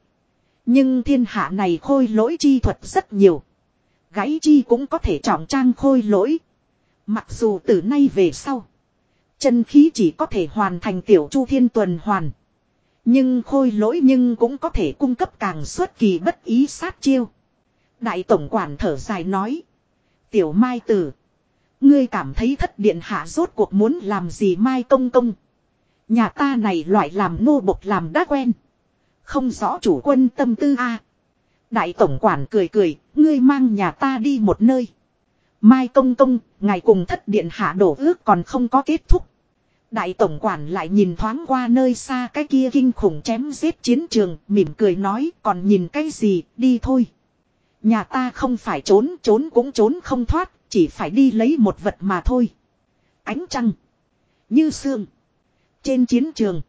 Nhưng thiên hạ này khôi lỗi chi thuật rất nhiều. Gãy chi cũng có thể trọng trang khôi lỗi. Mặc dù từ nay về sau. Chân khí chỉ có thể hoàn thành tiểu chu thiên tuần hoàn. Nhưng khôi lỗi nhưng cũng có thể cung cấp càng xuất kỳ bất ý sát chiêu. Đại tổng quản thở dài nói. Tiểu Mai Tử. Ngươi cảm thấy thất điện hạ rốt cuộc muốn làm gì Mai Công Công. Nhà ta này loại làm nô bộc làm đã quen. Không rõ chủ quân tâm tư a. Đại tổng quản cười cười, ngươi mang nhà ta đi một nơi. Mai Công Công, ngài cùng thất điện hạ đổ ước còn không có kết thúc. Đại tổng quản lại nhìn thoáng qua nơi xa cái kia kinh khủng chém giết chiến trường, mỉm cười nói còn nhìn cái gì, đi thôi. Nhà ta không phải trốn, trốn cũng trốn không thoát, chỉ phải đi lấy một vật mà thôi. Ánh trăng. Như xương. Trên chiến trường.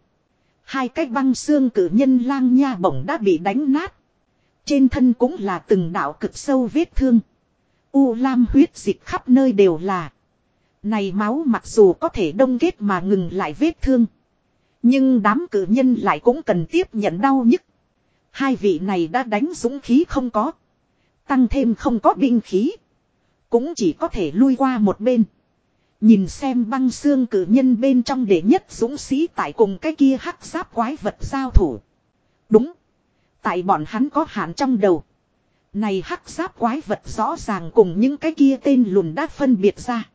Hai cái băng xương cử nhân lang nha bổng đã bị đánh nát. Trên thân cũng là từng đạo cực sâu vết thương. U lam huyết dịch khắp nơi đều là. Này máu mặc dù có thể đông kết mà ngừng lại vết thương. Nhưng đám cử nhân lại cũng cần tiếp nhận đau nhức. Hai vị này đã đánh dũng khí không có. Tăng thêm không có binh khí. Cũng chỉ có thể lui qua một bên. Nhìn xem băng xương cử nhân bên trong để nhất dũng sĩ tại cùng cái kia hắc giáp quái vật giao thủ. Đúng. Tại bọn hắn có hạn trong đầu. Này hắc giáp quái vật rõ ràng cùng những cái kia tên lùn đã phân biệt ra.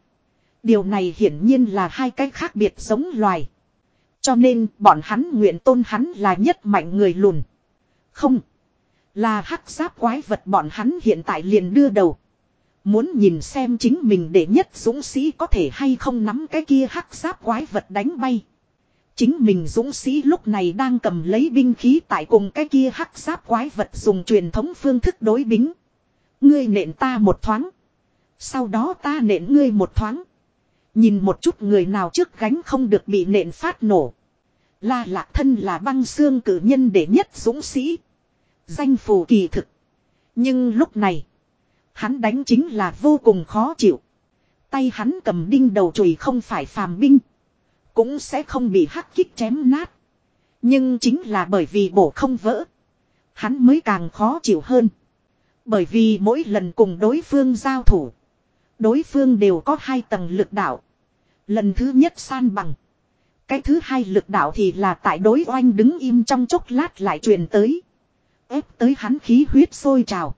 Điều này hiển nhiên là hai cái khác biệt giống loài. Cho nên, bọn hắn nguyện tôn hắn là nhất mạnh người lùn. Không. Là hắc giáp quái vật bọn hắn hiện tại liền đưa đầu. Muốn nhìn xem chính mình để nhất dũng sĩ có thể hay không nắm cái kia hắc giáp quái vật đánh bay. Chính mình dũng sĩ lúc này đang cầm lấy binh khí tại cùng cái kia hắc giáp quái vật dùng truyền thống phương thức đối bính. Ngươi nện ta một thoáng. Sau đó ta nện ngươi một thoáng. Nhìn một chút người nào trước gánh không được bị nện phát nổ. La lạc thân là băng xương cử nhân để nhất dũng sĩ. Danh phù kỳ thực. Nhưng lúc này. Hắn đánh chính là vô cùng khó chịu. Tay hắn cầm đinh đầu chùy không phải phàm binh. Cũng sẽ không bị hắc kích chém nát. Nhưng chính là bởi vì bổ không vỡ. Hắn mới càng khó chịu hơn. Bởi vì mỗi lần cùng đối phương giao thủ. Đối phương đều có hai tầng lực đạo. Lần thứ nhất san bằng. Cái thứ hai lực đạo thì là tại đối oanh đứng im trong chốc lát lại truyền tới. ép tới hắn khí huyết sôi trào.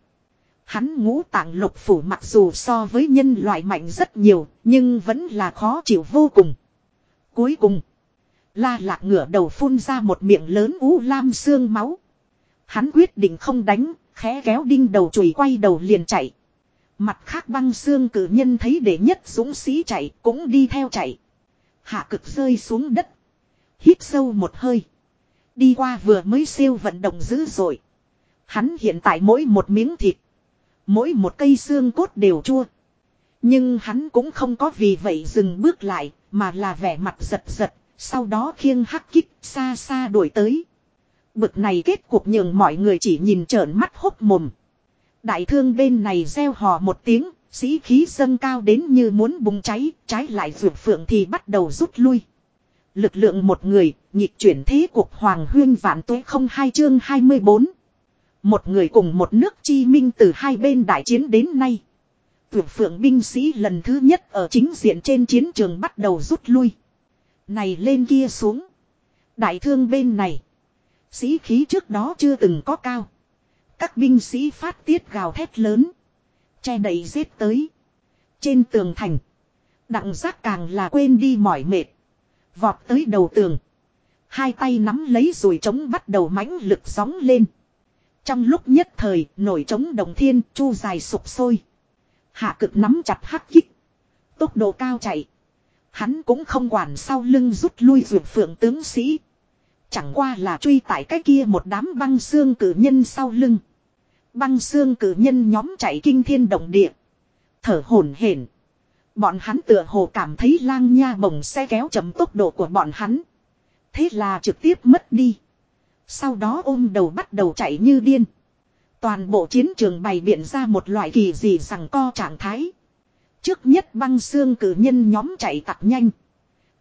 Hắn ngũ tạng lục phủ mặc dù so với nhân loại mạnh rất nhiều, nhưng vẫn là khó chịu vô cùng. Cuối cùng, la lạc ngửa đầu phun ra một miệng lớn u lam xương máu. Hắn quyết định không đánh, khẽ kéo đinh đầu chùi quay đầu liền chạy. Mặt khác băng xương cử nhân thấy để nhất dũng sĩ chạy cũng đi theo chạy. Hạ cực rơi xuống đất. Hít sâu một hơi. Đi qua vừa mới siêu vận động dữ dội. Hắn hiện tại mỗi một miếng thịt. Mỗi một cây xương cốt đều chua. Nhưng hắn cũng không có vì vậy dừng bước lại, mà là vẻ mặt giật giật, sau đó khiêng hắc kích xa xa đuổi tới. Bực này kết cuộc nhường mọi người chỉ nhìn trợn mắt hốc mồm. Đại thương bên này gieo hò một tiếng, sĩ khí dâng cao đến như muốn bùng cháy, trái lại ruột phượng thì bắt đầu rút lui. Lực lượng một người, nhịp chuyển thế cuộc hoàng huyên vạn tuế không hai chương 24. Một người cùng một nước chi minh từ hai bên đại chiến đến nay. Vượt phượng binh sĩ lần thứ nhất ở chính diện trên chiến trường bắt đầu rút lui. Này lên kia xuống. Đại thương bên này. Sĩ khí trước đó chưa từng có cao. Các binh sĩ phát tiết gào thét lớn. Che đẩy giết tới. Trên tường thành. Đặng giác càng là quên đi mỏi mệt. Vọt tới đầu tường. Hai tay nắm lấy rồi trống bắt đầu mãnh lực sóng lên. Trong lúc nhất thời, nổi trống đồng thiên, chu dài sụp sôi. Hạ cực nắm chặt hắc kích. Tốc độ cao chạy. Hắn cũng không quản sau lưng rút lui vượt phượng tướng sĩ. Chẳng qua là truy tại cái kia một đám băng xương cử nhân sau lưng. Băng xương cử nhân nhóm chạy kinh thiên động địa. Thở hổn hển. Bọn hắn tựa hồ cảm thấy lang nha bồng xe kéo chậm tốc độ của bọn hắn. Thế là trực tiếp mất đi. Sau đó ôm đầu bắt đầu chạy như điên. Toàn bộ chiến trường bày biện ra một loại kỳ gì rằng co trạng thái. Trước nhất băng xương cử nhân nhóm chạy tặc nhanh.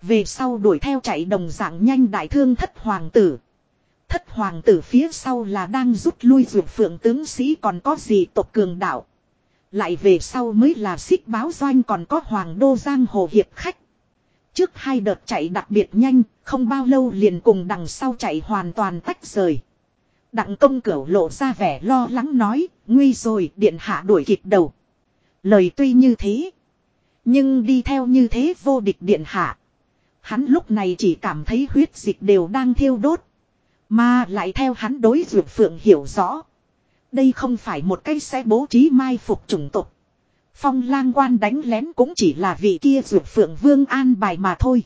Về sau đuổi theo chạy đồng dạng nhanh đại thương thất hoàng tử. Thất hoàng tử phía sau là đang rút lui vượt phượng tướng sĩ còn có gì tộc cường đạo. Lại về sau mới là xích báo doanh còn có hoàng đô giang hồ hiệp khách. Trước hai đợt chạy đặc biệt nhanh, không bao lâu liền cùng đằng sau chạy hoàn toàn tách rời. Đặng công cửu lộ ra vẻ lo lắng nói, nguy rồi, điện hạ đuổi kịp đầu. Lời tuy như thế, nhưng đi theo như thế vô địch điện hạ. Hắn lúc này chỉ cảm thấy huyết dịch đều đang thiêu đốt. Mà lại theo hắn đối dược phượng hiểu rõ. Đây không phải một cái sẽ bố trí mai phục chủng tộc. Phong lang quan đánh lén cũng chỉ là vị kia dược phượng vương an bài mà thôi.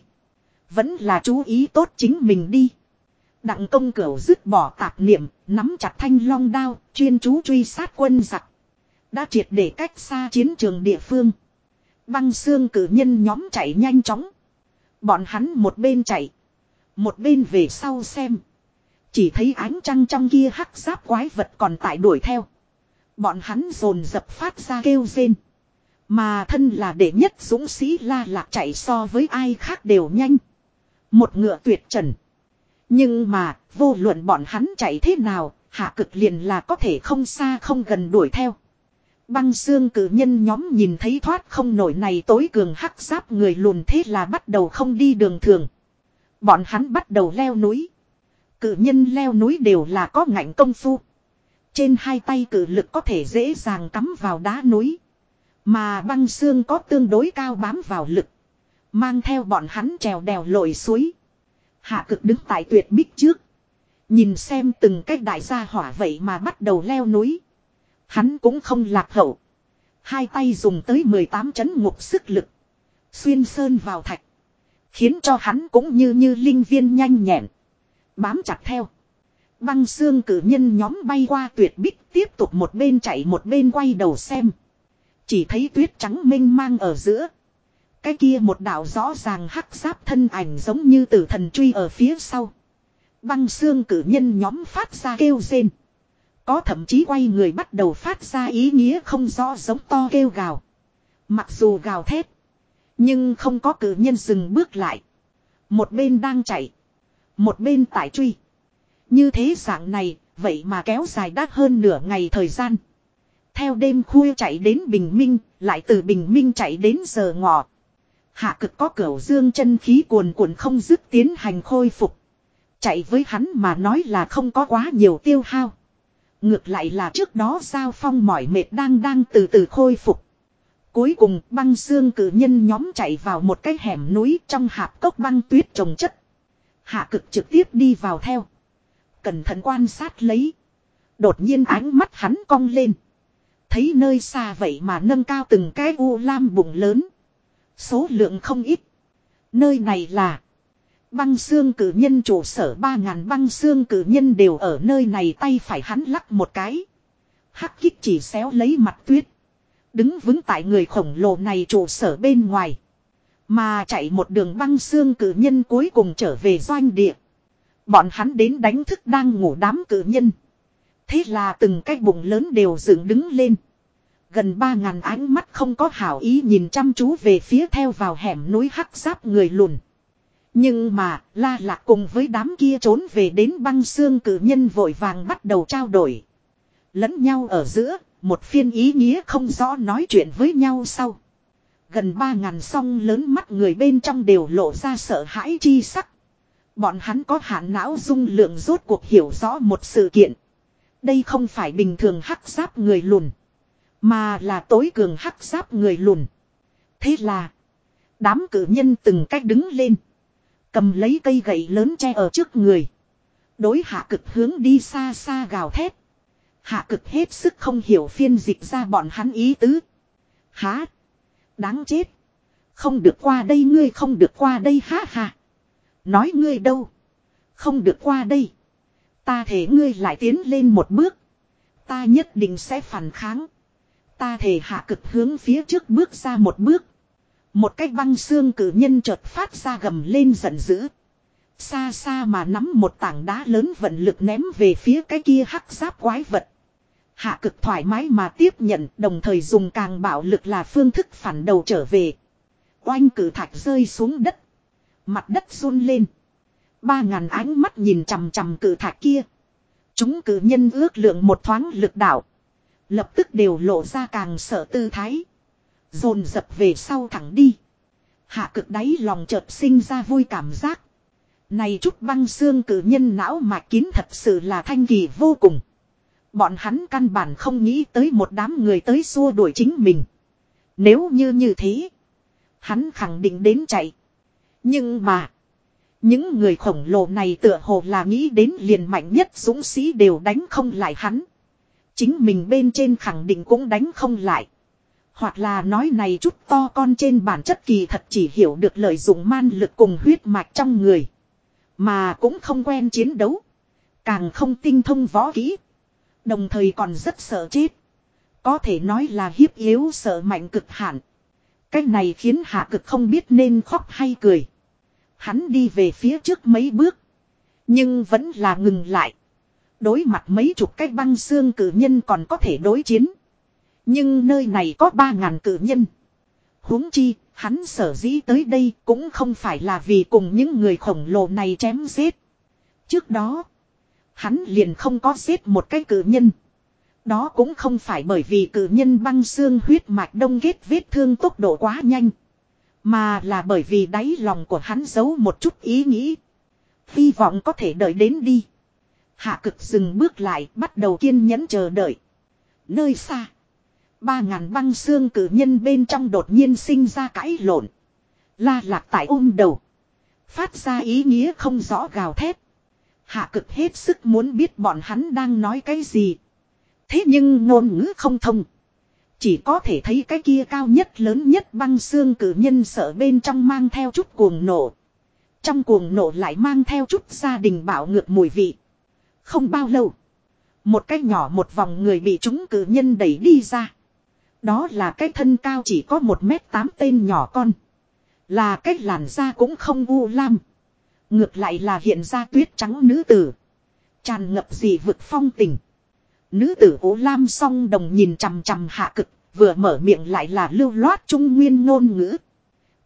Vẫn là chú ý tốt chính mình đi. Đặng công cửu dứt bỏ tạp niệm, nắm chặt thanh long đao, chuyên chú truy sát quân giặc. Đã triệt để cách xa chiến trường địa phương. Băng xương cử nhân nhóm chạy nhanh chóng. Bọn hắn một bên chạy. Một bên về sau xem. Chỉ thấy ánh trăng trong kia hắc giáp quái vật còn tại đuổi theo. Bọn hắn dồn dập phát ra kêu rên. Mà thân là đệ nhất dũng sĩ la lạc chạy so với ai khác đều nhanh. Một ngựa tuyệt trần. Nhưng mà, vô luận bọn hắn chạy thế nào, hạ cực liền là có thể không xa không gần đuổi theo. Băng xương cử nhân nhóm nhìn thấy thoát không nổi này tối cường hắc giáp người lùn thế là bắt đầu không đi đường thường. Bọn hắn bắt đầu leo núi. Cử nhân leo núi đều là có ngạnh công phu. Trên hai tay cử lực có thể dễ dàng cắm vào đá núi. Mà băng xương có tương đối cao bám vào lực. Mang theo bọn hắn trèo đèo lội suối. Hạ cực đứng tại tuyệt bích trước. Nhìn xem từng cách đại gia hỏa vậy mà bắt đầu leo núi. Hắn cũng không lạc hậu. Hai tay dùng tới 18 chấn ngục sức lực. Xuyên sơn vào thạch. Khiến cho hắn cũng như như linh viên nhanh nhẹn. Bám chặt theo. Băng xương cử nhân nhóm bay qua tuyệt bích tiếp tục một bên chạy một bên quay đầu xem. Chỉ thấy tuyết trắng mênh mang ở giữa. Cái kia một đạo rõ ràng hắc giáp thân ảnh giống như tử thần truy ở phía sau. Băng xương cử nhân nhóm phát ra kêu rên. Có thậm chí quay người bắt đầu phát ra ý nghĩa không rõ giống to kêu gào. Mặc dù gào thét. Nhưng không có cử nhân dừng bước lại. Một bên đang chạy. Một bên tải truy. Như thế dạng này, vậy mà kéo dài đắt hơn nửa ngày thời gian. Theo đêm khuya chạy đến bình minh, lại từ bình minh chạy đến giờ ngọ. Hạ cực có cửu dương chân khí cuồn cuộn không dứt tiến hành khôi phục. Chạy với hắn mà nói là không có quá nhiều tiêu hao. Ngược lại là trước đó giao phong mỏi mệt đang đang từ từ khôi phục. Cuối cùng, băng xương cử nhân nhóm chạy vào một cái hẻm núi trong hạp cốc băng tuyết trồng chất. Hạ cực trực tiếp đi vào theo. Cẩn thận quan sát lấy. Đột nhiên ánh mắt hắn cong lên. Thấy nơi xa vậy mà nâng cao từng cái u lam bụng lớn. Số lượng không ít. Nơi này là băng xương cử nhân trụ sở ba ngàn băng xương cử nhân đều ở nơi này tay phải hắn lắc một cái. Hắc kích chỉ xéo lấy mặt tuyết. Đứng vững tại người khổng lồ này trụ sở bên ngoài. Mà chạy một đường băng xương cử nhân cuối cùng trở về doanh địa. Bọn hắn đến đánh thức đang ngủ đám cử nhân. Thế là từng cái bụng lớn đều dựng đứng lên. Gần ba ngàn ánh mắt không có hảo ý nhìn chăm chú về phía theo vào hẻm núi hắc giáp người lùn. Nhưng mà, la lạc cùng với đám kia trốn về đến băng xương cử nhân vội vàng bắt đầu trao đổi. Lẫn nhau ở giữa, một phiên ý nghĩa không rõ nói chuyện với nhau sau. Gần ba ngàn song lớn mắt người bên trong đều lộ ra sợ hãi chi sắc. Bọn hắn có hạn não dung lượng rốt cuộc hiểu rõ một sự kiện. Đây không phải bình thường hắc giáp người lùn. Mà là tối cường hắc giáp người lùn. Thế là. Đám cử nhân từng cách đứng lên. Cầm lấy cây gậy lớn che ở trước người. Đối hạ cực hướng đi xa xa gào thét. Hạ cực hết sức không hiểu phiên dịch ra bọn hắn ý tứ. Há. Đáng chết. Không được qua đây ngươi không được qua đây ha ha. Nói ngươi đâu. Không được qua đây. Ta thể ngươi lại tiến lên một bước. Ta nhất định sẽ phản kháng. Ta thể hạ cực hướng phía trước bước ra một bước. Một cái băng xương cử nhân chợt phát ra gầm lên giận dữ. Xa xa mà nắm một tảng đá lớn vận lực ném về phía cái kia hắc giáp quái vật. Hạ cực thoải mái mà tiếp nhận, đồng thời dùng càng bạo lực là phương thức phản đầu trở về. Oanh cử thạch rơi xuống đất. Mặt đất run lên. Ba ngàn ánh mắt nhìn chằm chằm cử thạch kia. Chúng cử nhân ước lượng một thoáng lực đạo. Lập tức đều lộ ra càng sợ tư thái. Dồn dập về sau thẳng đi. Hạ cực đáy lòng chợt sinh ra vui cảm giác. Này chút băng xương cử nhân não mạch kín thật sự là thanh kỳ vô cùng. Bọn hắn căn bản không nghĩ tới một đám người tới xua đuổi chính mình. Nếu như như thế. Hắn khẳng định đến chạy. Nhưng mà. Những người khổng lồ này tựa hồ là nghĩ đến liền mạnh nhất dũng sĩ đều đánh không lại hắn. Chính mình bên trên khẳng định cũng đánh không lại. Hoặc là nói này chút to con trên bản chất kỳ thật chỉ hiểu được lợi dụng man lực cùng huyết mạch trong người. Mà cũng không quen chiến đấu. Càng không tinh thông võ kỹ. Đồng thời còn rất sợ chết. Có thể nói là hiếp yếu sợ mạnh cực hạn. Cách này khiến hạ cực không biết nên khóc hay cười. Hắn đi về phía trước mấy bước. Nhưng vẫn là ngừng lại. Đối mặt mấy chục cái băng xương cử nhân còn có thể đối chiến. Nhưng nơi này có ba ngàn cử nhân. huống chi, hắn sở dĩ tới đây cũng không phải là vì cùng những người khổng lồ này chém giết. Trước đó, hắn liền không có giết một cái cử nhân. Đó cũng không phải bởi vì cử nhân băng xương huyết mạch đông ghét vết thương tốc độ quá nhanh. Mà là bởi vì đáy lòng của hắn giấu một chút ý nghĩ. Hy vọng có thể đợi đến đi. Hạ cực dừng bước lại bắt đầu kiên nhẫn chờ đợi. Nơi xa. Ba ngàn băng xương cử nhân bên trong đột nhiên sinh ra cãi lộn. La lạc tại ôm đầu. Phát ra ý nghĩa không rõ gào thét. Hạ cực hết sức muốn biết bọn hắn đang nói cái gì. Thế nhưng ngôn ngữ không thông. Chỉ có thể thấy cái kia cao nhất lớn nhất băng xương cử nhân sợ bên trong mang theo chút cuồng nộ, Trong cuồng nộ lại mang theo chút gia đình bảo ngược mùi vị. Không bao lâu. Một cái nhỏ một vòng người bị chúng cử nhân đẩy đi ra. Đó là cái thân cao chỉ có một mét tám tên nhỏ con. Là cái làn da cũng không u lam. Ngược lại là hiện ra tuyết trắng nữ tử. Tràn ngập gì vực phong tình. Nữ tử u lam song đồng nhìn chằm chằm hạ cực, vừa mở miệng lại là lưu loát trung nguyên ngôn ngữ.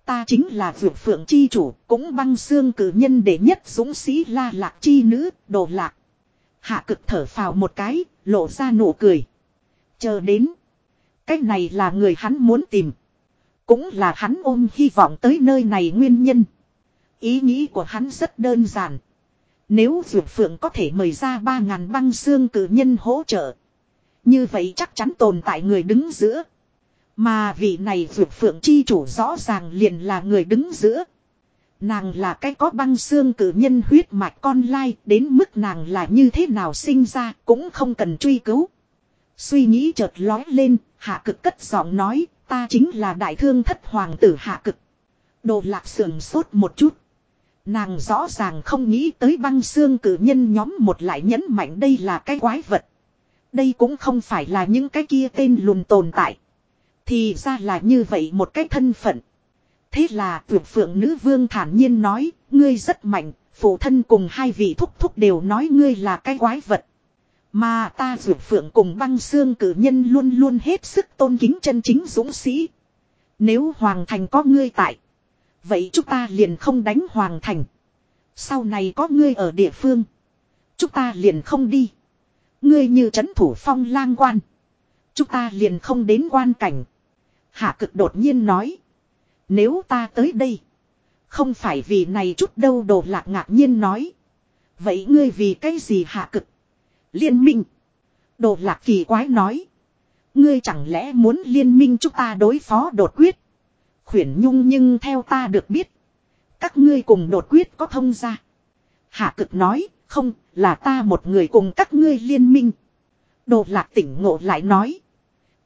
Ta chính là vượt phượng chi chủ, cũng băng xương cử nhân để nhất dũng sĩ la lạc chi nữ, đồ lạc. Hạ cực thở phào một cái, lộ ra nụ cười. Chờ đến. Cái này là người hắn muốn tìm. Cũng là hắn ôm hy vọng tới nơi này nguyên nhân. Ý nghĩ của hắn rất đơn giản. Nếu Dược Phượng có thể mời ra ba ngàn băng xương cử nhân hỗ trợ. Như vậy chắc chắn tồn tại người đứng giữa. Mà vị này Dược Phượng chi chủ rõ ràng liền là người đứng giữa. Nàng là cái có băng xương cử nhân huyết mạch con lai đến mức nàng là như thế nào sinh ra cũng không cần truy cứu. Suy nghĩ chợt lói lên, hạ cực cất giọng nói, ta chính là đại thương thất hoàng tử hạ cực. Đồ lạc sườn sốt một chút. Nàng rõ ràng không nghĩ tới băng xương cử nhân nhóm một lại nhấn mạnh đây là cái quái vật. Đây cũng không phải là những cái kia tên lùn tồn tại. Thì ra là như vậy một cái thân phận. Thế là tuyệt phượng nữ vương thản nhiên nói, ngươi rất mạnh, phụ thân cùng hai vị thúc thúc đều nói ngươi là cái quái vật. Mà ta tuyệt phượng cùng băng xương cử nhân luôn luôn hết sức tôn kính chân chính dũng sĩ. Nếu hoàng thành có ngươi tại. Vậy chúng ta liền không đánh hoàng thành. Sau này có ngươi ở địa phương. Chúng ta liền không đi. Ngươi như trấn thủ phong lang quan. Chúng ta liền không đến quan cảnh. Hạ cực đột nhiên nói. Nếu ta tới đây. Không phải vì này chút đâu đồ lạc ngạc nhiên nói. Vậy ngươi vì cái gì hạ cực? Liên minh. Đồ lạc kỳ quái nói. Ngươi chẳng lẽ muốn liên minh chúng ta đối phó đột quyết? Khuyển nhung nhưng theo ta được biết. Các ngươi cùng đột quyết có thông ra. Hạ cực nói, không, là ta một người cùng các ngươi liên minh. Đồ lạc tỉnh ngộ lại nói.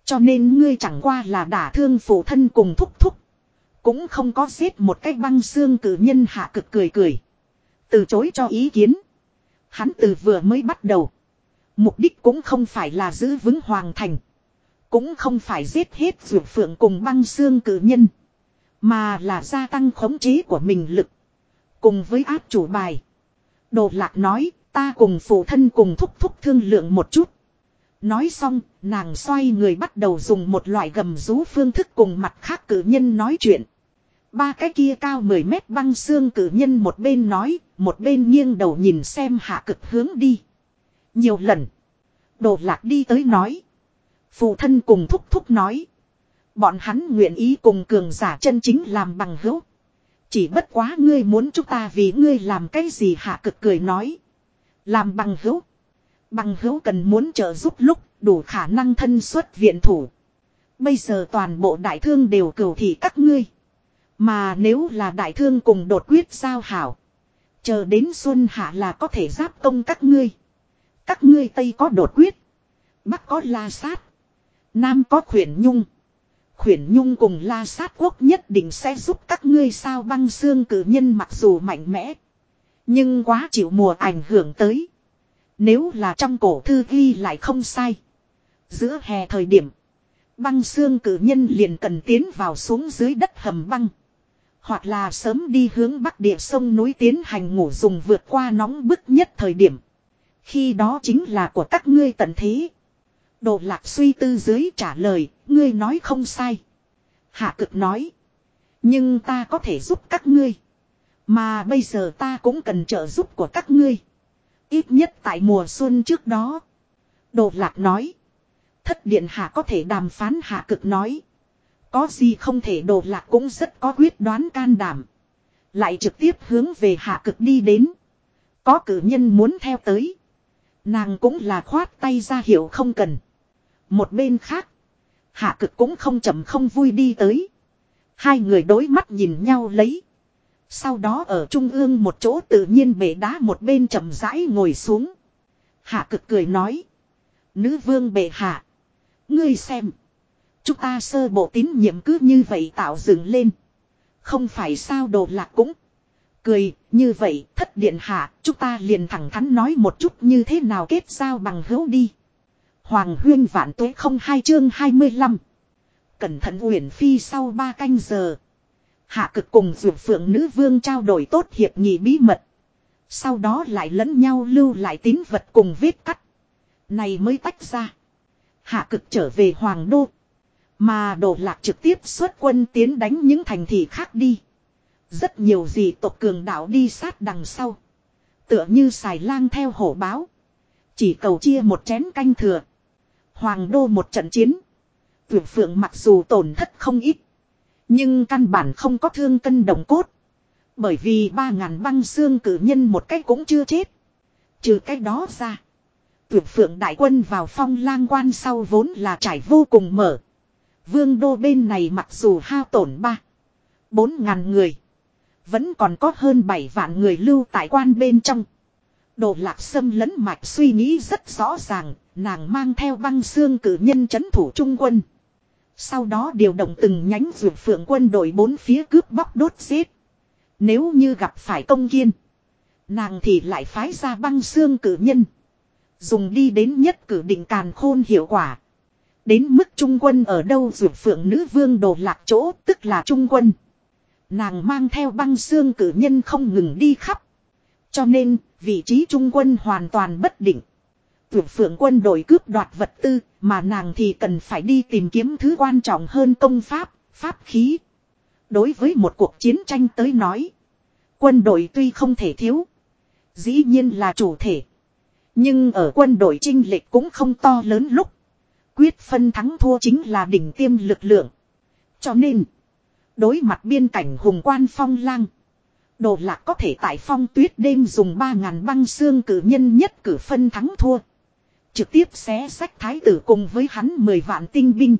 Cho nên ngươi chẳng qua là đả thương phụ thân cùng thúc thúc cũng không có giết một cái băng xương cử nhân hạ cực cười cười. Từ chối cho ý kiến. Hắn từ vừa mới bắt đầu. Mục đích cũng không phải là giữ vững hoàng thành. Cũng không phải giết hết ruột phượng cùng băng xương cử nhân. Mà là gia tăng khống chế của mình lực. Cùng với áp chủ bài. Đồ lạc nói, ta cùng phụ thân cùng thúc thúc thương lượng một chút. Nói xong, nàng xoay người bắt đầu dùng một loại gầm rú phương thức cùng mặt khác cử nhân nói chuyện. Ba cái kia cao 10 mét băng xương cử nhân một bên nói, một bên nghiêng đầu nhìn xem hạ cực hướng đi. Nhiều lần, đồ lạc đi tới nói. Phụ thân cùng thúc thúc nói. Bọn hắn nguyện ý cùng cường giả chân chính làm bằng hữu. Chỉ bất quá ngươi muốn chúng ta vì ngươi làm cái gì hạ cực cười nói. Làm bằng hữu. Bằng hữu cần muốn trợ giúp lúc, đủ khả năng thân xuất viện thủ. Bây giờ toàn bộ đại thương đều cầu thị các ngươi. Mà nếu là đại thương cùng đột quyết giao hảo. Chờ đến xuân hạ là có thể giáp công các ngươi. Các ngươi Tây có đột quyết. Bắc có la sát. Nam có khuyển nhung. Khuyển nhung cùng la sát quốc nhất định sẽ giúp các ngươi sao băng xương cử nhân mặc dù mạnh mẽ. Nhưng quá chịu mùa ảnh hưởng tới. Nếu là trong cổ thư ghi lại không sai. Giữa hè thời điểm. Băng xương cử nhân liền cần tiến vào xuống dưới đất hầm băng. Hoặc là sớm đi hướng bắc địa sông núi tiến hành ngủ dùng vượt qua nóng bức nhất thời điểm. Khi đó chính là của các ngươi tận thế. Đồ lạc suy tư dưới trả lời, ngươi nói không sai. Hạ cực nói. Nhưng ta có thể giúp các ngươi. Mà bây giờ ta cũng cần trợ giúp của các ngươi. Ít nhất tại mùa xuân trước đó. Đồ lạc nói. Thất điện hạ có thể đàm phán hạ cực nói. Có gì không thể đồ lạc cũng rất có quyết đoán can đảm. Lại trực tiếp hướng về hạ cực đi đến. Có cử nhân muốn theo tới. Nàng cũng là khoát tay ra hiệu không cần. Một bên khác. Hạ cực cũng không chậm không vui đi tới. Hai người đối mắt nhìn nhau lấy. Sau đó ở trung ương một chỗ tự nhiên bể đá một bên chậm rãi ngồi xuống. Hạ cực cười nói. Nữ vương bệ hạ. Ngươi xem. Chúng ta sơ bộ tín nhiệm cứ như vậy tạo dựng lên. Không phải sao đồ lạc cũng. Cười, như vậy, thất điện hạ, chúng ta liền thẳng thắn nói một chút như thế nào kết giao bằng hữu đi. Hoàng huyên vạn tuế không hai chương 25. Cẩn thận uyển phi sau ba canh giờ. Hạ cực cùng dụ phượng nữ vương trao đổi tốt hiệp nghị bí mật. Sau đó lại lẫn nhau lưu lại tín vật cùng vết cắt. Này mới tách ra. Hạ cực trở về Hoàng Đô. Mà đồ lạc trực tiếp xuất quân tiến đánh những thành thị khác đi. Rất nhiều gì tộc cường đạo đi sát đằng sau. Tựa như xài lang theo hổ báo. Chỉ cầu chia một chén canh thừa. Hoàng đô một trận chiến. tuyển phượng mặc dù tổn thất không ít. Nhưng căn bản không có thương cân đồng cốt. Bởi vì ba ngàn băng xương cử nhân một cách cũng chưa chết. Trừ cái đó ra. Tuyệt phượng đại quân vào phong lang quan sau vốn là trải vô cùng mở. Vương đô bên này mặc dù hao tổn ba. Bốn ngàn người. Vẫn còn có hơn bảy vạn người lưu tại quan bên trong. Đồ lạc sâm lấn mạch suy nghĩ rất rõ ràng. Nàng mang theo băng xương cử nhân chấn thủ trung quân. Sau đó điều động từng nhánh rượu phượng quân đội bốn phía cướp bóc đốt giết. Nếu như gặp phải công kiên. Nàng thì lại phái ra băng xương cử nhân. Dùng đi đến nhất cử định càn khôn hiệu quả. Đến mức trung quân ở đâu rượu phượng nữ vương đồ lạc chỗ tức là trung quân. Nàng mang theo băng xương cử nhân không ngừng đi khắp. Cho nên, vị trí trung quân hoàn toàn bất định. Tuyệt phượng quân đội cướp đoạt vật tư, mà nàng thì cần phải đi tìm kiếm thứ quan trọng hơn công pháp, pháp khí. Đối với một cuộc chiến tranh tới nói, quân đội tuy không thể thiếu, dĩ nhiên là chủ thể. Nhưng ở quân đội trinh lệch cũng không to lớn lúc. Quyết phân thắng thua chính là đỉnh tiêm lực lượng. Cho nên, đối mặt biên cảnh hùng quan phong lang. Đồ lạc có thể tại phong tuyết đêm dùng 3.000 băng xương cử nhân nhất cử phân thắng thua. Trực tiếp xé sách thái tử cùng với hắn 10 vạn tinh binh.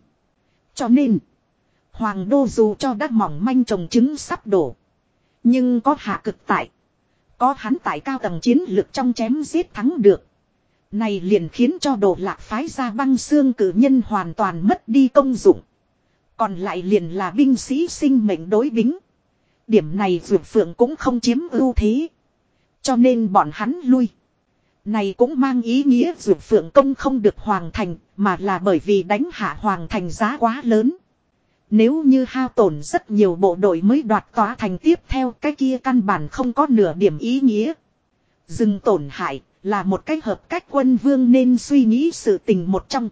Cho nên, Hoàng đô dù cho đã mỏng manh trồng trứng sắp đổ. Nhưng có hạ cực tại. Có hắn tại cao tầng chiến lược trong chém giết thắng được. Này liền khiến cho đồ lạc phái ra băng xương cử nhân hoàn toàn mất đi công dụng. Còn lại liền là binh sĩ sinh mệnh đối bính. Điểm này vượt phượng cũng không chiếm ưu thế. Cho nên bọn hắn lui. Này cũng mang ý nghĩa dù phượng công không được hoàn thành, mà là bởi vì đánh hạ hoàng thành giá quá lớn. Nếu như hao tổn rất nhiều bộ đội mới đoạt tòa thành tiếp theo, cái kia căn bản không có nửa điểm ý nghĩa. Dừng tổn hại là một cách hợp cách quân vương nên suy nghĩ sự tình một trong.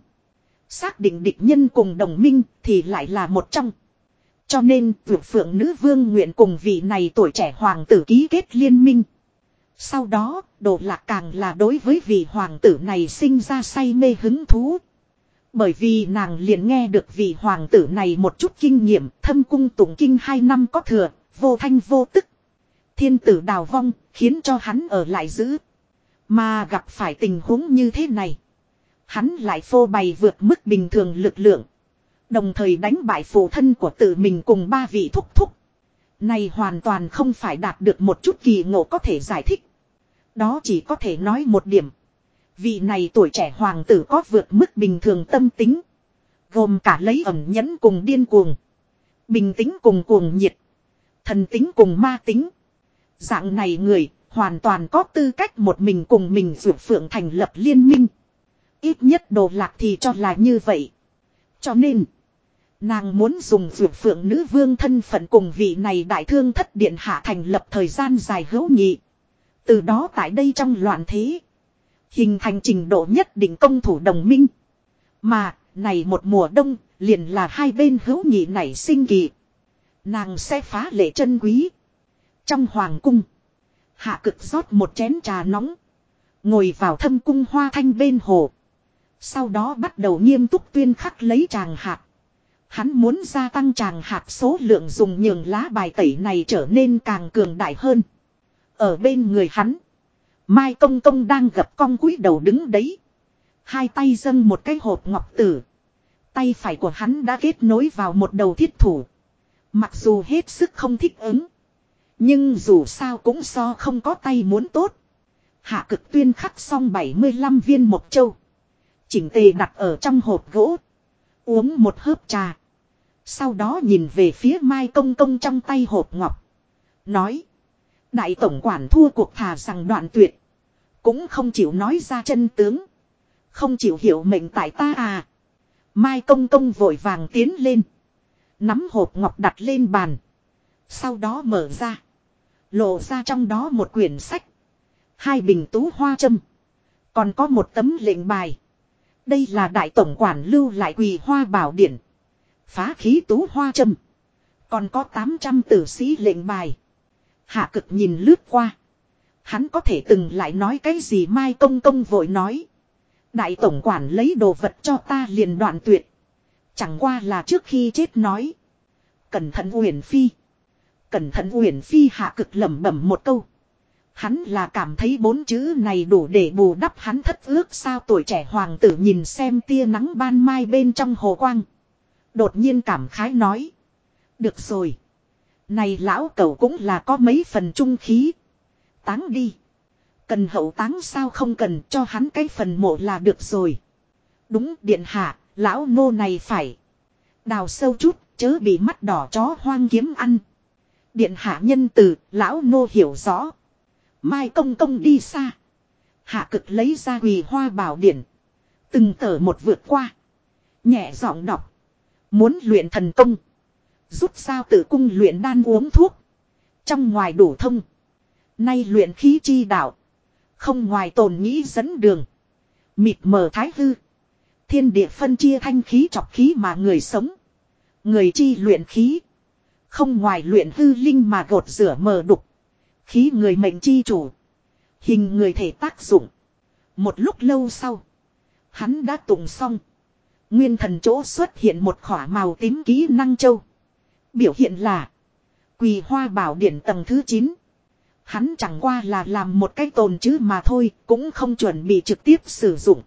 Xác định địch nhân cùng đồng minh thì lại là một trong. Cho nên vượt phượng nữ vương nguyện cùng vị này tuổi trẻ hoàng tử ký kết liên minh. Sau đó, đồ lạc càng là đối với vị hoàng tử này sinh ra say mê hứng thú. Bởi vì nàng liền nghe được vị hoàng tử này một chút kinh nghiệm thâm cung tụng kinh hai năm có thừa, vô thanh vô tức. Thiên tử đào vong, khiến cho hắn ở lại giữ. Mà gặp phải tình huống như thế này. Hắn lại phô bày vượt mức bình thường lực lượng. Đồng thời đánh bại phụ thân của tự mình cùng ba vị thúc thúc. Này hoàn toàn không phải đạt được một chút kỳ ngộ có thể giải thích. Đó chỉ có thể nói một điểm. Vị này tuổi trẻ hoàng tử có vượt mức bình thường tâm tính. Gồm cả lấy ẩm nhẫn cùng điên cuồng. Bình tĩnh cùng cuồng nhiệt. Thần tính cùng ma tính. Dạng này người hoàn toàn có tư cách một mình cùng mình vượt phượng thành lập liên minh. Ít nhất đồ lạc thì cho là như vậy. Cho nên. Nàng muốn dùng dược phượng nữ vương thân phận cùng vị này đại thương thất điện hạ thành lập thời gian dài hữu nhị. Từ đó tại đây trong loạn thế. Hình thành trình độ nhất định công thủ đồng minh. Mà, này một mùa đông, liền là hai bên hữu nhị nảy sinh kỳ. Nàng sẽ phá lệ chân quý. Trong hoàng cung. Hạ cực rót một chén trà nóng. Ngồi vào thâm cung hoa thanh bên hồ. Sau đó bắt đầu nghiêm túc tuyên khắc lấy tràng hạt. Hắn muốn gia tăng tràng hạt số lượng dùng nhường lá bài tẩy này trở nên càng cường đại hơn. Ở bên người hắn. Mai công công đang gặp con cúi đầu đứng đấy. Hai tay dâng một cái hộp ngọc tử. Tay phải của hắn đã kết nối vào một đầu thiết thủ. Mặc dù hết sức không thích ứng. Nhưng dù sao cũng so không có tay muốn tốt. Hạ cực tuyên khắc xong 75 viên mộc châu. Chỉnh tề đặt ở trong hộp gỗ. Uống một hớp trà. Sau đó nhìn về phía Mai Công Công trong tay hộp ngọc. Nói. Đại tổng quản thua cuộc thà rằng đoạn tuyệt. Cũng không chịu nói ra chân tướng. Không chịu hiểu mệnh tại ta à. Mai công công vội vàng tiến lên. Nắm hộp ngọc đặt lên bàn. Sau đó mở ra. Lộ ra trong đó một quyển sách. Hai bình tú hoa châm. Còn có một tấm lệnh bài. Đây là đại tổng quản lưu lại quỳ hoa bảo điển. Phá khí tú hoa châm. Còn có 800 tử sĩ lệnh bài. Hạ cực nhìn lướt qua. Hắn có thể từng lại nói cái gì Mai Công Công vội nói. Đại tổng quản lấy đồ vật cho ta liền đoạn tuyệt. Chẳng qua là trước khi chết nói. Cẩn thận Uyển Phi. Cẩn thận Uyển Phi hạ cực lẩm bẩm một câu. Hắn là cảm thấy bốn chữ này đủ để bù đắp hắn thất ước sao tuổi trẻ hoàng tử nhìn xem tia nắng ban mai bên trong hồ quang. Đột nhiên cảm khái nói. Được rồi. Này lão cậu cũng là có mấy phần trung khí. Táng đi. Cần hậu táng sao không cần cho hắn cái phần mộ là được rồi. Đúng điện hạ, lão nô này phải. Đào sâu chút, chớ bị mắt đỏ chó hoang kiếm ăn. Điện hạ nhân từ, lão nô hiểu rõ. Mai công công đi xa. Hạ cực lấy ra quỳ hoa bảo điển. Từng tờ một vượt qua. Nhẹ giọng đọc. Muốn luyện thần công. Rút sao tự cung luyện đan uống thuốc. Trong ngoài đủ thông. Nay luyện khí chi đạo. Không ngoài tồn nghĩ dẫn đường. Mịt mờ thái hư. Thiên địa phân chia thanh khí chọc khí mà người sống. Người chi luyện khí. Không ngoài luyện hư linh mà gột rửa mờ đục. Khí người mệnh chi chủ. Hình người thể tác dụng. Một lúc lâu sau. Hắn đã tụng xong. Nguyên thần chỗ xuất hiện một khỏa màu tím kỹ năng châu. Biểu hiện là. Quỳ hoa bảo điển tầng thứ 9. Hắn chẳng qua là làm một cái tồn chứ mà thôi, cũng không chuẩn bị trực tiếp sử dụng.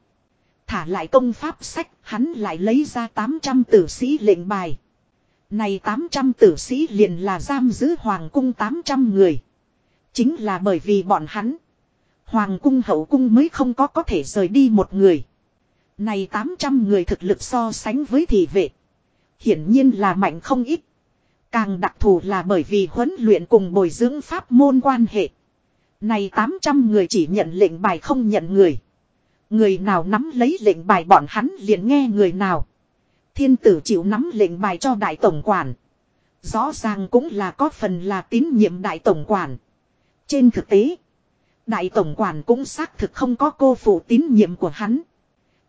Thả lại công pháp sách, hắn lại lấy ra 800 tử sĩ lệnh bài. Này 800 tử sĩ liền là giam giữ hoàng cung 800 người. Chính là bởi vì bọn hắn. Hoàng cung hậu cung mới không có có thể rời đi một người. Này 800 người thực lực so sánh với thị vệ. Hiển nhiên là mạnh không ít. Càng đặc thù là bởi vì huấn luyện cùng bồi dưỡng pháp môn quan hệ. Này 800 người chỉ nhận lệnh bài không nhận người. Người nào nắm lấy lệnh bài bọn hắn liền nghe người nào. Thiên tử chịu nắm lệnh bài cho đại tổng quản. Rõ ràng cũng là có phần là tín nhiệm đại tổng quản. Trên thực tế, đại tổng quản cũng xác thực không có cô phụ tín nhiệm của hắn.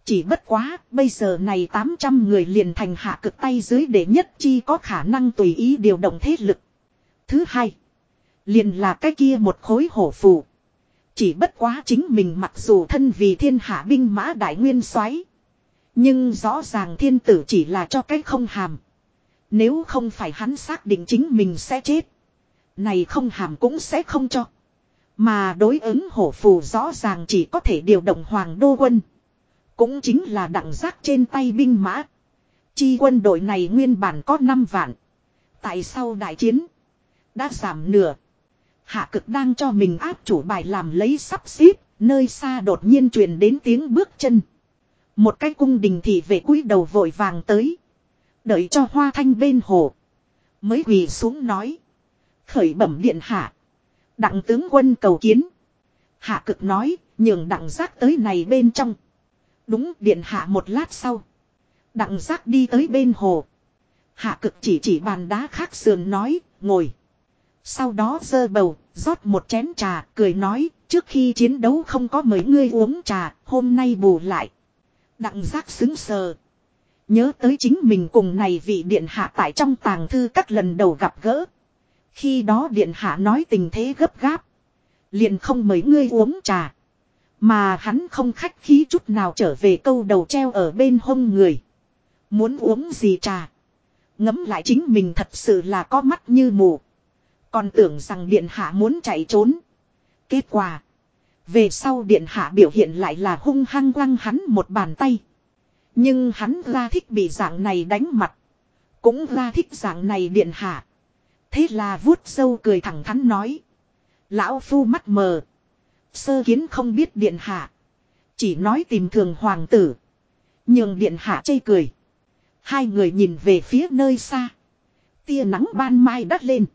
Chỉ bất quá, bây giờ này 800 người liền thành hạ cực tay dưới để nhất chi có khả năng tùy ý điều động thế lực. Thứ hai, liền là cái kia một khối hổ phù. Chỉ bất quá chính mình mặc dù thân vì thiên hạ binh mã đại nguyên xoáy Nhưng rõ ràng thiên tử chỉ là cho cái không hàm. Nếu không phải hắn xác định chính mình sẽ chết. Này không hàm cũng sẽ không cho. Mà đối ứng hổ phù rõ ràng chỉ có thể điều động hoàng đô quân. Cũng chính là đặng giác trên tay binh mã. Chi quân đội này nguyên bản có 5 vạn. Tại sau đại chiến. Đã giảm nửa. Hạ cực đang cho mình áp chủ bài làm lấy sắp xếp. Nơi xa đột nhiên truyền đến tiếng bước chân. Một cái cung đình thị về cúi đầu vội vàng tới. Đợi cho hoa thanh bên hồ. Mới quỳ xuống nói. Khởi bẩm điện hạ. Đặng tướng quân cầu kiến. Hạ cực nói, nhường đặng giác tới này bên trong. Đúng điện hạ một lát sau. Đặng giác đi tới bên hồ. Hạ cực chỉ chỉ bàn đá khác sườn nói, ngồi. Sau đó dơ bầu, rót một chén trà, cười nói, trước khi chiến đấu không có mấy ngươi uống trà, hôm nay bù lại. Đặng giác xứng sờ. Nhớ tới chính mình cùng này vị điện hạ tại trong tàng thư các lần đầu gặp gỡ. Khi đó điện hạ nói tình thế gấp gáp. Liền không mấy ngươi uống trà. Mà hắn không khách khí chút nào trở về câu đầu treo ở bên hông người. Muốn uống gì trà. Ngấm lại chính mình thật sự là có mắt như mù. Còn tưởng rằng điện hạ muốn chạy trốn. Kết quả. Về sau điện hạ biểu hiện lại là hung hăng quăng hắn một bàn tay. Nhưng hắn ra thích bị dạng này đánh mặt. Cũng ra thích dạng này điện hạ. Thế là vuốt sâu cười thẳng thắn nói. Lão phu mắt mờ. Sơ kiến không biết điện hạ. Chỉ nói tìm thường hoàng tử. Nhưng điện hạ chây cười. Hai người nhìn về phía nơi xa. Tia nắng ban mai đắt lên.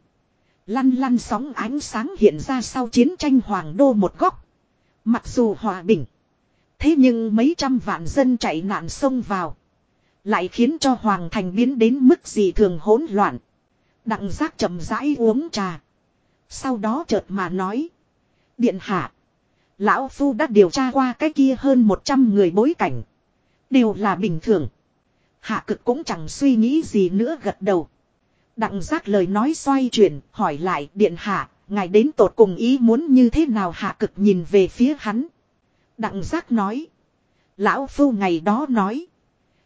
Lăn lăn sóng ánh sáng hiện ra sau chiến tranh hoàng đô một góc. Mặc dù hòa bình. Thế nhưng mấy trăm vạn dân chạy nạn sông vào. Lại khiến cho hoàng thành biến đến mức gì thường hỗn loạn. Đặng giác chậm rãi uống trà. Sau đó chợt mà nói. Điện hạ. Lão Phu đã điều tra qua cái kia hơn 100 người bối cảnh. Đều là bình thường. Hạ cực cũng chẳng suy nghĩ gì nữa gật đầu. Đặng giác lời nói xoay chuyển, hỏi lại điện hạ, ngài đến tột cùng ý muốn như thế nào hạ cực nhìn về phía hắn. Đặng giác nói. Lão Phu ngày đó nói.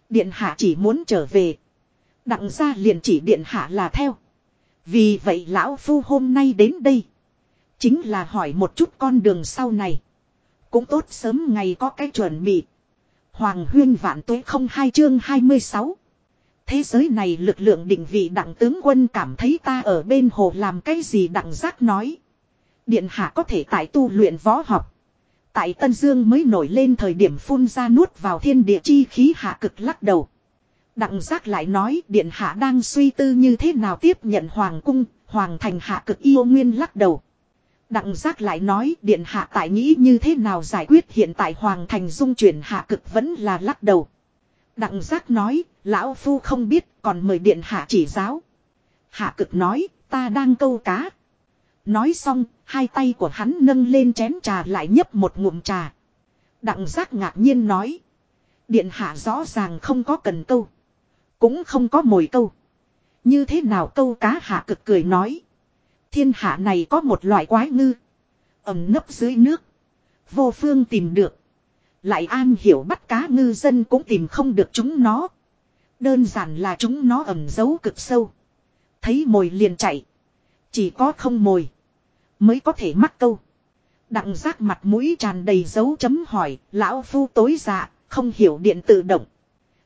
Điện hạ chỉ muốn trở về. Đặng gia liền chỉ điện hạ là theo. Vì vậy lão phu hôm nay đến đây. Chính là hỏi một chút con đường sau này. Cũng tốt sớm ngày có cái chuẩn bị. Hoàng huyên vạn tuế không hai chương 26. Thế giới này lực lượng định vị đặng tướng quân cảm thấy ta ở bên hồ làm cái gì đặng giác nói. Điện hạ có thể tại tu luyện võ học. Tại Tân Dương mới nổi lên thời điểm phun ra nuốt vào thiên địa chi khí hạ cực lắc đầu. Đặng giác lại nói điện hạ đang suy tư như thế nào tiếp nhận hoàng cung, hoàng thành hạ cực yêu nguyên lắc đầu. Đặng giác lại nói điện hạ tại nghĩ như thế nào giải quyết hiện tại hoàng thành dung chuyển hạ cực vẫn là lắc đầu. Đặng giác nói, lão phu không biết còn mời điện hạ chỉ giáo. Hạ cực nói, ta đang câu cá. Nói xong, hai tay của hắn nâng lên chén trà lại nhấp một ngụm trà. Đặng giác ngạc nhiên nói. Điện hạ rõ ràng không có cần câu. Cũng không có mồi câu. Như thế nào câu cá hạ cực cười nói. Thiên hạ này có một loại quái ngư. Ẩm nấp dưới nước. Vô phương tìm được. Lại an hiểu bắt cá ngư dân cũng tìm không được chúng nó. Đơn giản là chúng nó ẩm giấu cực sâu. Thấy mồi liền chạy. Chỉ có không mồi. Mới có thể mắc câu. Đặng giác mặt mũi tràn đầy dấu chấm hỏi. Lão phu tối dạ. Không hiểu điện tự động.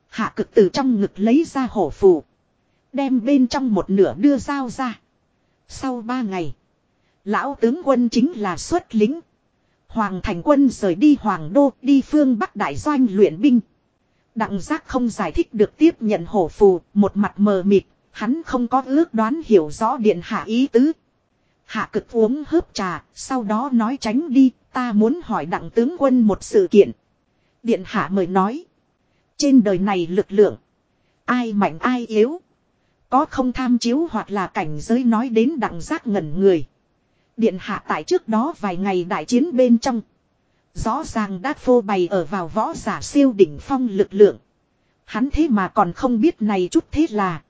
Hạ cực từ trong ngực lấy ra hổ phù. Đem bên trong một nửa đưa dao ra. Sau ba ngày. Lão tướng quân chính là xuất lính. Hoàng thành quân rời đi Hoàng Đô đi phương Bắc Đại Doanh luyện binh. Đặng giác không giải thích được tiếp nhận hổ phù, một mặt mờ mịt, hắn không có ước đoán hiểu rõ điện hạ ý tứ. Hạ cực uống hớp trà, sau đó nói tránh đi, ta muốn hỏi đặng tướng quân một sự kiện. Điện hạ mời nói. Trên đời này lực lượng. Ai mạnh ai yếu. Có không tham chiếu hoặc là cảnh giới nói đến đặng giác ngẩn người. Điện hạ tại trước đó vài ngày đại chiến bên trong. Rõ ràng đã phô bày ở vào võ giả siêu đỉnh phong lực lượng. Hắn thế mà còn không biết này chút thế là.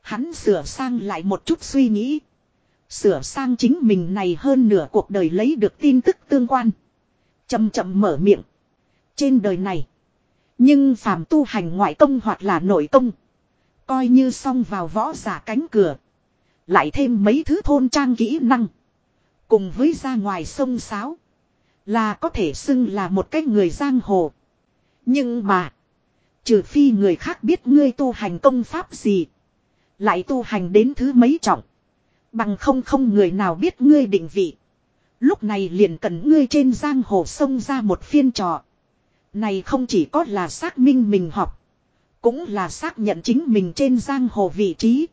Hắn sửa sang lại một chút suy nghĩ. Sửa sang chính mình này hơn nửa cuộc đời lấy được tin tức tương quan. Chậm chậm mở miệng. Trên đời này. Nhưng phàm tu hành ngoại công hoặc là nội công. Coi như xong vào võ giả cánh cửa. Lại thêm mấy thứ thôn trang kỹ năng. Cùng với ra ngoài sông sáo. Là có thể xưng là một cái người giang hồ. Nhưng mà. Trừ phi người khác biết ngươi tu hành công pháp gì. Lại tu hành đến thứ mấy trọng. Bằng không không người nào biết ngươi định vị. Lúc này liền cần ngươi trên giang hồ sông ra một phiên trò. Này không chỉ có là xác minh mình học. Cũng là xác nhận chính mình trên giang hồ vị trí.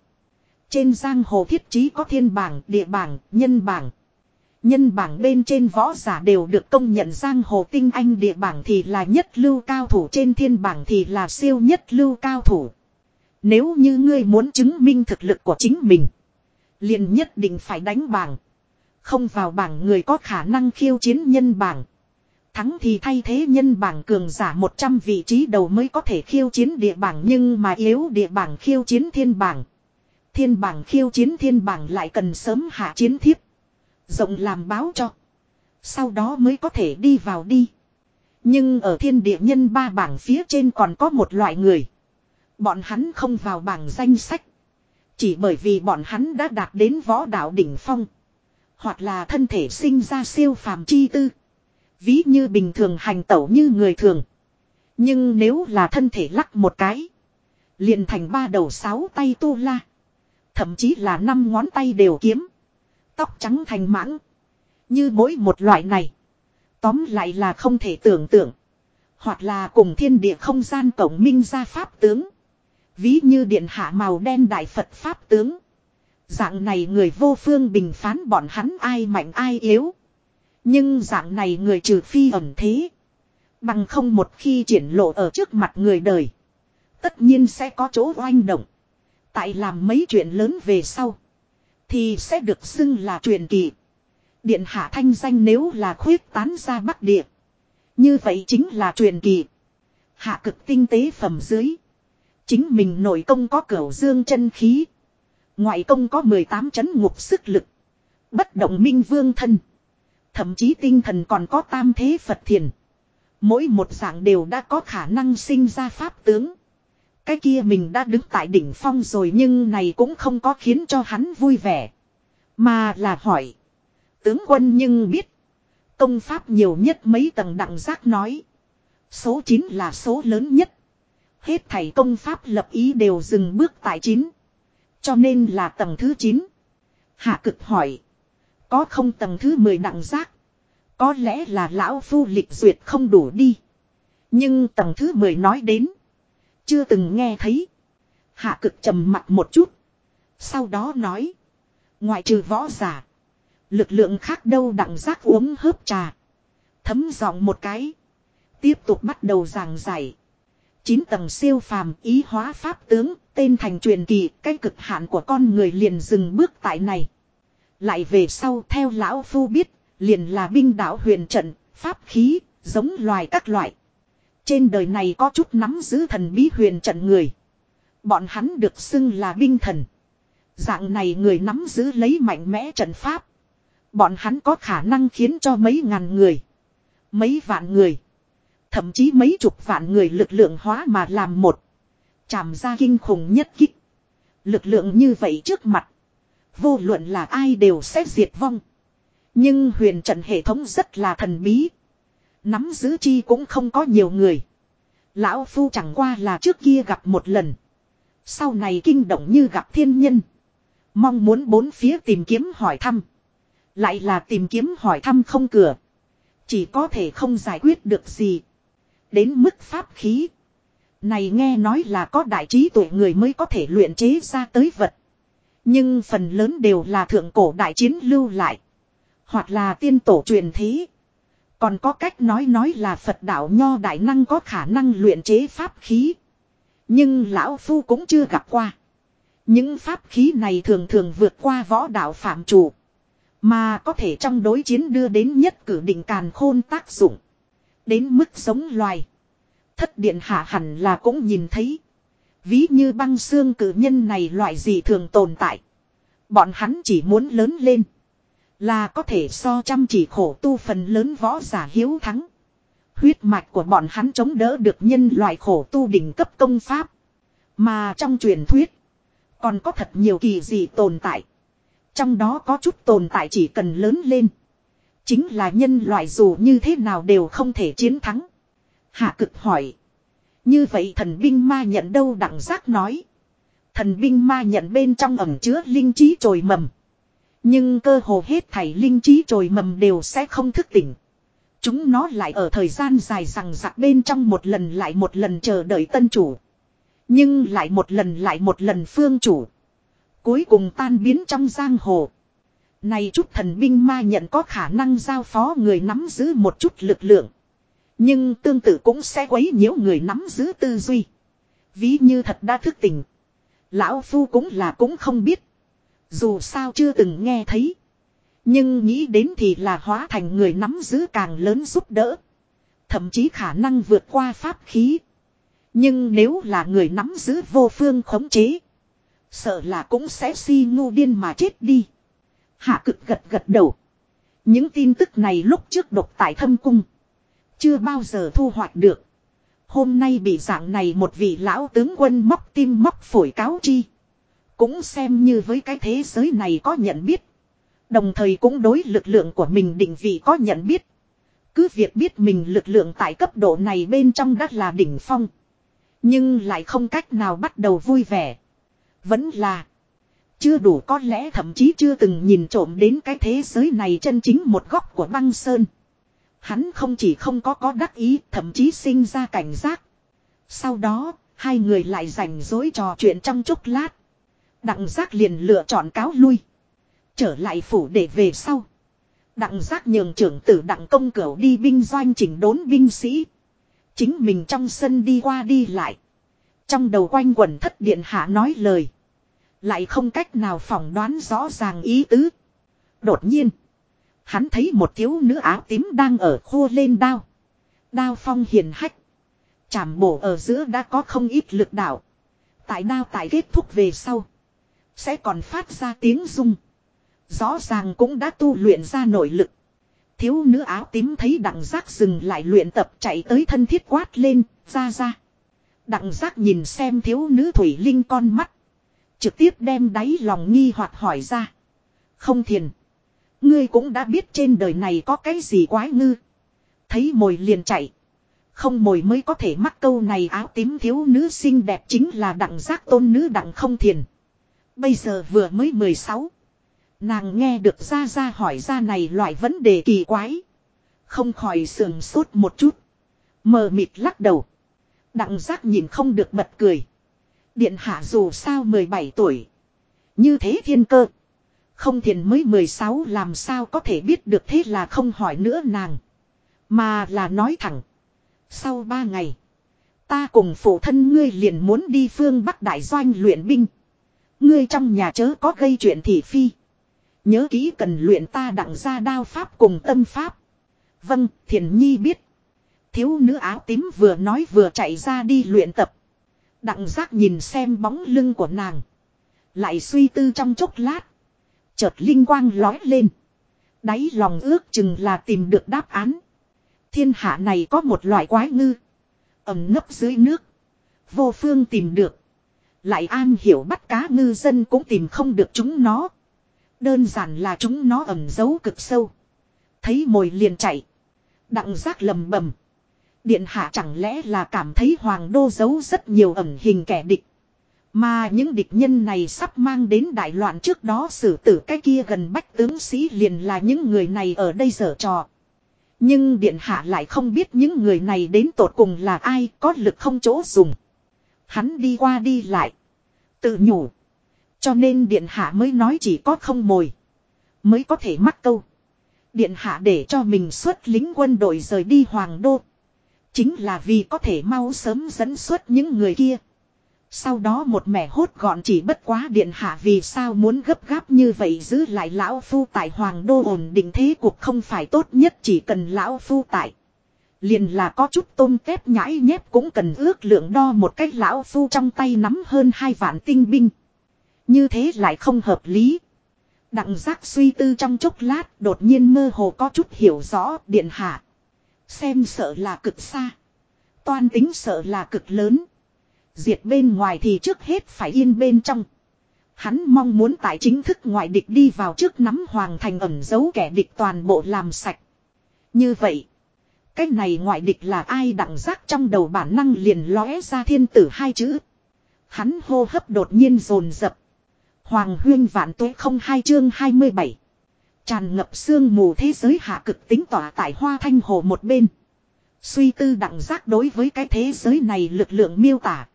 Trên giang hồ thiết trí có thiên bảng, địa bảng, nhân bảng. Nhân bảng bên trên võ giả đều được công nhận giang hồ tinh anh địa bảng thì là nhất lưu cao thủ trên thiên bảng thì là siêu nhất lưu cao thủ. Nếu như ngươi muốn chứng minh thực lực của chính mình. liền nhất định phải đánh bảng. Không vào bảng người có khả năng khiêu chiến nhân bảng. Thắng thì thay thế nhân bảng cường giả 100 vị trí đầu mới có thể khiêu chiến địa bảng nhưng mà yếu địa bảng khiêu chiến thiên bảng. Thiên bảng khiêu chiến thiên bảng lại cần sớm hạ chiến thiếp. Rộng làm báo cho. Sau đó mới có thể đi vào đi. Nhưng ở thiên địa nhân ba bảng phía trên còn có một loại người. Bọn hắn không vào bảng danh sách. Chỉ bởi vì bọn hắn đã đạt đến võ đạo đỉnh phong. Hoặc là thân thể sinh ra siêu phàm chi tư. Ví như bình thường hành tẩu như người thường. Nhưng nếu là thân thể lắc một cái. Liền thành ba đầu sáu tay tu la. Thậm chí là năm ngón tay đều kiếm. Tóc trắng thành mãng. Như mỗi một loại này. Tóm lại là không thể tưởng tượng. Hoặc là cùng thiên địa không gian cổng minh ra pháp tướng. Ví như điện hạ màu đen đại Phật pháp tướng. Dạng này người vô phương bình phán bọn hắn ai mạnh ai yếu. Nhưng dạng này người trừ phi ẩn thế. Bằng không một khi triển lộ ở trước mặt người đời. Tất nhiên sẽ có chỗ oanh động. Tại làm mấy chuyện lớn về sau. Thì sẽ được xưng là truyền kỳ. Điện hạ thanh danh nếu là khuyết tán ra bắc địa. Như vậy chính là truyền kỳ. Hạ cực tinh tế phẩm dưới. Chính mình nội công có cửu dương chân khí. Ngoại công có 18 chấn ngục sức lực. Bất động minh vương thân. Thậm chí tinh thần còn có tam thế Phật thiền. Mỗi một dạng đều đã có khả năng sinh ra pháp tướng. Cái kia mình đã đứng tại đỉnh phong rồi nhưng này cũng không có khiến cho hắn vui vẻ. Mà là hỏi. Tướng quân nhưng biết. Công pháp nhiều nhất mấy tầng đặng giác nói. Số 9 là số lớn nhất. Hết thảy công pháp lập ý đều dừng bước tại 9. Cho nên là tầng thứ 9. Hạ cực hỏi. Có không tầng thứ 10 đặng giác. Có lẽ là lão phu lịch duyệt không đủ đi. Nhưng tầng thứ 10 nói đến. Chưa từng nghe thấy. Hạ cực trầm mặt một chút. Sau đó nói. Ngoại trừ võ giả. Lực lượng khác đâu đặng giác uống hớp trà. Thấm giọng một cái. Tiếp tục bắt đầu giảng giải. Chín tầng siêu phàm ý hóa pháp tướng, tên thành truyền kỳ, cái cực hạn của con người liền dừng bước tại này. Lại về sau theo lão phu biết, liền là binh đạo huyền trận, pháp khí, giống loài các loại. Trên đời này có chút nắm giữ thần bí huyền trận người. Bọn hắn được xưng là binh thần. Dạng này người nắm giữ lấy mạnh mẽ trận pháp. Bọn hắn có khả năng khiến cho mấy ngàn người. Mấy vạn người. Thậm chí mấy chục vạn người lực lượng hóa mà làm một. Chàm ra kinh khủng nhất kích. Lực lượng như vậy trước mặt. Vô luận là ai đều sẽ diệt vong. Nhưng huyền trận hệ thống rất là thần bí. Nắm giữ chi cũng không có nhiều người. Lão Phu chẳng qua là trước kia gặp một lần. Sau này kinh động như gặp thiên nhân. Mong muốn bốn phía tìm kiếm hỏi thăm. Lại là tìm kiếm hỏi thăm không cửa. Chỉ có thể không giải quyết được gì. Đến mức pháp khí. Này nghe nói là có đại trí tuệ người mới có thể luyện chế ra tới vật. Nhưng phần lớn đều là thượng cổ đại chiến lưu lại. Hoặc là tiên tổ truyền thế. Còn có cách nói nói là Phật đạo nho đại năng có khả năng luyện chế pháp khí. Nhưng lão phu cũng chưa gặp qua. Những pháp khí này thường thường vượt qua võ đạo phạm chủ. Mà có thể trong đối chiến đưa đến nhất cử định càn khôn tác dụng. Đến mức sống loài. Thất điện hạ hẳn là cũng nhìn thấy. Ví như băng xương cử nhân này loại gì thường tồn tại. Bọn hắn chỉ muốn lớn lên. Là có thể so chăm chỉ khổ tu phần lớn võ giả hiếu thắng. Huyết mạch của bọn hắn chống đỡ được nhân loại khổ tu đỉnh cấp công pháp. Mà trong truyền thuyết. Còn có thật nhiều kỳ dị tồn tại. Trong đó có chút tồn tại chỉ cần lớn lên. Chính là nhân loại dù như thế nào đều không thể chiến thắng. Hạ cực hỏi. Như vậy thần binh ma nhận đâu đặng giác nói. Thần binh ma nhận bên trong ẩm chứa linh trí trồi mầm. Nhưng cơ hồ hết thảy linh trí trồi mầm đều sẽ không thức tỉnh. Chúng nó lại ở thời gian dài rằng giặc bên trong một lần lại một lần chờ đợi tân chủ. Nhưng lại một lần lại một lần phương chủ. Cuối cùng tan biến trong giang hồ. Này chút thần binh ma nhận có khả năng giao phó người nắm giữ một chút lực lượng. Nhưng tương tự cũng sẽ quấy nhiễu người nắm giữ tư duy. Ví như thật đã thức tỉnh. Lão Phu cũng là cũng không biết. Dù sao chưa từng nghe thấy. Nhưng nghĩ đến thì là hóa thành người nắm giữ càng lớn giúp đỡ. Thậm chí khả năng vượt qua pháp khí. Nhưng nếu là người nắm giữ vô phương khống chế. Sợ là cũng sẽ si ngu điên mà chết đi. Hạ cực gật gật đầu. Những tin tức này lúc trước độc tại thâm cung. Chưa bao giờ thu hoạch được. Hôm nay bị dạng này một vị lão tướng quân móc tim móc phổi cáo chi. Cũng xem như với cái thế giới này có nhận biết. Đồng thời cũng đối lực lượng của mình định vị có nhận biết. Cứ việc biết mình lực lượng tại cấp độ này bên trong đất là đỉnh phong. Nhưng lại không cách nào bắt đầu vui vẻ. Vẫn là. Chưa đủ có lẽ thậm chí chưa từng nhìn trộm đến cái thế giới này chân chính một góc của băng sơn. Hắn không chỉ không có có đắc ý, thậm chí sinh ra cảnh giác. Sau đó, hai người lại rảnh rối trò chuyện trong chốc lát. Đặng giác liền lựa chọn cáo lui. Trở lại phủ để về sau. Đặng giác nhường trưởng tử đặng công cửu đi binh doanh chỉnh đốn binh sĩ. Chính mình trong sân đi qua đi lại. Trong đầu quanh quẩn thất điện hạ nói lời. Lại không cách nào phỏng đoán rõ ràng ý tứ. Đột nhiên. Hắn thấy một thiếu nữ áo tím đang ở khua lên đao. Đao phong hiền hách. Chảm bổ ở giữa đã có không ít lực đạo. Tại đao tại kết thúc về sau. Sẽ còn phát ra tiếng rung. Rõ ràng cũng đã tu luyện ra nội lực. Thiếu nữ áo tím thấy đặng giác dừng lại luyện tập chạy tới thân thiết quát lên, ra ra. Đặng giác nhìn xem thiếu nữ thủy linh con mắt. Trực tiếp đem đáy lòng nghi hoặc hỏi ra. Không thiền. Ngươi cũng đã biết trên đời này có cái gì quái ngư. Thấy mồi liền chạy. Không mồi mới có thể mắc câu này áo tím thiếu nữ xinh đẹp chính là đặng giác tôn nữ đặng không thiền. Bây giờ vừa mới 16. Nàng nghe được ra ra hỏi ra này loại vấn đề kỳ quái. Không khỏi sườn sốt một chút. Mờ mịt lắc đầu. Đặng giác nhìn không được bật cười. Điện hạ dù sao 17 tuổi. Như thế thiên cơ. Không thiền mới 16 làm sao có thể biết được thế là không hỏi nữa nàng. Mà là nói thẳng. Sau 3 ngày. Ta cùng phụ thân ngươi liền muốn đi phương Bắc Đại Doanh luyện binh. Ngươi trong nhà chớ có gây chuyện thị phi. Nhớ kỹ cần luyện ta đặng ra đao pháp cùng tâm pháp. Vâng, thiền nhi biết. Thiếu nữ áo tím vừa nói vừa chạy ra đi luyện tập. Đặng giác nhìn xem bóng lưng của nàng. Lại suy tư trong chốc lát. Chợt linh quang lói lên. Đáy lòng ước chừng là tìm được đáp án. Thiên hạ này có một loại quái ngư. ẩn nấp dưới nước. Vô phương tìm được. Lại an hiểu bắt cá ngư dân cũng tìm không được chúng nó. Đơn giản là chúng nó ẩn giấu cực sâu. Thấy mồi liền chạy. Đặng giác lầm bầm. Điện hạ chẳng lẽ là cảm thấy hoàng đô giấu rất nhiều ẩn hình kẻ địch. Mà những địch nhân này sắp mang đến đại loạn trước đó xử tử cái kia gần bách tướng sĩ liền là những người này ở đây dở trò. Nhưng điện hạ lại không biết những người này đến tột cùng là ai, có lực không chỗ dùng. Hắn đi qua đi lại. Tự nhủ. Cho nên điện hạ mới nói chỉ có không mồi. Mới có thể mắc câu. Điện hạ để cho mình xuất lính quân đội rời đi hoàng đô. Chính là vì có thể mau sớm dẫn xuất những người kia. Sau đó một mẻ hốt gọn chỉ bất quá điện hạ vì sao muốn gấp gáp như vậy giữ lại lão phu tại hoàng đô ổn định thế cuộc không phải tốt nhất chỉ cần lão phu tại. Liền là có chút tôm tép nhãi nhép cũng cần ước lượng đo một cách lão phu trong tay nắm hơn hai vạn tinh binh. Như thế lại không hợp lý. Đặng giác suy tư trong chốc lát đột nhiên mơ hồ có chút hiểu rõ điện hạ. Xem sợ là cực xa. Toan tính sợ là cực lớn. Diệt bên ngoài thì trước hết phải yên bên trong. Hắn mong muốn tại chính thức ngoại địch đi vào trước nắm hoàng thành ẩn giấu kẻ địch toàn bộ làm sạch. Như vậy. Cái này ngoại địch là ai đặng giác trong đầu bản năng liền lóe ra thiên tử hai chữ. Hắn hô hấp đột nhiên rồn rập. Hoàng huyên vạn tuế không hai chương 27. Tràn ngập sương mù thế giới hạ cực tính tỏa tại hoa thanh hồ một bên. Suy tư đặng giác đối với cái thế giới này lực lượng miêu tả.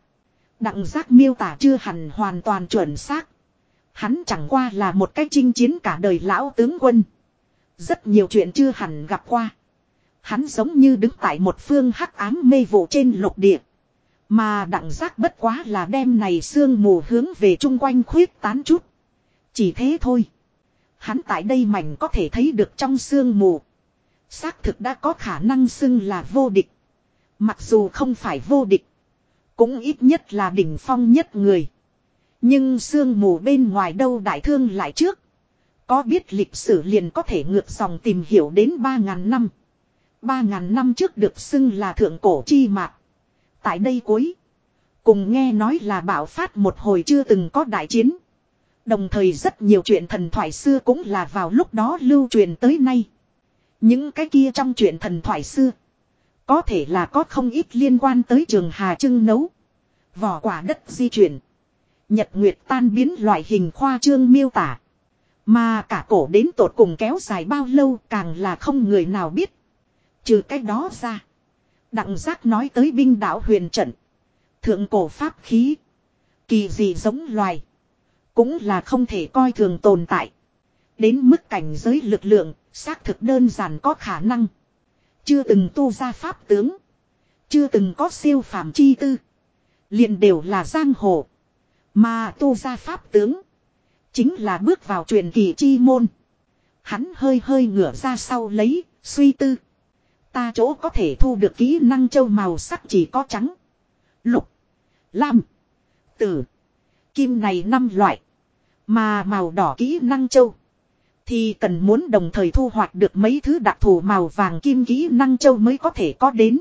Đặng giác miêu tả chưa hẳn hoàn toàn chuẩn xác. Hắn chẳng qua là một cái chinh chiến cả đời lão tướng quân. Rất nhiều chuyện chưa hẳn gặp qua. Hắn giống như đứng tại một phương hắc ám mê vụ trên lục địa. Mà đặng giác bất quá là đem này sương mù hướng về chung quanh khuyết tán chút. Chỉ thế thôi. Hắn tại đây mảnh có thể thấy được trong sương mù. Xác thực đã có khả năng xưng là vô địch. Mặc dù không phải vô địch. Cũng ít nhất là đỉnh phong nhất người. Nhưng sương mù bên ngoài đâu đại thương lại trước. Có biết lịch sử liền có thể ngược dòng tìm hiểu đến 3.000 năm. 3.000 năm trước được xưng là thượng cổ chi mạc. Tại đây cuối. Cùng nghe nói là bảo phát một hồi chưa từng có đại chiến. Đồng thời rất nhiều chuyện thần thoại xưa cũng là vào lúc đó lưu truyền tới nay. Những cái kia trong chuyện thần thoại xưa. Có thể là có không ít liên quan tới trường Hà Trưng nấu. Vỏ quả đất di chuyển. Nhật Nguyệt tan biến loại hình khoa trương miêu tả. Mà cả cổ đến tột cùng kéo dài bao lâu càng là không người nào biết. Trừ cách đó ra. Đặng giác nói tới binh đảo huyền trận. Thượng cổ pháp khí. Kỳ gì giống loài. Cũng là không thể coi thường tồn tại. Đến mức cảnh giới lực lượng, xác thực đơn giản có khả năng. Chưa từng tu ra pháp tướng. Chưa từng có siêu phàm chi tư. liền đều là giang hồ. Mà tu ra pháp tướng. Chính là bước vào truyền kỳ chi môn. Hắn hơi hơi ngửa ra sau lấy, suy tư. Ta chỗ có thể thu được kỹ năng châu màu sắc chỉ có trắng, lục, lam, tử, kim này năm loại. Mà màu đỏ kỹ năng châu. Thì cần muốn đồng thời thu hoạch được mấy thứ đặc thù màu vàng kim kỹ năng châu mới có thể có đến.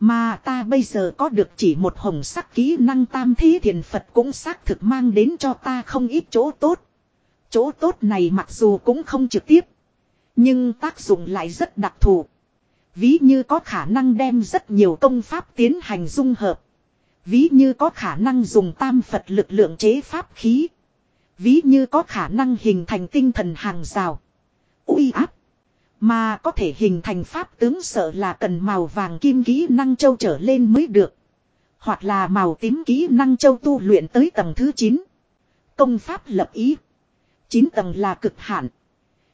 Mà ta bây giờ có được chỉ một hồng sắc kỹ năng tam thí thiền Phật cũng xác thực mang đến cho ta không ít chỗ tốt. Chỗ tốt này mặc dù cũng không trực tiếp. Nhưng tác dụng lại rất đặc thù. Ví như có khả năng đem rất nhiều công pháp tiến hành dung hợp. Ví như có khả năng dùng tam Phật lực lượng chế pháp khí. Ví như có khả năng hình thành tinh thần hàng rào. uy áp. Mà có thể hình thành pháp tướng sợ là cần màu vàng kim kỹ năng châu trở lên mới được. Hoặc là màu tím kỹ năng châu tu luyện tới tầng thứ 9. Công pháp lập ý. 9 tầng là cực hạn.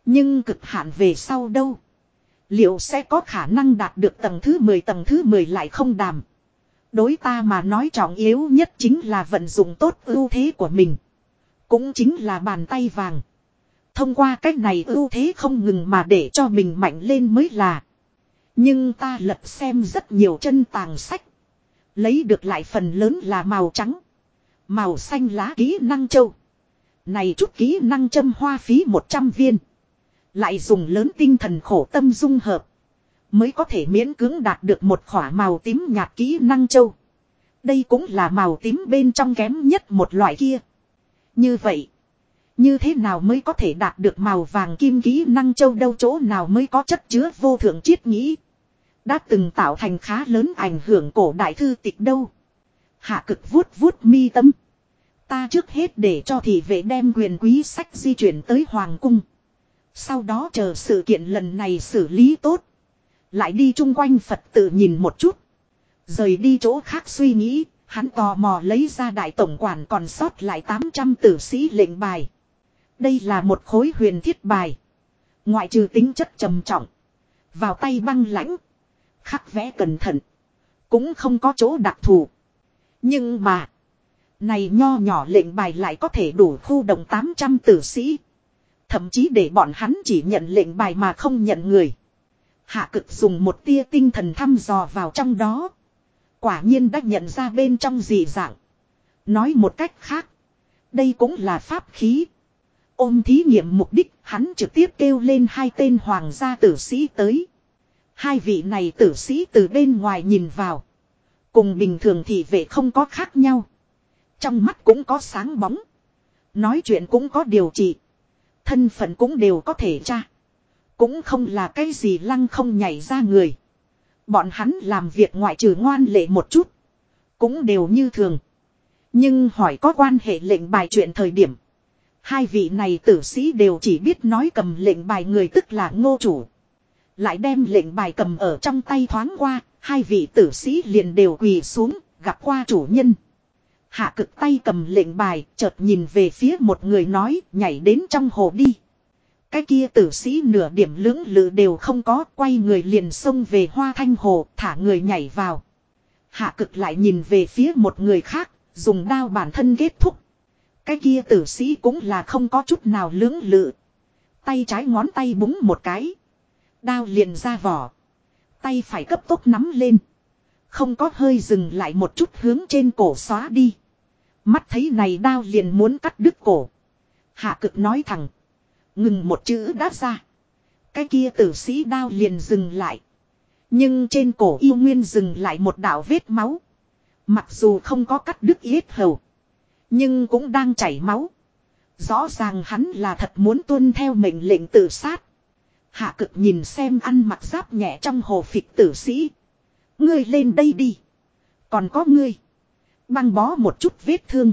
Nhưng cực hạn về sau đâu? Liệu sẽ có khả năng đạt được tầng thứ 10 tầng thứ 10 lại không đàm. Đối ta mà nói trọng yếu nhất chính là vận dụng tốt ưu thế của mình. Cũng chính là bàn tay vàng. Thông qua cách này ưu thế không ngừng mà để cho mình mạnh lên mới là. Nhưng ta lật xem rất nhiều chân tàng sách. Lấy được lại phần lớn là màu trắng. Màu xanh lá kỹ năng châu. Này chút kỹ năng châm hoa phí 100 viên. Lại dùng lớn tinh thần khổ tâm dung hợp. Mới có thể miễn cưỡng đạt được một khỏa màu tím nhạt kỹ năng châu. Đây cũng là màu tím bên trong kém nhất một loại kia. Như vậy. Như thế nào mới có thể đạt được màu vàng kim kỹ năng châu đâu chỗ nào mới có chất chứa vô thượng triết nghĩ. Đã từng tạo thành khá lớn ảnh hưởng cổ đại thư tịch đâu. Hạ cực vuốt vuốt mi tâm. Ta trước hết để cho thị vệ đem quyền quý sách di chuyển tới Hoàng cung. Sau đó chờ sự kiện lần này xử lý tốt. Lại đi chung quanh Phật tự nhìn một chút. Rời đi chỗ khác suy nghĩ, Hắn tò mò lấy ra đại tổng quản còn sót lại 800 tử sĩ lệnh bài. Đây là một khối huyền thiết bài. Ngoại trừ tính chất trầm trọng. Vào tay băng lãnh. Khắc vẽ cẩn thận. Cũng không có chỗ đặc thù. Nhưng mà. Này nho nhỏ lệnh bài lại có thể đủ khu động 800 tử sĩ. Thậm chí để bọn hắn chỉ nhận lệnh bài mà không nhận người. Hạ cực dùng một tia tinh thần thăm dò vào trong đó. Quả nhiên đã nhận ra bên trong dị dạng. Nói một cách khác. Đây cũng là pháp khí. Ôm thí nghiệm mục đích, hắn trực tiếp kêu lên hai tên hoàng gia tử sĩ tới. Hai vị này tử sĩ từ bên ngoài nhìn vào. Cùng bình thường thì vệ không có khác nhau. Trong mắt cũng có sáng bóng. Nói chuyện cũng có điều trị. Thân phận cũng đều có thể tra. Cũng không là cái gì lăng không nhảy ra người. Bọn hắn làm việc ngoại trừ ngoan lệ một chút. Cũng đều như thường. Nhưng hỏi có quan hệ lệnh bài chuyện thời điểm. Hai vị này tử sĩ đều chỉ biết nói cầm lệnh bài người tức là ngô chủ. Lại đem lệnh bài cầm ở trong tay thoáng qua, hai vị tử sĩ liền đều quỳ xuống, gặp qua chủ nhân. Hạ cực tay cầm lệnh bài, chợt nhìn về phía một người nói, nhảy đến trong hồ đi. Cái kia tử sĩ nửa điểm lưỡng lự đều không có, quay người liền xông về hoa thanh hồ, thả người nhảy vào. Hạ cực lại nhìn về phía một người khác, dùng đao bản thân kết thúc. Cái kia tử sĩ cũng là không có chút nào lưỡng lự. Tay trái ngón tay búng một cái. Đao liền ra vỏ. Tay phải cấp tốc nắm lên. Không có hơi dừng lại một chút hướng trên cổ xóa đi. Mắt thấy này đao liền muốn cắt đứt cổ. Hạ cực nói thẳng. Ngừng một chữ đáp ra. Cái kia tử sĩ đao liền dừng lại. Nhưng trên cổ yêu nguyên dừng lại một đạo vết máu. Mặc dù không có cắt đứt yết hầu. Nhưng cũng đang chảy máu. Rõ ràng hắn là thật muốn tuân theo mệnh lệnh tự sát. Hạ cực nhìn xem ăn mặc giáp nhẹ trong hồ phịch tử sĩ. Ngươi lên đây đi. Còn có ngươi. Băng bó một chút vết thương.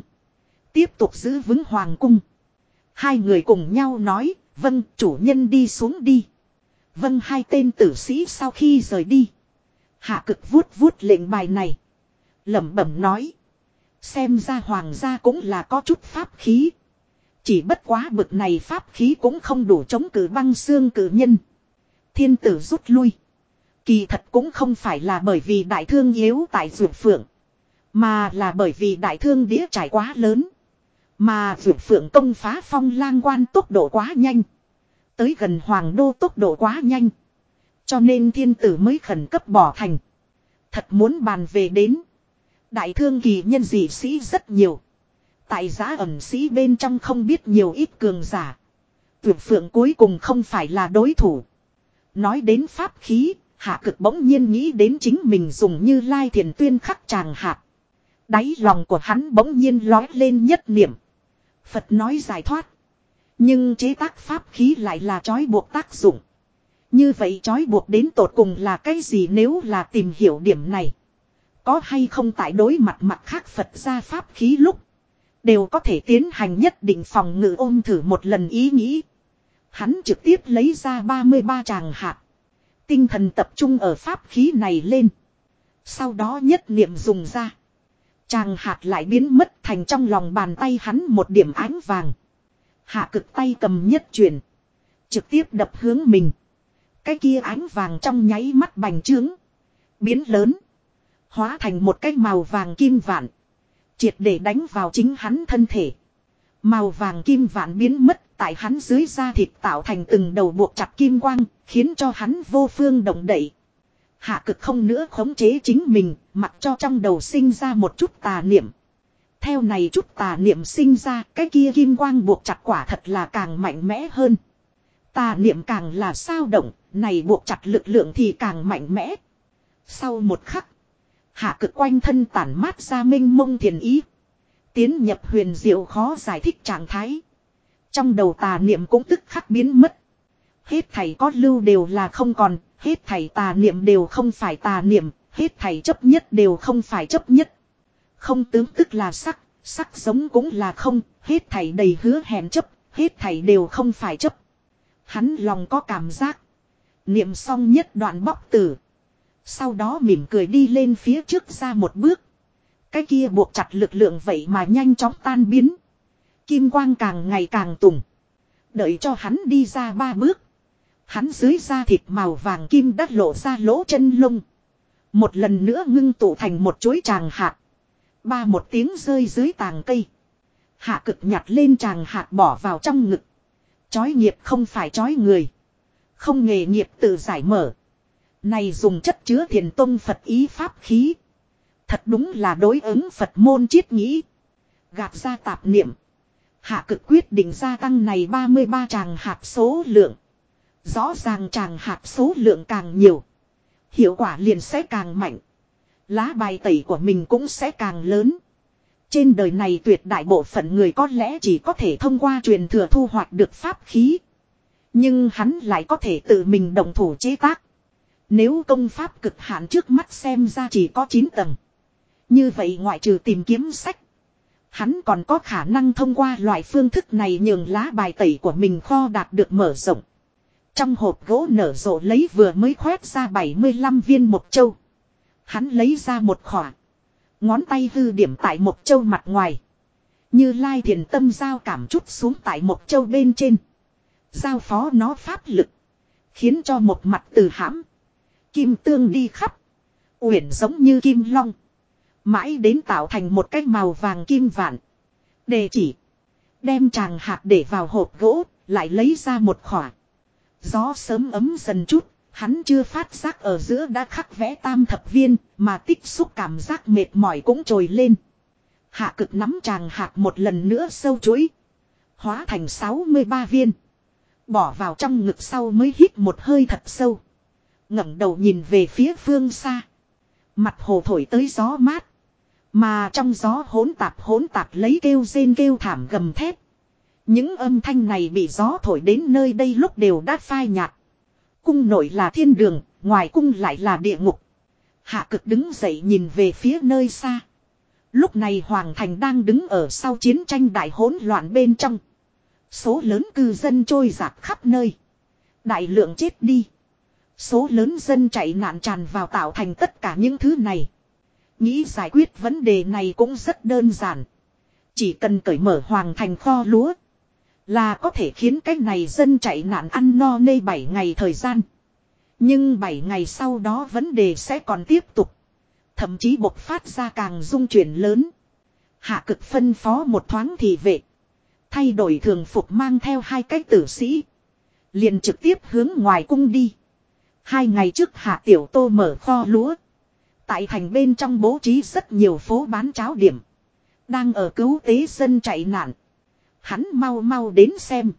Tiếp tục giữ vững hoàng cung. Hai người cùng nhau nói, vâng chủ nhân đi xuống đi. Vâng hai tên tử sĩ sau khi rời đi. Hạ cực vuốt vuốt lệnh bài này. lẩm bẩm nói. Xem ra hoàng gia cũng là có chút pháp khí. Chỉ bất quá bực này pháp khí cũng không đủ chống cử băng xương cử nhân. Thiên tử rút lui. Kỳ thật cũng không phải là bởi vì đại thương yếu tại ruột phượng. Mà là bởi vì đại thương đĩa trải quá lớn. Mà vượt phượng công phá phong lang quan tốc độ quá nhanh. Tới gần hoàng đô tốc độ quá nhanh. Cho nên thiên tử mới khẩn cấp bỏ thành. Thật muốn bàn về đến. Đại thương kỳ nhân dị sĩ rất nhiều. Tại giá ẩn sĩ bên trong không biết nhiều ít cường giả. Tuyệt phượng cuối cùng không phải là đối thủ. Nói đến pháp khí, hạ cực bỗng nhiên nghĩ đến chính mình dùng như lai thiền tuyên khắc tràng hạt. Đáy lòng của hắn bỗng nhiên lói lên nhất niệm. Phật nói giải thoát. Nhưng chế tác pháp khí lại là trói buộc tác dụng. Như vậy trói buộc đến tột cùng là cái gì nếu là tìm hiểu điểm này. Có hay không tại đối mặt mặt khác Phật ra pháp khí lúc. Đều có thể tiến hành nhất định phòng ngự ôm thử một lần ý nghĩ. Hắn trực tiếp lấy ra 33 tràng hạt. Tinh thần tập trung ở pháp khí này lên. Sau đó nhất niệm dùng ra. Chàng hạt lại biến mất thành trong lòng bàn tay hắn một điểm ánh vàng. Hạ cực tay cầm nhất chuyển. Trực tiếp đập hướng mình. Cái kia ánh vàng trong nháy mắt bành trướng. Biến lớn. Hóa thành một cái màu vàng kim vạn. Triệt để đánh vào chính hắn thân thể. Màu vàng kim vạn biến mất tại hắn dưới da thịt tạo thành từng đầu buộc chặt kim quang, khiến cho hắn vô phương động đậy. Hạ cực không nữa khống chế chính mình, mặc cho trong đầu sinh ra một chút tà niệm. Theo này chút tà niệm sinh ra, cái kia kim quang buộc chặt quả thật là càng mạnh mẽ hơn. Tà niệm càng là sao động, này buộc chặt lực lượng thì càng mạnh mẽ. Sau một khắc, hạ cực quanh thân tản mát ra minh mông thiền ý. Tiến nhập huyền diệu khó giải thích trạng thái. Trong đầu tà niệm cũng tức khắc biến mất. Hết thầy có lưu đều là không còn, hết thầy tà niệm đều không phải tà niệm, hết thầy chấp nhất đều không phải chấp nhất. Không tướng tức là sắc, sắc giống cũng là không, hết thầy đầy hứa hẹn chấp, hết thầy đều không phải chấp. Hắn lòng có cảm giác. Niệm xong nhất đoạn bóc tử. Sau đó mỉm cười đi lên phía trước ra một bước. Cái kia buộc chặt lực lượng vậy mà nhanh chóng tan biến. Kim quang càng ngày càng tùng. Đợi cho hắn đi ra ba bước. Hắn dưới da thịt màu vàng kim đã lộ ra lỗ chân lông. Một lần nữa ngưng tụ thành một chuỗi tràng hạt. Ba một tiếng rơi dưới tàng cây. Hạ cực nhặt lên tràng hạt bỏ vào trong ngực. Chói nghiệp không phải chói người. Không nghề nghiệp tự giải mở. Này dùng chất chứa thiền tông Phật ý pháp khí. Thật đúng là đối ứng Phật môn triết nghĩ. Gạt ra tạp niệm. Hạ cực quyết định gia tăng này 33 tràng hạt số lượng. Rõ ràng tràng hạt số lượng càng nhiều. Hiệu quả liền sẽ càng mạnh. Lá bài tẩy của mình cũng sẽ càng lớn. Trên đời này tuyệt đại bộ phận người có lẽ chỉ có thể thông qua truyền thừa thu hoạch được pháp khí. Nhưng hắn lại có thể tự mình đồng thủ chế tác. Nếu công pháp cực hạn trước mắt xem ra chỉ có 9 tầng. Như vậy ngoại trừ tìm kiếm sách. Hắn còn có khả năng thông qua loại phương thức này nhường lá bài tẩy của mình kho đạt được mở rộng. Trong hộp gỗ nở rộ lấy vừa mới khoét ra 75 viên một châu. Hắn lấy ra một khỏa. Ngón tay hư điểm tại một châu mặt ngoài. Như lai thiền tâm giao cảm chút xuống tại một châu bên trên. Giao phó nó pháp lực. Khiến cho một mặt từ hãm. Kim tương đi khắp. Uyển giống như kim long. Mãi đến tạo thành một cái màu vàng kim vạn. Đề chỉ. Đem chàng hạt để vào hộp gỗ. Lại lấy ra một khỏa. Gió sớm ấm dần chút. Hắn chưa phát giác ở giữa đã khắc vẽ tam thập viên. Mà tích xúc cảm giác mệt mỏi cũng trồi lên. Hạ cực nắm chàng hạt một lần nữa sâu chuỗi. Hóa thành 63 viên. Bỏ vào trong ngực sau mới hít một hơi thật sâu ngẩng đầu nhìn về phía phương xa. Mặt hồ thổi tới gió mát. Mà trong gió hỗn tạp hỗn tạp lấy kêu rên kêu thảm gầm thét. Những âm thanh này bị gió thổi đến nơi đây lúc đều đã phai nhạt. Cung nội là thiên đường, ngoài cung lại là địa ngục. Hạ cực đứng dậy nhìn về phía nơi xa. Lúc này Hoàng Thành đang đứng ở sau chiến tranh đại hỗn loạn bên trong. Số lớn cư dân trôi giạt khắp nơi. Đại lượng chết đi. Số lớn dân chạy nạn tràn vào tạo thành tất cả những thứ này. Nghĩ giải quyết vấn đề này cũng rất đơn giản. Chỉ cần cởi mở hoàng thành kho lúa. Là có thể khiến cái này dân chạy nạn ăn no nê 7 ngày thời gian. Nhưng 7 ngày sau đó vấn đề sẽ còn tiếp tục. Thậm chí bộc phát ra càng dung chuyển lớn. Hạ cực phân phó một thoáng thì vệ. Thay đổi thường phục mang theo hai cái tử sĩ. Liền trực tiếp hướng ngoài cung đi. Hai ngày trước hạ tiểu tô mở kho lúa. Tại thành bên trong bố trí rất nhiều phố bán cháo điểm. Đang ở cứu tế dân chạy nạn. Hắn mau mau đến xem.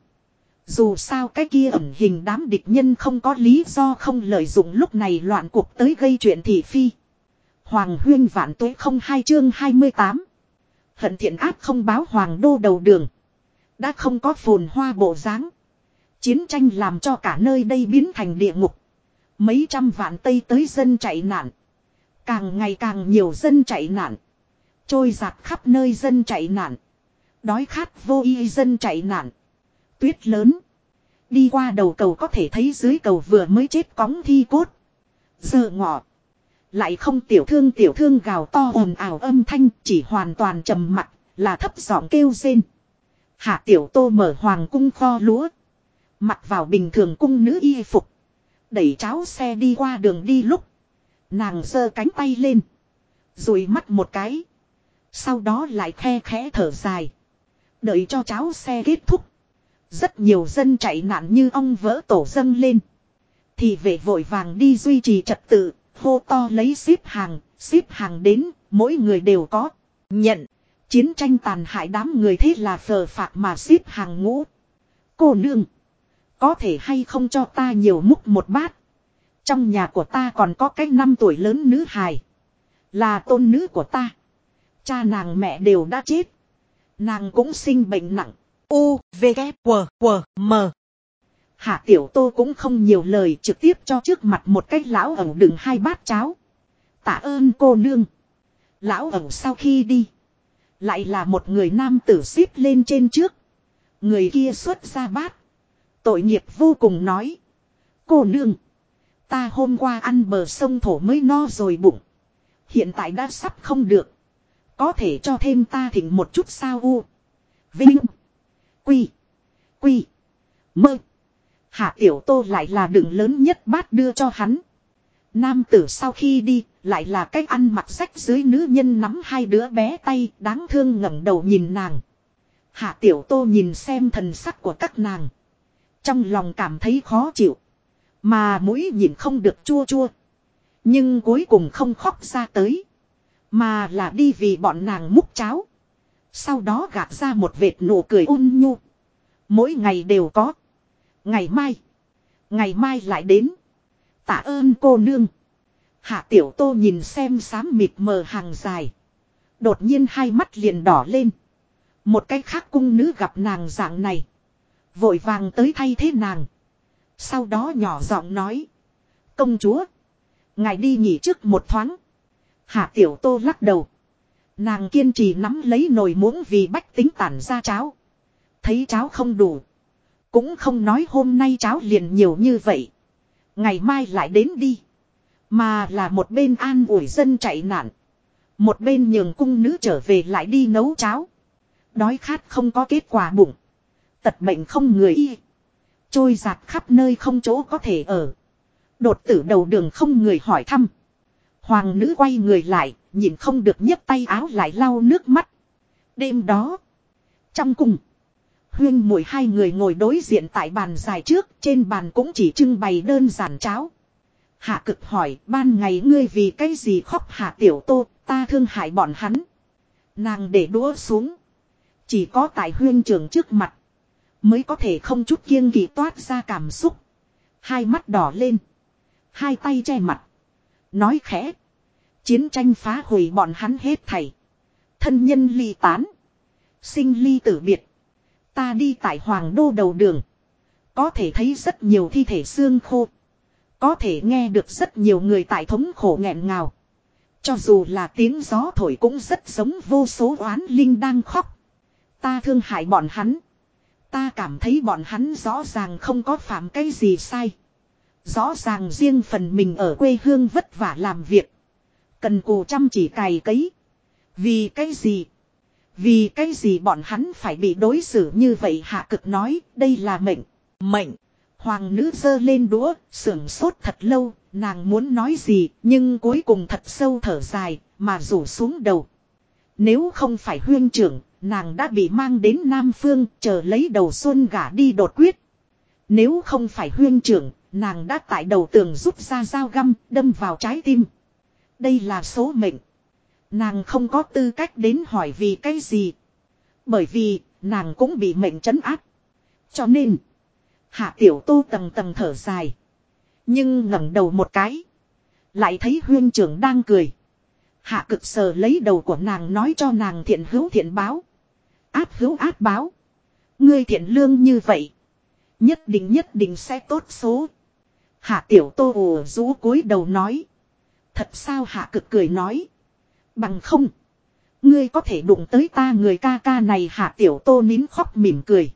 Dù sao cái kia ẩn hình đám địch nhân không có lý do không lợi dụng lúc này loạn cuộc tới gây chuyện thị phi. Hoàng huyên vạn tuế không hai chương 28. Hận thiện áp không báo hoàng đô đầu đường. Đã không có phồn hoa bộ dáng Chiến tranh làm cho cả nơi đây biến thành địa ngục. Mấy trăm vạn Tây tới dân chạy nạn. Càng ngày càng nhiều dân chạy nạn. Trôi giặt khắp nơi dân chạy nạn. Đói khát vô y dân chạy nạn. Tuyết lớn. Đi qua đầu cầu có thể thấy dưới cầu vừa mới chết cóng thi cốt. Giờ ngọ. Lại không tiểu thương tiểu thương gào to ồn ào âm thanh chỉ hoàn toàn trầm mặc, là thấp giọng kêu rên. Hạ tiểu tô mở hoàng cung kho lúa. Mặc vào bình thường cung nữ y phục. Đẩy cháo xe đi qua đường đi lúc. Nàng giơ cánh tay lên. Rồi mắt một cái. Sau đó lại khe khẽ thở dài. Đợi cho cháo xe kết thúc. Rất nhiều dân chạy nạn như ong vỡ tổ dâng lên. Thì vệ vội vàng đi duy trì trật tự. Hô to lấy xếp hàng. Xếp hàng đến. Mỗi người đều có. Nhận. Chiến tranh tàn hại đám người thế là phờ phạt mà xếp hàng ngũ. Cô nương. Có thể hay không cho ta nhiều múc một bát. Trong nhà của ta còn có cái năm tuổi lớn nữ hài. Là tôn nữ của ta. Cha nàng mẹ đều đã chết. Nàng cũng sinh bệnh nặng. U, V, K, W, W, M. Hạ tiểu tô cũng không nhiều lời trực tiếp cho trước mặt một cái lão ẩu đựng hai bát cháo. Tạ ơn cô nương. Lão ẩu sau khi đi. Lại là một người nam tử xếp lên trên trước. Người kia xuất ra bát. Tội nghiệp vô cùng nói. Cô nương. Ta hôm qua ăn bờ sông thổ mới no rồi bụng. Hiện tại đã sắp không được. Có thể cho thêm ta thỉnh một chút sao u. Vinh. Quy. Quy. Mơ. Hạ tiểu tô lại là đựng lớn nhất bát đưa cho hắn. Nam tử sau khi đi, lại là cách ăn mặc sách dưới nữ nhân nắm hai đứa bé tay đáng thương ngẩng đầu nhìn nàng. Hạ tiểu tô nhìn xem thần sắc của các nàng. Trong lòng cảm thấy khó chịu. Mà mũi nhìn không được chua chua. Nhưng cuối cùng không khóc ra tới. Mà là đi vì bọn nàng múc cháo. Sau đó gạt ra một vệt nụ cười ôn nhu. Mỗi ngày đều có. Ngày mai. Ngày mai lại đến. Tạ ơn cô nương. Hạ tiểu tô nhìn xem xám mịt mờ hàng dài. Đột nhiên hai mắt liền đỏ lên. Một cái khác cung nữ gặp nàng dạng này. Vội vàng tới thay thế nàng. Sau đó nhỏ giọng nói. Công chúa. Ngài đi nghỉ trước một thoáng. Hạ tiểu tô lắc đầu. Nàng kiên trì nắm lấy nồi muỗng vì bách tính tản ra cháo. Thấy cháo không đủ. Cũng không nói hôm nay cháo liền nhiều như vậy. Ngày mai lại đến đi. Mà là một bên an ủi dân chạy nạn. Một bên nhường cung nữ trở về lại đi nấu cháo. Đói khát không có kết quả bụng. Tật bệnh không người y. Trôi giạt khắp nơi không chỗ có thể ở. Đột tử đầu đường không người hỏi thăm. Hoàng nữ quay người lại, nhìn không được nhấc tay áo lại lau nước mắt. Đêm đó, trong cùng, huyên mùi hai người ngồi đối diện tại bàn dài trước, trên bàn cũng chỉ trưng bày đơn giản cháo. Hạ cực hỏi, ban ngày ngươi vì cái gì khóc hạ tiểu tô, ta thương hại bọn hắn. Nàng để đũa xuống. Chỉ có tại huyên trường trước mặt. Mới có thể không chút kiêng kỳ toát ra cảm xúc. Hai mắt đỏ lên. Hai tay che mặt. Nói khẽ. Chiến tranh phá hủy bọn hắn hết thảy. Thân nhân ly tán. Sinh ly tử biệt. Ta đi tại hoàng đô đầu đường. Có thể thấy rất nhiều thi thể xương khô. Có thể nghe được rất nhiều người tại thống khổ nghẹn ngào. Cho dù là tiếng gió thổi cũng rất giống vô số oán linh đang khóc. Ta thương hại bọn hắn. Ta cảm thấy bọn hắn rõ ràng không có phạm cái gì sai. Rõ ràng riêng phần mình ở quê hương vất vả làm việc. Cần cù chăm chỉ cày cấy. Vì cái gì? Vì cái gì bọn hắn phải bị đối xử như vậy hạ cực nói đây là mệnh. Mệnh. Hoàng nữ giơ lên đũa, sưởng sốt thật lâu, nàng muốn nói gì, nhưng cuối cùng thật sâu thở dài, mà rủ xuống đầu. Nếu không phải huyên trưởng, nàng đã bị mang đến Nam Phương, chờ lấy đầu xuân gả đi đột quyết. Nếu không phải huyên trưởng, nàng đã tại đầu tường rút ra dao găm, đâm vào trái tim. Đây là số mệnh. Nàng không có tư cách đến hỏi vì cái gì. Bởi vì, nàng cũng bị mệnh trấn áp. Cho nên, hạ tiểu tô tầng tầng thở dài. Nhưng ngẩng đầu một cái. Lại thấy huyên trưởng đang cười. Hạ cực sờ lấy đầu của nàng nói cho nàng thiện hữu thiện báo. Áp hữu áp báo. Ngươi thiện lương như vậy. Nhất định nhất định sẽ tốt số. Hạ tiểu tô ồ rũ cúi đầu nói. Thật sao hạ cực cười nói. Bằng không. Ngươi có thể đụng tới ta người ca ca này hạ tiểu tô nín khóc mỉm cười.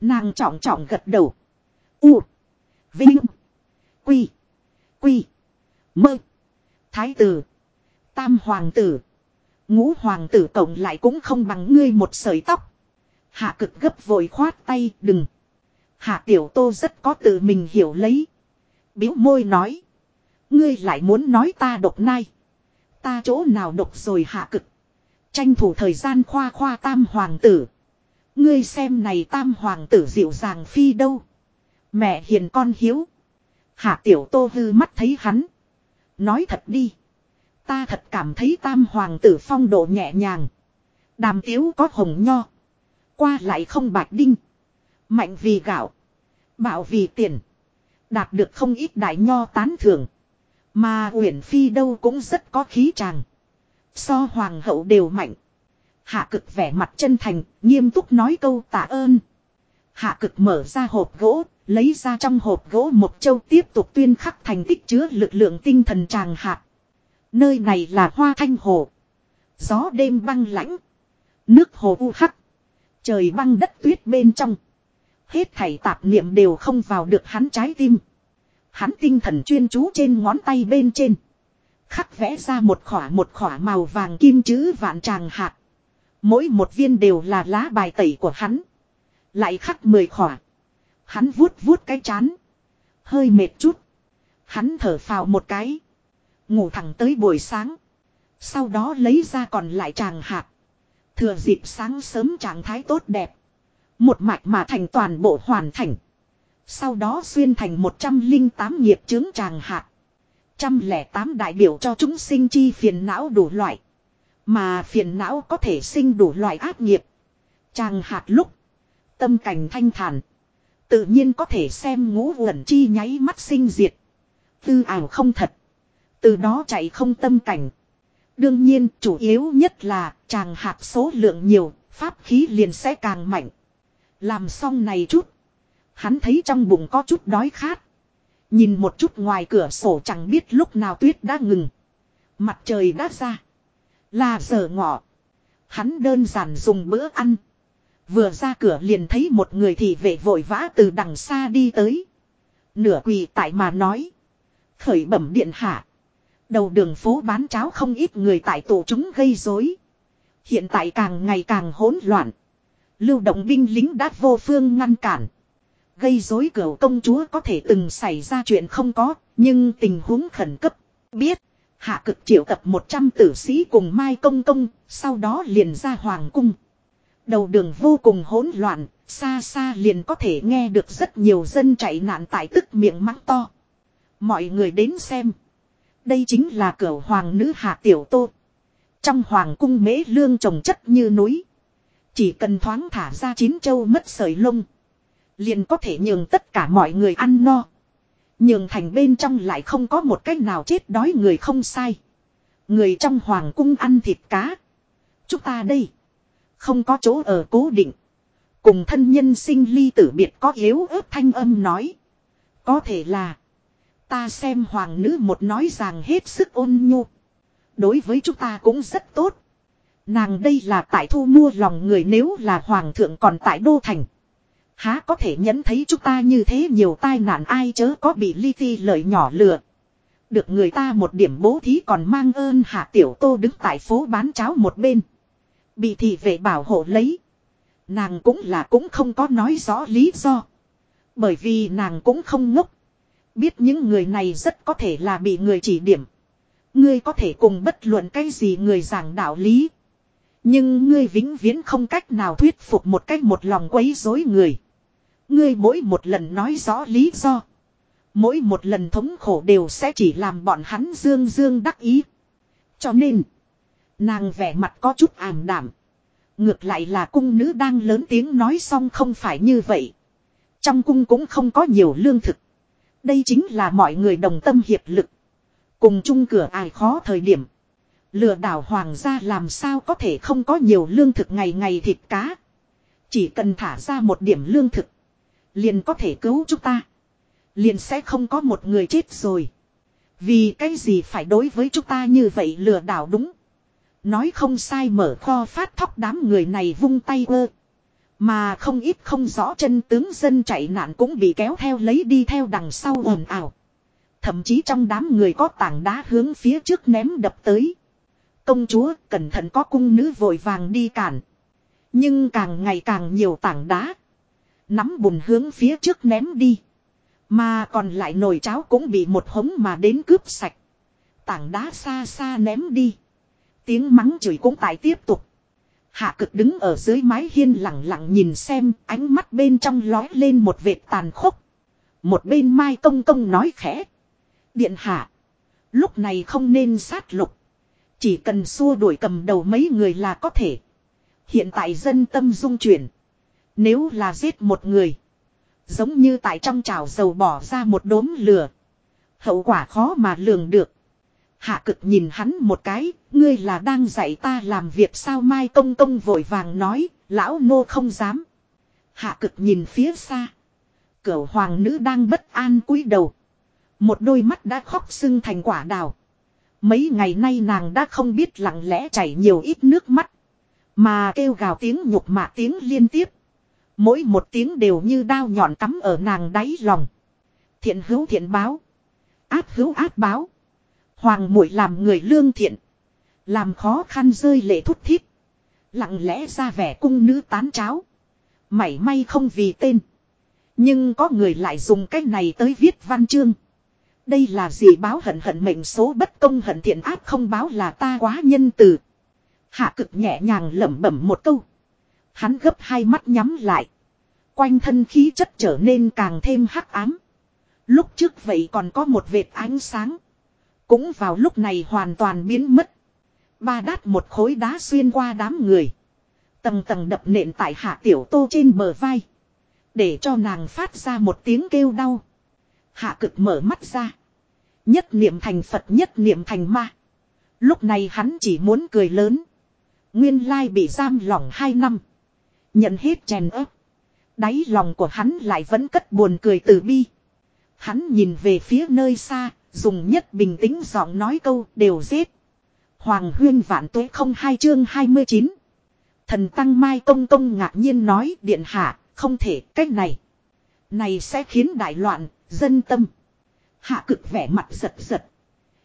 Nàng trọng trọng gật đầu. U. Vinh. Quy. Quy. Mơ. Thái tử. Tam hoàng tử. Ngũ hoàng tử cộng lại cũng không bằng ngươi một sợi tóc. Hạ cực gấp vội khoát tay, đừng. Hạ tiểu tô rất có tự mình hiểu lấy. Biếu môi nói. Ngươi lại muốn nói ta độc nai. Ta chỗ nào độc rồi hạ cực. Tranh thủ thời gian khoa khoa tam hoàng tử. Ngươi xem này tam hoàng tử dịu dàng phi đâu. Mẹ hiền con hiếu. Hạ tiểu tô hư mắt thấy hắn. Nói thật đi. Ta thật cảm thấy tam hoàng tử phong độ nhẹ nhàng. Đàm tiếu có hồng nho. Qua lại không bạch đinh. Mạnh vì gạo. Bảo vì tiền. Đạt được không ít đại nho tán thưởng. Mà Uyển Phi đâu cũng rất có khí chàng, So hoàng hậu đều mạnh. Hạ cực vẻ mặt chân thành, nghiêm túc nói câu tạ ơn. Hạ cực mở ra hộp gỗ, lấy ra trong hộp gỗ một châu tiếp tục tuyên khắc thành tích chứa lực lượng tinh thần tràng hạt. Nơi này là hoa thanh hồ. Gió đêm băng lãnh. Nước hồ u hắc. Trời băng đất tuyết bên trong. Hết thảy tạp niệm đều không vào được hắn trái tim. Hắn tinh thần chuyên chú trên ngón tay bên trên. Khắc vẽ ra một khỏa một khỏa màu vàng kim chữ vạn tràng hạt. Mỗi một viên đều là lá bài tẩy của hắn. Lại khắc mười khỏa. Hắn vuốt vuốt cái chán. Hơi mệt chút. Hắn thở phào một cái. Ngủ thẳng tới buổi sáng. Sau đó lấy ra còn lại tràng hạt. Thừa dịp sáng sớm trạng thái tốt đẹp. Một mạch mà thành toàn bộ hoàn thành. Sau đó xuyên thành 108 nghiệp chứng tràng hạt. Trăm lẻ tám đại biểu cho chúng sinh chi phiền não đủ loại. Mà phiền não có thể sinh đủ loại ác nghiệp. Tràng hạt lúc. Tâm cảnh thanh thản. Tự nhiên có thể xem ngũ uẩn chi nháy mắt sinh diệt. Tư ảo không thật. Từ đó chạy không tâm cảnh. Đương nhiên chủ yếu nhất là tràng hạt số lượng nhiều, pháp khí liền sẽ càng mạnh. Làm xong này chút. Hắn thấy trong bụng có chút đói khát. Nhìn một chút ngoài cửa sổ chẳng biết lúc nào tuyết đã ngừng. Mặt trời đã ra. Là giờ ngọ. Hắn đơn giản dùng bữa ăn. Vừa ra cửa liền thấy một người thị vệ vội vã từ đằng xa đi tới. Nửa quỳ tại mà nói. Khởi bẩm điện hạ. Đầu đường phố bán cháo không ít người tại tổ chúng gây rối. Hiện tại càng ngày càng hỗn loạn. Lưu động binh lính đã vô phương ngăn cản. Gây rối cửa công chúa có thể từng xảy ra chuyện không có, nhưng tình huống khẩn cấp. Biết, hạ cực triệu tập 100 tử sĩ cùng Mai Công Công, sau đó liền ra Hoàng Cung. Đầu đường vô cùng hỗn loạn, xa xa liền có thể nghe được rất nhiều dân chạy nạn tại tức miệng mắng to. Mọi người đến xem. Đây chính là cửa hoàng nữ hạ tiểu tô. Trong hoàng cung mễ lương trồng chất như núi. Chỉ cần thoáng thả ra chín châu mất sợi lông. Liền có thể nhường tất cả mọi người ăn no. Nhường thành bên trong lại không có một cách nào chết đói người không sai. Người trong hoàng cung ăn thịt cá. Chúng ta đây. Không có chỗ ở cố định. Cùng thân nhân sinh ly tử biệt có yếu ớt thanh âm nói. Có thể là. Ta xem hoàng nữ một nói rằng hết sức ôn nhu. Đối với chúng ta cũng rất tốt. Nàng đây là tại thu mua lòng người nếu là hoàng thượng còn tại đô thành. Há có thể nhẫn thấy chúng ta như thế nhiều tai nạn ai chớ có bị ly ti lợi nhỏ lừa. Được người ta một điểm bố thí còn mang ơn hạ tiểu tô đứng tại phố bán cháo một bên. Bị thị vệ bảo hộ lấy. Nàng cũng là cũng không có nói rõ lý do. Bởi vì nàng cũng không ngốc. Biết những người này rất có thể là bị người chỉ điểm. Ngươi có thể cùng bất luận cái gì người giảng đạo lý. Nhưng ngươi vĩnh viễn không cách nào thuyết phục một cách một lòng quấy rối người. Ngươi mỗi một lần nói rõ lý do. Mỗi một lần thống khổ đều sẽ chỉ làm bọn hắn dương dương đắc ý. Cho nên, nàng vẻ mặt có chút ảm đảm. Ngược lại là cung nữ đang lớn tiếng nói xong không phải như vậy. Trong cung cũng không có nhiều lương thực. Đây chính là mọi người đồng tâm hiệp lực. Cùng chung cửa ai khó thời điểm. Lừa đảo hoàng gia làm sao có thể không có nhiều lương thực ngày ngày thịt cá. Chỉ cần thả ra một điểm lương thực. Liền có thể cứu chúng ta. Liền sẽ không có một người chết rồi. Vì cái gì phải đối với chúng ta như vậy lừa đảo đúng. Nói không sai mở kho phát thóc đám người này vung tay ơ. Mà không ít không rõ chân tướng dân chạy nạn cũng bị kéo theo lấy đi theo đằng sau ồn ào. Thậm chí trong đám người có tảng đá hướng phía trước ném đập tới. Công chúa, cẩn thận có cung nữ vội vàng đi cản. Nhưng càng ngày càng nhiều tảng đá. Nắm bùn hướng phía trước ném đi. Mà còn lại nồi cháo cũng bị một hống mà đến cướp sạch. Tảng đá xa xa ném đi. Tiếng mắng chửi cũng tại tiếp tục. Hạ cực đứng ở dưới mái hiên lặng lặng nhìn xem, ánh mắt bên trong lói lên một vệt tàn khốc. Một bên Mai Công Công nói khẽ. Điện hạ. Lúc này không nên sát lục. Chỉ cần xua đuổi cầm đầu mấy người là có thể. Hiện tại dân tâm dung chuyển. Nếu là giết một người. Giống như tại trong chảo dầu bỏ ra một đốm lửa. Hậu quả khó mà lường được. Hạ cực nhìn hắn một cái, ngươi là đang dạy ta làm việc sao Mai Công Công vội vàng nói, lão nô không dám. Hạ cực nhìn phía xa. Cửu hoàng nữ đang bất an cúi đầu. Một đôi mắt đã khóc sưng thành quả đào. Mấy ngày nay nàng đã không biết lặng lẽ chảy nhiều ít nước mắt. Mà kêu gào tiếng nhục mạ tiếng liên tiếp. Mỗi một tiếng đều như đao nhọn cắm ở nàng đáy lòng. Thiện hữu thiện báo. Áp hữu áp báo. Hoàng muội làm người lương thiện. Làm khó khăn rơi lệ thúc thiết, Lặng lẽ ra vẻ cung nữ tán cháo. Mảy may không vì tên. Nhưng có người lại dùng cách này tới viết văn chương. Đây là gì báo hận hận mệnh số bất công hận thiện ác không báo là ta quá nhân từ. Hạ cực nhẹ nhàng lẩm bẩm một câu. Hắn gấp hai mắt nhắm lại. Quanh thân khí chất trở nên càng thêm hắc ám. Lúc trước vậy còn có một vệt ánh sáng. Cũng vào lúc này hoàn toàn biến mất. Ba đát một khối đá xuyên qua đám người. Tầng tầng đập nện tại hạ tiểu tô trên bờ vai. Để cho nàng phát ra một tiếng kêu đau. Hạ cực mở mắt ra. Nhất niệm thành Phật nhất niệm thành ma. Lúc này hắn chỉ muốn cười lớn. Nguyên lai bị giam lỏng hai năm. Nhận hết chèn ớp. Đáy lòng của hắn lại vẫn cất buồn cười từ bi. Hắn nhìn về phía nơi xa, dùng nhất bình tĩnh giọng nói câu đều giết. Hoàng huyên vạn tuế không hai chương 29. Thần Tăng Mai Công Công ngạc nhiên nói điện hạ, không thể cách này. Này sẽ khiến đại loạn, dân tâm. Hạ cực vẻ mặt giật giật.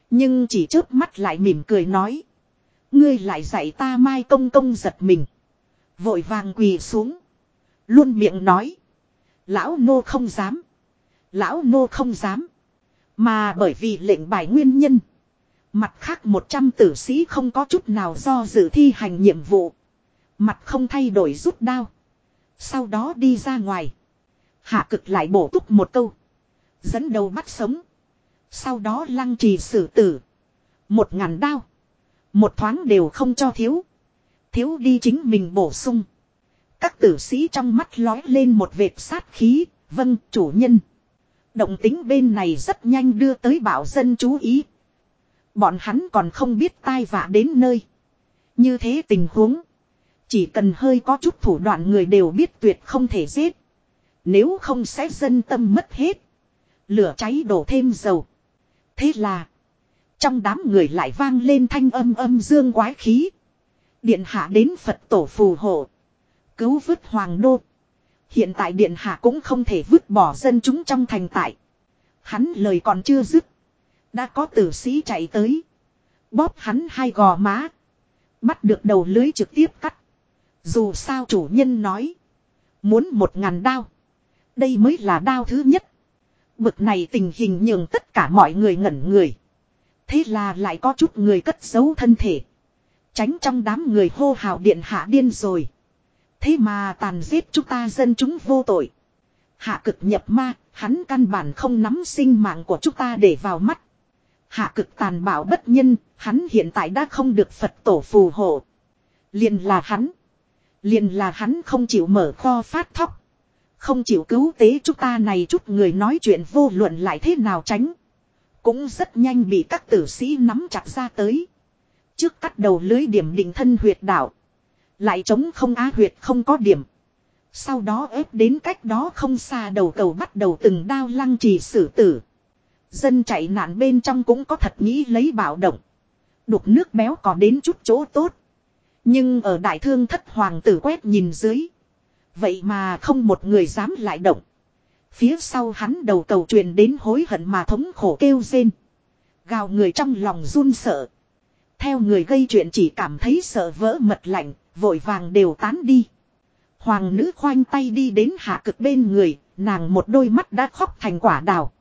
Nhưng chỉ chớp mắt lại mỉm cười nói. Ngươi lại dạy ta Mai Công Công giật mình. Vội vàng quỳ xuống. Luôn miệng nói. Lão nô không dám. Lão nô không dám. Mà bởi vì lệnh bài nguyên nhân. Mặt khác 100 tử sĩ không có chút nào do dự thi hành nhiệm vụ. Mặt không thay đổi rút đao. Sau đó đi ra ngoài. Hạ cực lại bổ túc một câu. Dẫn đầu bắt sống. Sau đó lăng trì xử tử. Một ngàn đao. Một thoáng đều không cho thiếu. Thiếu đi chính mình bổ sung. Các tử sĩ trong mắt lói lên một vệt sát khí. Vâng, chủ nhân. Động tính bên này rất nhanh đưa tới bảo dân chú ý. Bọn hắn còn không biết tai vạ đến nơi. Như thế tình huống. Chỉ cần hơi có chút thủ đoạn người đều biết tuyệt không thể giết. Nếu không sẽ dân tâm mất hết. Lửa cháy đổ thêm dầu. Thế là. Trong đám người lại vang lên thanh âm âm dương quái khí. Điện hạ đến Phật tổ phù hộ. Cứu vứt hoàng đô. Hiện tại điện hạ cũng không thể vứt bỏ dân chúng trong thành tại. Hắn lời còn chưa dứt. Đã có tử sĩ chạy tới. Bóp hắn hai gò má. Bắt được đầu lưới trực tiếp cắt. Dù sao chủ nhân nói. Muốn một ngàn đao. Đây mới là đao thứ nhất. Bực này tình hình nhường tất cả mọi người ngẩn người. Thế là lại có chút người cất giấu thân thể. Tránh trong đám người hô hào điện hạ điên rồi. Thế mà tàn giết chúng ta dân chúng vô tội. Hạ cực nhập ma, hắn căn bản không nắm sinh mạng của chúng ta để vào mắt. Hạ cực tàn bạo bất nhân, hắn hiện tại đã không được Phật tổ phù hộ. liền là hắn. liền là hắn không chịu mở kho phát thóc. Không chịu cứu tế chúng ta này chút người nói chuyện vô luận lại thế nào tránh. Cũng rất nhanh bị các tử sĩ nắm chặt ra tới. Trước cắt đầu lưới điểm định thân huyệt đạo. Lại chống không á huyệt không có điểm. Sau đó ép đến cách đó không xa đầu cầu bắt đầu từng đao lăng trì xử tử. Dân chạy nạn bên trong cũng có thật nghĩ lấy bảo động. Đục nước béo có đến chút chỗ tốt. Nhưng ở đại thương thất hoàng tử quét nhìn dưới. Vậy mà không một người dám lại động. Phía sau hắn đầu cầu truyền đến hối hận mà thống khổ kêu rên. Gào người trong lòng run sợ. Theo người gây chuyện chỉ cảm thấy sợ vỡ mật lạnh, vội vàng đều tán đi. Hoàng nữ khoanh tay đi đến hạ cực bên người, nàng một đôi mắt đã khóc thành quả đào.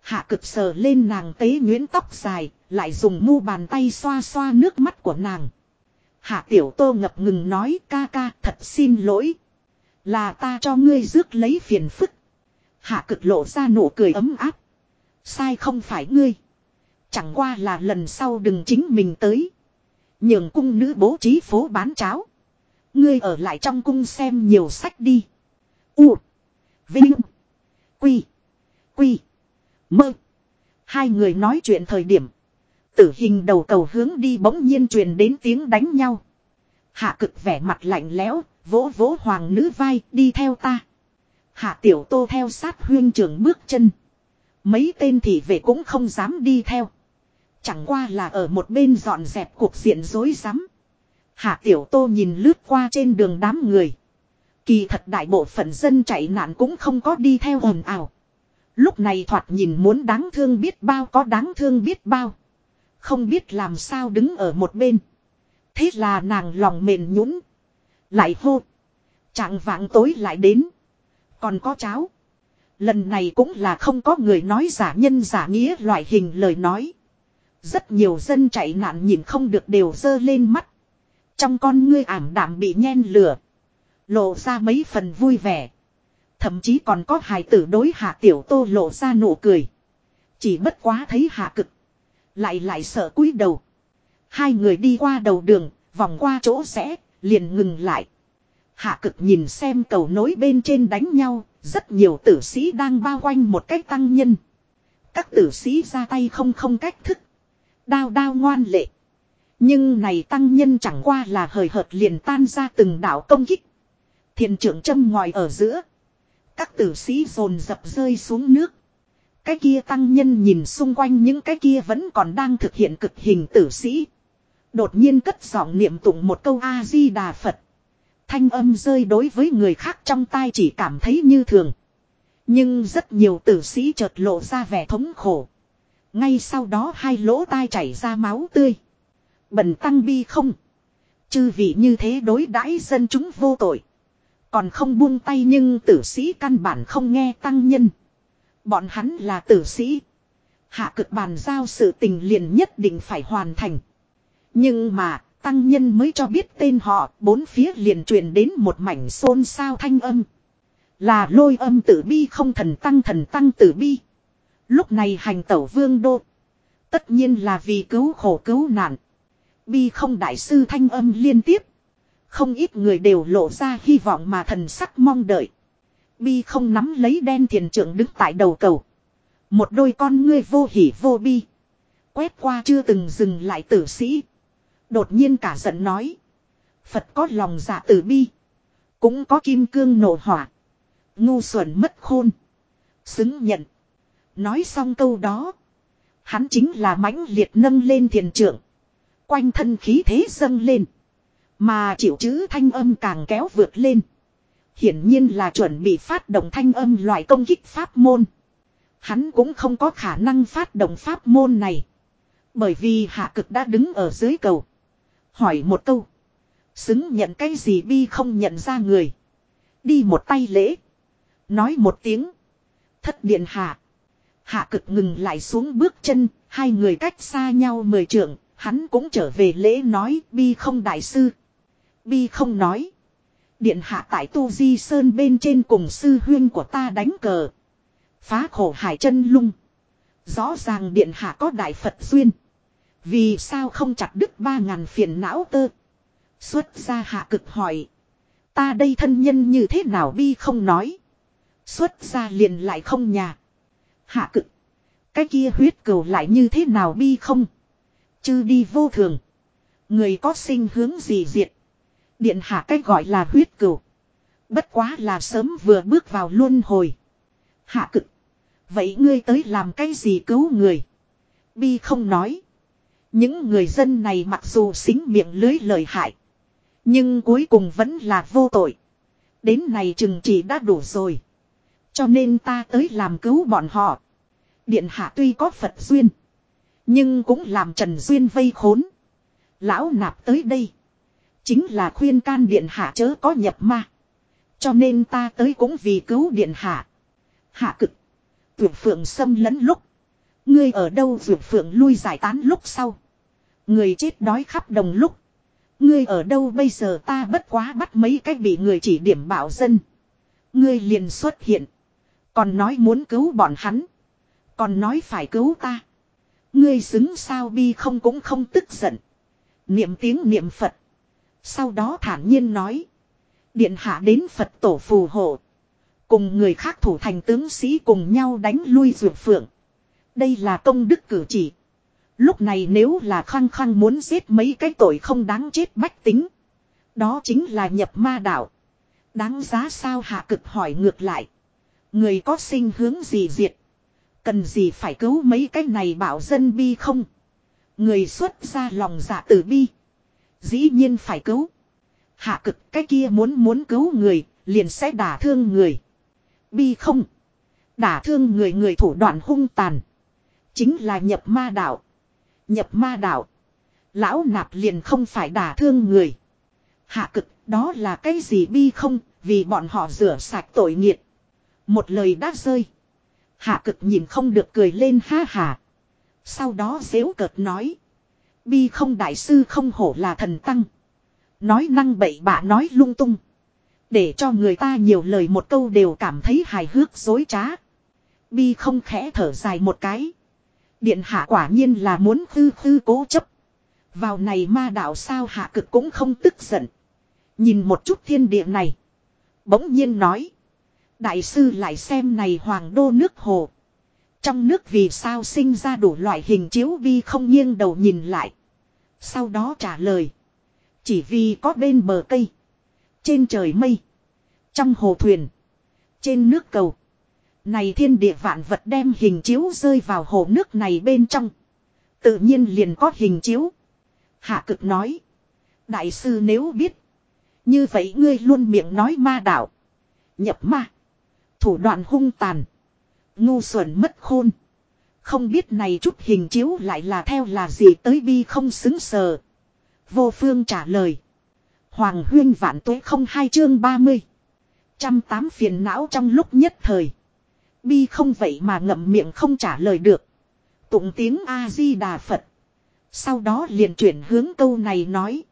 Hạ cực sờ lên nàng tế nhuyễn tóc dài, lại dùng mu bàn tay xoa xoa nước mắt của nàng. Hạ tiểu tô ngập ngừng nói ca ca thật xin lỗi. Là ta cho ngươi rước lấy phiền phức. Hạ cực lộ ra nụ cười ấm áp. Sai không phải ngươi. Chẳng qua là lần sau đừng chính mình tới. Nhường cung nữ bố trí phố bán cháo. Ngươi ở lại trong cung xem nhiều sách đi. U. Vinh. Quy. Quy. Mơ. Hai người nói chuyện thời điểm. Tử hình đầu cầu hướng đi bỗng nhiên truyền đến tiếng đánh nhau. Hạ cực vẻ mặt lạnh lẽo, vỗ vỗ hoàng nữ vai, đi theo ta. Hạ tiểu tô theo sát huyên trưởng bước chân. Mấy tên thị vệ cũng không dám đi theo. Chẳng qua là ở một bên dọn dẹp cuộc diện rối rắm. Hạ tiểu tô nhìn lướt qua trên đường đám người. Kỳ thật đại bộ phận dân chạy nạn cũng không có đi theo ồn ào. Lúc này thoạt nhìn muốn đáng thương biết bao có đáng thương biết bao. Không biết làm sao đứng ở một bên. Thế là nàng lòng mềm nhũn lại hô. Trạng vạng tối lại đến. Còn có cháo. Lần này cũng là không có người nói giả nhân giả nghĩa loại hình lời nói. Rất nhiều dân chạy nạn nhìn không được đều dơ lên mắt. Trong con ngươi ảm đạm bị nhen lửa. Lộ ra mấy phần vui vẻ. Thậm chí còn có hài tử đối hạ tiểu tô lộ ra nụ cười. Chỉ bất quá thấy hạ cực. Lại lại sợ cúi đầu. Hai người đi qua đầu đường, vòng qua chỗ rẽ, liền ngừng lại. Hạ cực nhìn xem cầu nối bên trên đánh nhau, rất nhiều tử sĩ đang bao quanh một cách tăng nhân. Các tử sĩ ra tay không không cách thức. Đao đao ngoan lệ. Nhưng này tăng nhân chẳng qua là hời hợt liền tan ra từng đảo công kích. Thiền trưởng châm ngòi ở giữa. Các tử sĩ rồn dập rơi xuống nước. Cái kia tăng nhân nhìn xung quanh những cái kia vẫn còn đang thực hiện cực hình tử sĩ. Đột nhiên cất giọng niệm tụng một câu A-di-đà Phật. Thanh âm rơi đối với người khác trong tai chỉ cảm thấy như thường. Nhưng rất nhiều tử sĩ chợt lộ ra vẻ thống khổ. Ngay sau đó hai lỗ tai chảy ra máu tươi. Bần tăng bi không. Chư vị như thế đối đãi dân chúng vô tội. Còn không buông tay nhưng tử sĩ căn bản không nghe tăng nhân. Bọn hắn là tử sĩ. Hạ cực bàn giao sự tình liền nhất định phải hoàn thành. Nhưng mà, tăng nhân mới cho biết tên họ, bốn phía liền truyền đến một mảnh xôn xao thanh âm. Là lôi âm tử bi không thần tăng thần tăng tử bi. Lúc này hành tẩu vương đô. Tất nhiên là vì cứu khổ cứu nạn. Bi không đại sư thanh âm liên tiếp. Không ít người đều lộ ra hy vọng mà thần sắc mong đợi. Bi không nắm lấy đen thiền trưởng đứng tại đầu cầu. Một đôi con ngươi vô hỉ vô bi. Quét qua chưa từng dừng lại tử sĩ. Đột nhiên cả giận nói. Phật có lòng dạ tử bi. Cũng có kim cương nổ hỏa. Ngu xuẩn mất khôn. Xứng nhận. Nói xong câu đó. Hắn chính là mãnh liệt nâng lên thiền trưởng. Quanh thân khí thế dâng lên. Mà chịu chữ thanh âm càng kéo vượt lên. Hiển nhiên là chuẩn bị phát động thanh âm loại công kích pháp môn. Hắn cũng không có khả năng phát động pháp môn này. Bởi vì hạ cực đã đứng ở dưới cầu. Hỏi một câu. Xứng nhận cái gì bi không nhận ra người. Đi một tay lễ. Nói một tiếng. Thất điện hạ. Hạ cực ngừng lại xuống bước chân. Hai người cách xa nhau mười trượng. Hắn cũng trở về lễ nói, bi không đại sư. Bi không nói. Điện hạ tại Tu Di Sơn bên trên cùng sư huyên của ta đánh cờ. Phá khổ hải chân lung. Rõ ràng điện hạ có đại Phật duyên. Vì sao không chặt đứt ba ngàn phiền não tơ. Xuất ra hạ cực hỏi. Ta đây thân nhân như thế nào bi không nói. Xuất ra liền lại không nhà. Hạ cực. Cái kia huyết cầu lại như thế nào bi không. Chứ đi vô thường. Người có sinh hướng gì diệt. Điện hạ cách gọi là huyết cửu. Bất quá là sớm vừa bước vào luân hồi. Hạ cực. Vậy ngươi tới làm cái gì cứu người? Bi không nói. Những người dân này mặc dù xính miệng lưới lời hại. Nhưng cuối cùng vẫn là vô tội. Đến này chừng chỉ đã đủ rồi. Cho nên ta tới làm cứu bọn họ. Điện hạ tuy có Phật duyên. Nhưng cũng làm Trần Duyên vây khốn. Lão nạp tới đây. Chính là khuyên can điện hạ chớ có nhập ma. Cho nên ta tới cũng vì cứu điện hạ. Hạ cực. Tuyệt phượng xâm lấn lúc. Ngươi ở đâu vượt phượng lui giải tán lúc sau. Người chết đói khắp đồng lúc. Ngươi ở đâu bây giờ ta bất quá bắt mấy cách bị người chỉ điểm bảo dân. Ngươi liền xuất hiện. Còn nói muốn cứu bọn hắn. Còn nói phải cứu ta. Ngươi xứng sao bi không cũng không tức giận. Niệm tiếng niệm Phật. Sau đó thản nhiên nói. Điện hạ đến Phật tổ phù hộ. Cùng người khác thủ thành tướng sĩ cùng nhau đánh lui dược phượng. Đây là công đức cử chỉ. Lúc này nếu là khăng khăng muốn giết mấy cái tội không đáng chết bách tính. Đó chính là nhập ma đạo. Đáng giá sao hạ cực hỏi ngược lại. Người có sinh hướng gì diệt. Cần gì phải cứu mấy cái này bảo dân bi không. Người xuất ra lòng dạ tử bi. Dĩ nhiên phải cứu. Hạ cực cái kia muốn muốn cứu người, liền sẽ đả thương người. Bi không. Đả thương người người thủ đoạn hung tàn. Chính là nhập ma đạo. Nhập ma đạo. Lão nạp liền không phải đả thương người. Hạ cực, đó là cái gì bi không, vì bọn họ rửa sạch tội nghiệt. Một lời đã rơi. Hạ cực nhìn không được cười lên ha hà. Sau đó dễu cợt nói. Bi không đại sư không hổ là thần tăng. Nói năng bậy bạ nói lung tung. Để cho người ta nhiều lời một câu đều cảm thấy hài hước dối trá. Bi không khẽ thở dài một cái. Điện hạ quả nhiên là muốn tư tư cố chấp. Vào này ma đạo sao hạ cực cũng không tức giận. Nhìn một chút thiên địa này. Bỗng nhiên nói. Đại sư lại xem này hoàng đô nước hồ. Trong nước vì sao sinh ra đủ loại hình chiếu vi không nghiêng đầu nhìn lại. Sau đó trả lời. Chỉ vì có bên bờ cây. Trên trời mây. Trong hồ thuyền. Trên nước cầu. Này thiên địa vạn vật đem hình chiếu rơi vào hồ nước này bên trong. Tự nhiên liền có hình chiếu. Hạ cực nói. Đại sư nếu biết. Như vậy ngươi luôn miệng nói ma đạo. Nhập ma. Thủ đoạn hung tàn. Ngu xuẩn mất khôn. Không biết này chút hình chiếu lại là theo là gì tới bi không xứng sờ. Vô phương trả lời. Hoàng huyên vạn tuế không hai chương 30. Trăm tám phiền não trong lúc nhất thời. Bi không vậy mà ngậm miệng không trả lời được. Tụng tiếng A-di-đà Phật. Sau đó liền chuyển hướng câu này nói.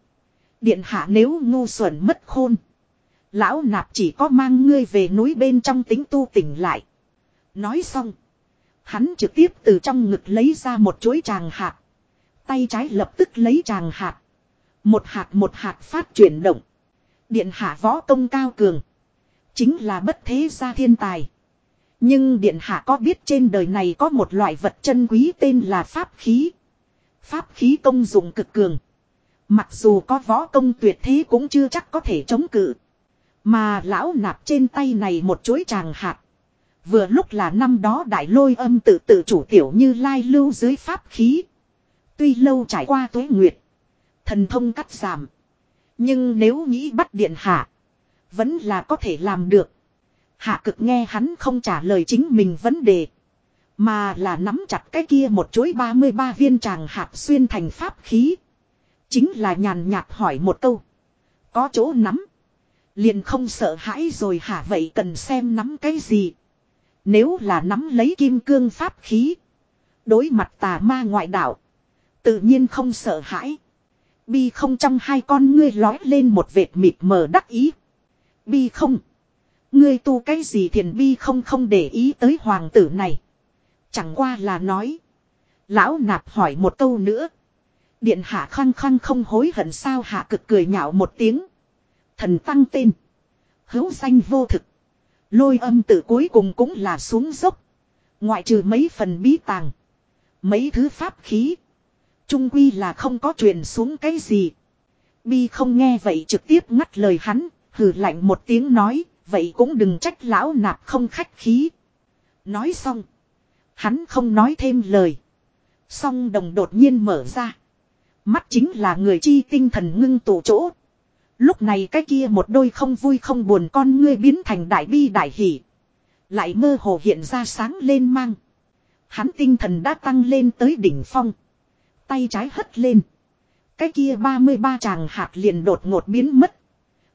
Điện hạ nếu ngu xuẩn mất khôn. Lão nạp chỉ có mang ngươi về núi bên trong tính tu tỉnh lại. Nói xong. Hắn trực tiếp từ trong ngực lấy ra một chuỗi tràng hạt. Tay trái lập tức lấy tràng hạt. Một hạt một hạt phát chuyển động. Điện hạ võ công cao cường. Chính là bất thế gia thiên tài. Nhưng điện hạ có biết trên đời này có một loại vật chân quý tên là pháp khí. Pháp khí công dụng cực cường. Mặc dù có võ công tuyệt thế cũng chưa chắc có thể chống cự. Mà lão nạp trên tay này một chuỗi tràng hạt. Vừa lúc là năm đó đại lôi âm tự tự chủ tiểu như lai lưu dưới pháp khí. Tuy lâu trải qua tuế nguyệt. Thần thông cắt giảm. Nhưng nếu nghĩ bắt điện hạ. Vẫn là có thể làm được. Hạ cực nghe hắn không trả lời chính mình vấn đề. Mà là nắm chặt cái kia một chuỗi 33 viên tràng hạt xuyên thành pháp khí. Chính là nhàn nhạt hỏi một câu. Có chỗ nắm. Liền không sợ hãi rồi hả vậy cần xem nắm cái gì. Nếu là nắm lấy kim cương pháp khí. Đối mặt tà ma ngoại đạo. Tự nhiên không sợ hãi. Bi không trong hai con ngươi lói lên một vệt mịt mờ đắc ý. Bi không. Ngươi tu cái gì thiền bi không không để ý tới hoàng tử này. Chẳng qua là nói. Lão nạp hỏi một câu nữa. Điện hạ khăng khăng không hối hận sao hạ cực cười nhạo một tiếng. Thần tăng tên. Hữu danh vô thực. Lôi âm tự cuối cùng cũng là xuống dốc. Ngoại trừ mấy phần bí tàng. Mấy thứ pháp khí. Trung quy là không có truyền xuống cái gì. Bi không nghe vậy trực tiếp ngắt lời hắn. Hừ lạnh một tiếng nói. Vậy cũng đừng trách lão nạp không khách khí. Nói xong. Hắn không nói thêm lời. Song đồng đột nhiên mở ra. Mắt chính là người chi tinh thần ngưng tụ chỗ. Lúc này cái kia một đôi không vui không buồn con ngươi biến thành đại bi đại hỷ. Lại mơ hồ hiện ra sáng lên mang. Hắn tinh thần đã tăng lên tới đỉnh phong. Tay trái hất lên. Cái kia 33 chàng hạt liền đột ngột biến mất.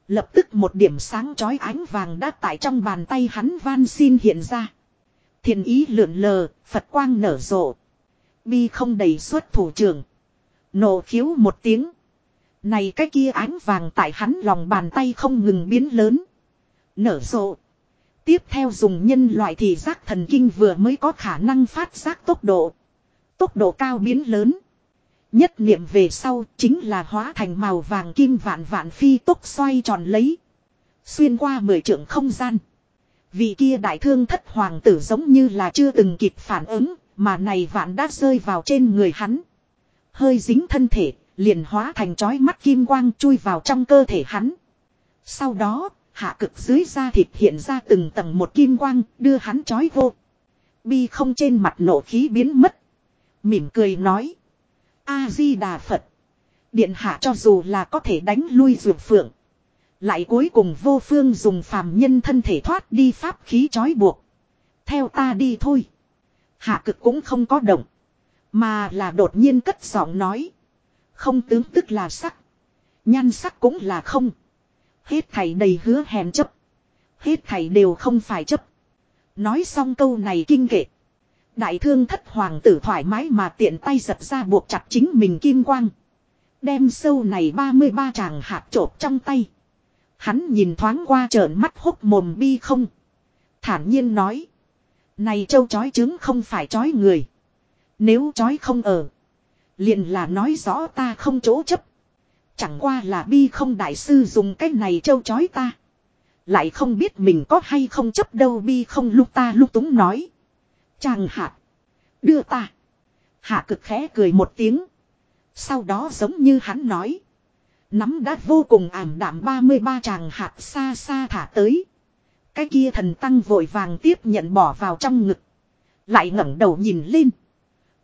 Lập tức một điểm sáng chói ánh vàng đã tại trong bàn tay hắn van xin hiện ra. Thiền ý lượn lờ, Phật quang nở rộ. Bi không đầy xuất thủ trưởng. Nổ khiếu một tiếng. Này cái kia ánh vàng tại hắn lòng bàn tay không ngừng biến lớn. Nở rộ. Tiếp theo dùng nhân loại thì giác thần kinh vừa mới có khả năng phát giác tốc độ. Tốc độ cao biến lớn. Nhất niệm về sau chính là hóa thành màu vàng kim vạn vạn phi tốc xoay tròn lấy. Xuyên qua mười trượng không gian. Vị kia đại thương thất hoàng tử giống như là chưa từng kịp phản ứng, mà này vạn đã rơi vào trên người hắn. Hơi dính thân thể, liền hóa thành chói mắt kim quang chui vào trong cơ thể hắn. Sau đó, hạ cực dưới da thịt hiện ra từng tầng một kim quang, đưa hắn chói vô. Bi không trên mặt nổ khí biến mất. Mỉm cười nói. A-di-đà Phật. Điện hạ cho dù là có thể đánh lui dược phượng. Lại cuối cùng vô phương dùng phàm nhân thân thể thoát đi pháp khí trói buộc. Theo ta đi thôi. Hạ cực cũng không có động. Mà là đột nhiên cất giọng nói. Không tướng tức là sắc. Nhan sắc cũng là không. Hết thảy đầy hứa hẹn chấp. Hết thảy đều không phải chấp. Nói xong câu này kinh kệ. Đại thương thất hoàng tử thoải mái mà tiện tay giật ra buộc chặt chính mình kim quang. Đem sâu này 33 tràng hạt trộp trong tay. Hắn nhìn thoáng qua trợn mắt hốc mồm bi không. Thản nhiên nói. Này châu chói trứng không phải chói người. Nếu chói không ở. liền là nói rõ ta không chỗ chấp. Chẳng qua là bi không đại sư dùng cái này châu chói ta. Lại không biết mình có hay không chấp đâu bi không lúc ta lúc túng nói. Chàng hạ. Đưa ta. Hạ cực khẽ cười một tiếng. Sau đó giống như hắn nói. Nắm đát vô cùng ảm đạm 33 chàng hạt xa xa thả tới. Cái kia thần tăng vội vàng tiếp nhận bỏ vào trong ngực. Lại ngẩng đầu nhìn lên.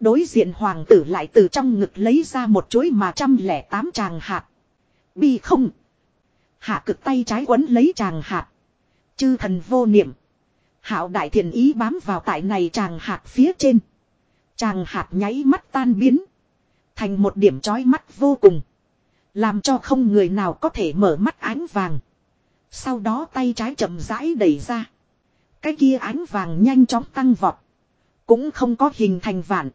Đối diện hoàng tử lại từ trong ngực lấy ra một chuỗi mà trăm lẻ tám tràng hạt. Bi không. Hạ cực tay trái quấn lấy tràng hạt. Chư thần vô niệm. Hạo đại thiền ý bám vào tại này chàng hạt phía trên. chàng hạt nháy mắt tan biến. Thành một điểm chói mắt vô cùng. Làm cho không người nào có thể mở mắt ánh vàng. Sau đó tay trái chậm rãi đẩy ra. Cái kia ánh vàng nhanh chóng tăng vọt. Cũng không có hình thành vạn.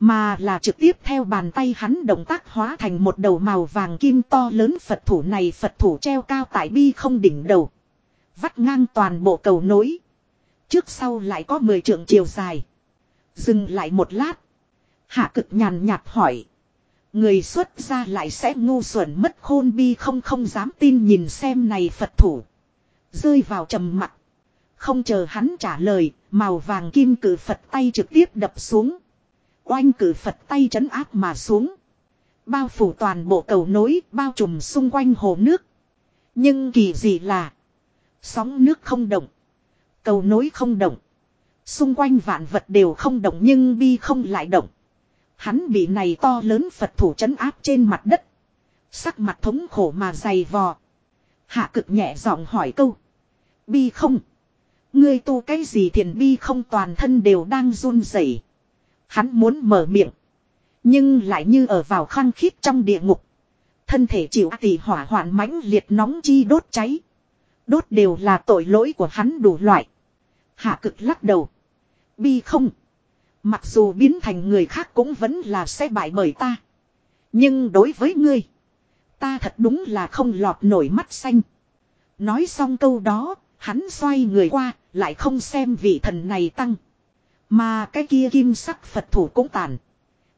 Mà là trực tiếp theo bàn tay hắn động tác hóa thành một đầu màu vàng kim to lớn Phật thủ này Phật thủ treo cao tại bi không đỉnh đầu. Vắt ngang toàn bộ cầu nối. Trước sau lại có 10 trượng chiều dài. Dừng lại một lát. Hạ cực nhàn nhạt hỏi. Người xuất ra lại sẽ ngu xuẩn mất khôn bi không không dám tin nhìn xem này Phật thủ. Rơi vào trầm mặt. Không chờ hắn trả lời, màu vàng kim cử Phật tay trực tiếp đập xuống. Oanh cử Phật tay trấn áp mà xuống. Bao phủ toàn bộ cầu nối, bao trùm xung quanh hồ nước. Nhưng kỳ gì là. Sóng nước không động. Cầu nối không động. Xung quanh vạn vật đều không động nhưng bi không lại động. Hắn bị này to lớn Phật thủ trấn áp trên mặt đất. Sắc mặt thống khổ mà dày vò. Hạ cực nhẹ giọng hỏi câu. Bi không. Ngươi tu cái gì thiền bi không toàn thân đều đang run rẩy. Hắn muốn mở miệng. Nhưng lại như ở vào khăng khít trong địa ngục. Thân thể chịu tỷ hỏa hoạn mãnh liệt nóng chi đốt cháy. Đốt đều là tội lỗi của hắn đủ loại. Hạ cực lắc đầu. Bi không. Mặc dù biến thành người khác cũng vẫn là sẽ bại bởi ta. Nhưng đối với ngươi. Ta thật đúng là không lọt nổi mắt xanh. Nói xong câu đó, hắn xoay người qua, lại không xem vị thần này tăng. Mà cái kia kim sắc Phật thủ cũng tàn.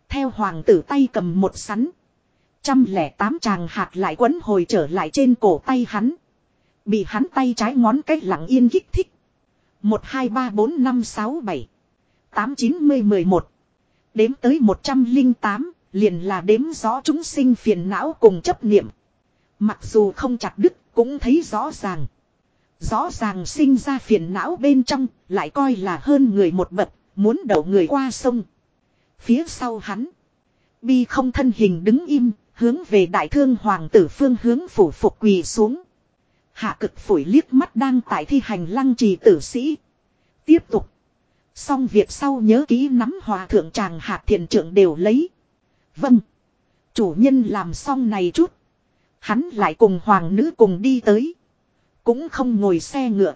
Theo hoàng tử tay cầm một sắn. Trăm lẻ tám tràng hạt lại quấn hồi trở lại trên cổ tay hắn. Bị hắn tay trái ngón cách lặng yên kích thích. Một hai ba bốn năm sáu bảy tám chín mươi mười một Đếm tới một trăm linh tám liền là đếm rõ chúng sinh phiền não cùng chấp niệm. Mặc dù không chặt đứt cũng thấy rõ ràng. Rõ ràng sinh ra phiền não bên trong, lại coi là hơn người một bậc, muốn đậu người qua sông. Phía sau hắn, bi không thân hình đứng im, hướng về đại thương hoàng tử phương hướng phủ phục quỳ xuống. Hạ cực phổi liếc mắt đang tại thi hành lăng trì tử sĩ. Tiếp tục. Xong việc sau nhớ ký nắm hòa thượng chàng hạt thiền trưởng đều lấy. Vâng. Chủ nhân làm xong này chút. Hắn lại cùng hoàng nữ cùng đi tới. Cũng không ngồi xe ngựa.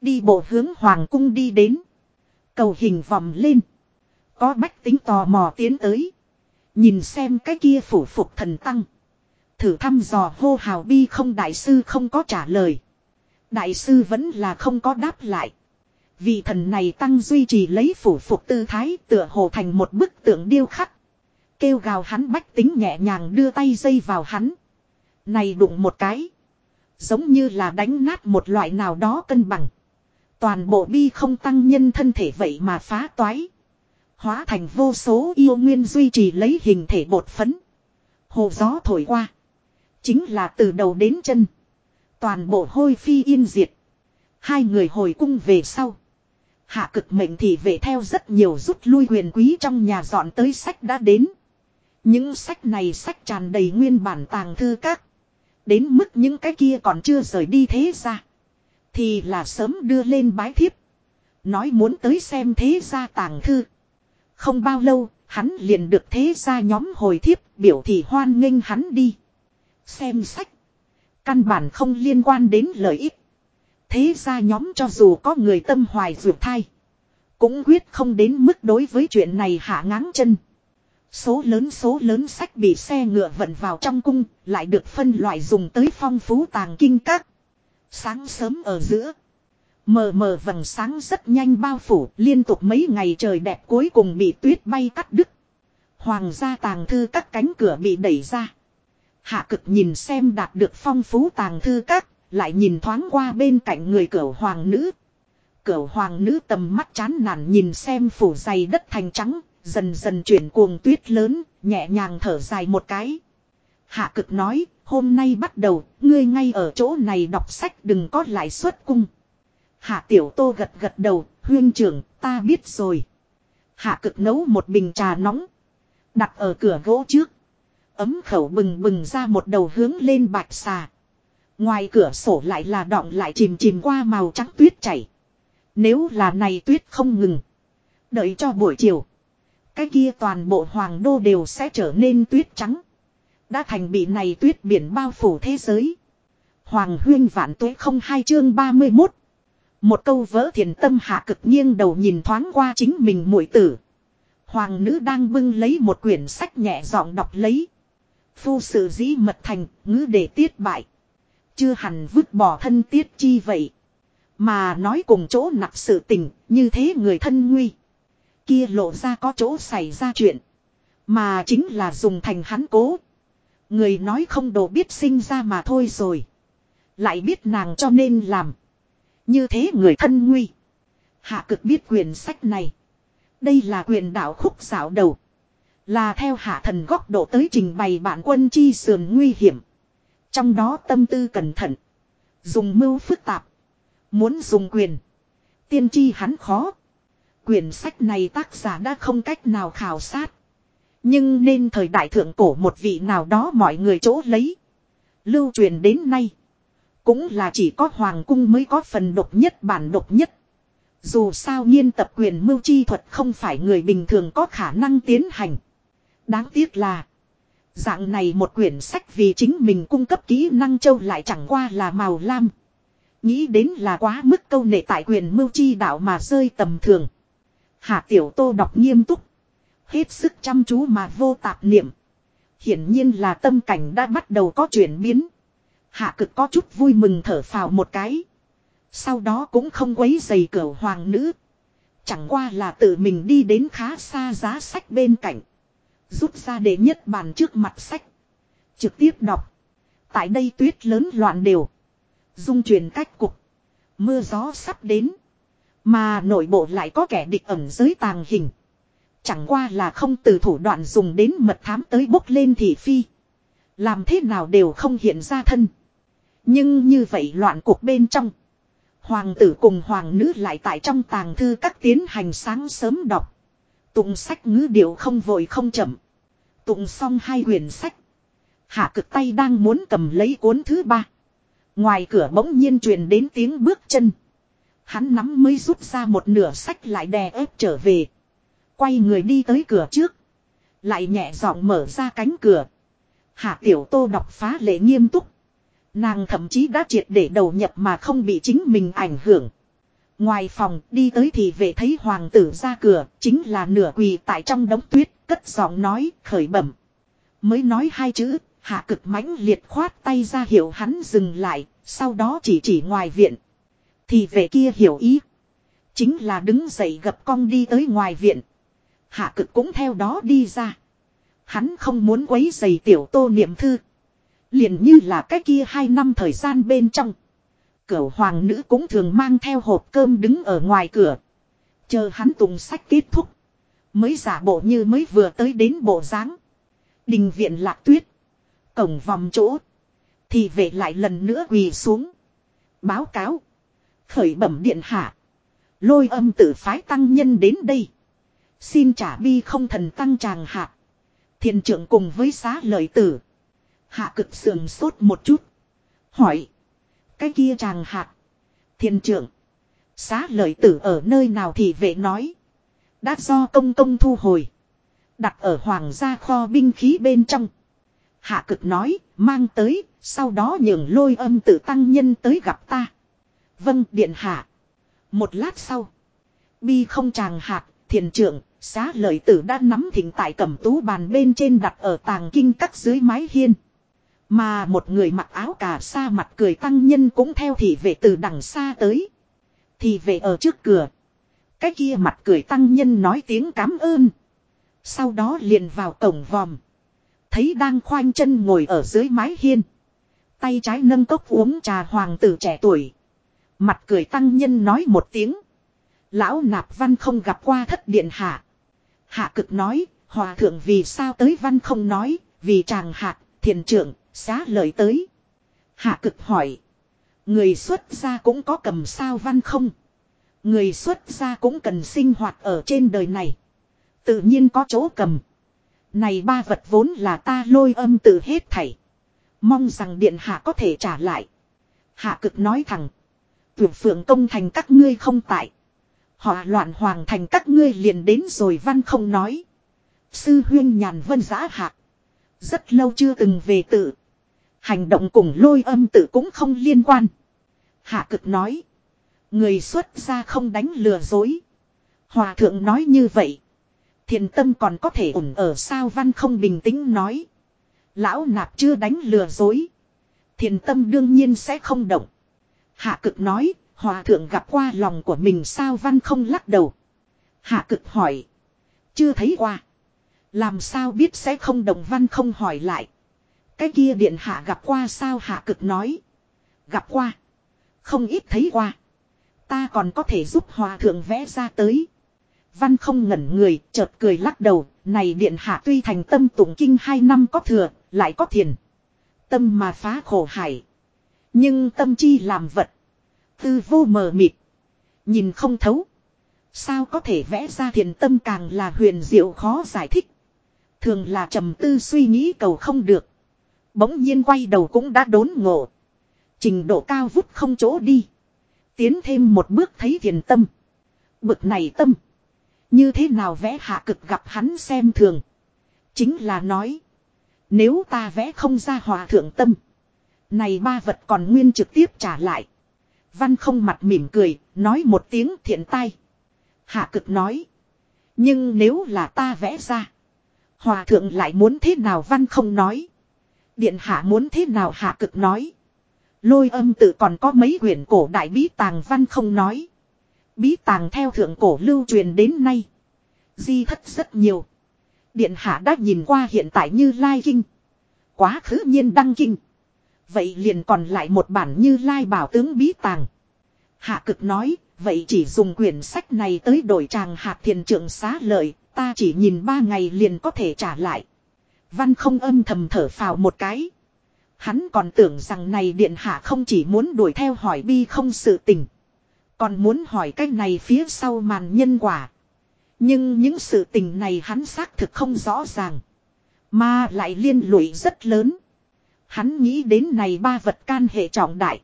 Đi bộ hướng hoàng cung đi đến. Cầu hình vòng lên. Có bách tính tò mò tiến tới. Nhìn xem cái kia phủ phục thần tăng. Thử thăm dò hô hào bi không đại sư không có trả lời. Đại sư vẫn là không có đáp lại. Vị thần này tăng duy trì lấy phủ phục tư thái tựa hồ thành một bức tượng điêu khắc. Kêu gào hắn bách tính nhẹ nhàng đưa tay dây vào hắn. Này đụng một cái. Giống như là đánh nát một loại nào đó cân bằng. Toàn bộ bi không tăng nhân thân thể vậy mà phá toái. Hóa thành vô số yêu nguyên duy trì lấy hình thể bột phấn. Hồ gió thổi qua. Chính là từ đầu đến chân. Toàn bộ hôi phi yên diệt. Hai người hồi cung về sau. Hạ cực mệnh thì về theo rất nhiều rút lui huyền quý trong nhà dọn tới sách đã đến. Những sách này sách tràn đầy nguyên bản tàng thư các. Đến mức những cái kia còn chưa rời đi thế ra. Thì là sớm đưa lên bái thiếp. Nói muốn tới xem thế gia tàng thư. Không bao lâu, Hắn liền được thế ra nhóm hồi thiếp biểu thị hoan nghênh hắn đi. Xem sách. Căn bản không liên quan đến lợi ích. Thế ra nhóm cho dù có người tâm hoài ruột thai. Cũng quyết không đến mức đối với chuyện này hạ ngáng chân. Số lớn số lớn sách bị xe ngựa vận vào trong cung, lại được phân loại dùng tới phong phú tàng kinh các. Sáng sớm ở giữa. Mờ mờ vầng sáng rất nhanh bao phủ, liên tục mấy ngày trời đẹp cuối cùng bị tuyết bay cắt đứt. Hoàng gia tàng thư các cánh cửa bị đẩy ra. Hạ cực nhìn xem đạt được phong phú tàng thư các, lại nhìn thoáng qua bên cạnh người cửa hoàng nữ. Cửa hoàng nữ tầm mắt chán nản nhìn xem phủ dày đất thành trắng, dần dần chuyển cuồng tuyết lớn, nhẹ nhàng thở dài một cái. Hạ cực nói, hôm nay bắt đầu, ngươi ngay ở chỗ này đọc sách đừng có lại xuất cung. Hạ tiểu tô gật gật đầu, huyên trưởng, ta biết rồi. Hạ cực nấu một bình trà nóng. Đặt ở cửa gỗ trước. Ấm khẩu bừng bừng ra một đầu hướng lên bạch xà. Ngoài cửa sổ lại là đọng lại chìm chìm qua màu trắng tuyết chảy. Nếu là này tuyết không ngừng. Đợi cho buổi chiều. Cái kia toàn bộ hoàng đô đều sẽ trở nên tuyết trắng. Đã thành bị này tuyết biển bao phủ thế giới. Hoàng huyên vạn tuế không hai chương 31. Một câu vỡ thiền tâm hạ cực nghiêng đầu nhìn thoáng qua chính mình muội tử. Hoàng nữ đang bưng lấy một quyển sách nhẹ giọng đọc lấy. Phu sự dĩ mật thành, ngữ để tiết bại. Chưa hẳn vứt bỏ thân tiết chi vậy. Mà nói cùng chỗ nặng sự tình, như thế người thân nguy. Kia lộ ra có chỗ xảy ra chuyện. Mà chính là dùng thành hắn cố. Người nói không đồ biết sinh ra mà thôi rồi. Lại biết nàng cho nên làm. Như thế người thân nguy. Hạ cực biết quyền sách này. Đây là quyền đạo khúc xảo đầu. Là theo hạ thần góc độ tới trình bày bản quân chi sườn nguy hiểm. Trong đó tâm tư cẩn thận. Dùng mưu phức tạp. Muốn dùng quyền. Tiên tri hắn khó. Quyển sách này tác giả đã không cách nào khảo sát. Nhưng nên thời đại thượng cổ một vị nào đó mọi người chỗ lấy. Lưu truyền đến nay. Cũng là chỉ có hoàng cung mới có phần độc nhất bản độc nhất. Dù sao nghiên tập quyền mưu chi thuật không phải người bình thường có khả năng tiến hành. Đáng tiếc là. Dạng này một quyển sách vì chính mình cung cấp kỹ năng châu lại chẳng qua là màu lam. Nghĩ đến là quá mức câu nệ tại quyền mưu chi đạo mà rơi tầm thường. Hạ tiểu tô đọc nghiêm túc. Hết sức chăm chú mà vô tạp niệm. Hiển nhiên là tâm cảnh đã bắt đầu có chuyển biến. Hạ cực có chút vui mừng thở phào một cái. Sau đó cũng không quấy giày cửa hoàng nữ. Chẳng qua là tự mình đi đến khá xa giá sách bên cạnh. Rút ra để nhất bàn trước mặt sách. Trực tiếp đọc. Tại đây tuyết lớn loạn đều. Dung truyền cách cục. Mưa gió sắp đến. Mà nội bộ lại có kẻ địch ẩn dưới tàng hình. Chẳng qua là không từ thủ đoạn dùng đến mật thám tới bốc lên thị phi. Làm thế nào đều không hiện ra thân. Nhưng như vậy loạn cuộc bên trong. Hoàng tử cùng hoàng nữ lại tại trong tàng thư các tiến hành sáng sớm đọc. Tụng sách ngữ điệu không vội không chậm. Tụng xong hai quyển sách. Hạ cực tay đang muốn cầm lấy cuốn thứ ba. Ngoài cửa bỗng nhiên truyền đến tiếng bước chân. Hắn nắm mới rút ra một nửa sách lại đè ép trở về. Quay người đi tới cửa trước. Lại nhẹ giọng mở ra cánh cửa. Hạ tiểu tô đọc phá lệ nghiêm túc. Nàng thậm chí đã triệt để đầu nhập mà không bị chính mình ảnh hưởng. Ngoài phòng đi tới thì về thấy hoàng tử ra cửa, chính là nửa quỳ tại trong đống tuyết, cất giọng nói, khởi bẩm. Mới nói hai chữ, hạ cực mãnh liệt khoát tay ra hiệu hắn dừng lại, sau đó chỉ chỉ ngoài viện. Thì về kia hiểu ý. Chính là đứng dậy gập cong đi tới ngoài viện. Hạ cực cũng theo đó đi ra. Hắn không muốn quấy giày tiểu tô niệm thư. Liền như là cái kia hai năm thời gian bên trong. Cửu hoàng nữ cũng thường mang theo hộp cơm đứng ở ngoài cửa. Chờ hắn tùng sách kết thúc. Mới giả bộ như mới vừa tới đến bộ dáng Đình viện lạc tuyết. Cổng vòng chỗ. Thì về lại lần nữa quỳ xuống. Báo cáo. Khởi bẩm điện hạ. Lôi âm tử phái tăng nhân đến đây. Xin trả bi không thần tăng tràng hạ. Thiền trưởng cùng với xá lợi tử. Hạ cực sườn sốt một chút. Hỏi. Cái kia chàng hạt. Thiên trưởng. Xá lợi tử ở nơi nào thì vệ nói. Đã do công công thu hồi. Đặt ở hoàng gia kho binh khí bên trong. Hạ cực nói, mang tới, sau đó nhường lôi âm tự tăng nhân tới gặp ta. Vâng, điện hạ. Một lát sau. Bi không chàng hạt, thiền trưởng, xá lợi tử đã nắm thỉnh tại cẩm tú bàn bên trên đặt ở tàng kinh các dưới mái hiên. Mà một người mặc áo cà sa mặt cười tăng nhân cũng theo thị vệ từ đằng xa tới. Thị vệ ở trước cửa. Cái kia mặt cười tăng nhân nói tiếng cảm ơn. Sau đó liền vào cổng vòm. Thấy đang khoanh chân ngồi ở dưới mái hiên. Tay trái nâng cốc uống trà hoàng tử trẻ tuổi. Mặt cười tăng nhân nói một tiếng. Lão nạp văn không gặp qua thất điện hạ. Hạ cực nói, hòa thượng vì sao tới văn không nói, vì chàng hạt, thiền trưởng, xá lời tới. Hạ cực hỏi. Người xuất gia cũng có cầm sao văn không? Người xuất gia cũng cần sinh hoạt ở trên đời này. Tự nhiên có chỗ cầm. Này ba vật vốn là ta lôi âm từ hết thảy. Mong rằng điện hạ có thể trả lại. Hạ cực nói thẳng. Tuyệt phượng công thành các ngươi không tại. Họ loạn hoàng thành các ngươi liền đến rồi văn không nói. Sư huyên nhàn vân giã hạ. Rất lâu chưa từng về tự. Hành động cùng lôi âm tự cũng không liên quan. Hạ cực nói. Người xuất ra không đánh lừa dối. Hòa thượng nói như vậy. Thiền tâm còn có thể ổn ở sao văn không bình tĩnh nói. Lão nạp chưa đánh lừa dối. Thiền tâm đương nhiên sẽ không động. Hạ cực nói, hòa thượng gặp qua lòng của mình sao văn không lắc đầu. Hạ cực hỏi. Chưa thấy qua. Làm sao biết sẽ không động văn không hỏi lại. Cái kia điện hạ gặp qua sao hạ cực nói. Gặp qua. Không ít thấy qua. Ta còn có thể giúp hòa thượng vẽ ra tới. Văn không ngẩn người, chợt cười lắc đầu, này điện hạ tuy thành tâm tụng kinh hai năm có thừa, lại có thiền. Tâm mà phá khổ hải. Nhưng tâm chi làm vật. Tư vô mờ mịt. Nhìn không thấu. Sao có thể vẽ ra thiền tâm càng là huyền diệu khó giải thích. Thường là trầm tư suy nghĩ cầu không được. Bỗng nhiên quay đầu cũng đã đốn ngộ. Trình độ cao vút không chỗ đi. Tiến thêm một bước thấy thiền tâm. Bực này tâm. Như thế nào vẽ hạ cực gặp hắn xem thường. Chính là nói. Nếu ta vẽ không ra hòa thượng tâm. Này ba vật còn nguyên trực tiếp trả lại. Văn không mặt mỉm cười, nói một tiếng thiện tai. Hạ cực nói. Nhưng nếu là ta vẽ ra. Hòa thượng lại muốn thế nào văn không nói. Điện hạ muốn thế nào hạ cực nói. Lôi âm tự còn có mấy quyển cổ đại bí tàng văn không nói. Bí tàng theo thượng cổ lưu truyền đến nay. Di thất rất nhiều. Điện hạ đã nhìn qua hiện tại như Lai Kinh. Quá khứ nhiên đăng kinh. Vậy liền còn lại một bản như Lai bảo tướng bí tàng. Hạ cực nói, vậy chỉ dùng quyển sách này tới đổi tràng hạt thiền trưởng xá lợi, ta chỉ nhìn ba ngày liền có thể trả lại. Văn không âm thầm thở phào một cái. Hắn còn tưởng rằng này điện hạ không chỉ muốn đuổi theo hỏi bi không sự tình. Còn muốn hỏi cái này phía sau màn nhân quả. Nhưng những sự tình này hắn xác thực không rõ ràng. Mà lại liên lụy rất lớn. Hắn nghĩ đến này ba vật can hệ trọng đại.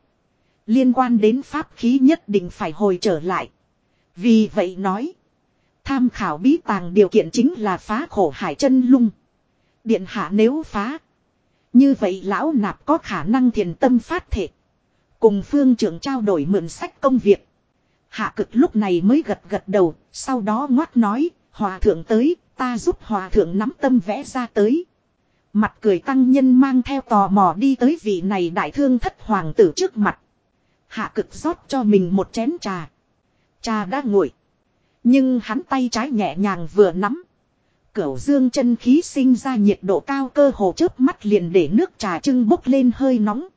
Liên quan đến pháp khí nhất định phải hồi trở lại. Vì vậy nói. Tham khảo bí tàng điều kiện chính là phá khổ hải chân lung. Điện hạ nếu phá. Như vậy lão nạp có khả năng thiền tâm phát thể. Cùng phương trưởng trao đổi mượn sách công việc. Hạ cực lúc này mới gật gật đầu, sau đó ngoát nói, hòa thượng tới, ta giúp hòa thượng nắm tâm vẽ ra tới. Mặt cười tăng nhân mang theo tò mò đi tới vị này đại thương thất hoàng tử trước mặt. Hạ cực rót cho mình một chén trà. Trà đã nguội. Nhưng hắn tay trái nhẹ nhàng vừa nắm. Cửu dương chân khí sinh ra nhiệt độ cao cơ hồ chớp mắt liền để nước trà trưng bốc lên hơi nóng.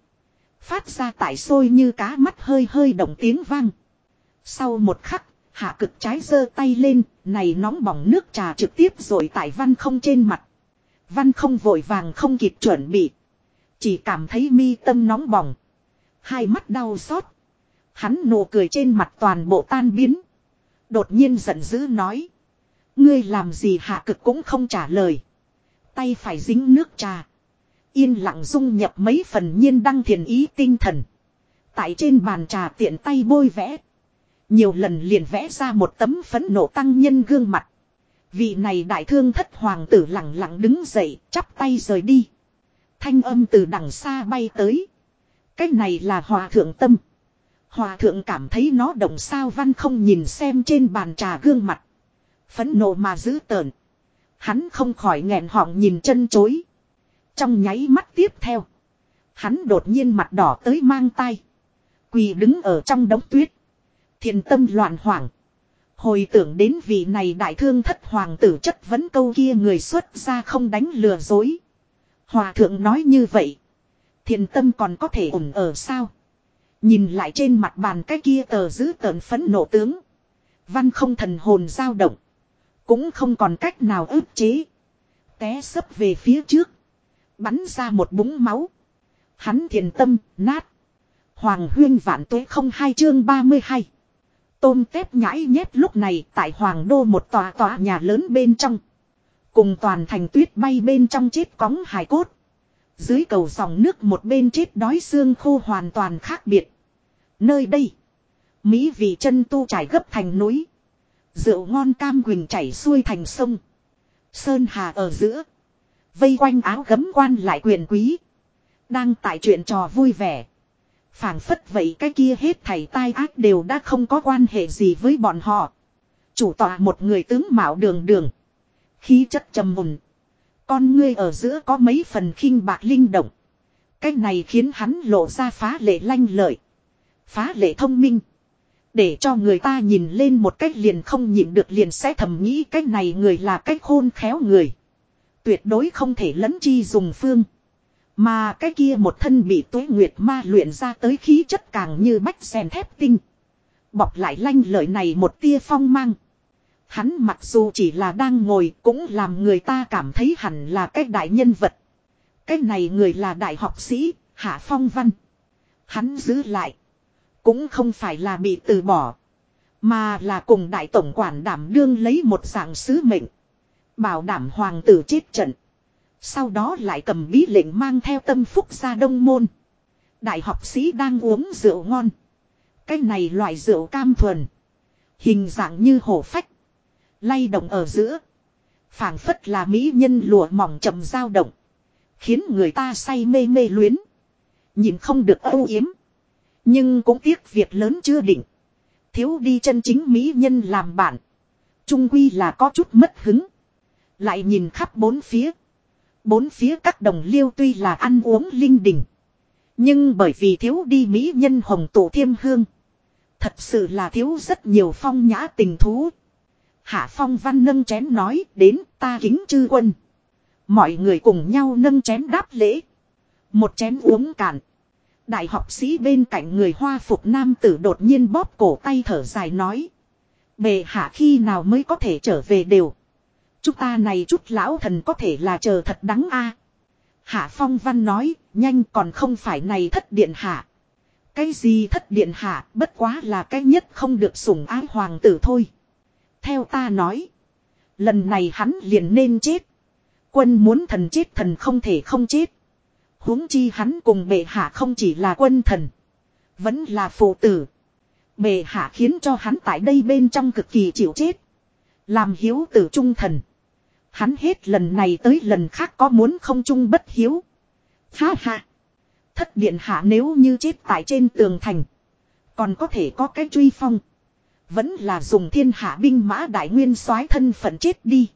Phát ra tải sôi như cá mắt hơi hơi động tiếng vang. Sau một khắc, hạ cực trái giơ tay lên, này nóng bỏng nước trà trực tiếp rồi tải văn không trên mặt. Văn không vội vàng không kịp chuẩn bị. Chỉ cảm thấy mi tâm nóng bỏng. Hai mắt đau xót. Hắn nụ cười trên mặt toàn bộ tan biến. Đột nhiên giận dữ nói. Ngươi làm gì hạ cực cũng không trả lời. Tay phải dính nước trà. Yên lặng dung nhập mấy phần nhiên đăng thiền ý tinh thần. Tại trên bàn trà tiện tay bôi vẽ. Nhiều lần liền vẽ ra một tấm phấn nộ tăng nhân gương mặt. Vị này đại thương thất hoàng tử lặng lặng đứng dậy, chắp tay rời đi. Thanh âm từ đằng xa bay tới. Cái này là hòa thượng tâm. Hòa thượng cảm thấy nó động sao văn không nhìn xem trên bàn trà gương mặt. Phấn nộ mà giữ tợn. Hắn không khỏi nghẹn họng nhìn chân chối. Trong nháy mắt tiếp theo. Hắn đột nhiên mặt đỏ tới mang tay. Quỳ đứng ở trong đống tuyết. Thiền tâm loạn hoảng. Hồi tưởng đến vị này đại thương thất hoàng tử chất vấn câu kia người xuất ra không đánh lừa dối. Hòa thượng nói như vậy. Thiền tâm còn có thể ổn ở sao? Nhìn lại trên mặt bàn cái kia tờ giữ tợn phấn nộ tướng. Văn không thần hồn dao động. Cũng không còn cách nào ức chế. Té sấp về phía trước. Bắn ra một búng máu. Hắn thiền tâm, nát. Hoàng huyên vạn tuế không hai chương 32. Tôm tép nhãi nhét lúc này tại Hoàng đô một tòa tòa nhà lớn bên trong. Cùng toàn thành tuyết bay bên trong chết cóng hài cốt. Dưới cầu dòng nước một bên chết đói xương khô hoàn toàn khác biệt. Nơi đây. Mỹ vị chân tu trải gấp thành núi. Rượu ngon cam quỳnh chảy xuôi thành sông. Sơn Hà ở giữa. Vây quanh áo gấm quan lại quyền quý. Đang tại chuyện trò vui vẻ. phảng phất vậy cái kia hết thảy tai ác đều đã không có quan hệ gì với bọn họ. Chủ tọa một người tướng mạo đường đường. Khí chất trầm mùn. Con ngươi ở giữa có mấy phần khinh bạc linh động. Cái này khiến hắn lộ ra phá lệ lanh lợi. Phá lệ thông minh. Để cho người ta nhìn lên một cách liền không nhịn được liền sẽ thầm nghĩ cách này người là cách khôn khéo người. Tuyệt đối không thể lẫn chi dùng phương. Mà cái kia một thân bị tuế nguyệt ma luyện ra tới khí chất càng như bách sen thép tinh. Bọc lại lanh lợi này một tia phong mang. Hắn mặc dù chỉ là đang ngồi cũng làm người ta cảm thấy hẳn là cái đại nhân vật. Cái này người là đại học sĩ, Hạ Phong Văn. Hắn giữ lại. Cũng không phải là bị từ bỏ. Mà là cùng đại tổng quản đảm đương lấy một dạng sứ mệnh. Bảo đảm hoàng tử chết trận. Sau đó lại cầm bí lệnh mang theo tâm phúc ra đông môn. Đại học sĩ đang uống rượu ngon. Cái này loại rượu cam thuần. Hình dạng như hổ phách. Lay động ở giữa. phảng phất là mỹ nhân lụa mỏng chậm dao động. Khiến người ta say mê mê luyến. Nhìn không được âu yếm. Nhưng cũng tiếc việc lớn chưa định. Thiếu đi chân chính mỹ nhân làm bạn. Trung quy là có chút mất hứng. Lại nhìn khắp bốn phía. Bốn phía các đồng liêu tuy là ăn uống linh đình. Nhưng bởi vì thiếu đi mỹ nhân hồng tổ thiêm hương. Thật sự là thiếu rất nhiều phong nhã tình thú. Hạ phong văn nâng chén nói đến ta kính chư quân. Mọi người cùng nhau nâng chén đáp lễ. Một chén uống cạn. Đại học sĩ bên cạnh người hoa phục nam tử đột nhiên bóp cổ tay thở dài nói. Bệ hạ khi nào mới có thể trở về đều. Chúng ta này chút lão thần có thể là chờ thật đắng a. Hạ Phong Văn nói, nhanh còn không phải này thất điện hạ. Cái gì thất điện hạ, bất quá là cái nhất không được sủng ái hoàng tử thôi. Theo ta nói, lần này hắn liền nên chết. Quân muốn thần chết thần không thể không chết huống chi hắn cùng bệ hạ không chỉ là quân thần. Vẫn là phụ tử. Bệ hạ khiến cho hắn tại đây bên trong cực kỳ chịu chết. Làm hiếu tử trung thần. Hắn hết lần này tới lần khác có muốn không trung bất hiếu. Ha ha. Thất điện hạ nếu như chết tại trên tường thành. Còn có thể có cái truy phong. Vẫn là dùng thiên hạ binh mã đại nguyên soái thân phận chết đi.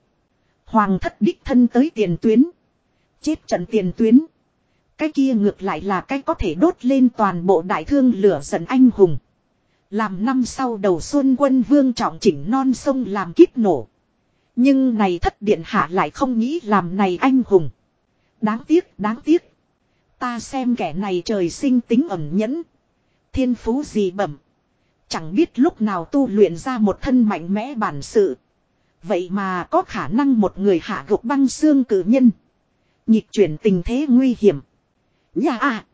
Hoàng thất đích thân tới tiền tuyến. Chết trận tiền tuyến. Cái kia ngược lại là cái có thể đốt lên toàn bộ đại thương lửa giận anh hùng. Làm năm sau đầu xuân quân vương trọng chỉnh non sông làm kíp nổ. Nhưng này thất điện hạ lại không nghĩ làm này anh hùng. Đáng tiếc, đáng tiếc. Ta xem kẻ này trời sinh tính ẩn nhẫn. Thiên phú gì bẩm. Chẳng biết lúc nào tu luyện ra một thân mạnh mẽ bản sự. Vậy mà có khả năng một người hạ gục băng xương cử nhân. Nhịp chuyển tình thế nguy hiểm. Nhà à.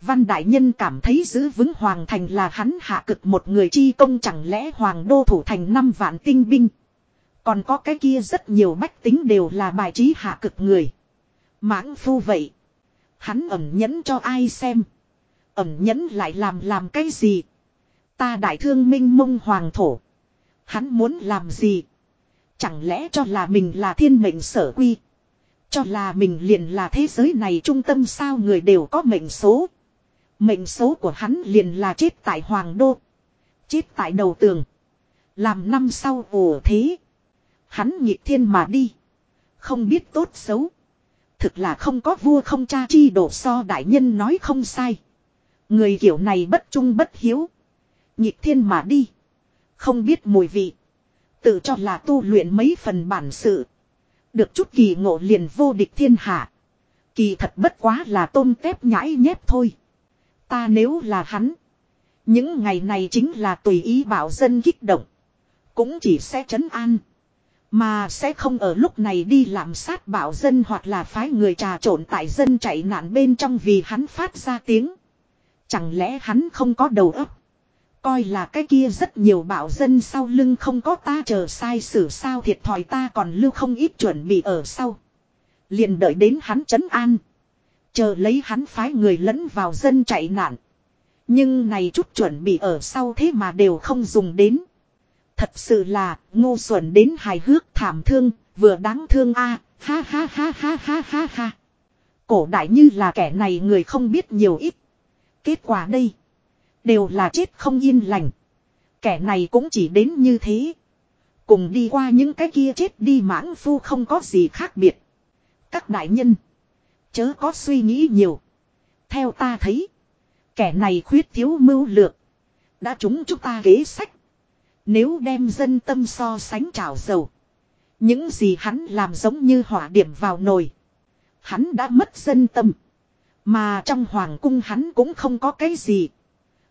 Văn Đại Nhân cảm thấy giữ vững Hoàng Thành là hắn hạ cực một người chi công chẳng lẽ Hoàng Đô thủ thành năm vạn tinh binh. Còn có cái kia rất nhiều bách tính đều là bài trí hạ cực người. Mãng phu vậy. Hắn ẩm nhẫn cho ai xem. Ẩm nhẫn lại làm làm cái gì. Ta đại thương minh mông hoàng thổ. Hắn muốn làm gì. Chẳng lẽ cho là mình là thiên mệnh sở quy. Cho là mình liền là thế giới này trung tâm sao người đều có mệnh số. Mệnh số của hắn liền là chết tại Hoàng Đô. Chết tại đầu tường. Làm năm sau ồ thế. Hắn nhịp thiên mà đi. Không biết tốt xấu. Thực là không có vua không cha chi đổ so đại nhân nói không sai. Người kiểu này bất trung bất hiếu. Nhịp thiên mà đi. Không biết mùi vị. Tự cho là tu luyện mấy phần bản sự. Được chút kỳ ngộ liền vô địch thiên hạ. Kỳ thật bất quá là tôm tép nhãi nhép thôi. Ta nếu là hắn. Những ngày này chính là tùy ý bảo dân kích động. Cũng chỉ sẽ chấn an. Mà sẽ không ở lúc này đi làm sát bảo dân hoặc là phái người trà trộn tại dân chạy nạn bên trong vì hắn phát ra tiếng. Chẳng lẽ hắn không có đầu óc? Coi là cái kia rất nhiều bảo dân sau lưng không có ta chờ sai xử sao thiệt thòi ta còn lưu không ít chuẩn bị ở sau. Liền đợi đến hắn chấn an. Chờ lấy hắn phái người lẫn vào dân chạy nạn. Nhưng này chút chuẩn bị ở sau thế mà đều không dùng đến. Thật sự là ngu xuẩn đến hài hước thảm thương, vừa đáng thương a ha ha ha ha ha ha ha. Cổ đại như là kẻ này người không biết nhiều ít. Kết quả đây. Đều là chết không yên lành. Kẻ này cũng chỉ đến như thế. Cùng đi qua những cái kia chết đi mãng phu không có gì khác biệt. Các đại nhân. Chớ có suy nghĩ nhiều. Theo ta thấy. Kẻ này khuyết thiếu mưu lược. Đã trúng chúng ta kế sách. Nếu đem dân tâm so sánh trào dầu. Những gì hắn làm giống như hỏa điểm vào nồi. Hắn đã mất dân tâm. Mà trong hoàng cung hắn cũng không có cái gì.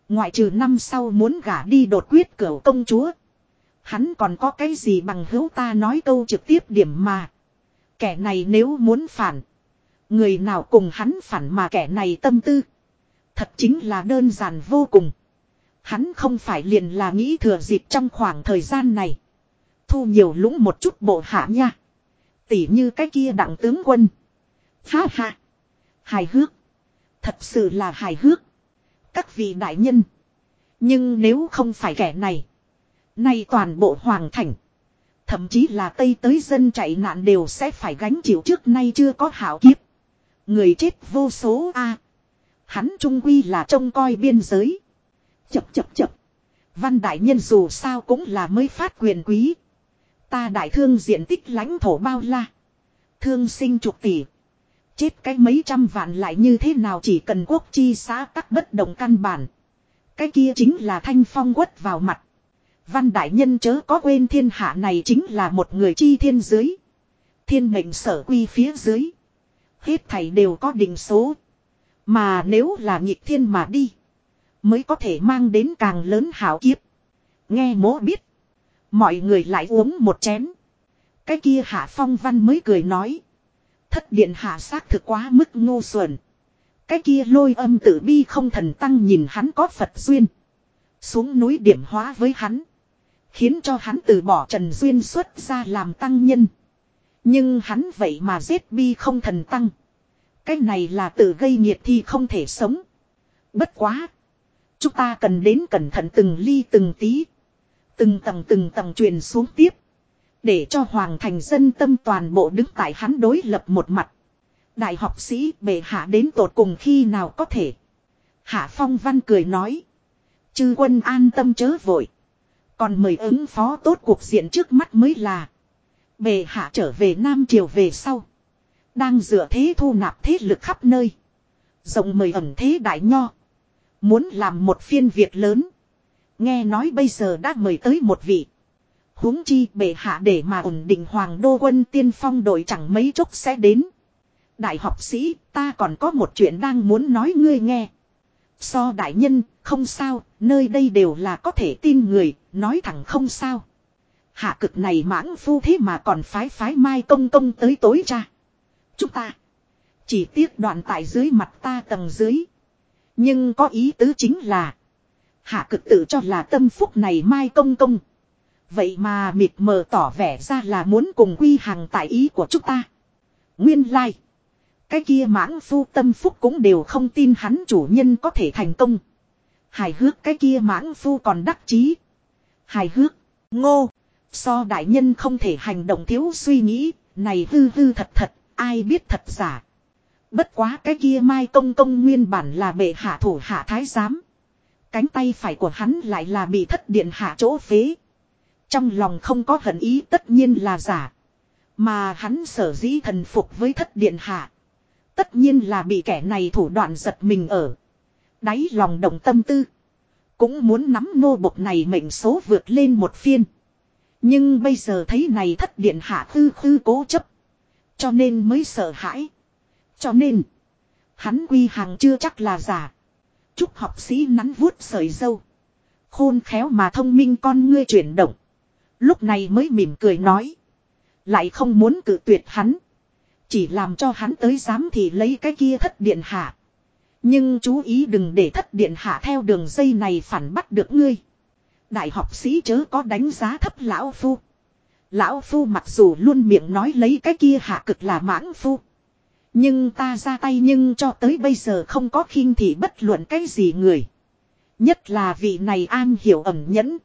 Ngoại trừ năm sau muốn gả đi đột quyết cửa công chúa. Hắn còn có cái gì bằng hữu ta nói câu trực tiếp điểm mà. Kẻ này nếu muốn phản. Người nào cùng hắn phản mà kẻ này tâm tư. Thật chính là đơn giản vô cùng. Hắn không phải liền là nghĩ thừa dịp trong khoảng thời gian này. Thu nhiều lũng một chút bộ hạ nha. Tỉ như cái kia đặng tướng quân. Ha ha. Hài hước. Thật sự là hài hước. Các vị đại nhân. Nhưng nếu không phải kẻ này. Nay toàn bộ hoàng thành. Thậm chí là Tây tới dân chạy nạn đều sẽ phải gánh chịu trước nay chưa có hảo kiếp. Người chết vô số a Hắn trung quy là trông coi biên giới. Chập chập chập. Văn đại nhân dù sao cũng là mới phát quyền quý. Ta đại thương diện tích lãnh thổ bao la. Thương sinh chục tỷ. Chết cái mấy trăm vạn lại như thế nào chỉ cần quốc chi xã các bất đồng căn bản. Cái kia chính là thanh phong quất vào mặt. Văn đại nhân chớ có quên thiên hạ này chính là một người chi thiên dưới. Thiên mệnh sở quy phía dưới. Hết thảy đều có định số. Mà nếu là nhịp thiên mà đi. Mới có thể mang đến càng lớn hảo kiếp. Nghe mố biết. Mọi người lại uống một chén. Cái kia hạ phong văn mới cười nói. Thất điện hạ xác thực quá mức ngu xuẩn. Cái kia lôi âm tử bi không thần tăng nhìn hắn có Phật duyên. Xuống núi điểm hóa với hắn. Khiến cho hắn từ bỏ Trần Duyên xuất ra làm tăng nhân. Nhưng hắn vậy mà giết bi không thần tăng. Cái này là tự gây nghiệt thì không thể sống. Bất quá. Chúng ta cần đến cẩn thận từng ly từng tí. Từng tầng từng tầng truyền xuống tiếp. Để cho hoàng thành dân tâm toàn bộ đứng tại hắn đối lập một mặt. Đại học sĩ bệ hạ đến tột cùng khi nào có thể. Hạ Phong Văn cười nói. Chư quân an tâm chớ vội. Còn mời ứng phó tốt cuộc diện trước mắt mới là. Bệ hạ trở về Nam Triều về sau. Đang dựa thế thu nạp thế lực khắp nơi. Rộng mời ẩm thế đại nho. Muốn làm một phiên việc lớn. Nghe nói bây giờ đã mời tới một vị huống chi bệ hạ để mà ổn định hoàng đô quân tiên phong đội chẳng mấy chốc sẽ đến. Đại học sĩ, ta còn có một chuyện đang muốn nói ngươi nghe. So đại nhân, không sao, nơi đây đều là có thể tin người, nói thẳng không sao. Hạ cực này mãng phu thế mà còn phái phái mai công công tới tối ra. Chúng ta chỉ tiếc đoạn tại dưới mặt ta tầng dưới. Nhưng có ý tứ chính là hạ cực tự cho là tâm phúc này mai công công. Vậy mà mịt mờ tỏ vẻ ra là muốn cùng quy hàng tại ý của chúng ta. Nguyên lai. Like. Cái kia mãng phu tâm phúc cũng đều không tin hắn chủ nhân có thể thành công. Hài hước cái kia mãng phu còn đắc chí. Hài hước. Ngô. So đại nhân không thể hành động thiếu suy nghĩ, này hư hư thật thật, ai biết thật giả. Bất quá cái kia mai công công nguyên bản là bệ hạ thủ hạ thái giám. Cánh tay phải của hắn lại là bị thất điện hạ chỗ phế. Trong lòng không có hận ý tất nhiên là giả. Mà hắn sở dĩ thần phục với thất điện hạ. Tất nhiên là bị kẻ này thủ đoạn giật mình ở. Đáy lòng động tâm tư. Cũng muốn nắm nô bộc này mệnh số vượt lên một phiên. Nhưng bây giờ thấy này thất điện hạ khư khư cố chấp. Cho nên mới sợ hãi. Cho nên. Hắn quy hàng chưa chắc là giả. Chúc học sĩ nắn vuốt sợi dâu. Khôn khéo mà thông minh con ngươi chuyển động. Lúc này mới mỉm cười nói. Lại không muốn cự tuyệt hắn. Chỉ làm cho hắn tới dám thì lấy cái kia thất điện hạ. Nhưng chú ý đừng để thất điện hạ theo đường dây này phản bắt được ngươi. Đại học sĩ chớ có đánh giá thấp lão phu. Lão phu mặc dù luôn miệng nói lấy cái kia hạ cực là mãng phu. Nhưng ta ra tay nhưng cho tới bây giờ không có khinh thị bất luận cái gì người. Nhất là vị này an hiểu ẩm nhẫn.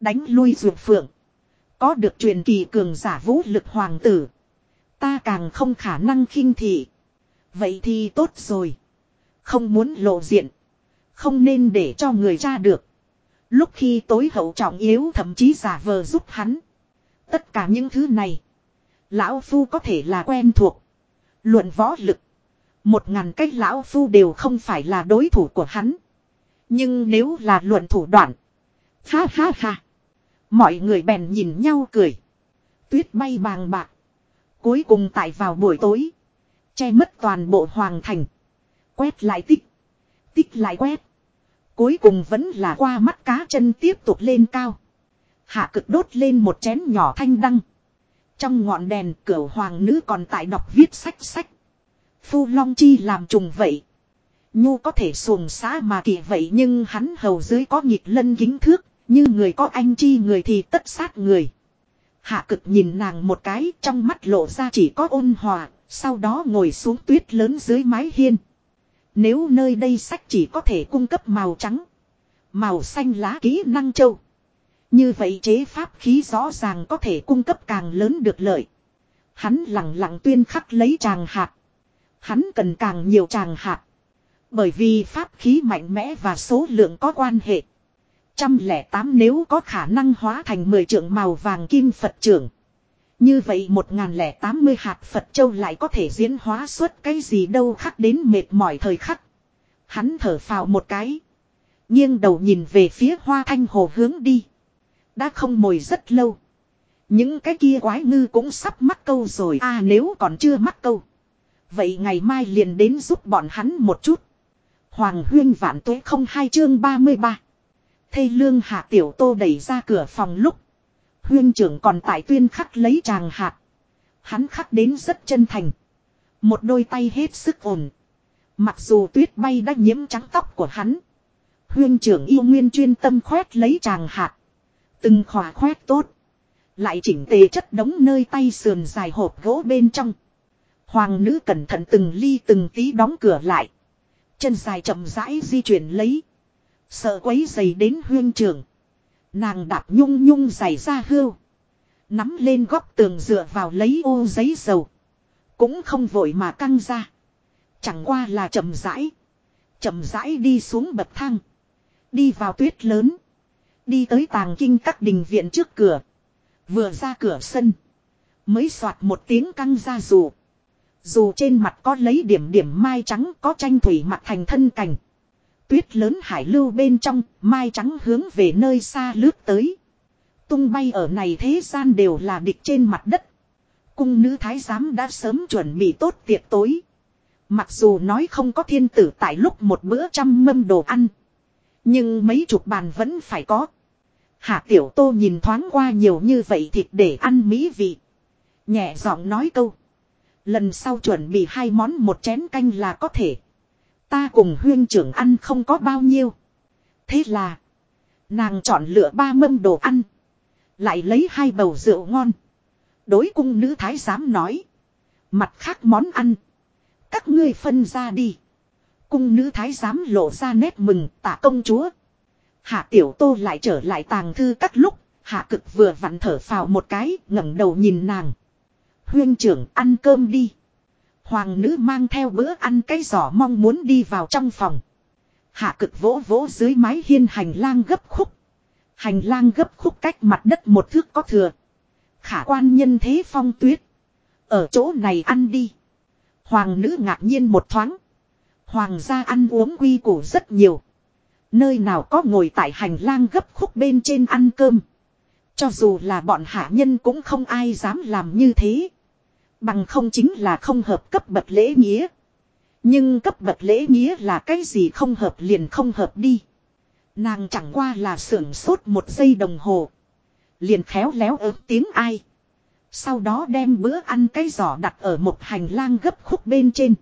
Đánh lui ruột phượng. Có được truyền kỳ cường giả vũ lực hoàng tử. Ta càng không khả năng khinh thị. Vậy thì tốt rồi. Không muốn lộ diện. Không nên để cho người ra được. Lúc khi tối hậu trọng yếu thậm chí giả vờ giúp hắn. Tất cả những thứ này. Lão Phu có thể là quen thuộc. Luận võ lực. Một ngàn cách Lão Phu đều không phải là đối thủ của hắn. Nhưng nếu là luận thủ đoạn. Ha ha ha. Mọi người bèn nhìn nhau cười. Tuyết bay bàng bạc. Cuối cùng tại vào buổi tối. Che mất toàn bộ hoàng thành. Quét lại tích. Tích lại quét. Cuối cùng vẫn là qua mắt cá chân tiếp tục lên cao. Hạ cực đốt lên một chén nhỏ thanh đăng. Trong ngọn đèn cửa hoàng nữ còn tại đọc viết sách sách. Phu Long Chi làm trùng vậy. Nhu có thể xuồng xã mà kỳ vậy nhưng hắn hầu dưới có nghịch lân kính thước. Như người có anh chi người thì tất sát người. Hạ cực nhìn nàng một cái, trong mắt lộ ra chỉ có ôn hòa. Sau đó ngồi xuống tuyết lớn dưới mái hiên. Nếu nơi đây sách chỉ có thể cung cấp màu trắng. Màu xanh lá kỹ năng châu. Như vậy chế pháp khí rõ ràng có thể cung cấp càng lớn được lợi. Hắn lặng lặng tuyên khắc lấy tràng hạt. Hắn cần càng nhiều tràng hạt. Bởi vì pháp khí mạnh mẽ và số lượng có quan hệ. Trăm lẻ tám nếu có khả năng hóa thành mười trượng màu vàng kim Phật trưởng. Như vậy một ngàn lẻ tám mươi hạt Phật Châu lại có thể diễn hóa suốt cái gì đâu khắc đến mệt mỏi thời khắc. Hắn thở phào một cái. nghiêng đầu nhìn về phía hoa thanh hồ hướng đi. Đã không mồi rất lâu. Những cái kia quái ngư cũng sắp mắc câu rồi à nếu còn chưa mắc câu. Vậy ngày mai liền đến giúp bọn hắn một chút. Hoàng huyên vạn tuế không hai chương 33. Thây lương hạ tiểu tô đẩy ra cửa phòng lúc. Huyên trưởng còn tại tuyên khắc lấy chàng hạt. Hắn khắc đến rất chân thành. Một đôi tay hết sức ổn. Mặc dù tuyết bay đã nhiễm trắng tóc của hắn. Huyên trưởng yêu nguyên chuyên tâm khoét lấy chàng hạt. Từng khỏa khoét tốt. Lại chỉnh tề chất đống nơi tay sườn dài hộp gỗ bên trong. Hoàng nữ cẩn thận từng ly từng tí đóng cửa lại. Chân dài chậm rãi di chuyển lấy. Sợ quấy dày đến huyên trường. Nàng đạp nhung nhung giày ra hưu. Nắm lên góc tường dựa vào lấy ô giấy dầu. Cũng không vội mà căng ra. Chẳng qua là chậm rãi. Chậm rãi đi xuống bậc thang. Đi vào tuyết lớn. Đi tới tàng kinh các đình viện trước cửa. Vừa ra cửa sân. Mới soạt một tiếng căng ra dù. Dù trên mặt có lấy điểm điểm mai trắng có tranh thủy mặt thành thân cảnh. Tuyết lớn hải lưu bên trong, mai trắng hướng về nơi xa lướt tới. Tung bay ở này thế gian đều là địch trên mặt đất. Cung nữ thái giám đã sớm chuẩn bị tốt tiệc tối. Mặc dù nói không có thiên tử tại lúc một bữa trăm mâm đồ ăn. Nhưng mấy chục bàn vẫn phải có. Hạ tiểu tô nhìn thoáng qua nhiều như vậy thịt để ăn mỹ vị. Nhẹ giọng nói câu. Lần sau chuẩn bị hai món một chén canh là có thể. Ta cùng huyên trưởng ăn không có bao nhiêu. Thế là. Nàng chọn lựa ba mâm đồ ăn. Lại lấy hai bầu rượu ngon. Đối cung nữ thái giám nói. Mặt khác món ăn. Các ngươi phân ra đi. Cung nữ thái giám lộ ra nét mừng tạ công chúa. Hạ tiểu tô lại trở lại tàng thư các lúc. hạ cực vừa vặn thở phào một cái, ngẩng đầu nhìn nàng. Huyên trưởng ăn cơm đi. Hoàng nữ mang theo bữa ăn cái giỏ mong muốn đi vào trong phòng. Hạ cực vỗ vỗ dưới mái hiên hành lang gấp khúc. Hành lang gấp khúc cách mặt đất một thước có thừa. Khả quan nhân thế phong tuyết. Ở chỗ này ăn đi. Hoàng nữ ngạc nhiên một thoáng. Hoàng gia ăn uống quy củ rất nhiều. Nơi nào có ngồi tại hành lang gấp khúc bên trên ăn cơm. Cho dù là bọn hạ nhân cũng không ai dám làm như thế. Bằng không chính là không hợp cấp bậc lễ nghĩa. Nhưng cấp bậc lễ nghĩa là cái gì không hợp liền không hợp đi. Nàng chẳng qua là sưởng sốt một giây đồng hồ. Liền khéo léo ớt tiếng ai. Sau đó đem bữa ăn cái giỏ đặt ở một hành lang gấp khúc bên trên.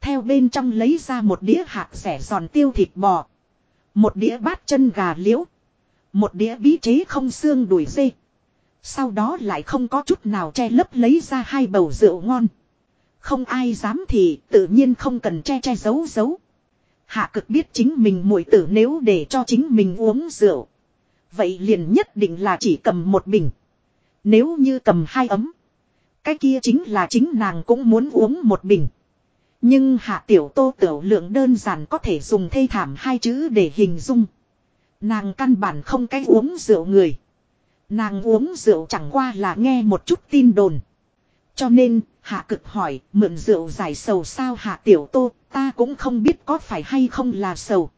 Theo bên trong lấy ra một đĩa hạt rẻ giòn tiêu thịt bò. Một đĩa bát chân gà liễu. Một đĩa bí chế không xương đuổi dê. Sau đó lại không có chút nào che lấp lấy ra hai bầu rượu ngon. Không ai dám thì tự nhiên không cần che che giấu giấu. Hạ cực biết chính mình muội tử nếu để cho chính mình uống rượu. Vậy liền nhất định là chỉ cầm một bình. Nếu như cầm hai ấm. Cái kia chính là chính nàng cũng muốn uống một bình. Nhưng hạ tiểu tô tiểu lượng đơn giản có thể dùng thê thảm hai chữ để hình dung. Nàng căn bản không cái uống rượu người. Nàng uống rượu chẳng qua là nghe một chút tin đồn. Cho nên, hạ cực hỏi, mượn rượu giải sầu sao hạ tiểu tô, ta cũng không biết có phải hay không là sầu.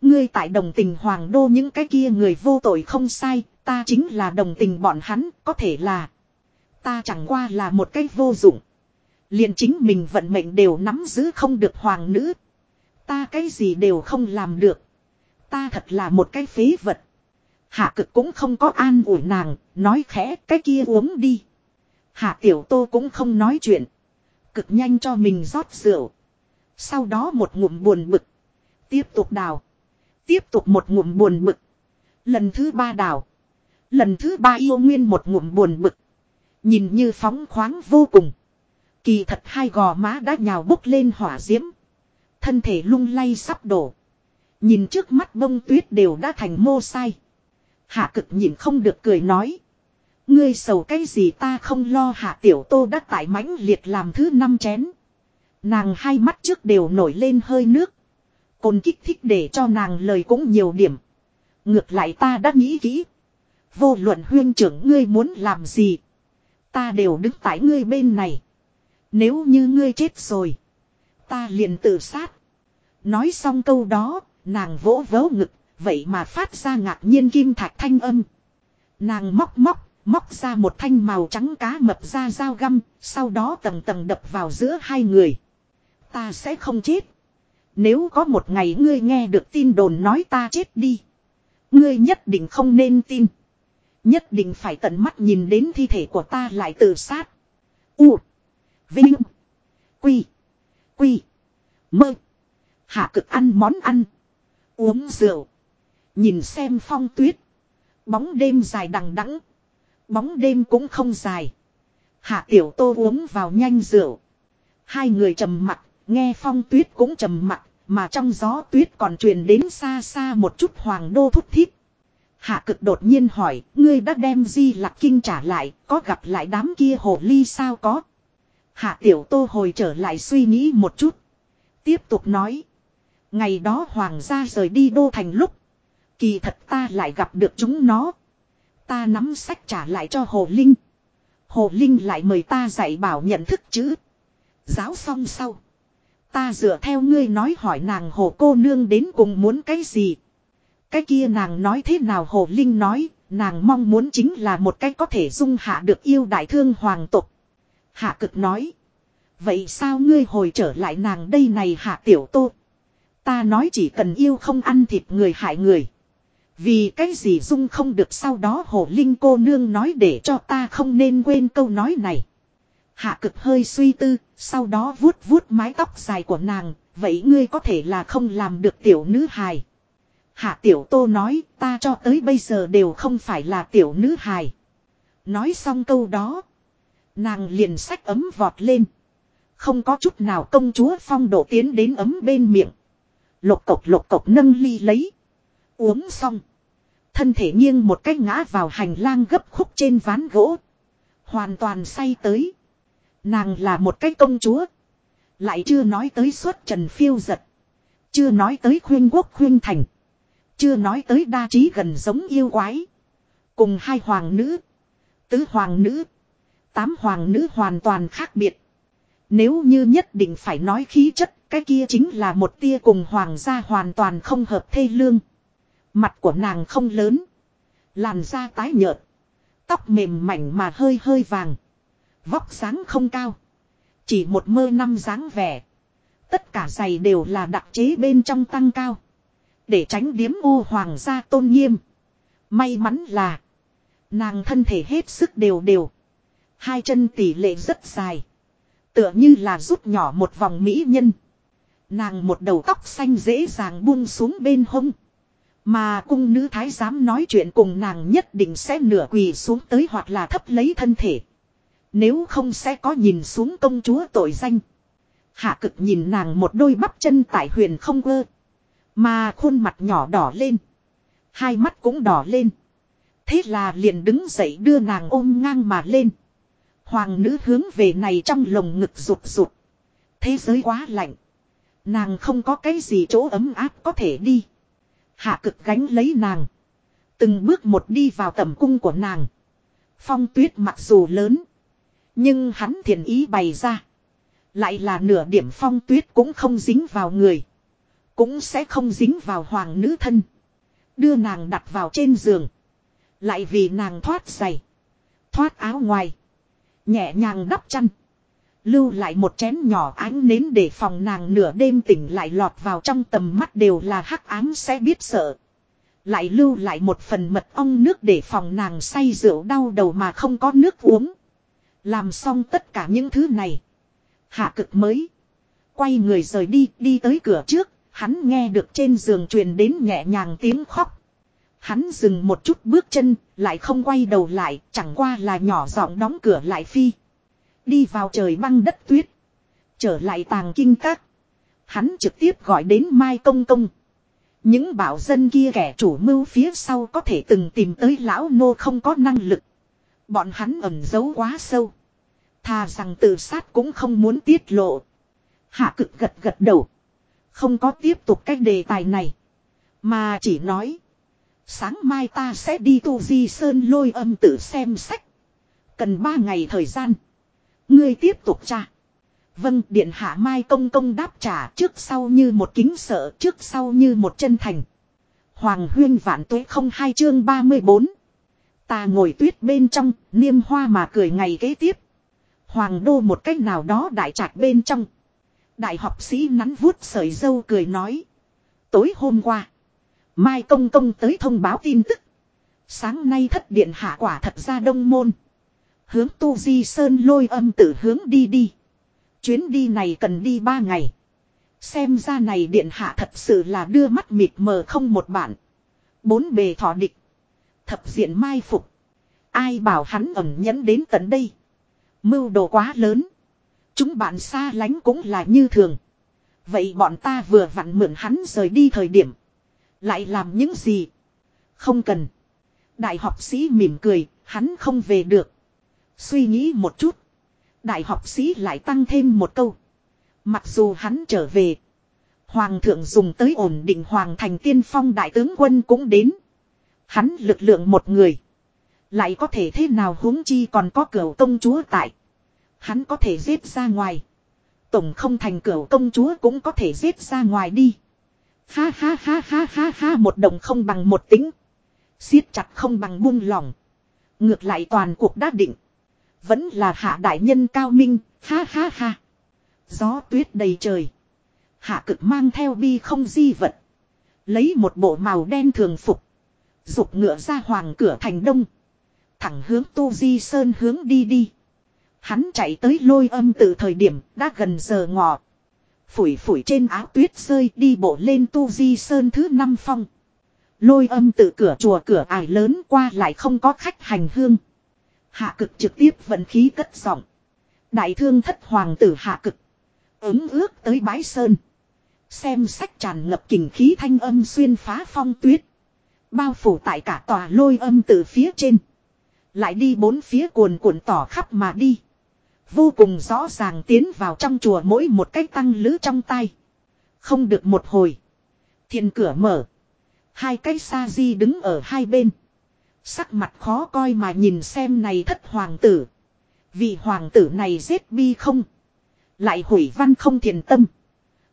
Ngươi tại đồng tình hoàng đô những cái kia người vô tội không sai, ta chính là đồng tình bọn hắn, có thể là. Ta chẳng qua là một cái vô dụng. liền chính mình vận mệnh đều nắm giữ không được hoàng nữ. Ta cái gì đều không làm được. Ta thật là một cái phế vật. Hạ cực cũng không có an ủi nàng, nói khẽ cái kia uống đi. Hạ tiểu tô cũng không nói chuyện. Cực nhanh cho mình rót rượu. Sau đó một ngụm buồn bực. Tiếp tục đào. Tiếp tục một ngụm buồn bực. Lần thứ ba đào. Lần thứ ba yêu nguyên một ngụm buồn bực. Nhìn như phóng khoáng vô cùng. Kỳ thật hai gò má đã nhào bốc lên hỏa diễm. Thân thể lung lay sắp đổ. Nhìn trước mắt bông tuyết đều đã thành mô sai. Hạ cực nhìn không được cười nói. Ngươi sầu cái gì ta không lo hạ tiểu tô đã tải mãnh liệt làm thứ năm chén. Nàng hai mắt trước đều nổi lên hơi nước. Cồn kích thích để cho nàng lời cũng nhiều điểm. Ngược lại ta đã nghĩ kỹ. Vô luận huyên trưởng ngươi muốn làm gì. Ta đều đứng tại ngươi bên này. Nếu như ngươi chết rồi. Ta liền tự sát. Nói xong câu đó, nàng vỗ vớ ngực, vậy mà phát ra ngạc nhiên kim thạch thanh âm. Nàng móc móc, móc ra một thanh màu trắng cá mập ra dao găm, sau đó tầng tầng đập vào giữa hai người. Ta sẽ không chết. Nếu có một ngày ngươi nghe được tin đồn nói ta chết đi. Ngươi nhất định không nên tin. Nhất định phải tận mắt nhìn đến thi thể của ta lại tự sát. U. Vinh. Quy. Quy. Mơ. Hạ cực ăn món ăn. Uống rượu. Nhìn xem phong tuyết. Bóng đêm dài đằng đẵng Bóng đêm cũng không dài. Hạ tiểu tô uống vào nhanh rượu. Hai người trầm mặt, nghe phong tuyết cũng trầm mặt, mà trong gió tuyết còn truyền đến xa xa một chút hoàng đô thúc thiết. Hạ cực đột nhiên hỏi, ngươi đã đem di lạc kinh trả lại, có gặp lại đám kia hồ ly sao có? Hạ tiểu tô hồi trở lại suy nghĩ một chút. Tiếp tục nói. Ngày đó hoàng gia rời đi đô thành lúc. Kỳ thật ta lại gặp được chúng nó. Ta nắm sách trả lại cho Hồ Linh. Hồ Linh lại mời ta dạy bảo nhận thức chữ. Giáo xong sau. Ta dựa theo ngươi nói hỏi nàng hồ cô nương đến cùng muốn cái gì. Cái kia nàng nói thế nào hồ linh nói, nàng mong muốn chính là một cái có thể dung hạ được yêu đại thương hoàng tục. Hạ cực nói. Vậy sao ngươi hồi trở lại nàng đây này hạ tiểu tô. Ta nói chỉ cần yêu không ăn thịt người hại người. Vì cái gì dung không được sau đó hồ linh cô nương nói để cho ta không nên quên câu nói này. Hạ cực hơi suy tư, sau đó vuốt vuốt mái tóc dài của nàng, vậy ngươi có thể là không làm được tiểu nữ hài. Hạ tiểu tô nói, ta cho tới bây giờ đều không phải là tiểu nữ hài. Nói xong câu đó, nàng liền sách ấm vọt lên. Không có chút nào công chúa phong độ tiến đến ấm bên miệng. Lục cộc lục cộc nâng ly lấy. Uống xong. Thân thể nghiêng một cách ngã vào hành lang gấp khúc trên ván gỗ. Hoàn toàn say tới. Nàng là một cái công chúa. Lại chưa nói tới suốt trần phiêu giật. Chưa nói tới khuyên quốc khuyên thành. Chưa nói tới đa trí gần giống yêu quái. Cùng hai hoàng nữ. Tứ hoàng nữ. Tám hoàng nữ hoàn toàn khác biệt. Nếu như nhất định phải nói khí chất, cái kia chính là một tia cùng hoàng gia hoàn toàn không hợp thê lương. Mặt của nàng không lớn. Làn da tái nhợt. Tóc mềm mảnh mà hơi hơi vàng. Vóc sáng không cao. Chỉ một mơ năm dáng vẻ. Tất cả giày đều là đặc chế bên trong tăng cao. Để tránh điếm ô hoàng gia tôn nghiêm. May mắn là. Nàng thân thể hết sức đều đều. Hai chân tỷ lệ rất dài. Tựa như là rút nhỏ một vòng mỹ nhân. Nàng một đầu tóc xanh dễ dàng buông xuống bên hông. Mà cung nữ thái giám nói chuyện cùng nàng nhất định sẽ nửa quỳ xuống tới hoặc là thấp lấy thân thể. Nếu không sẽ có nhìn xuống công chúa tội danh. Hạ cực nhìn nàng một đôi bắp chân tại huyền không ơ. Mà khuôn mặt nhỏ đỏ lên. Hai mắt cũng đỏ lên. Thế là liền đứng dậy đưa nàng ôm ngang mà lên. Hoàng nữ hướng về này trong lồng ngực rụt rụt. Thế giới quá lạnh. Nàng không có cái gì chỗ ấm áp có thể đi. Hạ cực gánh lấy nàng. Từng bước một đi vào tầm cung của nàng. Phong tuyết mặc dù lớn. Nhưng hắn thiện ý bày ra. Lại là nửa điểm phong tuyết cũng không dính vào người. Cũng sẽ không dính vào hoàng nữ thân. Đưa nàng đặt vào trên giường. Lại vì nàng thoát giày. Thoát áo ngoài. Nhẹ nhàng đắp chăn. Lưu lại một chén nhỏ ánh nến để phòng nàng nửa đêm tỉnh lại lọt vào trong tầm mắt đều là hắc ám sẽ biết sợ. Lại lưu lại một phần mật ong nước để phòng nàng say rượu đau đầu mà không có nước uống. Làm xong tất cả những thứ này. Hạ cực mới. Quay người rời đi, đi tới cửa trước, hắn nghe được trên giường truyền đến nhẹ nhàng tiếng khóc. Hắn dừng một chút bước chân, lại không quay đầu lại, chẳng qua là nhỏ giọng đóng cửa lại phi. Đi vào trời băng đất tuyết. Trở lại tàng kinh các. Hắn trực tiếp gọi đến Mai Công Công. Những bảo dân kia kẻ chủ mưu phía sau có thể từng tìm tới lão nô không có năng lực. Bọn hắn ẩn giấu quá sâu. Thà rằng tự sát cũng không muốn tiết lộ. Hạ cực gật gật đầu. Không có tiếp tục cách đề tài này. Mà chỉ nói. Sáng mai ta sẽ đi tu di sơn lôi âm tự xem sách. Cần ba ngày thời gian. Ngươi tiếp tục tra. Vâng điện hạ mai công công đáp trả trước sau như một kính sợ trước sau như một chân thành. Hoàng huyên vạn tuế không hai chương 34. Ta ngồi tuyết bên trong, niêm hoa mà cười ngày kế tiếp. Hoàng đô một cách nào đó đại trạch bên trong. Đại học sĩ nắn vuốt sợi dâu cười nói. Tối hôm qua. Mai công công tới thông báo tin tức. Sáng nay thất điện hạ quả thật ra đông môn. Hướng tu di sơn lôi âm tử hướng đi đi. Chuyến đi này cần đi ba ngày. Xem ra này điện hạ thật sự là đưa mắt mịt mờ không một bản. Bốn bề thọ địch. Thập diện mai phục. Ai bảo hắn ẩn nhẫn đến tận đây. Mưu đồ quá lớn. Chúng bạn xa lánh cũng là như thường. Vậy bọn ta vừa vặn mượn hắn rời đi thời điểm. Lại làm những gì? Không cần. Đại học sĩ mỉm cười, hắn không về được. Suy nghĩ một chút. Đại học sĩ lại tăng thêm một câu. Mặc dù hắn trở về. Hoàng thượng dùng tới ổn định hoàng thành tiên phong đại tướng quân cũng đến. Hắn lực lượng một người. Lại có thể thế nào huống chi còn có cửa công chúa tại. Hắn có thể giết ra ngoài. Tổng không thành cửa công chúa cũng có thể giết ra ngoài đi. Ha ha ha ha ha ha, một đồng không bằng một tính. siết chặt không bằng buông lỏng. Ngược lại toàn cuộc đã định. Vẫn là hạ đại nhân cao minh, ha ha ha. Gió tuyết đầy trời. Hạ cực mang theo bi không di vật. Lấy một bộ màu đen thường phục. Dục ngựa ra hoàng cửa thành đông. Thẳng hướng tu di sơn hướng đi đi. Hắn chạy tới lôi âm từ thời điểm đã gần giờ ngọ. Phủi phủi trên áo tuyết rơi đi bộ lên tu di sơn thứ năm phong. Lôi âm từ cửa chùa cửa ải lớn qua lại không có khách hành hương. Hạ cực trực tiếp vận khí cất giọng. Đại thương thất hoàng tử hạ cực. Ứng ước tới bái sơn. Xem sách tràn ngập kình khí thanh âm xuyên phá phong tuyết. Bao phủ tại cả tòa lôi âm từ phía trên. Lại đi bốn phía cuồn cuộn tỏ khắp mà đi. Vô cùng rõ ràng tiến vào trong chùa mỗi một cách tăng lữ trong tay. Không được một hồi. Thiên cửa mở. Hai cái sa di đứng ở hai bên. Sắc mặt khó coi mà nhìn xem này thất hoàng tử. Vị hoàng tử này giết bi không. Lại hủy văn không thiền tâm.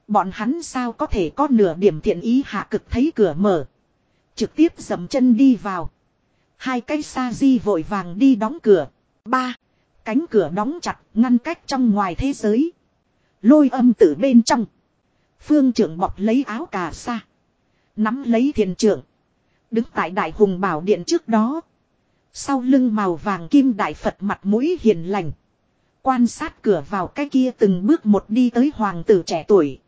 Bọn hắn sao có thể có nửa điểm thiện ý hạ cực thấy cửa mở. Trực tiếp dầm chân đi vào. Hai cái sa di vội vàng đi đóng cửa. Ba. Cánh cửa đóng chặt ngăn cách trong ngoài thế giới. Lôi âm tử bên trong. Phương trưởng bọc lấy áo cà sa. Nắm lấy thiền trưởng. Đứng tại đại hùng bảo điện trước đó. Sau lưng màu vàng kim đại Phật mặt mũi hiền lành. Quan sát cửa vào cái kia từng bước một đi tới hoàng tử trẻ tuổi.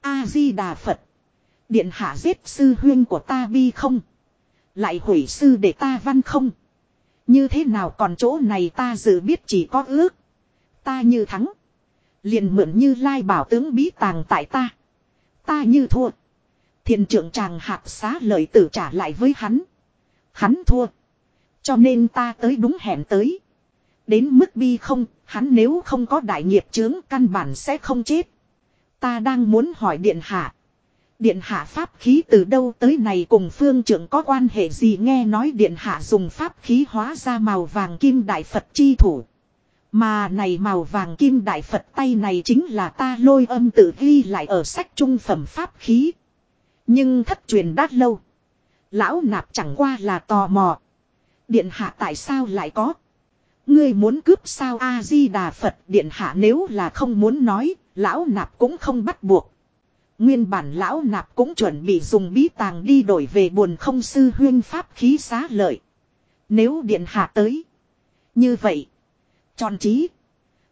A-di-đà Phật. Điện hạ giết sư huyên của ta bi không. Lại hủy sư để ta văn không. Như thế nào còn chỗ này ta dự biết chỉ có ước. Ta như thắng. Liền mượn như lai bảo tướng bí tàng tại ta. Ta như thua. Thiền trưởng chàng hạc xá lời tử trả lại với hắn. Hắn thua. Cho nên ta tới đúng hẹn tới. Đến mức bi không, hắn nếu không có đại nghiệp chướng căn bản sẽ không chết. Ta đang muốn hỏi điện hạ. Điện hạ pháp khí từ đâu tới này cùng phương trưởng có quan hệ gì nghe nói điện hạ dùng pháp khí hóa ra màu vàng kim đại Phật chi thủ. Mà này màu vàng kim đại Phật tay này chính là ta lôi âm tự ghi lại ở sách trung phẩm pháp khí. Nhưng thất truyền đã lâu. Lão nạp chẳng qua là tò mò. Điện hạ tại sao lại có? Ngươi muốn cướp sao A-di-đà Phật điện hạ nếu là không muốn nói, lão nạp cũng không bắt buộc. Nguyên bản lão nạp cũng chuẩn bị dùng bí tàng đi đổi về buồn không sư huyên pháp khí xá lợi. Nếu điện hạ tới. Như vậy. Tròn trí.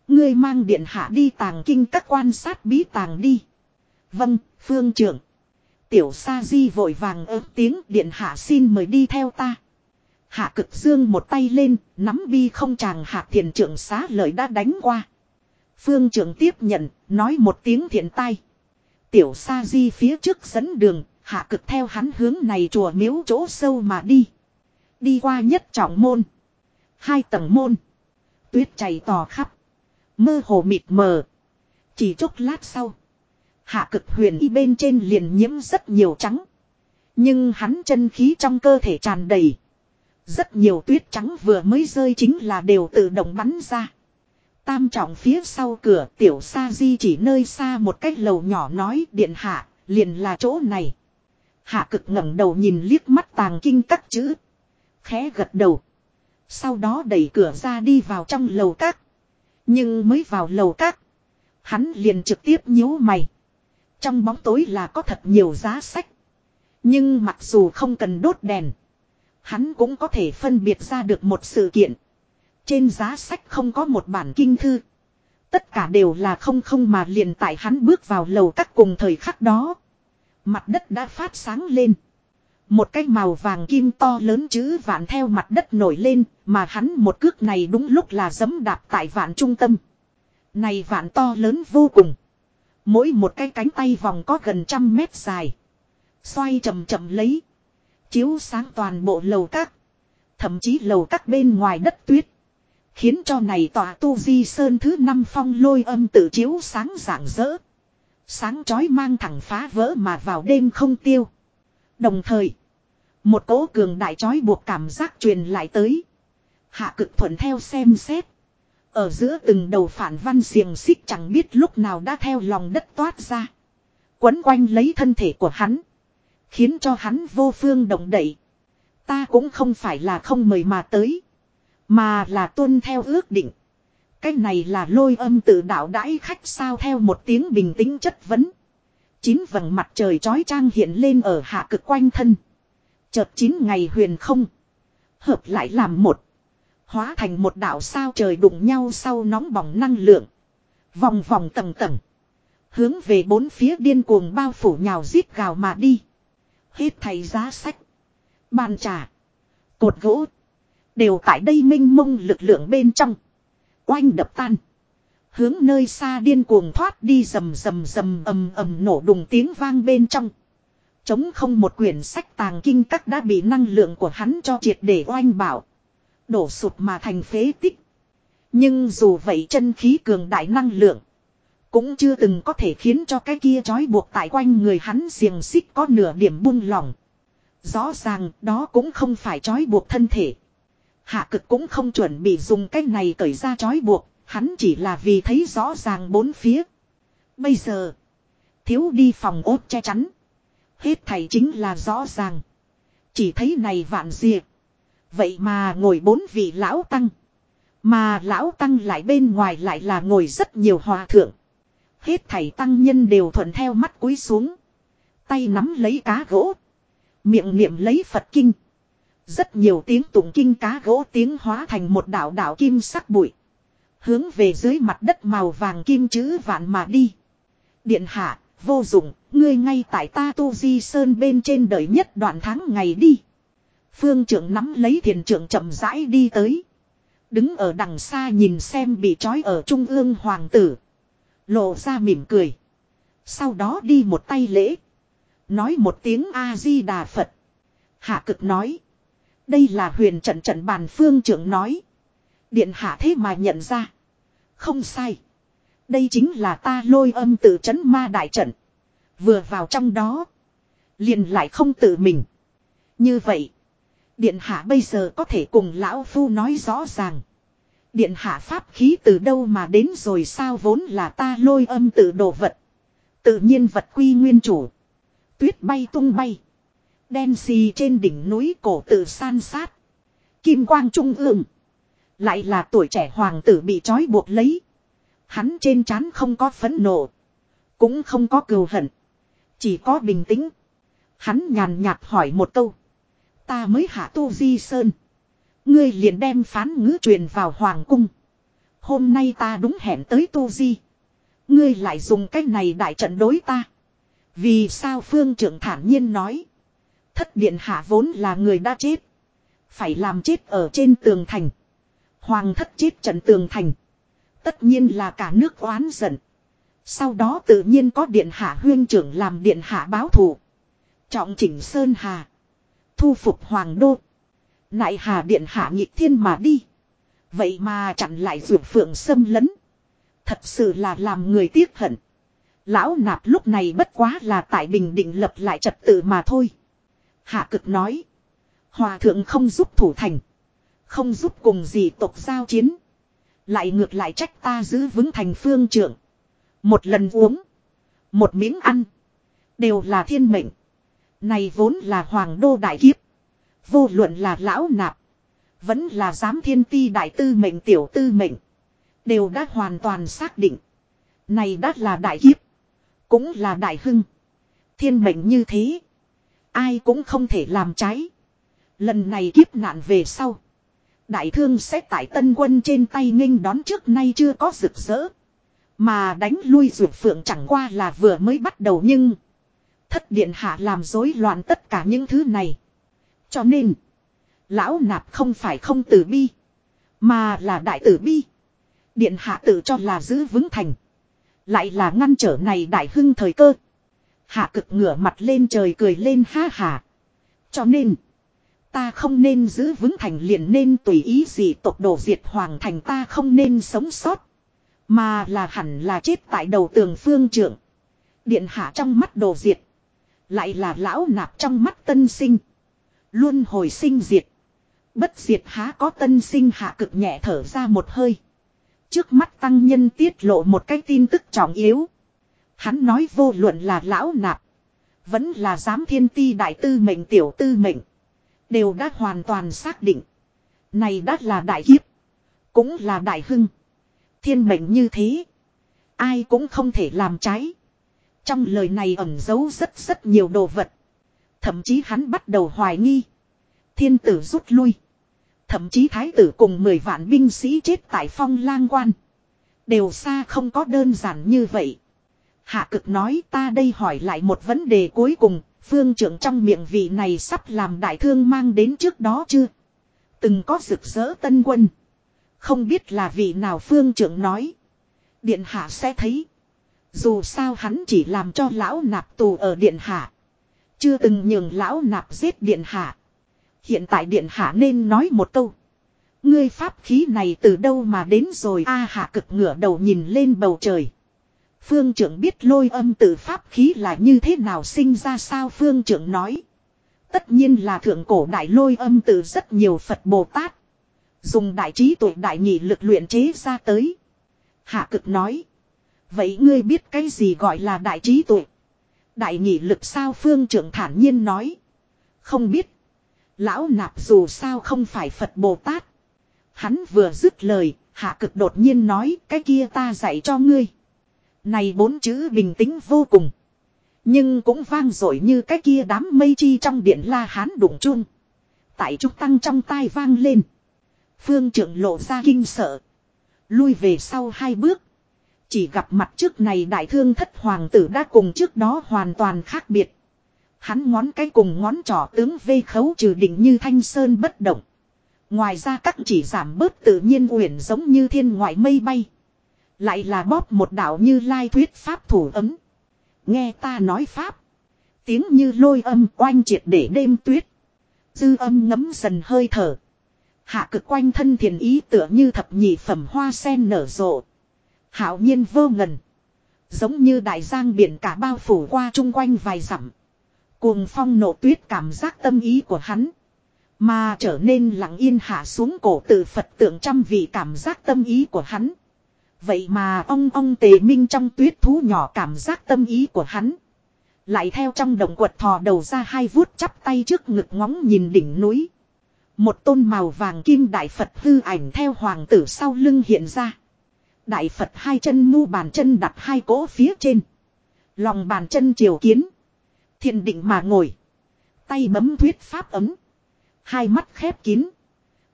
Ngươi mang điện hạ đi tàng kinh các quan sát bí tàng đi. Vâng, phương trưởng. Tiểu sa di vội vàng ớt tiếng điện hạ xin mời đi theo ta. Hạ cực dương một tay lên, nắm bi không chàng hạ thiền trưởng xá lợi đã đánh qua. Phương trưởng tiếp nhận, nói một tiếng thiện tai. Tiểu sa di phía trước dẫn đường, hạ cực theo hắn hướng này chùa miếu chỗ sâu mà đi. Đi qua nhất trọng môn. Hai tầng môn. Tuyết chảy tò khắp. Mơ hồ mịt mờ. Chỉ chốc lát sau. Hạ cực huyền y bên trên liền nhiễm rất nhiều trắng. Nhưng hắn chân khí trong cơ thể tràn đầy. Rất nhiều tuyết trắng vừa mới rơi chính là đều tự động bắn ra. Tam trọng phía sau cửa tiểu sa di chỉ nơi xa một cách lầu nhỏ nói điện hạ, liền là chỗ này. Hạ cực ngẩng đầu nhìn liếc mắt tàng kinh các chữ. Khẽ gật đầu. Sau đó đẩy cửa ra đi vào trong lầu các. Nhưng mới vào lầu các. Hắn liền trực tiếp nhíu mày. Trong bóng tối là có thật nhiều giá sách. Nhưng mặc dù không cần đốt đèn. Hắn cũng có thể phân biệt ra được một sự kiện. Trên giá sách không có một bản kinh thư. Tất cả đều là không không mà liền tại hắn bước vào lầu các cùng thời khắc đó. Mặt đất đã phát sáng lên. Một cái màu vàng kim to lớn chữ vạn theo mặt đất nổi lên, mà hắn một cước này đúng lúc là giấm đạp tại vạn trung tâm. Này vạn to lớn vô cùng. Mỗi một cái cánh tay vòng có gần trăm mét dài. Xoay chậm chậm lấy. Chiếu sáng toàn bộ lầu các. Thậm chí lầu các bên ngoài đất tuyết. Khiến cho này tòa tu di sơn thứ năm phong lôi âm tự chiếu sáng rạng rỡ. Sáng chói mang thẳng phá vỡ mà vào đêm không tiêu. Đồng thời. Một cỗ cường đại chói buộc cảm giác truyền lại tới. Hạ cực thuận theo xem xét. Ở giữa từng đầu phản văn xiềng xích chẳng biết lúc nào đã theo lòng đất toát ra. Quấn quanh lấy thân thể của hắn. Khiến cho hắn vô phương động đậy. Ta cũng không phải là không mời mà tới. Mà là tuân theo ước định. Cái này là lôi âm tự đạo đãi khách sao theo một tiếng bình tĩnh chất vấn. Chín vầng mặt trời trói trang hiện lên ở hạ cực quanh thân. Chợt chín ngày huyền không. Hợp lại làm một. Hóa thành một đạo sao trời đụng nhau sau nóng bỏng năng lượng. Vòng vòng tầng tầng. Hướng về bốn phía điên cuồng bao phủ nhào giết gào mà đi. Hết thầy giá sách. Bàn trà. Cột gỗ. Đều tại đây minh mông lực lượng bên trong. Oanh đập tan. Hướng nơi xa điên cuồng thoát đi rầm rầm rầm ầm ầm nổ đùng tiếng vang bên trong. Chống không một quyển sách tàng kinh các đã bị năng lượng của hắn cho triệt để oanh bảo. Đổ sụt mà thành phế tích. Nhưng dù vậy chân khí cường đại năng lượng. Cũng chưa từng có thể khiến cho cái kia trói buộc tại quanh người hắn xiềng xích có nửa điểm buông lỏng. Rõ ràng đó cũng không phải trói buộc thân thể. Hạ cực cũng không chuẩn bị dùng cái này cởi ra trói buộc. Hắn chỉ là vì thấy rõ ràng bốn phía. Bây giờ. Thiếu đi phòng ốt che chắn. Hết thầy chính là rõ ràng. Chỉ thấy này vạn diệt. Vậy mà ngồi bốn vị lão tăng. Mà lão tăng lại bên ngoài lại là ngồi rất nhiều hòa thượng. Hết thảy tăng nhân đều thuận theo mắt cúi xuống. Tay nắm lấy cá gỗ. Miệng niệm lấy Phật kinh. Rất nhiều tiếng tụng kinh cá gỗ tiếng hóa thành một đạo đạo kim sắc bụi. Hướng về dưới mặt đất màu vàng kim chữ vạn mà đi. Điện hạ, vô dụng, ngươi ngay tại ta tu di sơn bên trên đời nhất đoạn tháng ngày đi. Phương trưởng nắm lấy thiền trưởng chậm rãi đi tới. Đứng ở đằng xa nhìn xem bị trói ở trung ương hoàng tử. Lộ ra mỉm cười. Sau đó đi một tay lễ. Nói một tiếng A-di-đà Phật. Hạ cực nói. Đây là huyền trận trận bàn phương trưởng nói. Điện hạ thế mà nhận ra. Không sai. Đây chính là ta lôi âm tự chấn ma đại trận. Vừa vào trong đó. Liền lại không tự mình. Như vậy. Điện hạ bây giờ có thể cùng lão phu nói rõ ràng. Điện hạ pháp khí từ đâu mà đến rồi sao vốn là ta lôi âm tự đồ vật. Tự nhiên vật quy nguyên chủ. Tuyết bay tung bay. Đen xì trên đỉnh núi cổ tự san sát. Kim quang trung ương. Lại là tuổi trẻ hoàng tử bị trói buộc lấy. Hắn trên trán không có phẫn nộ. Cũng không có cừu hận. Chỉ có bình tĩnh. Hắn nhàn nhạt hỏi một câu. Ta mới hạ tu di sơn. Ngươi liền đem phán ngữ truyền vào hoàng cung. Hôm nay ta đúng hẹn tới tu di. Ngươi lại dùng cách này đại trận đối ta. Vì sao phương trưởng thản nhiên nói. Thất điện hạ vốn là người đã chết. Phải làm chết ở trên tường thành. Hoàng thất chết trận tường thành. Tất nhiên là cả nước oán giận. Sau đó tự nhiên có điện hạ huyên trưởng làm điện hạ báo thù. Trọng chỉnh Sơn Hà. Thu phục Hoàng Đô. Nại Hà điện hạ nhịp thiên mà đi. Vậy mà chặn lại ruột phượng xâm lấn. Thật sự là làm người tiếc hận. Lão nạp lúc này bất quá là tại bình định lập lại trật tự mà thôi. Hạ cực nói. Hòa thượng không giúp thủ thành. Không giúp cùng gì tộc giao chiến. Lại ngược lại trách ta giữ vững thành phương trưởng. Một lần uống. Một miếng ăn. Đều là thiên mệnh. Này vốn là hoàng đô đại kiếp. Vô luận là lão nạp. Vẫn là giám thiên ti đại tư mệnh tiểu tư mệnh. Đều đã hoàn toàn xác định. Này đã là đại kiếp. Cũng là đại hưng. Thiên mệnh như thế. Ai cũng không thể làm trái. Lần này kiếp nạn về sau. Đại thương sẽ tại tân quân trên tay nghênh đón trước nay chưa có rực rỡ. Mà đánh lui ruột phượng chẳng qua là vừa mới bắt đầu nhưng. Thất điện hạ làm rối loạn tất cả những thứ này. Cho nên. Lão nạp không phải không tử bi. Mà là đại tử bi. Điện hạ tự cho là giữ vững thành. Lại là ngăn trở này đại hưng thời cơ. Hạ cực ngửa mặt lên trời cười lên ha hà. Cho nên. Ta không nên giữ vững thành liền nên tùy ý gì tộc đồ diệt hoàng thành ta không nên sống sót. Mà là hẳn là chết tại đầu tường phương trưởng. Điện hạ trong mắt đồ diệt. Lại là lão nạp trong mắt tân sinh. Luôn hồi sinh diệt. Bất diệt há có tân sinh hạ cực nhẹ thở ra một hơi. Trước mắt tăng nhân tiết lộ một cái tin tức trọng yếu. Hắn nói vô luận là lão nạp. Vẫn là giám thiên ti đại tư mệnh tiểu tư mệnh. Đều đã hoàn toàn xác định. Này đã là đại kiếp. Cũng là đại hưng. Thiên mệnh như thế. Ai cũng không thể làm trái. Trong lời này ẩn giấu rất rất nhiều đồ vật. Thậm chí hắn bắt đầu hoài nghi. Thiên tử rút lui. Thậm chí thái tử cùng 10 vạn binh sĩ chết tại phong lang quan. Đều xa không có đơn giản như vậy. Hạ cực nói ta đây hỏi lại một vấn đề cuối cùng. Phương trưởng trong miệng vị này sắp làm đại thương mang đến trước đó chưa? Từng có rực rỡ tân quân. Không biết là vị nào phương trưởng nói. Điện hạ sẽ thấy. Dù sao hắn chỉ làm cho lão nạp tù ở điện hạ. Chưa từng nhường lão nạp giết điện hạ. Hiện tại điện hạ nên nói một câu. Ngươi pháp khí này từ đâu mà đến rồi a hạ cực ngửa đầu nhìn lên bầu trời. Phương trưởng biết lôi âm tự pháp khí là như thế nào sinh ra sao phương trưởng nói. Tất nhiên là thượng cổ đại lôi âm tự rất nhiều Phật Bồ Tát. Dùng đại trí tuệ đại nhị lực luyện chế ra tới. Hạ cực nói. Vậy ngươi biết cái gì gọi là đại trí tuệ? Đại nhị lực sao phương trưởng thản nhiên nói. Không biết. Lão nạp dù sao không phải Phật Bồ Tát. Hắn vừa dứt lời, hạ cực đột nhiên nói cái kia ta dạy cho ngươi. Này bốn chữ bình tĩnh vô cùng. Nhưng cũng vang dội như cái kia đám mây chi trong điện la hán đụng chung. Tại trúc tăng trong tai vang lên. Phương trưởng lộ ra kinh sợ. Lui về sau hai bước. Chỉ gặp mặt trước này đại thương thất hoàng tử đã cùng trước đó hoàn toàn khác biệt. Hắn ngón cái cùng ngón trỏ tướng vê khấu trừ đỉnh như thanh sơn bất động. Ngoài ra các chỉ giảm bớt tự nhiên uyển giống như thiên ngoại mây bay. Lại là bóp một đạo như lai thuyết pháp thủ ấm. Nghe ta nói pháp. Tiếng như lôi âm oanh triệt để đêm tuyết. Dư âm ngấm dần hơi thở. Hạ cực quanh thân thiền ý tựa như thập nhị phẩm hoa sen nở rộ. Hảo nhiên vô ngần. Giống như đại giang biển cả bao phủ qua chung quanh vài dặm. Cuồng phong nổ tuyết cảm giác tâm ý của hắn. Mà trở nên lặng yên hạ xuống cổ tự Phật tượng trăm vị cảm giác tâm ý của hắn. Vậy mà ông ông tề minh trong tuyết thú nhỏ cảm giác tâm ý của hắn. Lại theo trong động quật thò đầu ra hai vuốt chắp tay trước ngực ngóng nhìn đỉnh núi. Một tôn màu vàng kim đại Phật hư ảnh theo hoàng tử sau lưng hiện ra. Đại Phật hai chân mu bàn chân đặt hai cỗ phía trên. Lòng bàn chân triều kiến. Thiền định mà ngồi. Tay bấm thuyết pháp ấm. Hai mắt khép kín.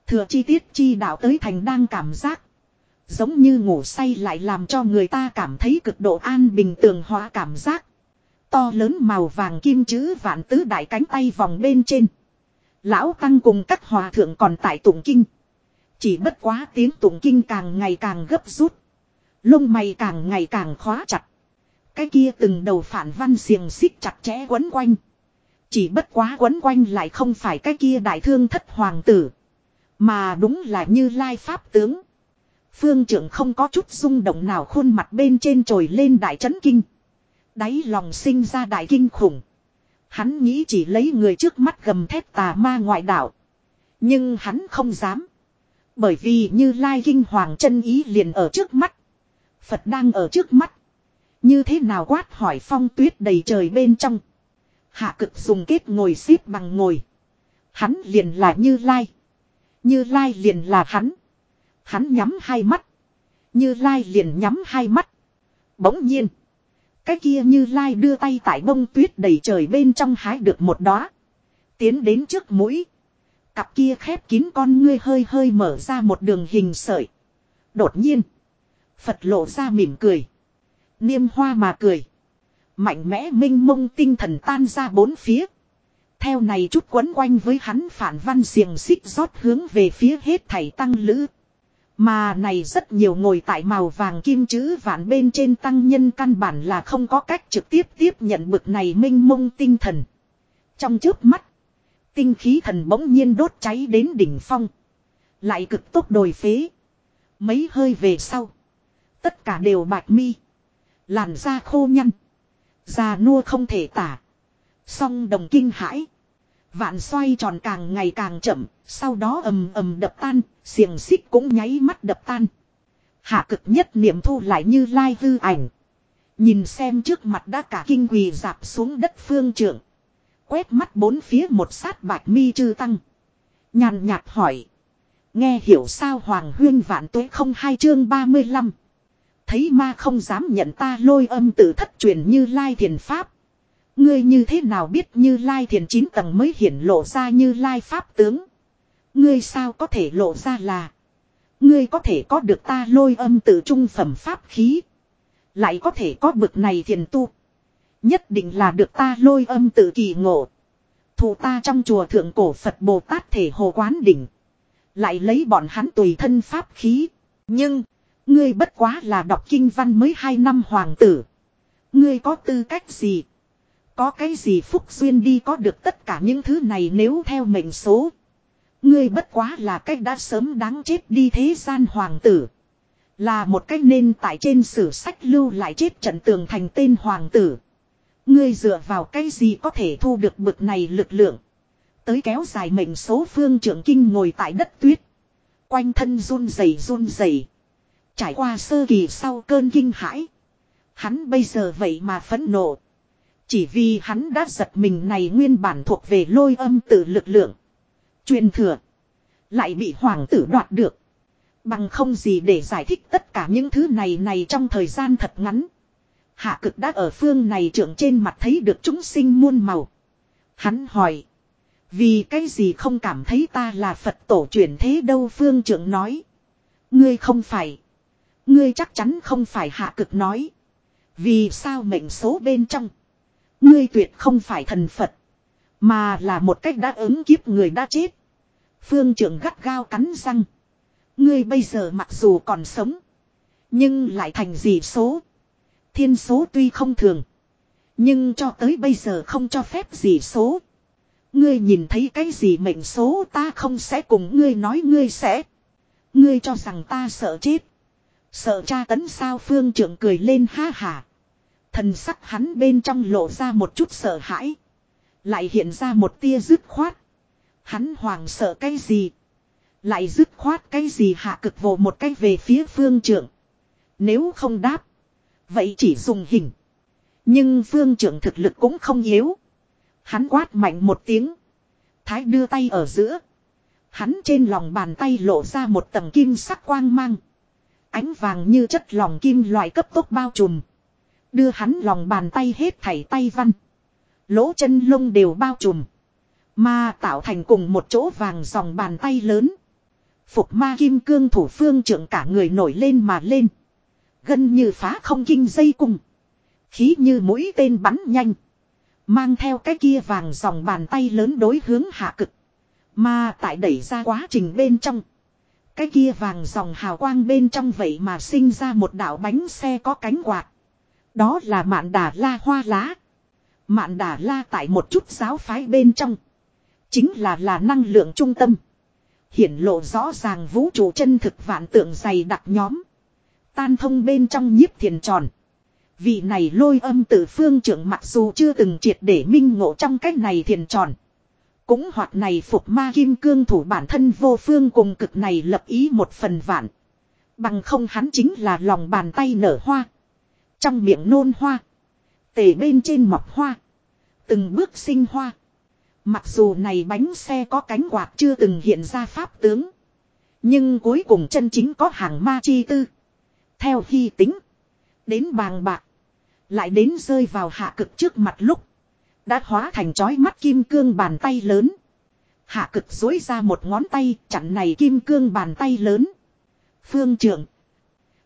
Thừa chi tiết chi đạo tới thành đang cảm giác. Giống như ngủ say lại làm cho người ta cảm thấy cực độ an bình tường hóa cảm giác. To lớn màu vàng kim chữ vạn tứ đại cánh tay vòng bên trên. Lão Tăng cùng các hòa thượng còn tại tụng kinh. Chỉ bất quá tiếng tụng kinh càng ngày càng gấp rút. Lông mày càng ngày càng khóa chặt. Cái kia từng đầu phản văn xiềng xích chặt chẽ quấn quanh. Chỉ bất quá quấn quanh lại không phải cái kia đại thương thất hoàng tử. Mà đúng là như lai pháp tướng. Phương trưởng không có chút rung động nào khuôn mặt bên trên trồi lên đại chấn kinh. Đáy lòng sinh ra đại kinh khủng. Hắn nghĩ chỉ lấy người trước mắt gầm thép tà ma ngoại đạo. Nhưng hắn không dám. Bởi vì như lai kinh hoàng chân ý liền ở trước mắt. Phật đang ở trước mắt. Như thế nào quát hỏi phong tuyết đầy trời bên trong. Hạ cực dùng kết ngồi xếp bằng ngồi. Hắn liền là như lai. Như lai liền là hắn. Hắn nhắm hai mắt. Như lai liền nhắm hai mắt. Bỗng nhiên. Cái kia như lai đưa tay tại bông tuyết đầy trời bên trong hái được một đóa Tiến đến trước mũi. Cặp kia khép kín con ngươi hơi hơi mở ra một đường hình sợi. Đột nhiên. Phật lộ ra mỉm cười. Niêm hoa mà cười. Mạnh mẽ minh mông tinh thần tan ra bốn phía. Theo này chút quấn quanh với hắn phản văn xiềng xích rót hướng về phía hết thảy tăng lữ. Mà này rất nhiều ngồi tại màu vàng kim chữ vạn bên trên tăng nhân căn bản là không có cách trực tiếp tiếp nhận bực này minh mông tinh thần. Trong trước mắt, tinh khí thần bỗng nhiên đốt cháy đến đỉnh phong. Lại cực tốc đồi phế. Mấy hơi về sau. Tất cả đều bạch mi. Làn da khô nhăn. Già nua không thể tả. Song đồng kinh hãi. Vạn xoay tròn càng ngày càng chậm, sau đó ầm ầm đập tan, xiềng xích cũng nháy mắt đập tan. Hạ cực nhất niệm thu lại như lai hư ảnh. Nhìn xem trước mặt đã cả kinh quỳ dạp xuống đất phương trưởng. Quét mắt bốn phía một sát bạch mi chư tăng. Nhàn nhạt hỏi. Nghe hiểu sao Hoàng Huyên vạn tuế không hai chương 35. Thấy ma không dám nhận ta lôi âm tự thất truyền như lai thiền pháp. Ngươi như thế nào biết như lai thiền chín tầng mới hiển lộ ra như lai pháp tướng. Ngươi sao có thể lộ ra là. Ngươi có thể có được ta lôi âm tự trung phẩm pháp khí. Lại có thể có bực này thiền tu. Nhất định là được ta lôi âm tự kỳ ngộ. Thủ ta trong chùa thượng cổ Phật Bồ Tát thể hồ quán đỉnh. Lại lấy bọn hắn tùy thân pháp khí. Nhưng, ngươi bất quá là đọc kinh văn mới hai năm hoàng tử. Ngươi có tư cách gì? Có cái gì phúc duyên đi có được tất cả những thứ này nếu theo mệnh số. Ngươi bất quá là cách đã sớm đáng chết đi thế gian hoàng tử. Là một cách nên tại trên sử sách lưu lại chết trận tường thành tên hoàng tử. Ngươi dựa vào cái gì có thể thu được bực này lực lượng. Tới kéo dài mệnh số phương trưởng kinh ngồi tại đất tuyết. Quanh thân run rẩy run rẩy. Trải qua sơ kỳ sau cơn kinh hãi. Hắn bây giờ vậy mà phẫn nộ. Chỉ vì hắn đã giật mình này nguyên bản thuộc về lôi âm tử lực lượng. Truyền thừa. Lại bị hoàng tử đoạt được. Bằng không gì để giải thích tất cả những thứ này này trong thời gian thật ngắn. Hạ cực đã ở phương này trưởng trên mặt thấy được chúng sinh muôn màu. Hắn hỏi. Vì cái gì không cảm thấy ta là Phật tổ truyền thế đâu phương trưởng nói. Ngươi không phải. Ngươi chắc chắn không phải hạ cực nói. Vì sao mệnh số bên trong. Ngươi tuyệt không phải thần Phật. Mà là một cách đã ứng kiếp người đã chết. Phương trưởng gắt gao cắn răng. Ngươi bây giờ mặc dù còn sống. Nhưng lại thành gì số. Thiên số tuy không thường. Nhưng cho tới bây giờ không cho phép gì số. Ngươi nhìn thấy cái gì mệnh số ta không sẽ cùng ngươi nói ngươi sẽ. Ngươi cho rằng ta sợ chết. Sợ cha tấn sao phương trưởng cười lên ha hà. Thần sắc hắn bên trong lộ ra một chút sợ hãi. Lại hiện ra một tia dứt khoát. Hắn hoàng sợ cái gì? Lại dứt khoát cái gì hạ cực vồ một cái về phía phương trưởng. Nếu không đáp. Vậy chỉ dùng hình. Nhưng phương trưởng thực lực cũng không yếu. Hắn quát mạnh một tiếng. Thái đưa tay ở giữa. Hắn trên lòng bàn tay lộ ra một tầng kim sắc quang mang. Ánh vàng như chất lòng kim loại cấp tốc bao trùm. Đưa hắn lòng bàn tay hết thảy tay văn. Lỗ chân lông đều bao trùm. Mà tạo thành cùng một chỗ vàng dòng bàn tay lớn. Phục ma kim cương thủ phương trưởng cả người nổi lên mà lên. Gân như phá không kinh dây cùng, Khí như mũi tên bắn nhanh. Mang theo cái kia vàng dòng bàn tay lớn đối hướng hạ cực. Mà tại đẩy ra quá trình bên trong. Cái kia vàng dòng hào quang bên trong vậy mà sinh ra một đảo bánh xe có cánh quạt. Đó là mạn đà la hoa lá. Mạn đà la tại một chút giáo phái bên trong. Chính là là năng lượng trung tâm. Hiển lộ rõ ràng vũ trụ chân thực vạn tượng dày đặc nhóm. Tan thông bên trong nhiếp thiền tròn. Vị này lôi âm tử phương trưởng mặc dù chưa từng triệt để minh ngộ trong cách này thiền tròn. Cũng hoặc này phục ma kim cương thủ bản thân vô phương cùng cực này lập ý một phần vạn. Bằng không hắn chính là lòng bàn tay nở hoa. Trong miệng nôn hoa. Tề bên trên mọc hoa. Từng bước sinh hoa. Mặc dù này bánh xe có cánh quạt chưa từng hiện ra pháp tướng. Nhưng cuối cùng chân chính có hàng ma chi tư. Theo hy tính. Đến bàng bạc. Lại đến rơi vào hạ cực trước mặt lúc. Đã hóa thành chói mắt kim cương bàn tay lớn. Hạ cực dối ra một ngón tay, chặn này kim cương bàn tay lớn. Phương trưởng.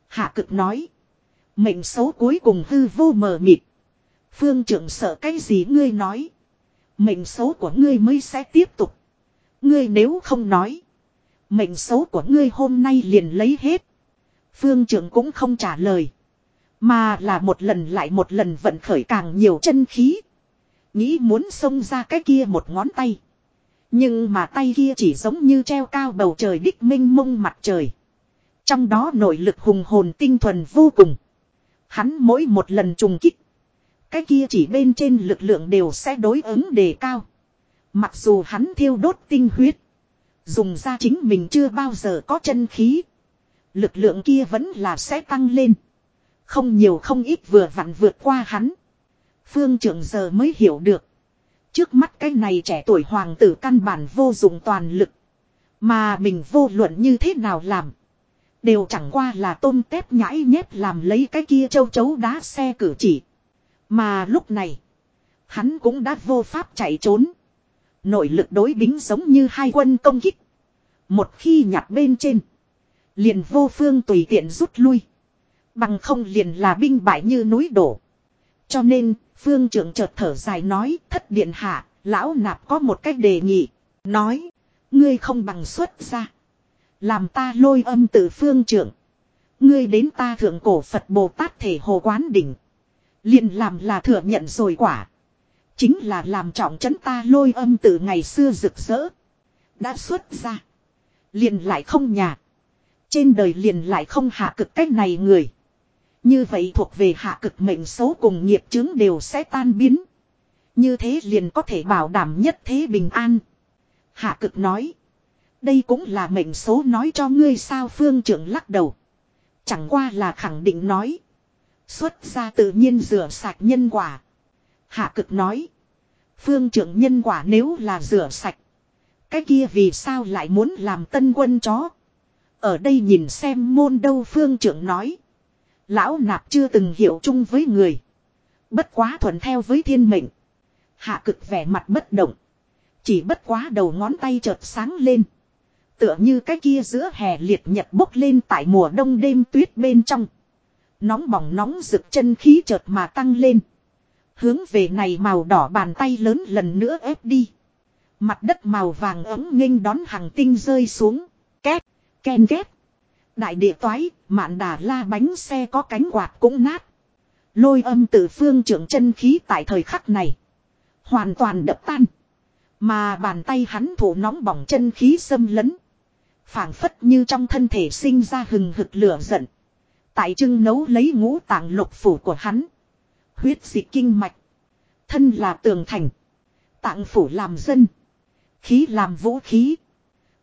Hạ cực nói. Mệnh xấu cuối cùng hư vô mờ mịt. Phương trưởng sợ cái gì ngươi nói. Mệnh xấu của ngươi mới sẽ tiếp tục. Ngươi nếu không nói. Mệnh xấu của ngươi hôm nay liền lấy hết. Phương trưởng cũng không trả lời. Mà là một lần lại một lần vận khởi càng nhiều chân khí. Nghĩ muốn xông ra cái kia một ngón tay. Nhưng mà tay kia chỉ giống như treo cao bầu trời đích minh mông mặt trời. Trong đó nội lực hùng hồn tinh thuần vô cùng. Hắn mỗi một lần trùng kích. Cái kia chỉ bên trên lực lượng đều sẽ đối ứng đề cao. Mặc dù hắn thiêu đốt tinh huyết. Dùng ra chính mình chưa bao giờ có chân khí. Lực lượng kia vẫn là sẽ tăng lên. Không nhiều không ít vừa vặn vượt qua hắn. Phương trưởng giờ mới hiểu được. Trước mắt cái này trẻ tuổi hoàng tử căn bản vô dụng toàn lực. Mà mình vô luận như thế nào làm. Đều chẳng qua là tôm tép nhãi nhép làm lấy cái kia châu chấu đá xe cử chỉ. Mà lúc này. Hắn cũng đã vô pháp chạy trốn. Nội lực đối bính giống như hai quân công kích. Một khi nhặt bên trên. Liền vô phương tùy tiện rút lui. Bằng không liền là binh bại như núi đổ. Cho nên, phương trưởng chợt thở dài nói, thất điện hạ, lão nạp có một cách đề nghị. Nói, ngươi không bằng xuất ra. Làm ta lôi âm từ phương trưởng. Ngươi đến ta thượng cổ Phật Bồ Tát thể hồ quán đỉnh. liền làm là thừa nhận rồi quả. Chính là làm trọng trấn ta lôi âm từ ngày xưa rực rỡ. Đã xuất ra. Liền lại không nhà. Trên đời liền lại không hạ cực cách này người. Như vậy thuộc về hạ cực mệnh xấu cùng nghiệp chứng đều sẽ tan biến. Như thế liền có thể bảo đảm nhất thế bình an. Hạ cực nói. Đây cũng là mệnh số nói cho ngươi sao phương trưởng lắc đầu. Chẳng qua là khẳng định nói. Xuất ra tự nhiên rửa sạch nhân quả. Hạ cực nói. Phương trưởng nhân quả nếu là rửa sạch. Cái kia vì sao lại muốn làm tân quân chó. Ở đây nhìn xem môn đâu phương trưởng nói. Lão nạp chưa từng hiểu chung với người. Bất quá thuận theo với thiên mệnh. Hạ cực vẻ mặt bất động. Chỉ bất quá đầu ngón tay chợt sáng lên. Tựa như cái kia giữa hè liệt nhật bốc lên tại mùa đông đêm tuyết bên trong. Nóng bỏng nóng rực chân khí chợt mà tăng lên. Hướng về này màu đỏ bàn tay lớn lần nữa ép đi. Mặt đất màu vàng ấm nghênh đón hàng tinh rơi xuống. Két, ken két. Đại địa toái, mạn đà la bánh xe có cánh quạt cũng nát. Lôi âm từ phương trưởng chân khí tại thời khắc này. Hoàn toàn đập tan. Mà bàn tay hắn thủ nóng bỏng chân khí xâm lấn. phảng phất như trong thân thể sinh ra hừng hực lửa giận. Tại trưng nấu lấy ngũ tạng lục phủ của hắn. Huyết dị kinh mạch. Thân là tường thành. Tạng phủ làm dân. Khí làm vũ khí.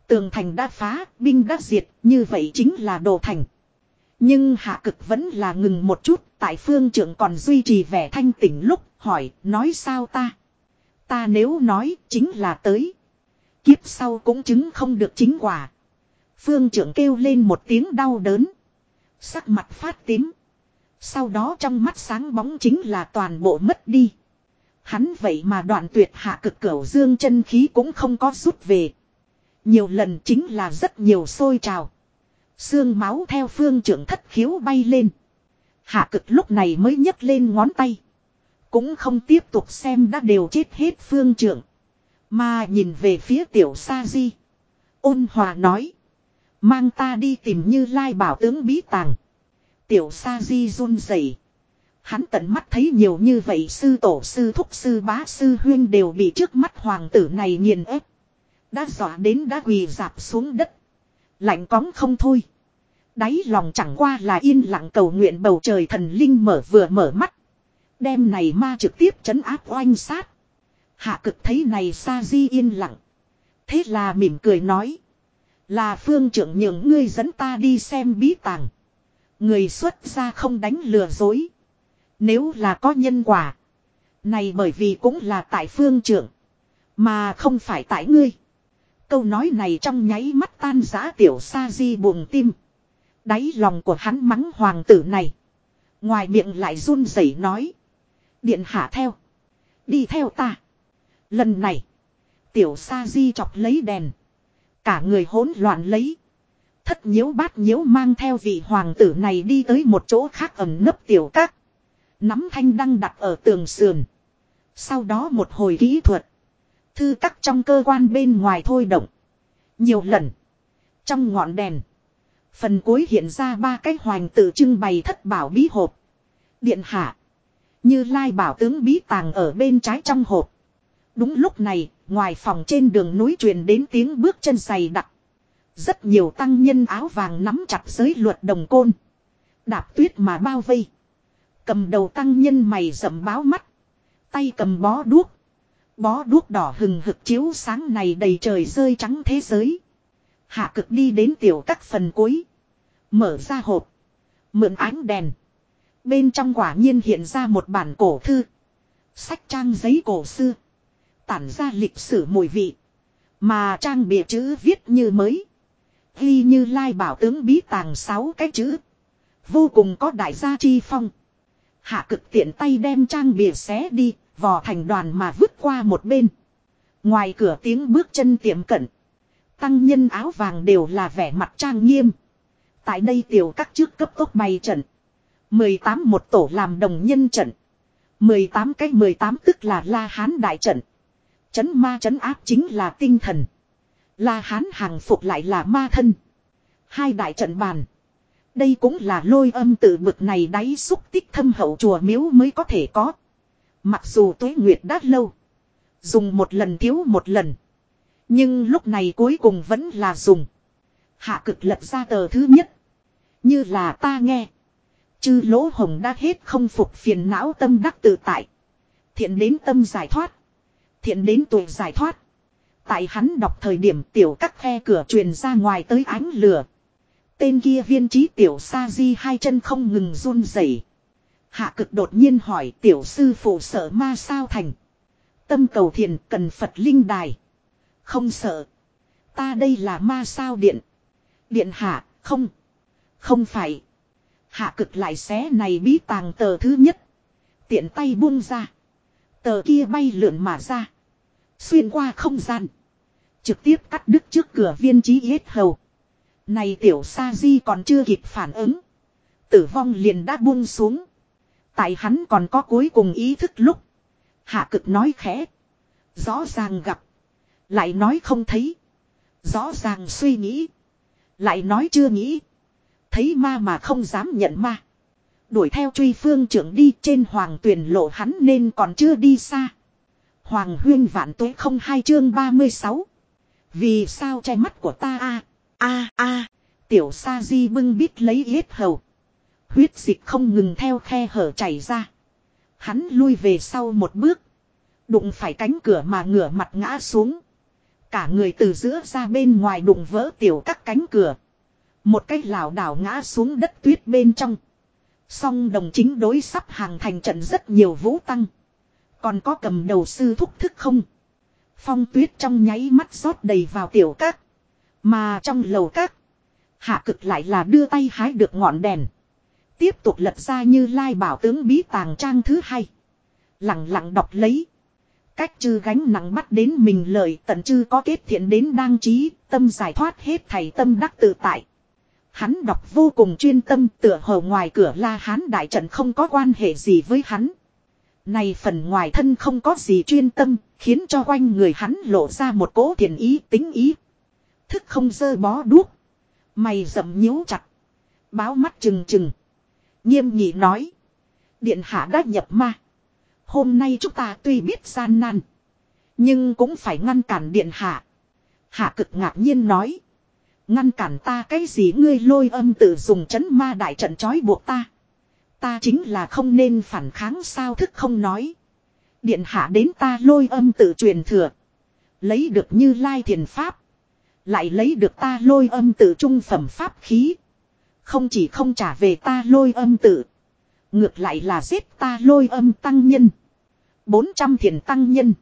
Tường thành đã phá, binh đã diệt, như vậy chính là đồ thành. Nhưng hạ cực vẫn là ngừng một chút, tại phương trưởng còn duy trì vẻ thanh tỉnh lúc, hỏi, nói sao ta? Ta nếu nói, chính là tới. Kiếp sau cũng chứng không được chính quả. Phương trưởng kêu lên một tiếng đau đớn. Sắc mặt phát tím. Sau đó trong mắt sáng bóng chính là toàn bộ mất đi. Hắn vậy mà đoạn tuyệt hạ cực cửu dương chân khí cũng không có rút về. Nhiều lần chính là rất nhiều sôi trào. Xương máu theo phương trưởng thất khiếu bay lên. Hạ cực lúc này mới nhấc lên ngón tay. Cũng không tiếp tục xem đã đều chết hết phương trưởng. Mà nhìn về phía tiểu sa di. Ôn hòa nói. Mang ta đi tìm như lai bảo tướng bí tàng. Tiểu sa di run rẩy. Hắn tận mắt thấy nhiều như vậy sư tổ, sư thúc, sư bá, sư huyên đều bị trước mắt hoàng tử này nghiền ép. Đã dọa đến đã quỳ dạp xuống đất. Lạnh cóng không thôi. Đáy lòng chẳng qua là yên lặng cầu nguyện bầu trời thần linh mở vừa mở mắt. Đêm này ma trực tiếp chấn áp oanh sát. Hạ cực thấy này sa di yên lặng. Thế là mỉm cười nói. Là phương trưởng nhường ngươi dẫn ta đi xem bí tàng. Người xuất ra không đánh lừa dối. Nếu là có nhân quả. Này bởi vì cũng là tại phương trưởng. Mà không phải tại ngươi. Câu nói này trong nháy mắt tan giã tiểu sa di buồn tim. Đáy lòng của hắn mắng hoàng tử này. Ngoài miệng lại run rẩy nói. Điện hạ theo. Đi theo ta. Lần này. Tiểu sa di chọc lấy đèn. Cả người hỗn loạn lấy. Thất nhiễu bát nhiễu mang theo vị hoàng tử này đi tới một chỗ khác ẩm nấp tiểu các. Nắm thanh đăng đặt ở tường sườn. Sau đó một hồi kỹ thuật. Thư các trong cơ quan bên ngoài thôi động. Nhiều lần. Trong ngọn đèn. Phần cuối hiện ra ba cái hoành tự trưng bày thất bảo bí hộp. Điện hạ. Như lai bảo tướng bí tàng ở bên trái trong hộp. Đúng lúc này, ngoài phòng trên đường núi truyền đến tiếng bước chân dày đặc. Rất nhiều tăng nhân áo vàng nắm chặt giới luật đồng côn. Đạp tuyết mà bao vây. Cầm đầu tăng nhân mày rậm báo mắt. Tay cầm bó đuốc. Bó đuốc đỏ hừng hực chiếu sáng này đầy trời rơi trắng thế giới. Hạ cực đi đến tiểu các phần cuối. Mở ra hộp. Mượn ánh đèn. Bên trong quả nhiên hiện ra một bản cổ thư. Sách trang giấy cổ xưa. Tản ra lịch sử mùi vị. Mà trang bìa chữ viết như mới. Ghi như lai bảo tướng bí tàng sáu cái chữ. Vô cùng có đại gia chi phong. Hạ cực tiện tay đem trang bìa xé đi, vò thành đoàn mà vứt qua một bên. Ngoài cửa tiếng bước chân tiệm cận. Tăng nhân áo vàng đều là vẻ mặt trang nghiêm. Tại đây tiểu các trước cấp tốc bày trận. 18 một tổ làm đồng nhân trận. 18 cái 18 tức là La Hán đại trận. Chấn ma chấn áp chính là tinh thần. La Hán hàng phục lại là ma thân. Hai đại trận bàn. Đây cũng là lôi âm tự bực này đáy xúc tích thâm hậu chùa miếu mới có thể có. Mặc dù tuế nguyệt đã lâu. Dùng một lần thiếu một lần. Nhưng lúc này cuối cùng vẫn là dùng. Hạ cực lật ra tờ thứ nhất. Như là ta nghe. Chư lỗ hồng đã hết không phục phiền não tâm đắc tự tại. Thiện đến tâm giải thoát. Thiện đến tuổi giải thoát. Tại hắn đọc thời điểm tiểu các khe cửa truyền ra ngoài tới ánh lửa. Tên kia viên trí tiểu sa di hai chân không ngừng run rẩy. Hạ cực đột nhiên hỏi tiểu sư phụ sợ ma sao thành. Tâm cầu thiền cần Phật linh đài. Không sợ. Ta đây là ma sao điện. Điện hạ, không. Không phải. Hạ cực lại xé này bí tàng tờ thứ nhất. Tiện tay buông ra. Tờ kia bay lượn mà ra. Xuyên qua không gian. Trực tiếp cắt đứt trước cửa viên trí yết hầu. Này tiểu sa di còn chưa kịp phản ứng. Tử vong liền đã buông xuống. Tại hắn còn có cuối cùng ý thức lúc. Hạ cực nói khẽ. Rõ ràng gặp. Lại nói không thấy. Rõ ràng suy nghĩ. Lại nói chưa nghĩ. Thấy ma mà không dám nhận ma. Đuổi theo truy phương trưởng đi trên hoàng tuyển lộ hắn nên còn chưa đi xa. Hoàng huyên vạn tuế không hai chương 36. Vì sao che mắt của ta a a a Tiểu sa di bưng bít lấy yết hầu. Huyết dịch không ngừng theo khe hở chảy ra. Hắn lui về sau một bước. Đụng phải cánh cửa mà ngửa mặt ngã xuống. Cả người từ giữa ra bên ngoài đụng vỡ tiểu các cánh cửa. Một cái lảo đảo ngã xuống đất tuyết bên trong. Song đồng chính đối sắp hàng thành trận rất nhiều vũ tăng. Còn có cầm đầu sư thúc thức không. Phong tuyết trong nháy mắt rót đầy vào tiểu các. Mà trong lầu các. Hạ cực lại là đưa tay hái được ngọn đèn. Tiếp tục lật ra như lai bảo tướng bí tàng trang thứ hai. Lặng lặng đọc lấy. Cách chư gánh nặng bắt đến mình lời tận chư có kết thiện đến đang trí, tâm giải thoát hết thầy tâm đắc tự tại. Hắn đọc vô cùng chuyên tâm tựa hồ ngoài cửa la hán đại trận không có quan hệ gì với hắn. Này phần ngoài thân không có gì chuyên tâm, khiến cho quanh người hắn lộ ra một cố thiền ý tính ý. Thức không dơ bó đuốc. Mày rậm nhíu chặt. Báo mắt trừng trừng. Nghiêm nghị nói. Điện hạ đã nhập ma. Hôm nay chúng ta tuy biết gian nan. Nhưng cũng phải ngăn cản điện hạ. Hạ cực ngạc nhiên nói. Ngăn cản ta cái gì ngươi lôi âm tự dùng chấn ma đại trận trói buộc ta. Ta chính là không nên phản kháng sao thức không nói. Điện hạ đến ta lôi âm tự truyền thừa. Lấy được như lai thiền pháp. Lại lấy được ta lôi âm tự trung phẩm pháp khí. Không chỉ không trả về ta lôi âm tự. Ngược lại là giết ta lôi âm tăng nhân. 400 thiền tăng nhân.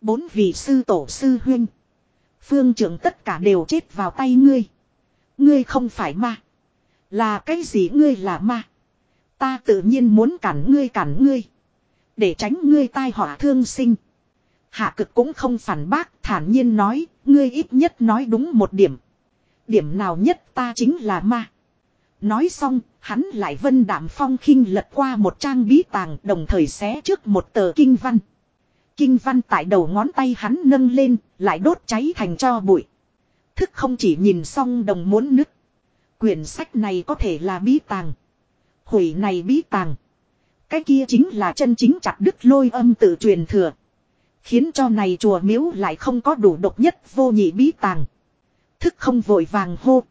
Bốn vị sư tổ sư huynh. Phương trưởng tất cả đều chết vào tay ngươi. Ngươi không phải ma. Là cái gì ngươi là ma. Ta tự nhiên muốn cản ngươi cản ngươi. Để tránh ngươi tai họa thương sinh. Hạ cực cũng không phản bác, thản nhiên nói. Ngươi ít nhất nói đúng một điểm. Điểm nào nhất ta chính là ma. Nói xong, hắn lại vân đảm phong khinh lật qua một trang bí tàng đồng thời xé trước một tờ kinh văn. Kinh văn tại đầu ngón tay hắn nâng lên, lại đốt cháy thành cho bụi. Thức không chỉ nhìn xong đồng muốn nứt. Quyển sách này có thể là bí tàng. Hủy này bí tàng. Cái kia chính là chân chính chặt đứt lôi âm tự truyền thừa. Khiến cho này chùa miếu lại không có đủ độc nhất vô nhị bí tàng. Thức không vội vàng hô.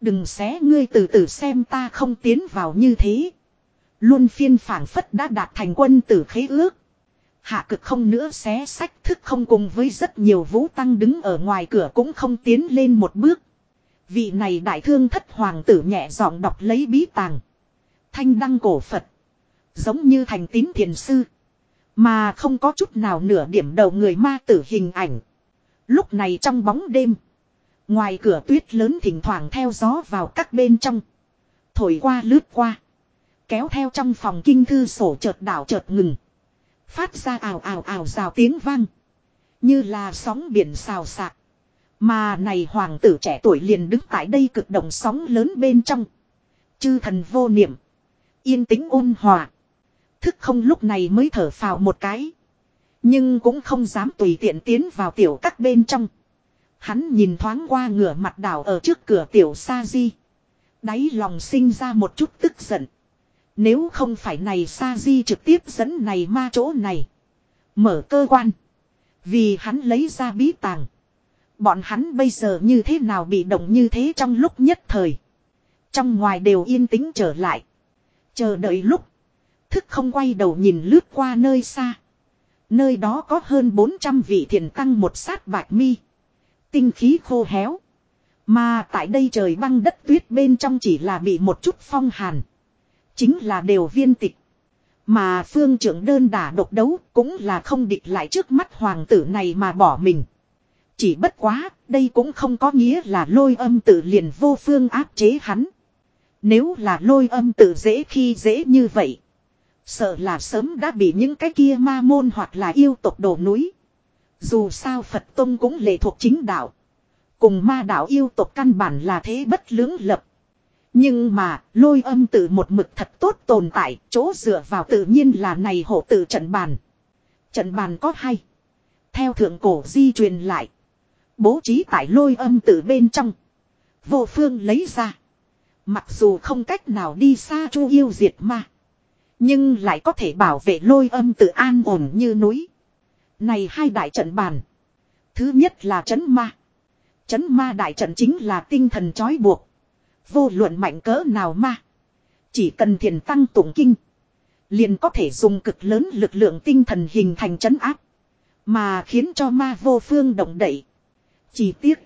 Đừng xé ngươi từ từ xem ta không tiến vào như thế. Luôn phiên phản phất đã đạt thành quân tử khế ước. Hạ cực không nữa xé sách thức không cùng với rất nhiều vũ tăng đứng ở ngoài cửa cũng không tiến lên một bước. Vị này đại thương thất hoàng tử nhẹ giọng đọc lấy bí tàng. Thanh đăng cổ Phật. Giống như thành tín thiền sư. Mà không có chút nào nửa điểm đầu người ma tử hình ảnh. Lúc này trong bóng đêm. Ngoài cửa tuyết lớn thỉnh thoảng theo gió vào các bên trong. Thổi qua lướt qua. Kéo theo trong phòng kinh thư sổ chợt đảo chợt ngừng. Phát ra ảo ảo ảo rào tiếng vang. Như là sóng biển xào xạc. Mà này hoàng tử trẻ tuổi liền đứng tại đây cực động sóng lớn bên trong. Chư thần vô niệm. Yên tĩnh ôn hòa. Thức không lúc này mới thở phào một cái. Nhưng cũng không dám tùy tiện tiến vào tiểu các bên trong. Hắn nhìn thoáng qua ngửa mặt đảo ở trước cửa tiểu sa di. Đáy lòng sinh ra một chút tức giận. Nếu không phải này sa di trực tiếp dẫn này ma chỗ này. Mở cơ quan. Vì hắn lấy ra bí tàng. Bọn hắn bây giờ như thế nào bị động như thế trong lúc nhất thời. Trong ngoài đều yên tĩnh trở lại. Chờ đợi lúc. Thức không quay đầu nhìn lướt qua nơi xa. Nơi đó có hơn 400 vị thiền tăng một sát bạch mi. Tinh khí khô héo. Mà tại đây trời băng đất tuyết bên trong chỉ là bị một chút phong hàn. Chính là đều viên tịch. Mà phương trưởng đơn đả độc đấu cũng là không địch lại trước mắt hoàng tử này mà bỏ mình. Chỉ bất quá, đây cũng không có nghĩa là lôi âm tự liền vô phương áp chế hắn. Nếu là lôi âm tự dễ khi dễ như vậy. Sợ là sớm đã bị những cái kia ma môn hoặc là yêu tộc đổ núi. Dù sao Phật Tông cũng lệ thuộc chính đạo. Cùng ma đạo yêu tộc căn bản là thế bất lưỡng lập. Nhưng mà, lôi âm tự một mực thật tốt tồn tại, chỗ dựa vào tự nhiên là này hộ tự trận bàn. Trận bàn có hay. Theo thượng cổ di truyền lại. Bố trí tại lôi âm tự bên trong. Vô phương lấy ra. Mặc dù không cách nào đi xa chu yêu diệt ma. Nhưng lại có thể bảo vệ lôi âm tự an ổn như núi. Này hai đại trận bàn. Thứ nhất là chấn ma. Chấn ma đại trận chính là tinh thần trói buộc. Vô luận mạnh cỡ nào ma. Chỉ cần thiền tăng tụng kinh. Liền có thể dùng cực lớn lực lượng tinh thần hình thành chấn áp. Mà khiến cho ma vô phương động đậy. Chỉ tiếc.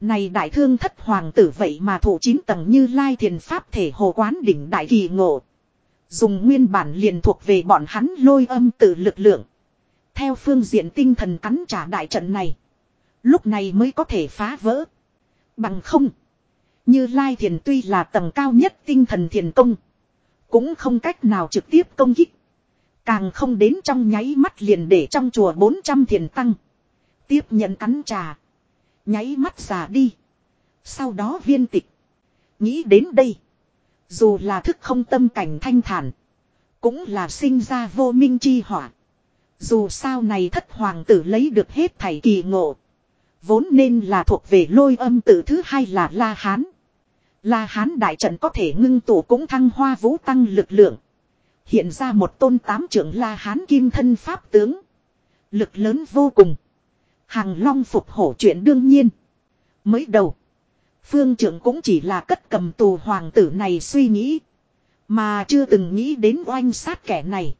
Này đại thương thất hoàng tử vậy mà thủ chín tầng như lai thiền pháp thể hồ quán đỉnh đại kỳ ngộ. Dùng nguyên bản liền thuộc về bọn hắn lôi âm từ lực lượng. Theo phương diện tinh thần cắn trả đại trận này. Lúc này mới có thể phá vỡ. Bằng không. Như Lai Thiền tuy là tầng cao nhất tinh thần thiền công. Cũng không cách nào trực tiếp công kích. Càng không đến trong nháy mắt liền để trong chùa 400 thiền tăng. Tiếp nhận cắn trà. Nháy mắt già đi. Sau đó viên tịch. Nghĩ đến đây. Dù là thức không tâm cảnh thanh thản. Cũng là sinh ra vô minh chi hỏa. Dù sao này thất hoàng tử lấy được hết thảy kỳ ngộ. Vốn nên là thuộc về lôi âm tử thứ hai là La Hán. La Hán đại trận có thể ngưng tụ cũng thăng hoa vũ tăng lực lượng. Hiện ra một tôn tám trưởng La Hán kim thân pháp tướng. Lực lớn vô cùng. Hàng long phục hổ chuyện đương nhiên. Mới đầu. Phương trưởng cũng chỉ là cất cầm tù hoàng tử này suy nghĩ. Mà chưa từng nghĩ đến oanh sát kẻ này.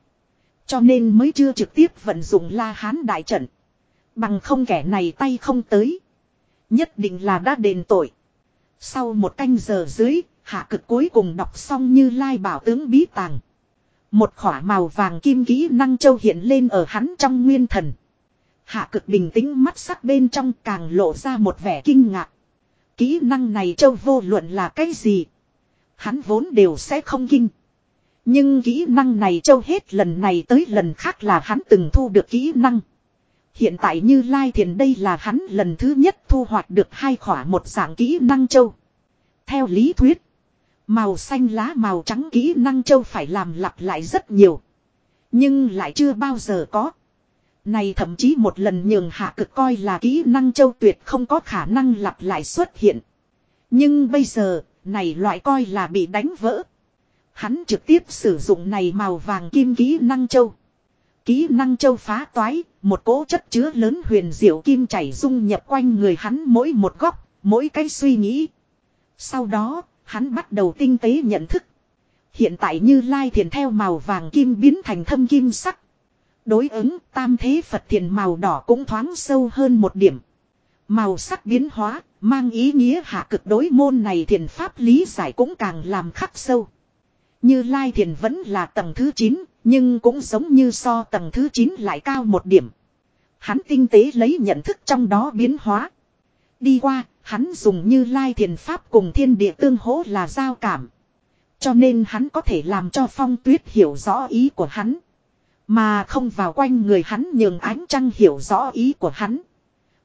Cho nên mới chưa trực tiếp vận dụng la hán đại trận. Bằng không kẻ này tay không tới. Nhất định là đã đền tội. Sau một canh giờ dưới, hạ cực cuối cùng đọc xong như lai bảo tướng bí tàng. Một khỏa màu vàng kim kỹ năng châu hiện lên ở hắn trong nguyên thần. Hạ cực bình tĩnh mắt sắc bên trong càng lộ ra một vẻ kinh ngạc. Kỹ năng này châu vô luận là cái gì? Hắn vốn đều sẽ không kinh. Nhưng kỹ năng này châu hết lần này tới lần khác là hắn từng thu được kỹ năng. Hiện tại như Lai Thiền đây là hắn lần thứ nhất thu hoạch được hai khỏa một dạng kỹ năng châu. Theo lý thuyết, màu xanh lá màu trắng kỹ năng châu phải làm lặp lại rất nhiều. Nhưng lại chưa bao giờ có. Này thậm chí một lần nhường hạ cực coi là kỹ năng châu tuyệt không có khả năng lặp lại xuất hiện. Nhưng bây giờ, này loại coi là bị đánh vỡ. Hắn trực tiếp sử dụng này màu vàng kim kỹ năng châu. Kỹ năng châu phá toái, một cỗ chất chứa lớn huyền diệu kim chảy dung nhập quanh người hắn mỗi một góc, mỗi cái suy nghĩ. Sau đó, hắn bắt đầu tinh tế nhận thức. Hiện tại như lai thiền theo màu vàng kim biến thành thâm kim sắc. Đối ứng tam thế Phật thiền màu đỏ cũng thoáng sâu hơn một điểm. Màu sắc biến hóa, mang ý nghĩa hạ cực đối môn này thiền pháp lý giải cũng càng làm khắc sâu. Như Lai thiền vẫn là tầng thứ 9, nhưng cũng giống như so tầng thứ 9 lại cao một điểm. Hắn tinh tế lấy nhận thức trong đó biến hóa. Đi qua, hắn dùng như Lai thiền pháp cùng thiên địa tương hỗ là giao cảm. Cho nên hắn có thể làm cho phong tuyết hiểu rõ ý của hắn. Mà không vào quanh người hắn nhường ánh trăng hiểu rõ ý của hắn.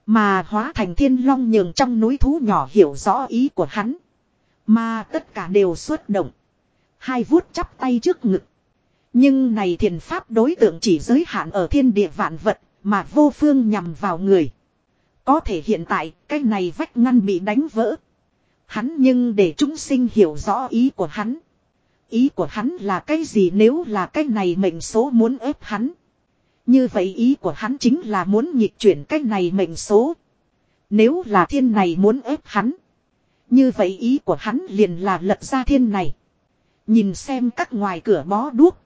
Mà hóa thành thiên long nhường trong núi thú nhỏ hiểu rõ ý của hắn. Mà tất cả đều xuất động. Hai vuốt chắp tay trước ngực. Nhưng này thiền pháp đối tượng chỉ giới hạn ở thiên địa vạn vật mà vô phương nhằm vào người. Có thể hiện tại, cái này vách ngăn bị đánh vỡ. Hắn nhưng để chúng sinh hiểu rõ ý của hắn. Ý của hắn là cái gì nếu là cái này mệnh số muốn ép hắn. Như vậy ý của hắn chính là muốn nhịp chuyển cái này mệnh số. Nếu là thiên này muốn ép hắn. Như vậy ý của hắn liền là lật ra thiên này. Nhìn xem các ngoài cửa bó đuốc.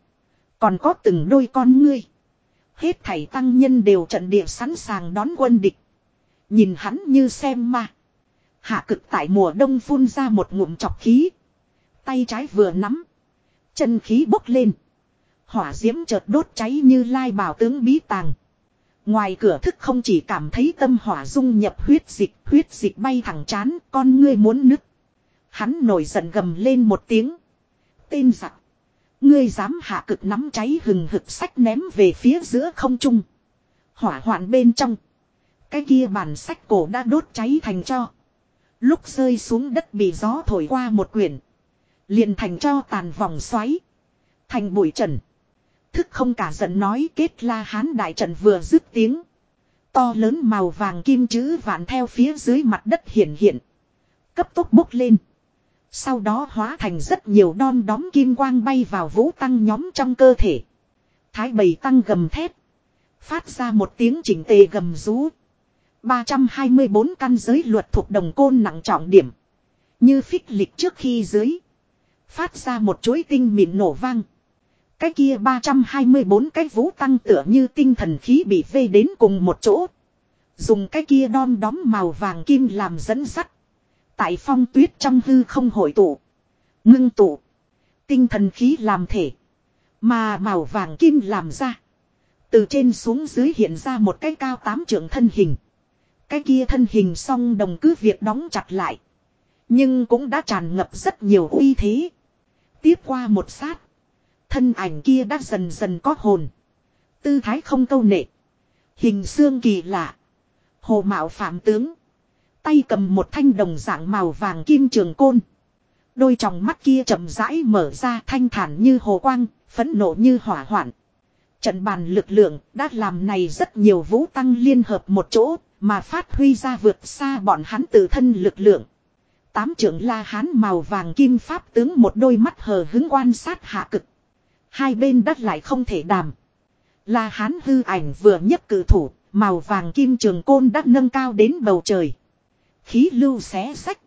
Còn có từng đôi con ngươi. Hết thảy tăng nhân đều trận địa sẵn sàng đón quân địch. Nhìn hắn như xem ma. Hạ cực tại mùa đông phun ra một ngụm chọc khí. Tay trái vừa nắm. Chân khí bốc lên. Hỏa diễm chợt đốt cháy như lai bảo tướng bí tàng. Ngoài cửa thức không chỉ cảm thấy tâm hỏa dung nhập huyết dịch, huyết dịch bay thẳng chán, con ngươi muốn nứt. Hắn nổi giận gầm lên một tiếng. Tên giặc. Ngươi dám hạ cực nắm cháy hừng hực sách ném về phía giữa không trung. Hỏa hoạn bên trong. Cái kia bản sách cổ đã đốt cháy thành cho. Lúc rơi xuống đất bị gió thổi qua một quyển. liền thành cho tàn vòng xoáy. Thành bụi trần. Thức không cả giận nói kết la hán đại trận vừa dứt tiếng. To lớn màu vàng kim chữ vạn theo phía dưới mặt đất hiện hiện. Cấp tốc bốc lên. Sau đó hóa thành rất nhiều đom đóm kim quang bay vào vũ tăng nhóm trong cơ thể. Thái bầy tăng gầm thét. Phát ra một tiếng chỉnh tề gầm rú. 324 căn giới luật thuộc đồng côn nặng trọng điểm. Như phích lịch trước khi dưới. Phát ra một chuỗi tinh mịn nổ vang. Cái kia 324 cái vũ tăng tựa như tinh thần khí bị vây đến cùng một chỗ. Dùng cái kia đom đóm màu vàng kim làm dẫn sắt. Tại phong tuyết trong hư không hội tụ. Ngưng tụ. Tinh thần khí làm thể. Mà màu vàng kim làm ra. Từ trên xuống dưới hiện ra một cái cao tám trượng thân hình. Cái kia thân hình song đồng cứ việc đóng chặt lại. Nhưng cũng đã tràn ngập rất nhiều uy thế. Tiếp qua một sát. Thân ảnh kia đã dần dần có hồn. Tư thái không câu nệ. Hình xương kỳ lạ. Hồ mạo phạm tướng. Tay cầm một thanh đồng dạng màu vàng kim trường côn. Đôi tròng mắt kia chậm rãi mở ra thanh thản như hồ quang, phẫn nộ như hỏa hoạn. Trận bàn lực lượng đã làm này rất nhiều vũ tăng liên hợp một chỗ, mà phát huy ra vượt xa bọn hắn tự thân lực lượng. Tám trưởng la hán màu vàng kim pháp tướng một đôi mắt hờ hứng quan sát hạ cực. Hai bên đất lại không thể đàm. La hán hư ảnh vừa nhất cử thủ, màu vàng kim trường côn đã nâng cao đến bầu trời. Khí lưu xé sách.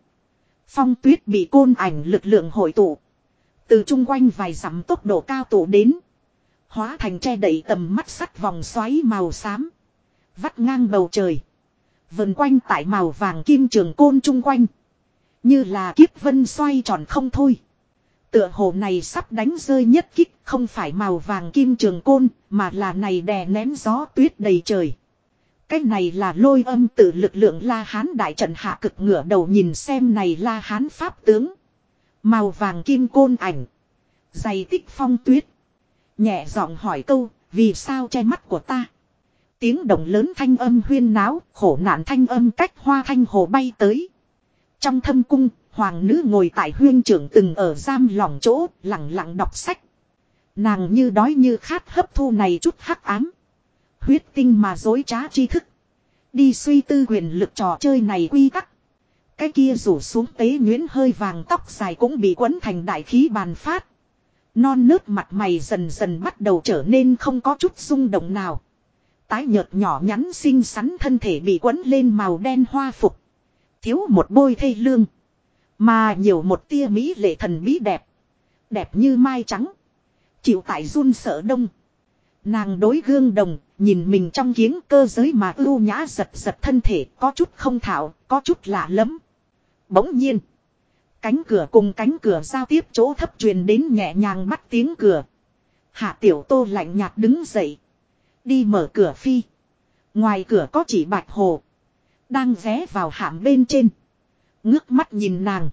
Phong tuyết bị côn ảnh lực lượng hội tụ. Từ chung quanh vài dặm tốc độ cao tụ đến. Hóa thành che đẩy tầm mắt sắt vòng xoáy màu xám. Vắt ngang bầu trời. Vần quanh tại màu vàng kim trường côn chung quanh. Như là kiếp vân xoay tròn không thôi. Tựa hồ này sắp đánh rơi nhất kích không phải màu vàng kim trường côn, mà là này đè nén gió tuyết đầy trời. Cái này là lôi âm tự lực lượng La Hán đại trận hạ cực ngửa đầu nhìn xem này La Hán pháp tướng. Màu vàng kim côn ảnh. Dày tích phong tuyết. Nhẹ giọng hỏi câu, vì sao che mắt của ta? Tiếng động lớn thanh âm huyên náo, khổ nạn thanh âm cách hoa thanh hồ bay tới. Trong thâm cung, hoàng nữ ngồi tại huyên trưởng từng ở giam lòng chỗ, lặng lặng đọc sách. Nàng như đói như khát hấp thu này chút hắc ám. Huyết tinh mà dối trá tri thức. Đi suy tư quyền lực trò chơi này quy tắc. Cái kia rủ xuống tế nhuyễn hơi vàng tóc dài cũng bị quấn thành đại khí bàn phát. Non nớt mặt mày dần dần bắt đầu trở nên không có chút rung động nào. Tái nhợt nhỏ nhắn xinh xắn thân thể bị quấn lên màu đen hoa phục. Thiếu một bôi thây lương. Mà nhiều một tia mỹ lệ thần bí đẹp. Đẹp như mai trắng. Chịu tại run sợ đông. Nàng đối gương đồng, nhìn mình trong kiếng cơ giới mà ưu nhã giật giật thân thể, có chút không thảo có chút lạ lắm. Bỗng nhiên, cánh cửa cùng cánh cửa giao tiếp chỗ thấp truyền đến nhẹ nhàng bắt tiếng cửa. Hạ tiểu tô lạnh nhạt đứng dậy. Đi mở cửa phi. Ngoài cửa có chỉ bạch hồ. Đang ghé vào hạm bên trên. Ngước mắt nhìn nàng.